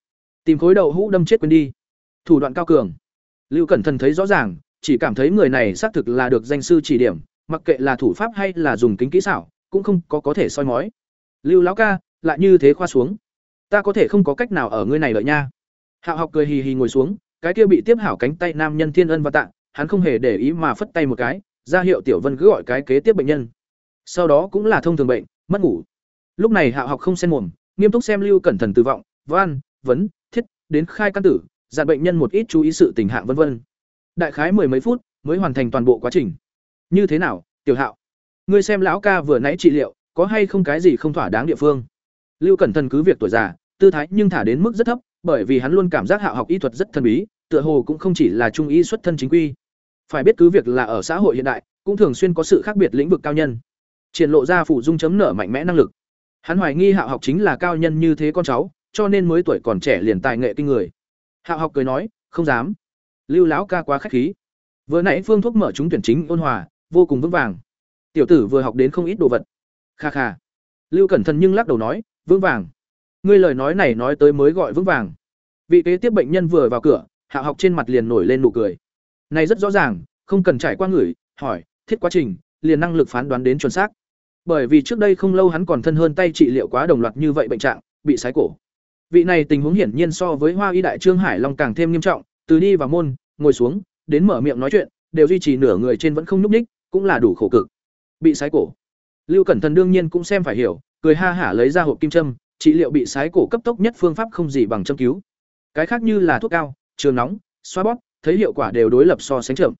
Tìm khối đầu hũ đâm chết quên đi. Thủ đoạn cao cường. Lưu Cẩn Thần thấy rõ ràng, chỉ cảm thấy người này xác thực là được danh sư chỉ điểm, mặc kệ là thủ pháp hay là dùng kính kỹ xảo, cũng không có có thể soi mói. Lưu lão ca, lại như thế khoa xuống. Ta có thể không có cách nào ở ngươi này đợi nha. Hạo học cười hì hì ngồi xuống, cái kia bị tiếp hảo cánh tay nam nhân thiên ân và tạ, hắn không hề để ý mà phất tay một cái, ra hiệu Tiểu Vân cứ gọi cái kế tiếp bệnh nhân. Sau đó cũng là thông thường bệnh, mất ngủ. Lúc này Hạo học không xen mồm, nghiêm túc xem Lưu Cẩn thận tử vọng, van vấn, thiết, đến khai căn tử, dặn bệnh nhân một ít chú ý sự tình hạng vân vân. Đại khái mười mấy phút mới hoàn thành toàn bộ quá trình. Như thế nào, Tiểu Hạo? Ngươi xem lão ca vừa nãy trị liệu, có hay không cái gì không thỏa đáng địa phương? Lưu Cẩn thận cứ việc tuổi già, tư thái nhưng thả đến mức rất thấp, bởi vì hắn luôn cảm giác hạ học y thuật rất thần bí, tựa hồ cũng không chỉ là trung y xuất thân chính quy. Phải biết cứ việc là ở xã hội hiện đại, cũng thường xuyên có sự khác biệt lĩnh vực cao nhân. Triển lộ ra phụ dung chấm nở mạnh mẽ năng lực. Hắn hoài nghi hạ học chính là cao nhân như thế con cháu, cho nên mới tuổi còn trẻ liền tài nghệ kinh người. Hạ học cười nói, không dám. Lưu lão ca quá khách khí. Vừa nãy phương thuốc mở chúng tuyển chính ôn hòa, vô cùng vững vàng. Tiểu tử vừa học đến không ít đồ vật. Kha kha. Lưu Cẩn Thận nhưng lắc đầu nói, vững vàng. Ngươi lời nói này nói tới mới gọi vững vàng. Vị kế tiếp bệnh nhân vừa vào cửa, hạ học trên mặt liền nổi lên nụ cười. Này rất rõ ràng, không cần trải qua người, hỏi, thiết quá trình, liền năng lực phán đoán đến chuẩn xác. Bởi vì trước đây không lâu hắn còn thân hơn tay trị liệu quá đồng loạt như vậy bệnh trạng, bị sái cổ. Vị này tình huống hiển nhiên so với Hoa Y đại Trương Hải Long càng thêm nghiêm trọng, từ đi vào môn, ngồi xuống, đến mở miệng nói chuyện, đều duy trì nửa người trên vẫn không nhúc ních, cũng là đủ khổ cực. Bị sái cổ. Lưu Cẩn Thần đương nhiên cũng xem phải hiểu, cười ha hả lấy ra hộp kim châm, trị liệu bị sái cổ cấp tốc nhất phương pháp không gì bằng châm cứu. Cái khác như là thuốc cao, trường nóng xoa bóp thấy hiệu quả đều đối lập so sánh chậm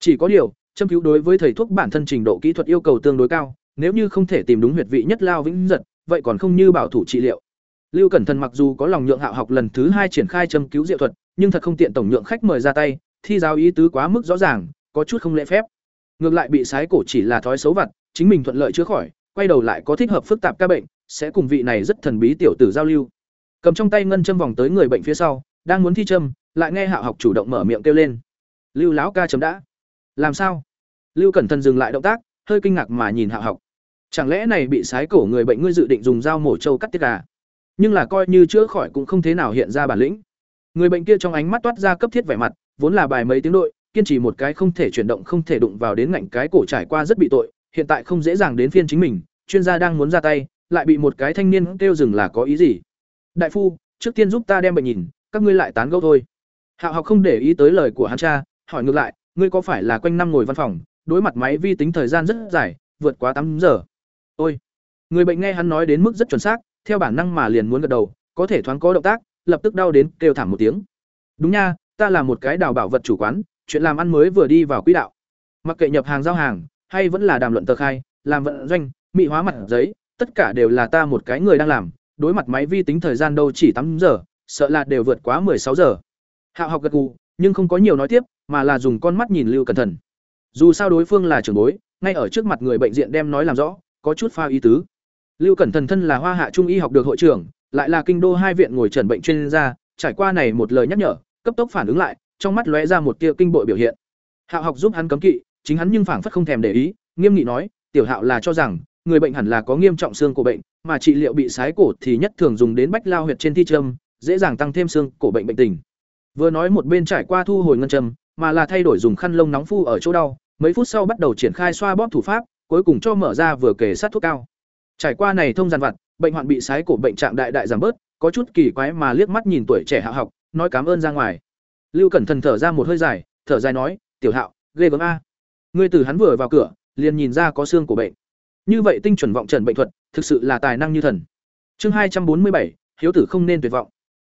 chỉ có điều châm cứu đối với thầy thuốc bản thân trình độ kỹ thuật yêu cầu tương đối cao nếu như không thể tìm đúng huyệt vị nhất lao vĩnh giật vậy còn không như bảo thủ trị liệu lưu cẩn thần mặc dù có lòng nhượng hạo học lần thứ hai triển khai châm cứu diệu thuật nhưng thật không tiện tổng nhượng khách mời ra tay thi giáo ý tứ quá mức rõ ràng có chút không lễ phép ngược lại bị sái cổ chỉ là thói xấu vặt, chính mình thuận lợi chữa khỏi, quay đầu lại có thích hợp phức tạp ca bệnh, sẽ cùng vị này rất thần bí tiểu tử giao lưu. Cầm trong tay ngân châm vòng tới người bệnh phía sau, đang muốn thi châm, lại nghe hạ học chủ động mở miệng kêu lên. Lưu lão ca chấm đã. Làm sao? Lưu cẩn thận dừng lại động tác, hơi kinh ngạc mà nhìn hạ học. Chẳng lẽ này bị sái cổ người bệnh ngươi dự định dùng dao mổ trâu cắt tiết gà? Nhưng là coi như chữa khỏi cũng không thế nào hiện ra bản lĩnh. Người bệnh kia trong ánh mắt toát ra cấp thiết vẻ mặt, vốn là bài mấy tiếng đội kiên trì một cái không thể chuyển động, không thể đụng vào đến ngạnh cái cổ trải qua rất bị tội, hiện tại không dễ dàng đến phiên chính mình, chuyên gia đang muốn ra tay, lại bị một cái thanh niên kêu dừng là có ý gì? Đại phu, trước tiên giúp ta đem bệnh nhìn, các ngươi lại tán gẫu thôi. Hạo học không để ý tới lời của hắn cha, hỏi ngược lại, ngươi có phải là quanh năm ngồi văn phòng, đối mặt máy vi tính thời gian rất dài, vượt quá tám giờ? Ôi, người bệnh nghe hắn nói đến mức rất chuẩn xác, theo bản năng mà liền muốn gật đầu, có thể thoáng có động tác, lập tức đau đến kêu thảm một tiếng. Đúng nha, ta là một cái đào bảo vật chủ quán chuyện làm ăn mới vừa đi vào quỹ đạo. Mặc kệ nhập hàng giao hàng, hay vẫn là đàm luận tờ khai, làm vận doanh mỹ hóa mặt giấy, tất cả đều là ta một cái người đang làm, đối mặt máy vi tính thời gian đâu chỉ tám giờ, sợ là đều vượt quá sáu giờ. Hạo học gật gù, nhưng không có nhiều nói tiếp, mà là dùng con mắt nhìn lưu cẩn thận. Dù sao đối phương là trưởng bối, ngay ở trước mặt người bệnh diện đem nói làm rõ, có chút pha ý tứ. Lưu cẩn thận thân là hoa hạ trung y học được hội trưởng, lại là kinh đô hai viện ngồi trần bệnh chuyên gia, trải qua này một lời nhắc nhở, cấp tốc phản ứng lại trong mắt lóe ra một tia kinh bội biểu hiện. Hạo học giúp hắn cấm kỵ, chính hắn nhưng phảng phất không thèm để ý, nghiêm nghị nói, tiểu hạo là cho rằng, người bệnh hẳn là có nghiêm trọng xương cổ bệnh, mà trị liệu bị sái cổ thì nhất thường dùng đến bách lao huyệt trên thi châm dễ dàng tăng thêm xương cổ bệnh bệnh tình. Vừa nói một bên trải qua thu hồi ngân châm, mà là thay đổi dùng khăn lông nóng phu ở chỗ đau, mấy phút sau bắt đầu triển khai xoa bóp thủ pháp, cuối cùng cho mở ra vừa kể sát thuốc cao. Trải qua này thông dàn vặt, bệnh hoạn bị sái cổ bệnh trạng đại đại giảm bớt, có chút kỳ quái mà liếc mắt nhìn tuổi trẻ hạ học, nói cảm ơn ra ngoài lưu cẩn thận thở ra một hơi dài, thở dài nói, tiểu hạo, ghê gớm a. Ngươi từ hắn vừa vào cửa, liền nhìn ra có xương của bệnh. Như vậy tinh chuẩn vọng trần bệnh thuật, thực sự là tài năng như thần. Chương hai trăm bốn mươi bảy, hiếu tử không nên tuyệt vọng.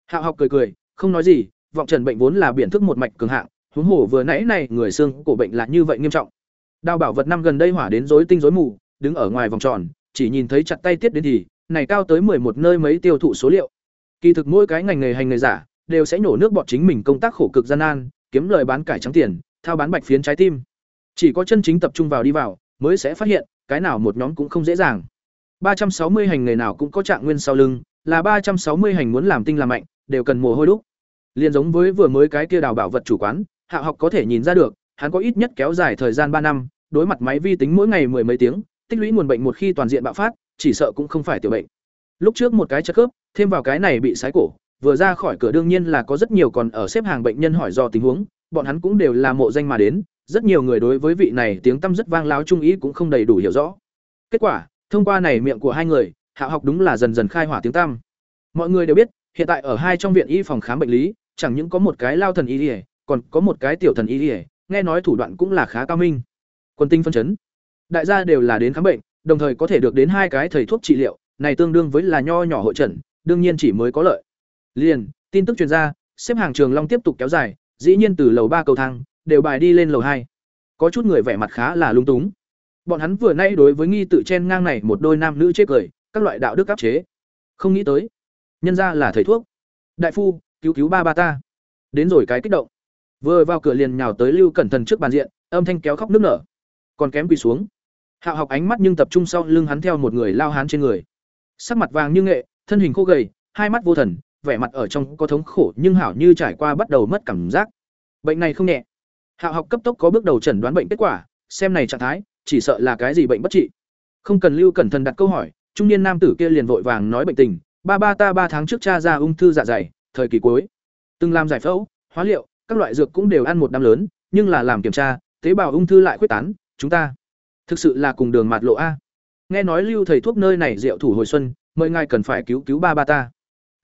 Hạo học cười cười, không nói gì, vọng trần bệnh vốn là biện thức một mạch cường hạng, huống hồ vừa nãy này người xương cổ bệnh là như vậy nghiêm trọng. Đào bảo vật năm gần đây hỏa đến rối tinh rối mù, đứng ở ngoài vòng tròn, chỉ nhìn thấy chặt tay tiết đến thì, này cao tới một nơi mấy tiêu thụ số liệu. Kỳ thực mỗi cái ngành nghề hành nghề giả đều sẽ nổ nước bọt chính mình công tác khổ cực gian nan, kiếm lời bán cải trắng tiền, thao bán bạch phiến trái tim. Chỉ có chân chính tập trung vào đi vào, mới sẽ phát hiện, cái nào một nhóm cũng không dễ dàng. Ba trăm sáu mươi hành nghề nào cũng có trạng nguyên sau lưng, là ba trăm sáu mươi hành muốn làm tinh làm mạnh, đều cần mồ hôi đúc. Liền giống với vừa mới cái kia đào bảo vật chủ quán, hạ học có thể nhìn ra được, hắn có ít nhất kéo dài thời gian ba năm, đối mặt máy vi tính mỗi ngày mười mấy tiếng, tích lũy nguồn bệnh một khi toàn diện bạo phát, chỉ sợ cũng không phải tiểu bệnh. Lúc trước một cái chất cướp thêm vào cái này bị sái cổ vừa ra khỏi cửa đương nhiên là có rất nhiều còn ở xếp hàng bệnh nhân hỏi do tình huống, bọn hắn cũng đều là mộ danh mà đến, rất nhiều người đối với vị này tiếng tâm rất vang láo trung ý cũng không đầy đủ hiểu rõ. Kết quả, thông qua này miệng của hai người, hạ học đúng là dần dần khai hỏa tiếng tăm. Mọi người đều biết, hiện tại ở hai trong viện y phòng khám bệnh lý, chẳng những có một cái lao thần y ỉa còn có một cái tiểu thần y ỉa nghe nói thủ đoạn cũng là khá cao minh. Quân tinh phân chấn. Đại gia đều là đến khám bệnh, đồng thời có thể được đến hai cái thầy thuốc trị liệu, này tương đương với là nho nhỏ hội trần đương nhiên chỉ mới có lợi liền, tin tức truyền ra, xếp hàng trường long tiếp tục kéo dài, dĩ nhiên từ lầu ba cầu thang, đều bài đi lên lầu hai. Có chút người vẻ mặt khá là lung túng. Bọn hắn vừa nay đối với nghi tự chen ngang này một đôi nam nữ chết cười, các loại đạo đức áp chế. Không nghĩ tới, nhân ra là thầy thuốc. Đại phu, cứu cứu ba ba ta. Đến rồi cái kích động. Vừa vào cửa liền nhào tới lưu cẩn thận trước bàn diện, âm thanh kéo khóc nước nở. Còn kém quỳ xuống. Hạo học ánh mắt nhưng tập trung sau lưng hắn theo một người lao hán trên người. Sắc mặt vàng như nghệ, thân hình khô gầy, hai mắt vô thần vẻ mặt ở trong có thống khổ nhưng hảo như trải qua bắt đầu mất cảm giác. Bệnh này không nhẹ. Hạo học cấp tốc có bước đầu chẩn đoán bệnh kết quả, xem này trạng thái, chỉ sợ là cái gì bệnh bất trị. Không cần lưu cẩn thận đặt câu hỏi, trung niên nam tử kia liền vội vàng nói bệnh tình, ba ba ta ba tháng trước cha ra ung thư dạ dày, thời kỳ cuối. Từng làm giải phẫu, hóa liệu, các loại dược cũng đều ăn một năm lớn, nhưng là làm kiểm tra, tế bào ung thư lại quyết tán, chúng ta thực sự là cùng đường mạt lộ a. Nghe nói lưu thầy thuốc nơi này rượu thủ hồi xuân, mời ngài cần phải cứu cứu ba ba ta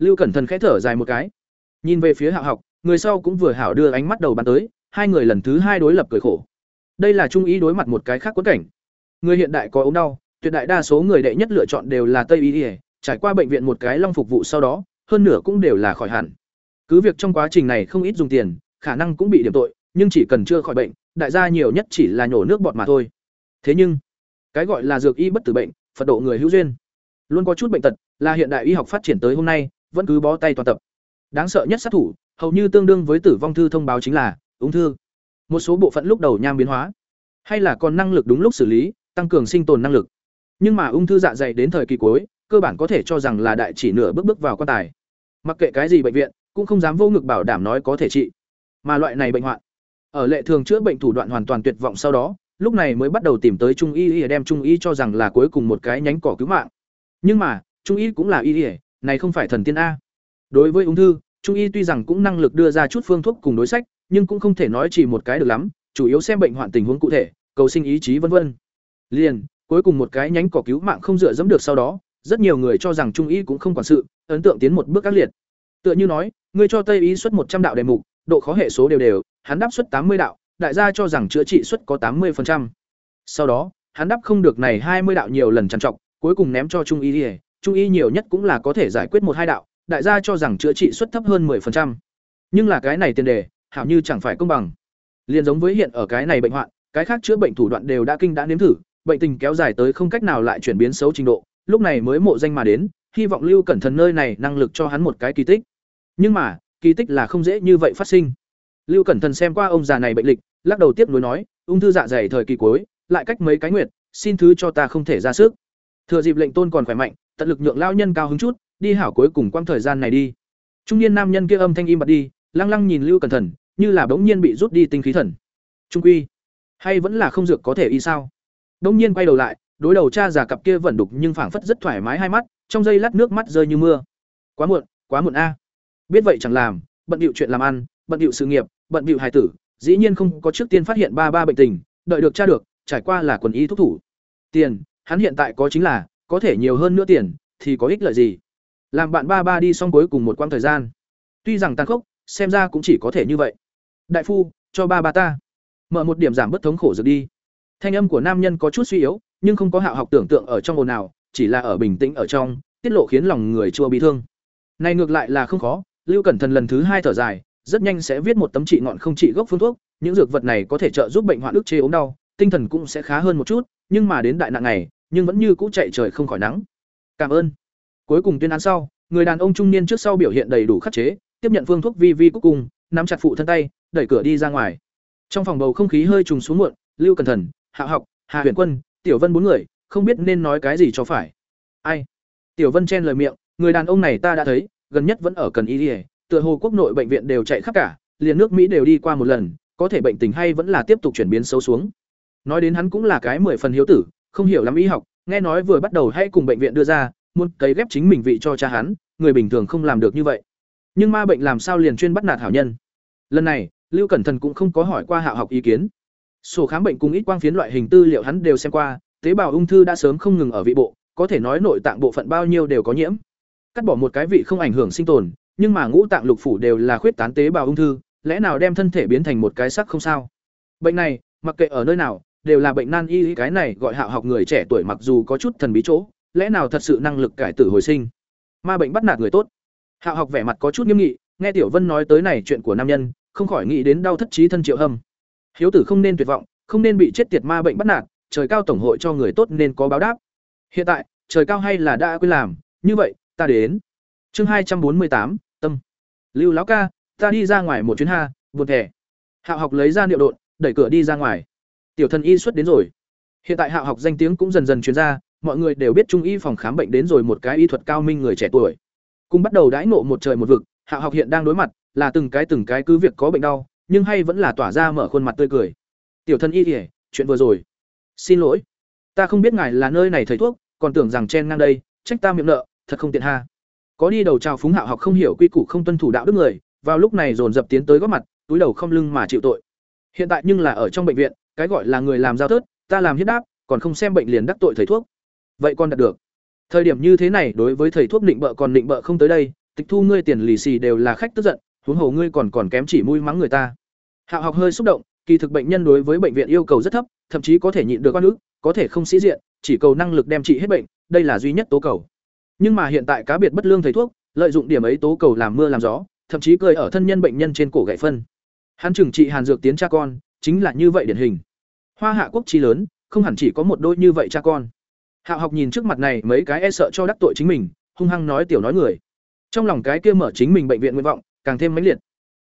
lưu cẩn thận khẽ thở dài một cái. Nhìn về phía hạo học, người sau cũng vừa hảo đưa ánh mắt đầu bắn tới, hai người lần thứ hai đối lập cười khổ. Đây là trung ý đối mặt một cái khác quẫn cảnh. Người hiện đại có ống đau, tuyệt đại đa số người đệ nhất lựa chọn đều là tây y, trải qua bệnh viện một cái long phục vụ sau đó, hơn nửa cũng đều là khỏi hẳn. Cứ việc trong quá trình này không ít dùng tiền, khả năng cũng bị điểm tội, nhưng chỉ cần chưa khỏi bệnh, đại gia nhiều nhất chỉ là nhổ nước bọt mà thôi. Thế nhưng, cái gọi là dược y bất tử bệnh, phật độ người hữu duyên. Luôn có chút bệnh tật, là hiện đại y học phát triển tới hôm nay vẫn cứ bó tay toàn tập. Đáng sợ nhất sát thủ, hầu như tương đương với tử vong thư thông báo chính là, ung thư. Một số bộ phận lúc đầu nham biến hóa, hay là còn năng lực đúng lúc xử lý, tăng cường sinh tồn năng lực. Nhưng mà ung thư dạ dày đến thời kỳ cuối, cơ bản có thể cho rằng là đại chỉ nửa bước bước vào quan tài. Mặc kệ cái gì bệnh viện, cũng không dám vô ngực bảo đảm nói có thể trị. Mà loại này bệnh hoạn, ở lệ thường chữa bệnh thủ đoạn hoàn toàn tuyệt vọng sau đó, lúc này mới bắt đầu tìm tới trung y y đem trung y cho rằng là cuối cùng một cái nhánh cỏ cứu mạng. Nhưng mà, trung y cũng là y y này không phải thần tiên a. Đối với ung thư trung y tuy rằng cũng năng lực đưa ra chút phương thuốc cùng đối sách nhưng cũng không thể nói chỉ một cái được lắm chủ yếu xem bệnh hoạn tình huống cụ thể cầu sinh ý chí vân vân. Liền cuối cùng một cái nhánh cỏ cứu mạng không dựa dẫm được sau đó rất nhiều người cho rằng trung y cũng không quản sự ấn tượng tiến một bước các liệt. Tựa như nói ngươi cho tây y xuất một trăm đạo đề mục độ khó hệ số đều đều hắn đáp xuất tám mươi đạo đại gia cho rằng chữa trị suất có tám 80%. Sau đó, hắn đáp không được này hai mươi đạo nhiều lần trằn trọc, cuối cùng ném cho trung y đi, trung y nhiều nhất cũng là có thể giải quyết một hai đạo, đại gia cho rằng chữa trị suất thấp hơn 10%. Nhưng là cái này tiền đề, hảo như chẳng phải công bằng. Liên giống với hiện ở cái này bệnh hoạn, cái khác chữa bệnh thủ đoạn đều đã kinh đã nếm thử, bệnh tình kéo dài tới không cách nào lại chuyển biến xấu trình độ, lúc này mới mộ danh mà đến, hy vọng Lưu Cẩn Thần nơi này năng lực cho hắn một cái kỳ tích. Nhưng mà, kỳ tích là không dễ như vậy phát sinh. Lưu Cẩn Thần xem qua ông già này bệnh lịch, lắc đầu tiếp nối nói, ung thư dạ dày thời kỳ cuối, lại cách mấy cái nguyệt, xin thứ cho ta không thể ra sức. Thừa dịp lệnh tôn còn khỏe mạnh, tận lực nhượng lao nhân cao hứng chút, đi hảo cuối cùng quang thời gian này đi. Trung niên nam nhân kia âm thanh im bặt đi, lăng lăng nhìn Lưu Cẩn thận, như là bỗng nhiên bị rút đi tinh khí thần. Trung quy, hay vẫn là không dược có thể y sao? Bỗng nhiên quay đầu lại, đối đầu cha già cặp kia vẫn đục nhưng phảng phất rất thoải mái hai mắt, trong giây lát nước mắt rơi như mưa. Quá muộn, quá muộn a. Biết vậy chẳng làm, bận bịu chuyện làm ăn, bận bịu sự nghiệp, bận bịu hài tử, dĩ nhiên không có trước tiên phát hiện ba ba bệnh tình, đợi được cha được, trải qua là quần y thúc thủ. Tiền, hắn hiện tại có chính là, có thể nhiều hơn nữa tiền, thì có ích lợi gì? Làm bạn ba ba đi xong cuối cùng một quãng thời gian. Tuy rằng tàn khốc, xem ra cũng chỉ có thể như vậy. Đại phu, cho ba ba ta mở một điểm giảm bất thống khổ dược đi. Thanh âm của nam nhân có chút suy yếu, nhưng không có hạo học tưởng tượng ở trong ồn nào, chỉ là ở bình tĩnh ở trong, tiết lộ khiến lòng người chua bị thương. Này ngược lại là không khó, Lưu Cẩn thận lần thứ hai thở dài, rất nhanh sẽ viết một tấm trị ngọn không trị gốc phương thuốc, những dược vật này có thể trợ giúp bệnh hoạn ức chế ốm đau, tinh thần cũng sẽ khá hơn một chút, nhưng mà đến đại nạn này, nhưng vẫn như cũ chạy trời không khỏi nắng. Cảm ơn. Cuối cùng tuyên án sau, người đàn ông trung niên trước sau biểu hiện đầy đủ khắc chế, tiếp nhận phương thuốc vi vi cuối cùng, nắm chặt phụ thân tay, đẩy cửa đi ra ngoài. Trong phòng bầu không khí hơi trùng xuống muộn, Lưu Cẩn Thần, Hạ Học, Hà Huyền Quân, Tiểu Vân bốn người, không biết nên nói cái gì cho phải. Ai? Tiểu Vân chen lời miệng, người đàn ông này ta đã thấy, gần nhất vẫn ở cần y đi, tựa hồ quốc nội bệnh viện đều chạy khắp cả, liền nước Mỹ đều đi qua một lần, có thể bệnh tình hay vẫn là tiếp tục chuyển biến xấu xuống. Nói đến hắn cũng là cái mười phần hiếu tử, không hiểu lắm y học, nghe nói vừa bắt đầu hay cùng bệnh viện đưa ra, muốn cấy ghép chính mình vị cho cha hắn, người bình thường không làm được như vậy. Nhưng ma bệnh làm sao liền chuyên bắt nạt hảo nhân. Lần này, Lưu Cẩn Thần cũng không có hỏi qua Hạo học ý kiến. Sổ khám bệnh cùng ít quang phiến loại hình tư liệu hắn đều xem qua, tế bào ung thư đã sớm không ngừng ở vị bộ, có thể nói nội tạng bộ phận bao nhiêu đều có nhiễm. Cắt bỏ một cái vị không ảnh hưởng sinh tồn, nhưng mà ngũ tạng lục phủ đều là khuyết tán tế bào ung thư, lẽ nào đem thân thể biến thành một cái sắc không sao? Bệnh này, mặc kệ ở nơi nào, đều là bệnh nan y cái này gọi hạo học người trẻ tuổi mặc dù có chút thần bí chỗ, lẽ nào thật sự năng lực cải tử hồi sinh? Ma bệnh bắt nạt người tốt. Hạo học vẻ mặt có chút nghiêm nghị, nghe Tiểu Vân nói tới này chuyện của nam nhân, không khỏi nghĩ đến đau thất trí thân Triệu Hâm. Hiếu tử không nên tuyệt vọng, không nên bị chết tiệt ma bệnh bắt nạt, trời cao tổng hội cho người tốt nên có báo đáp. Hiện tại, trời cao hay là đã quên làm, như vậy, ta đến. Chương hai trăm bốn mươi tám tâm lưu lão ca ta đi ra ngoài một chuyến ha buồn thẻ hạo học lấy ra niệu đột đẩy cửa đi ra ngoài tiểu thần y xuất đến rồi. Hiện tại hạo học danh tiếng cũng dần dần truyền ra, mọi người đều biết trung y phòng khám bệnh đến rồi một cái y thuật cao minh người trẻ tuổi. Cùng bắt đầu đãi nộ một trời một vực hạo học hiện đang đối mặt, là từng cái từng cái cứ việc có bệnh đau, nhưng hay vẫn là tỏa ra mở khuôn mặt tươi cười. Tiểu thần y kể chuyện vừa rồi. Xin lỗi. Ta không biết ngài là nơi này thầy thuốc, còn tưởng rằng chen ngang đây, trách ta miệng nợ, thật không tiện ha. Có đi đầu trào phúng hạo học không hiểu quy củ không tuân thủ đạo đức người, vào lúc này dồn dập tiến tới góp mặt, túi đầu không lưng mà chịu tội. Hiện tại nhưng là ở trong bệnh viện cái gọi là người làm giao thớt ta làm hiếp đáp còn không xem bệnh liền đắc tội thầy thuốc. Vậy con đạt được. Thời điểm như thế này đối với thầy thuốc định bợ còn định bợ không tới đây tịch thu ngươi tiền lì xì đều là khách tức giận huống hồ ngươi còn còn kém chỉ mũi mắng người ta. Hạo học hơi xúc động kỳ thực bệnh nhân đối với bệnh viện yêu cầu rất thấp thậm chí có thể nhịn được quan ức có thể không sĩ diện chỉ cầu năng lực đem trị hết bệnh đây là duy nhất tố cầu. Nhưng mà hiện tại cá biệt bất lương thầy thuốc lợi dụng điểm ấy tố cầu làm mưa làm gió thậm chí cười ở thân nhân bệnh nhân trên cổ gậy phân. Hắn trừng trị Hàn Dược tiến cha con, chính là như vậy điển hình. Hoa Hạ quốc chi lớn, không hẳn chỉ có một đôi như vậy cha con. Hạo học nhìn trước mặt này mấy cái e sợ cho đắc tội chính mình, hung hăng nói tiểu nói người. Trong lòng cái kia mở chính mình bệnh viện nguyện vọng, càng thêm mãnh liệt.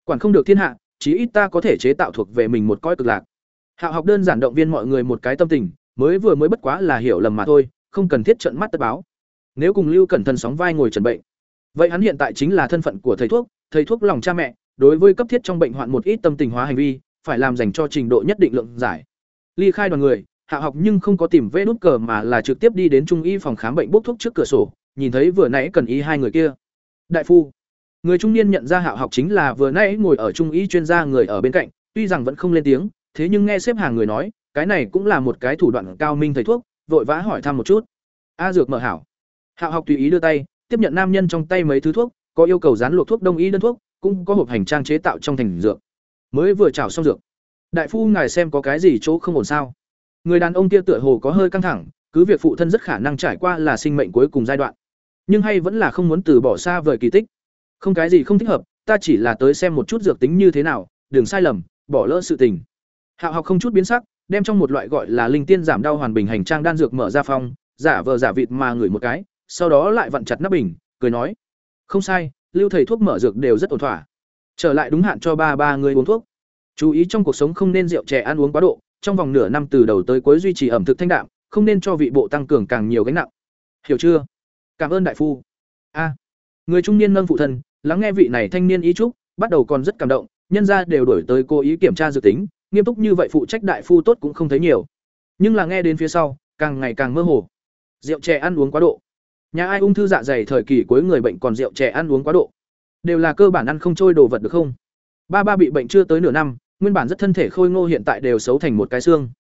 Quản không được thiên hạ, chí ít ta có thể chế tạo thuộc về mình một cõi cực lạc. Hạo học đơn giản động viên mọi người một cái tâm tình, mới vừa mới bất quá là hiểu lầm mà thôi, không cần thiết trợn mắt tất báo. Nếu cùng Lưu Cẩn Thần sóng vai ngồi trần bệnh, vậy hắn hiện tại chính là thân phận của thầy thuốc, thầy thuốc lòng cha mẹ, đối với cấp thiết trong bệnh hoạn một ít tâm tình hóa hành vi, phải làm dành cho trình độ nhất định lượng giải. Ly khai đoàn người, Hạ học nhưng không có tìm vé nút cờ mà là trực tiếp đi đến trung y phòng khám bệnh bốc thuốc trước cửa sổ, nhìn thấy vừa nãy cần y hai người kia. Đại phu, người trung niên nhận ra Hạ học chính là vừa nãy ngồi ở trung y chuyên gia người ở bên cạnh, tuy rằng vẫn không lên tiếng, thế nhưng nghe xếp hàng người nói, cái này cũng là một cái thủ đoạn cao minh thầy thuốc, vội vã hỏi thăm một chút. A dược mở hảo. Hạ học tùy ý đưa tay, tiếp nhận nam nhân trong tay mấy thứ thuốc, có yêu cầu dán luộc thuốc đông y đơn thuốc, cũng có hộp hành trang chế tạo trong thành dược. Mới vừa chảo xong dược. Đại phu ngài xem có cái gì chỗ không ổn sao? Người đàn ông kia tựa hồ có hơi căng thẳng, cứ việc phụ thân rất khả năng trải qua là sinh mệnh cuối cùng giai đoạn, nhưng hay vẫn là không muốn từ bỏ xa vời kỳ tích. Không cái gì không thích hợp, ta chỉ là tới xem một chút dược tính như thế nào, đừng sai lầm, bỏ lỡ sự tình. Hạo học không chút biến sắc, đem trong một loại gọi là linh tiên giảm đau hoàn bình hành trang đan dược mở ra phong, giả vờ giả vịt mà ngửi một cái, sau đó lại vặn chặt nắp bình, cười nói: "Không sai, lưu thầy thuốc mở dược đều rất ổn thỏa. Trở lại đúng hạn cho ba ba người uống thuốc. Chú ý trong cuộc sống không nên rượu chè ăn uống quá độ, trong vòng nửa năm từ đầu tới cuối duy trì ẩm thực thanh đạm, không nên cho vị bộ tăng cường càng nhiều gánh nặng. Hiểu chưa? Cảm ơn đại phu. A. người trung niên nâng phụ thân, lắng nghe vị này thanh niên ý chúc, bắt đầu còn rất cảm động, nhân ra đều đổi tới cố ý kiểm tra dự tính, nghiêm túc như vậy phụ trách đại phu tốt cũng không thấy nhiều. Nhưng là nghe đến phía sau, càng ngày càng mơ hồ. Rượu chè ăn uống quá độ. Nhà ai ung thư dạ dày thời kỳ cuối người bệnh còn rượu chè ăn uống quá độ. Đều là cơ bản ăn không trôi đồ vật được không? Ba ba bị bệnh chưa tới nửa năm, nguyên bản rất thân thể khôi ngô hiện tại đều xấu thành một cái xương.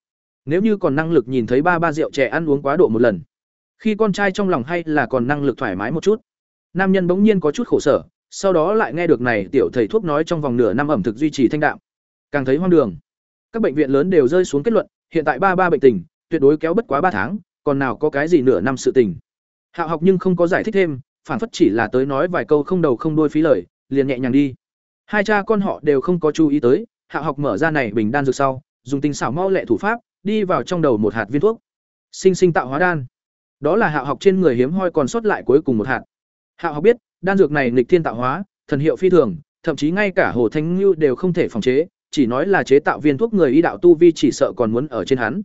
Nếu như còn năng lực nhìn thấy ba ba rượu trẻ ăn uống quá độ một lần khi con trai trong lòng hay là còn năng lực thoải mái một chút. Nam nhân bỗng nhiên có chút khổ sở sau đó lại nghe được này tiểu thầy thuốc nói trong vòng nửa năm ẩm thực duy trì thanh đạm. Càng thấy hoang đường. Các bệnh viện lớn đều rơi xuống kết luận hiện tại ba ba bệnh tình tuyệt đối kéo bất quá ba tháng còn nào có cái gì nửa năm sự tình. Hạo học nhưng không có giải thích thêm phản phất chỉ là tới nói vài câu không đầu không đuôi phí lời, liền nhẹ nhàng đi. Hai cha con họ đều không có chú ý tới, hạ học mở ra này bình đan dược sau, dùng tinh xảo mau lẹ thủ pháp, đi vào trong đầu một hạt viên thuốc. Sinh sinh tạo hóa đan. Đó là hạ học trên người hiếm hoi còn sót lại cuối cùng một hạt. Hạ học biết, đan dược này nghịch thiên tạo hóa, thần hiệu phi thường, thậm chí ngay cả hồ thanh ngưu đều không thể phòng chế, chỉ nói là chế tạo viên thuốc người y đạo tu vi chỉ sợ còn muốn ở trên hắn.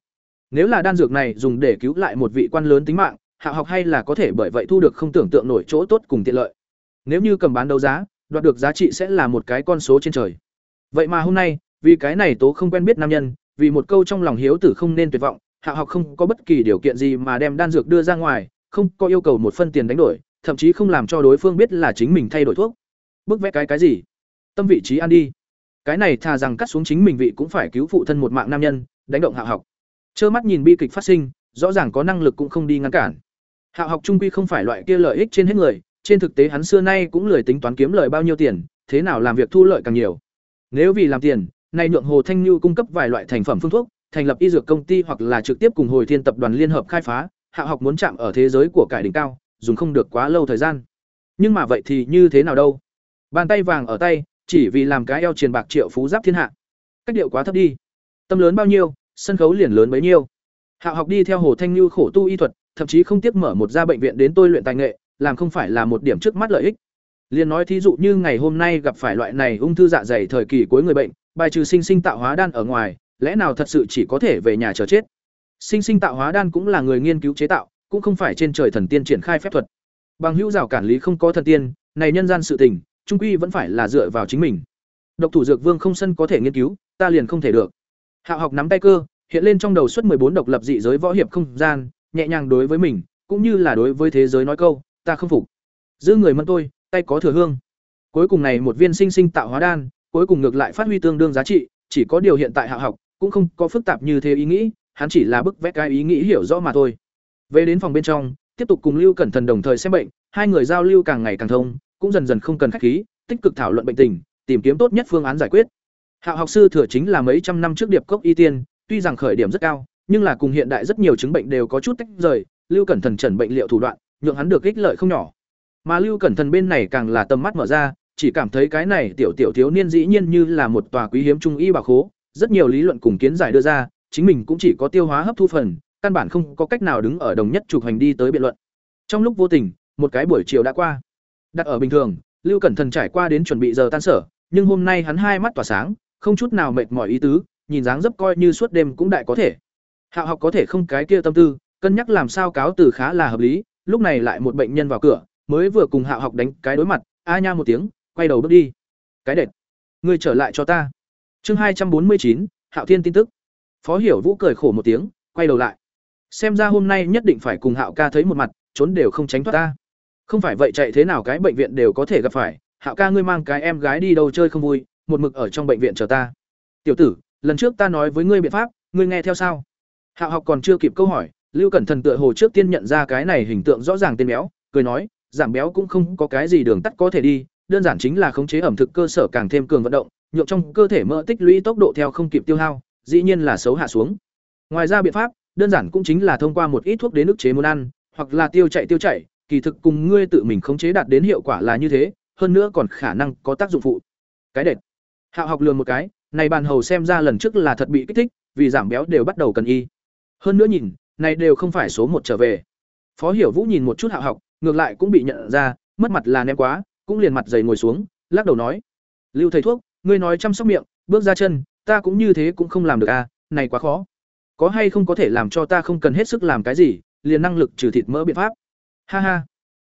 Nếu là đan dược này dùng để cứu lại một vị quan lớn tính mạng hạ học hay là có thể bởi vậy thu được không tưởng tượng nổi chỗ tốt cùng tiện lợi. Nếu như cầm bán đấu giá, đoạt được giá trị sẽ là một cái con số trên trời. Vậy mà hôm nay, vì cái này tố không quen biết nam nhân, vì một câu trong lòng hiếu tử không nên tuyệt vọng, hạ học không có bất kỳ điều kiện gì mà đem đan dược đưa ra ngoài, không có yêu cầu một phân tiền đánh đổi, thậm chí không làm cho đối phương biết là chính mình thay đổi thuốc. Bức vẽ cái cái gì? Tâm vị trí ăn đi. Cái này thà rằng cắt xuống chính mình vị cũng phải cứu phụ thân một mạng nam nhân, đánh động hạ học. Trơ mắt nhìn bi kịch phát sinh, rõ ràng có năng lực cũng không đi ngăn cản. Hạo học trung quy không phải loại kia lợi ích trên hết người trên thực tế hắn xưa nay cũng lười tính toán kiếm lời bao nhiêu tiền thế nào làm việc thu lợi càng nhiều nếu vì làm tiền, nay nhượng Hồ Thanh Nhu cung cấp vài loại thành phẩm phương thuốc, thành lập y dược công ty hoặc là trực tiếp cùng Hồi Thiên tập đoàn liên hợp khai phá, Hạo học muốn chạm ở thế giới của cải đỉnh cao, dùng không được quá lâu thời gian. Nhưng mà vậy thì như thế nào đâu? Bàn tay vàng ở tay, chỉ vì làm cái eo truyền bạc triệu phú giáp thiên hạ. Cách điệu quá thấp đi. Tâm lớn bao nhiêu, sân khấu liền lớn bấy nhiêu. Hạo học đi theo Hồ Thanh Nhu khổ tu y thuật, thậm chí không tiếc mở một gia bệnh viện đến tôi luyện tài nghệ, làm không phải là một điểm trước mắt lợi ích. Liên nói thí dụ như ngày hôm nay gặp phải loại này ung thư dạ dày thời kỳ cuối người bệnh, bài trừ sinh sinh tạo hóa đan ở ngoài, lẽ nào thật sự chỉ có thể về nhà chờ chết. Sinh sinh tạo hóa đan cũng là người nghiên cứu chế tạo, cũng không phải trên trời thần tiên triển khai phép thuật. Bằng hữu rào cản lý không có thần tiên, này nhân gian sự tình, trung quy vẫn phải là dựa vào chính mình. Độc thủ dược vương không sân có thể nghiên cứu, ta liền không thể được. Hạo học nắm tay cơ, hiện lên trong đầu suất bốn độc lập dị giới võ hiệp không gian, nhẹ nhàng đối với mình, cũng như là đối với thế giới nói câu, ta không phục. Giữ người mân tôi, tay có thừa hương. Cuối cùng này một viên sinh sinh tạo hóa đan, cuối cùng ngược lại phát huy tương đương giá trị, chỉ có điều hiện tại hạ học cũng không có phức tạp như thế ý nghĩ, hắn chỉ là bức vẽ cái ý nghĩ hiểu rõ mà thôi. Về đến phòng bên trong, tiếp tục cùng Lưu Cẩn Thần đồng thời xem bệnh, hai người giao lưu càng ngày càng thông, cũng dần dần không cần khách khí, tích cực thảo luận bệnh tình, tìm kiếm tốt nhất phương án giải quyết. Hạ học sư thừa chính là mấy trăm năm trước điệp cốc y tiên, tuy rằng khởi điểm rất cao, nhưng là cùng hiện đại rất nhiều chứng bệnh đều có chút tách rời, Lưu Cẩn Thần trần bệnh liệu thủ đoạn, nhượng hắn được ích lợi không nhỏ. Mà Lưu Cẩn Thần bên này càng là tầm mắt mở ra, chỉ cảm thấy cái này tiểu tiểu thiếu niên dĩ nhiên như là một tòa quý hiếm trung y bảo khố, rất nhiều lý luận cùng kiến giải đưa ra, chính mình cũng chỉ có tiêu hóa hấp thu phần, căn bản không có cách nào đứng ở đồng nhất trục hành đi tới biện luận. Trong lúc vô tình, một cái buổi chiều đã qua. Đặt ở bình thường, Lưu Cẩn Thần trải qua đến chuẩn bị giờ tan sở, nhưng hôm nay hắn hai mắt tỏa sáng, không chút nào mệt mỏi ý tứ, nhìn dáng dấp coi như suốt đêm cũng đại có thể. Hạo học có thể không cái kia tâm tư, cân nhắc làm sao cáo từ khá là hợp lý, lúc này lại một bệnh nhân vào cửa, mới vừa cùng Hạo học đánh cái đối mặt, a nha một tiếng, quay đầu bước đi. Cái đệt, ngươi trở lại cho ta. Chương hai trăm bốn mươi chín, Hạo Thiên tin tức. Phó Hiểu Vũ cười khổ một tiếng, quay đầu lại. Xem ra hôm nay nhất định phải cùng Hạo ca thấy một mặt, trốn đều không tránh thoát ta. Không phải vậy chạy thế nào cái bệnh viện đều có thể gặp phải, Hạo ca ngươi mang cái em gái đi đâu chơi không vui, một mực ở trong bệnh viện chờ ta. Tiểu tử, lần trước ta nói với ngươi biện pháp, ngươi nghe theo sao? Hạo học còn chưa kịp câu hỏi, Lưu Cẩn Thần tựa hồ trước tiên nhận ra cái này hình tượng rõ ràng tên béo, cười nói, giảm béo cũng không có cái gì đường tắt có thể đi, đơn giản chính là khống chế ẩm thực cơ sở càng thêm cường vận động, nhượng trong cơ thể mỡ tích lũy tốc độ theo không kịp tiêu hao, dĩ nhiên là xấu hạ xuống. Ngoài ra biện pháp, đơn giản cũng chính là thông qua một ít thuốc đến ức chế muốn ăn, hoặc là tiêu chạy tiêu chạy, kỳ thực cùng ngươi tự mình khống chế đạt đến hiệu quả là như thế, hơn nữa còn khả năng có tác dụng phụ. Cái đệt. Hạo học lườm một cái, này bàn hầu xem ra lần trước là thật bị kích thích, vì giảm béo đều bắt đầu cần y. Hơn nữa nhìn, này đều không phải số một trở về. Phó Hiểu Vũ nhìn một chút Hạo học, ngược lại cũng bị nhận ra, mất mặt là ném quá, cũng liền mặt dày ngồi xuống, lắc đầu nói: "Lưu thầy thuốc, ngươi nói chăm sóc miệng, bước ra chân, ta cũng như thế cũng không làm được a, à, này quá khó. Có hay không có thể làm cho ta không cần hết sức làm cái gì, liền năng lực trừ thịt mỡ biện pháp?" Ha ha.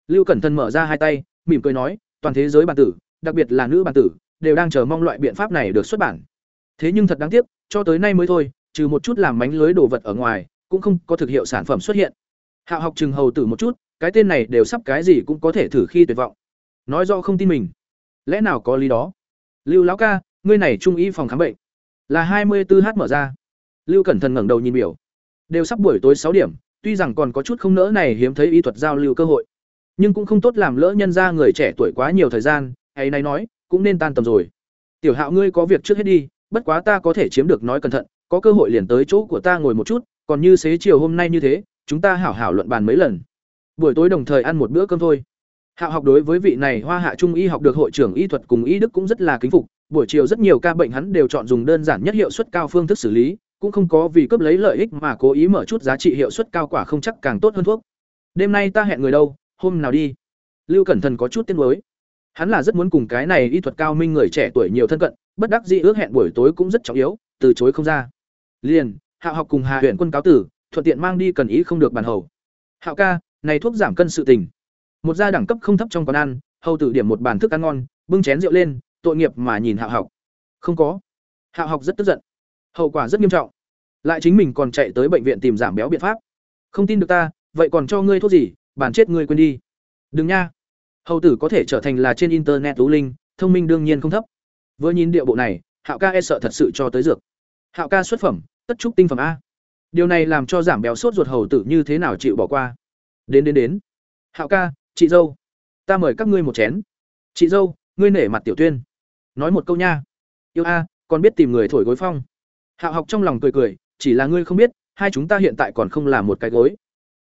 Lưu Cẩn Thận mở ra hai tay, mỉm cười nói: "Toàn thế giới bản tử, đặc biệt là nữ bản tử, đều đang chờ mong loại biện pháp này được xuất bản. Thế nhưng thật đáng tiếc, cho tới nay mới thôi, trừ một chút làm mánh lưới đồ vật ở ngoài, cũng không có thực hiệu sản phẩm xuất hiện. Hạo học chừng hầu tử một chút, cái tên này đều sắp cái gì cũng có thể thử khi tuyệt vọng. Nói do không tin mình. Lẽ nào có lý đó? Lưu lão ca, ngươi này trung y phòng khám bệnh. Là hai mươi 24h mở ra. Lưu Cẩn Thận ngẩng đầu nhìn biểu. Đều sắp buổi tối sáu điểm, tuy rằng còn có chút không nỡ này hiếm thấy y thuật giao lưu cơ hội, nhưng cũng không tốt làm lỡ nhân ra người trẻ tuổi quá nhiều thời gian, hay này nói, cũng nên tan tầm rồi. Tiểu Hạo ngươi có việc trước hết đi, bất quá ta có thể chiếm được nói cẩn thận, có cơ hội liền tới chỗ của ta ngồi một chút, còn như xế chiều hôm nay như thế, chúng ta hảo hảo luận bàn mấy lần. Buổi tối đồng thời ăn một bữa cơm thôi. Hạo học đối với vị này Hoa Hạ Trung y học được hội trưởng y thuật cùng y đức cũng rất là kính phục, buổi chiều rất nhiều ca bệnh hắn đều chọn dùng đơn giản nhất hiệu suất cao phương thức xử lý, cũng không có vì cướp lấy lợi ích mà cố ý mở chút giá trị hiệu suất cao quả không chắc càng tốt hơn thuốc. Đêm nay ta hẹn người đâu, hôm nào đi? Lưu Cẩn thận có chút tiếc nuối. Hắn là rất muốn cùng cái này y thuật cao minh người trẻ tuổi nhiều thân cận, bất đắc dĩ ước hẹn buổi tối cũng rất trọng yếu, từ chối không ra. Liền, Hạo học cùng Hà Huyền Quân cáo tử, thuận tiện mang đi cần ý không được bàn hầu. Hạo ca, này thuốc giảm cân sự tình. Một gia đẳng cấp không thấp trong quán ăn, hầu tử điểm một bàn thức ăn ngon, bưng chén rượu lên, tội nghiệp mà nhìn Hạo học. Không có. Hạo học rất tức giận. Hậu quả rất nghiêm trọng. Lại chính mình còn chạy tới bệnh viện tìm giảm béo biện pháp. Không tin được ta, vậy còn cho ngươi thuốc gì, bản chết ngươi quên đi. Đừng nha. Hầu tử có thể trở thành là trên internet tú linh, thông minh đương nhiên không thấp. Vừa nhìn điệu bộ này, Hạo ca e sợ thật sự cho tới dược. Hạo ca xuất phẩm, tất trúc tinh phẩm a. Điều này làm cho giảm béo sốt ruột hầu tử như thế nào chịu bỏ qua. Đến đến đến. Hạo ca, chị dâu, ta mời các ngươi một chén. Chị dâu, ngươi nể mặt tiểu tuyên. Nói một câu nha. Yêu a, còn biết tìm người thổi gối phong. Hạo học trong lòng cười cười, chỉ là ngươi không biết, hai chúng ta hiện tại còn không là một cái gối.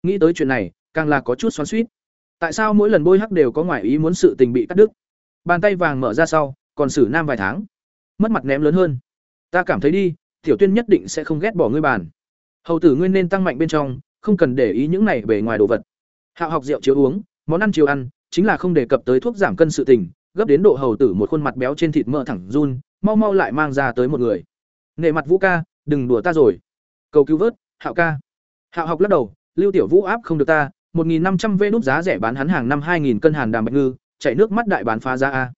Nghĩ tới chuyện này, càng là có chút xoắn suýt Tại sao mỗi lần bôi hắc đều có ngoại ý muốn sự tình bị cắt đứt? Bàn tay vàng mở ra sau, còn xử nam vài tháng. Mất mặt ném lớn hơn. Ta cảm thấy đi, tiểu tuyên nhất định sẽ không ghét bỏ ngươi bàn. Hầu tử ngươi nên tăng mạnh bên trong, không cần để ý những này bề ngoài đồ vật. Hạo học rượu chiếu uống, món ăn chiếu ăn, chính là không đề cập tới thuốc giảm cân sự tình, gấp đến độ hầu tử một khuôn mặt béo trên thịt mỡ thẳng run, mau mau lại mang ra tới một người. Nệ mặt Vũ ca, đừng đùa ta rồi. Cầu cứu vớt, Hạo ca. Hạo học lắc đầu, Lưu Tiểu Vũ áp không được ta, 1500 vé nút giá rẻ bán hắn hàng năm 2000 cân hàn đàm bạch ngư, chạy nước mắt đại bán phá ra a.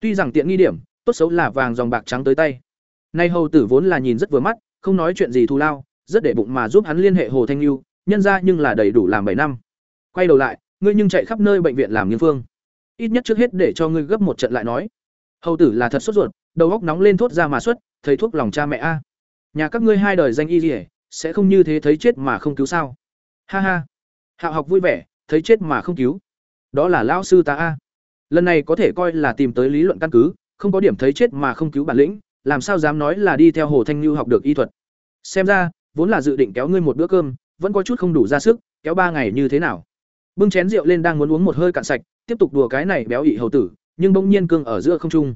Tuy rằng tiện nghi điểm, tốt xấu là vàng dòng bạc trắng tới tay. Nay hầu tử vốn là nhìn rất vừa mắt, không nói chuyện gì thù lao, rất để bụng mà giúp hắn liên hệ Hồ Thanh Nưu, nhân ra nhưng là đầy đủ làm bảy năm. Quay đầu lại, ngươi nhưng chạy khắp nơi bệnh viện làm nghiên phương. Ít nhất trước hết để cho ngươi gấp một trận lại nói. Hầu tử là thật sốt ruột, đầu óc nóng lên thốt ra mà xuất, thấy thuốc lòng cha mẹ a. Nhà các ngươi hai đời danh y liễu, sẽ không như thế thấy chết mà không cứu sao? Ha ha. Hạo học vui vẻ, thấy chết mà không cứu. Đó là lão sư ta a. Lần này có thể coi là tìm tới lý luận căn cứ, không có điểm thấy chết mà không cứu bản lĩnh, làm sao dám nói là đi theo Hồ Thanh Nưu học được y thuật. Xem ra, vốn là dự định kéo ngươi một bữa cơm, vẫn có chút không đủ ra sức, kéo ba ngày như thế nào? Bưng chén rượu lên đang muốn uống một hơi cạn sạch, tiếp tục đùa cái này béo ị hầu tử, nhưng bỗng nhiên cương ở giữa không trung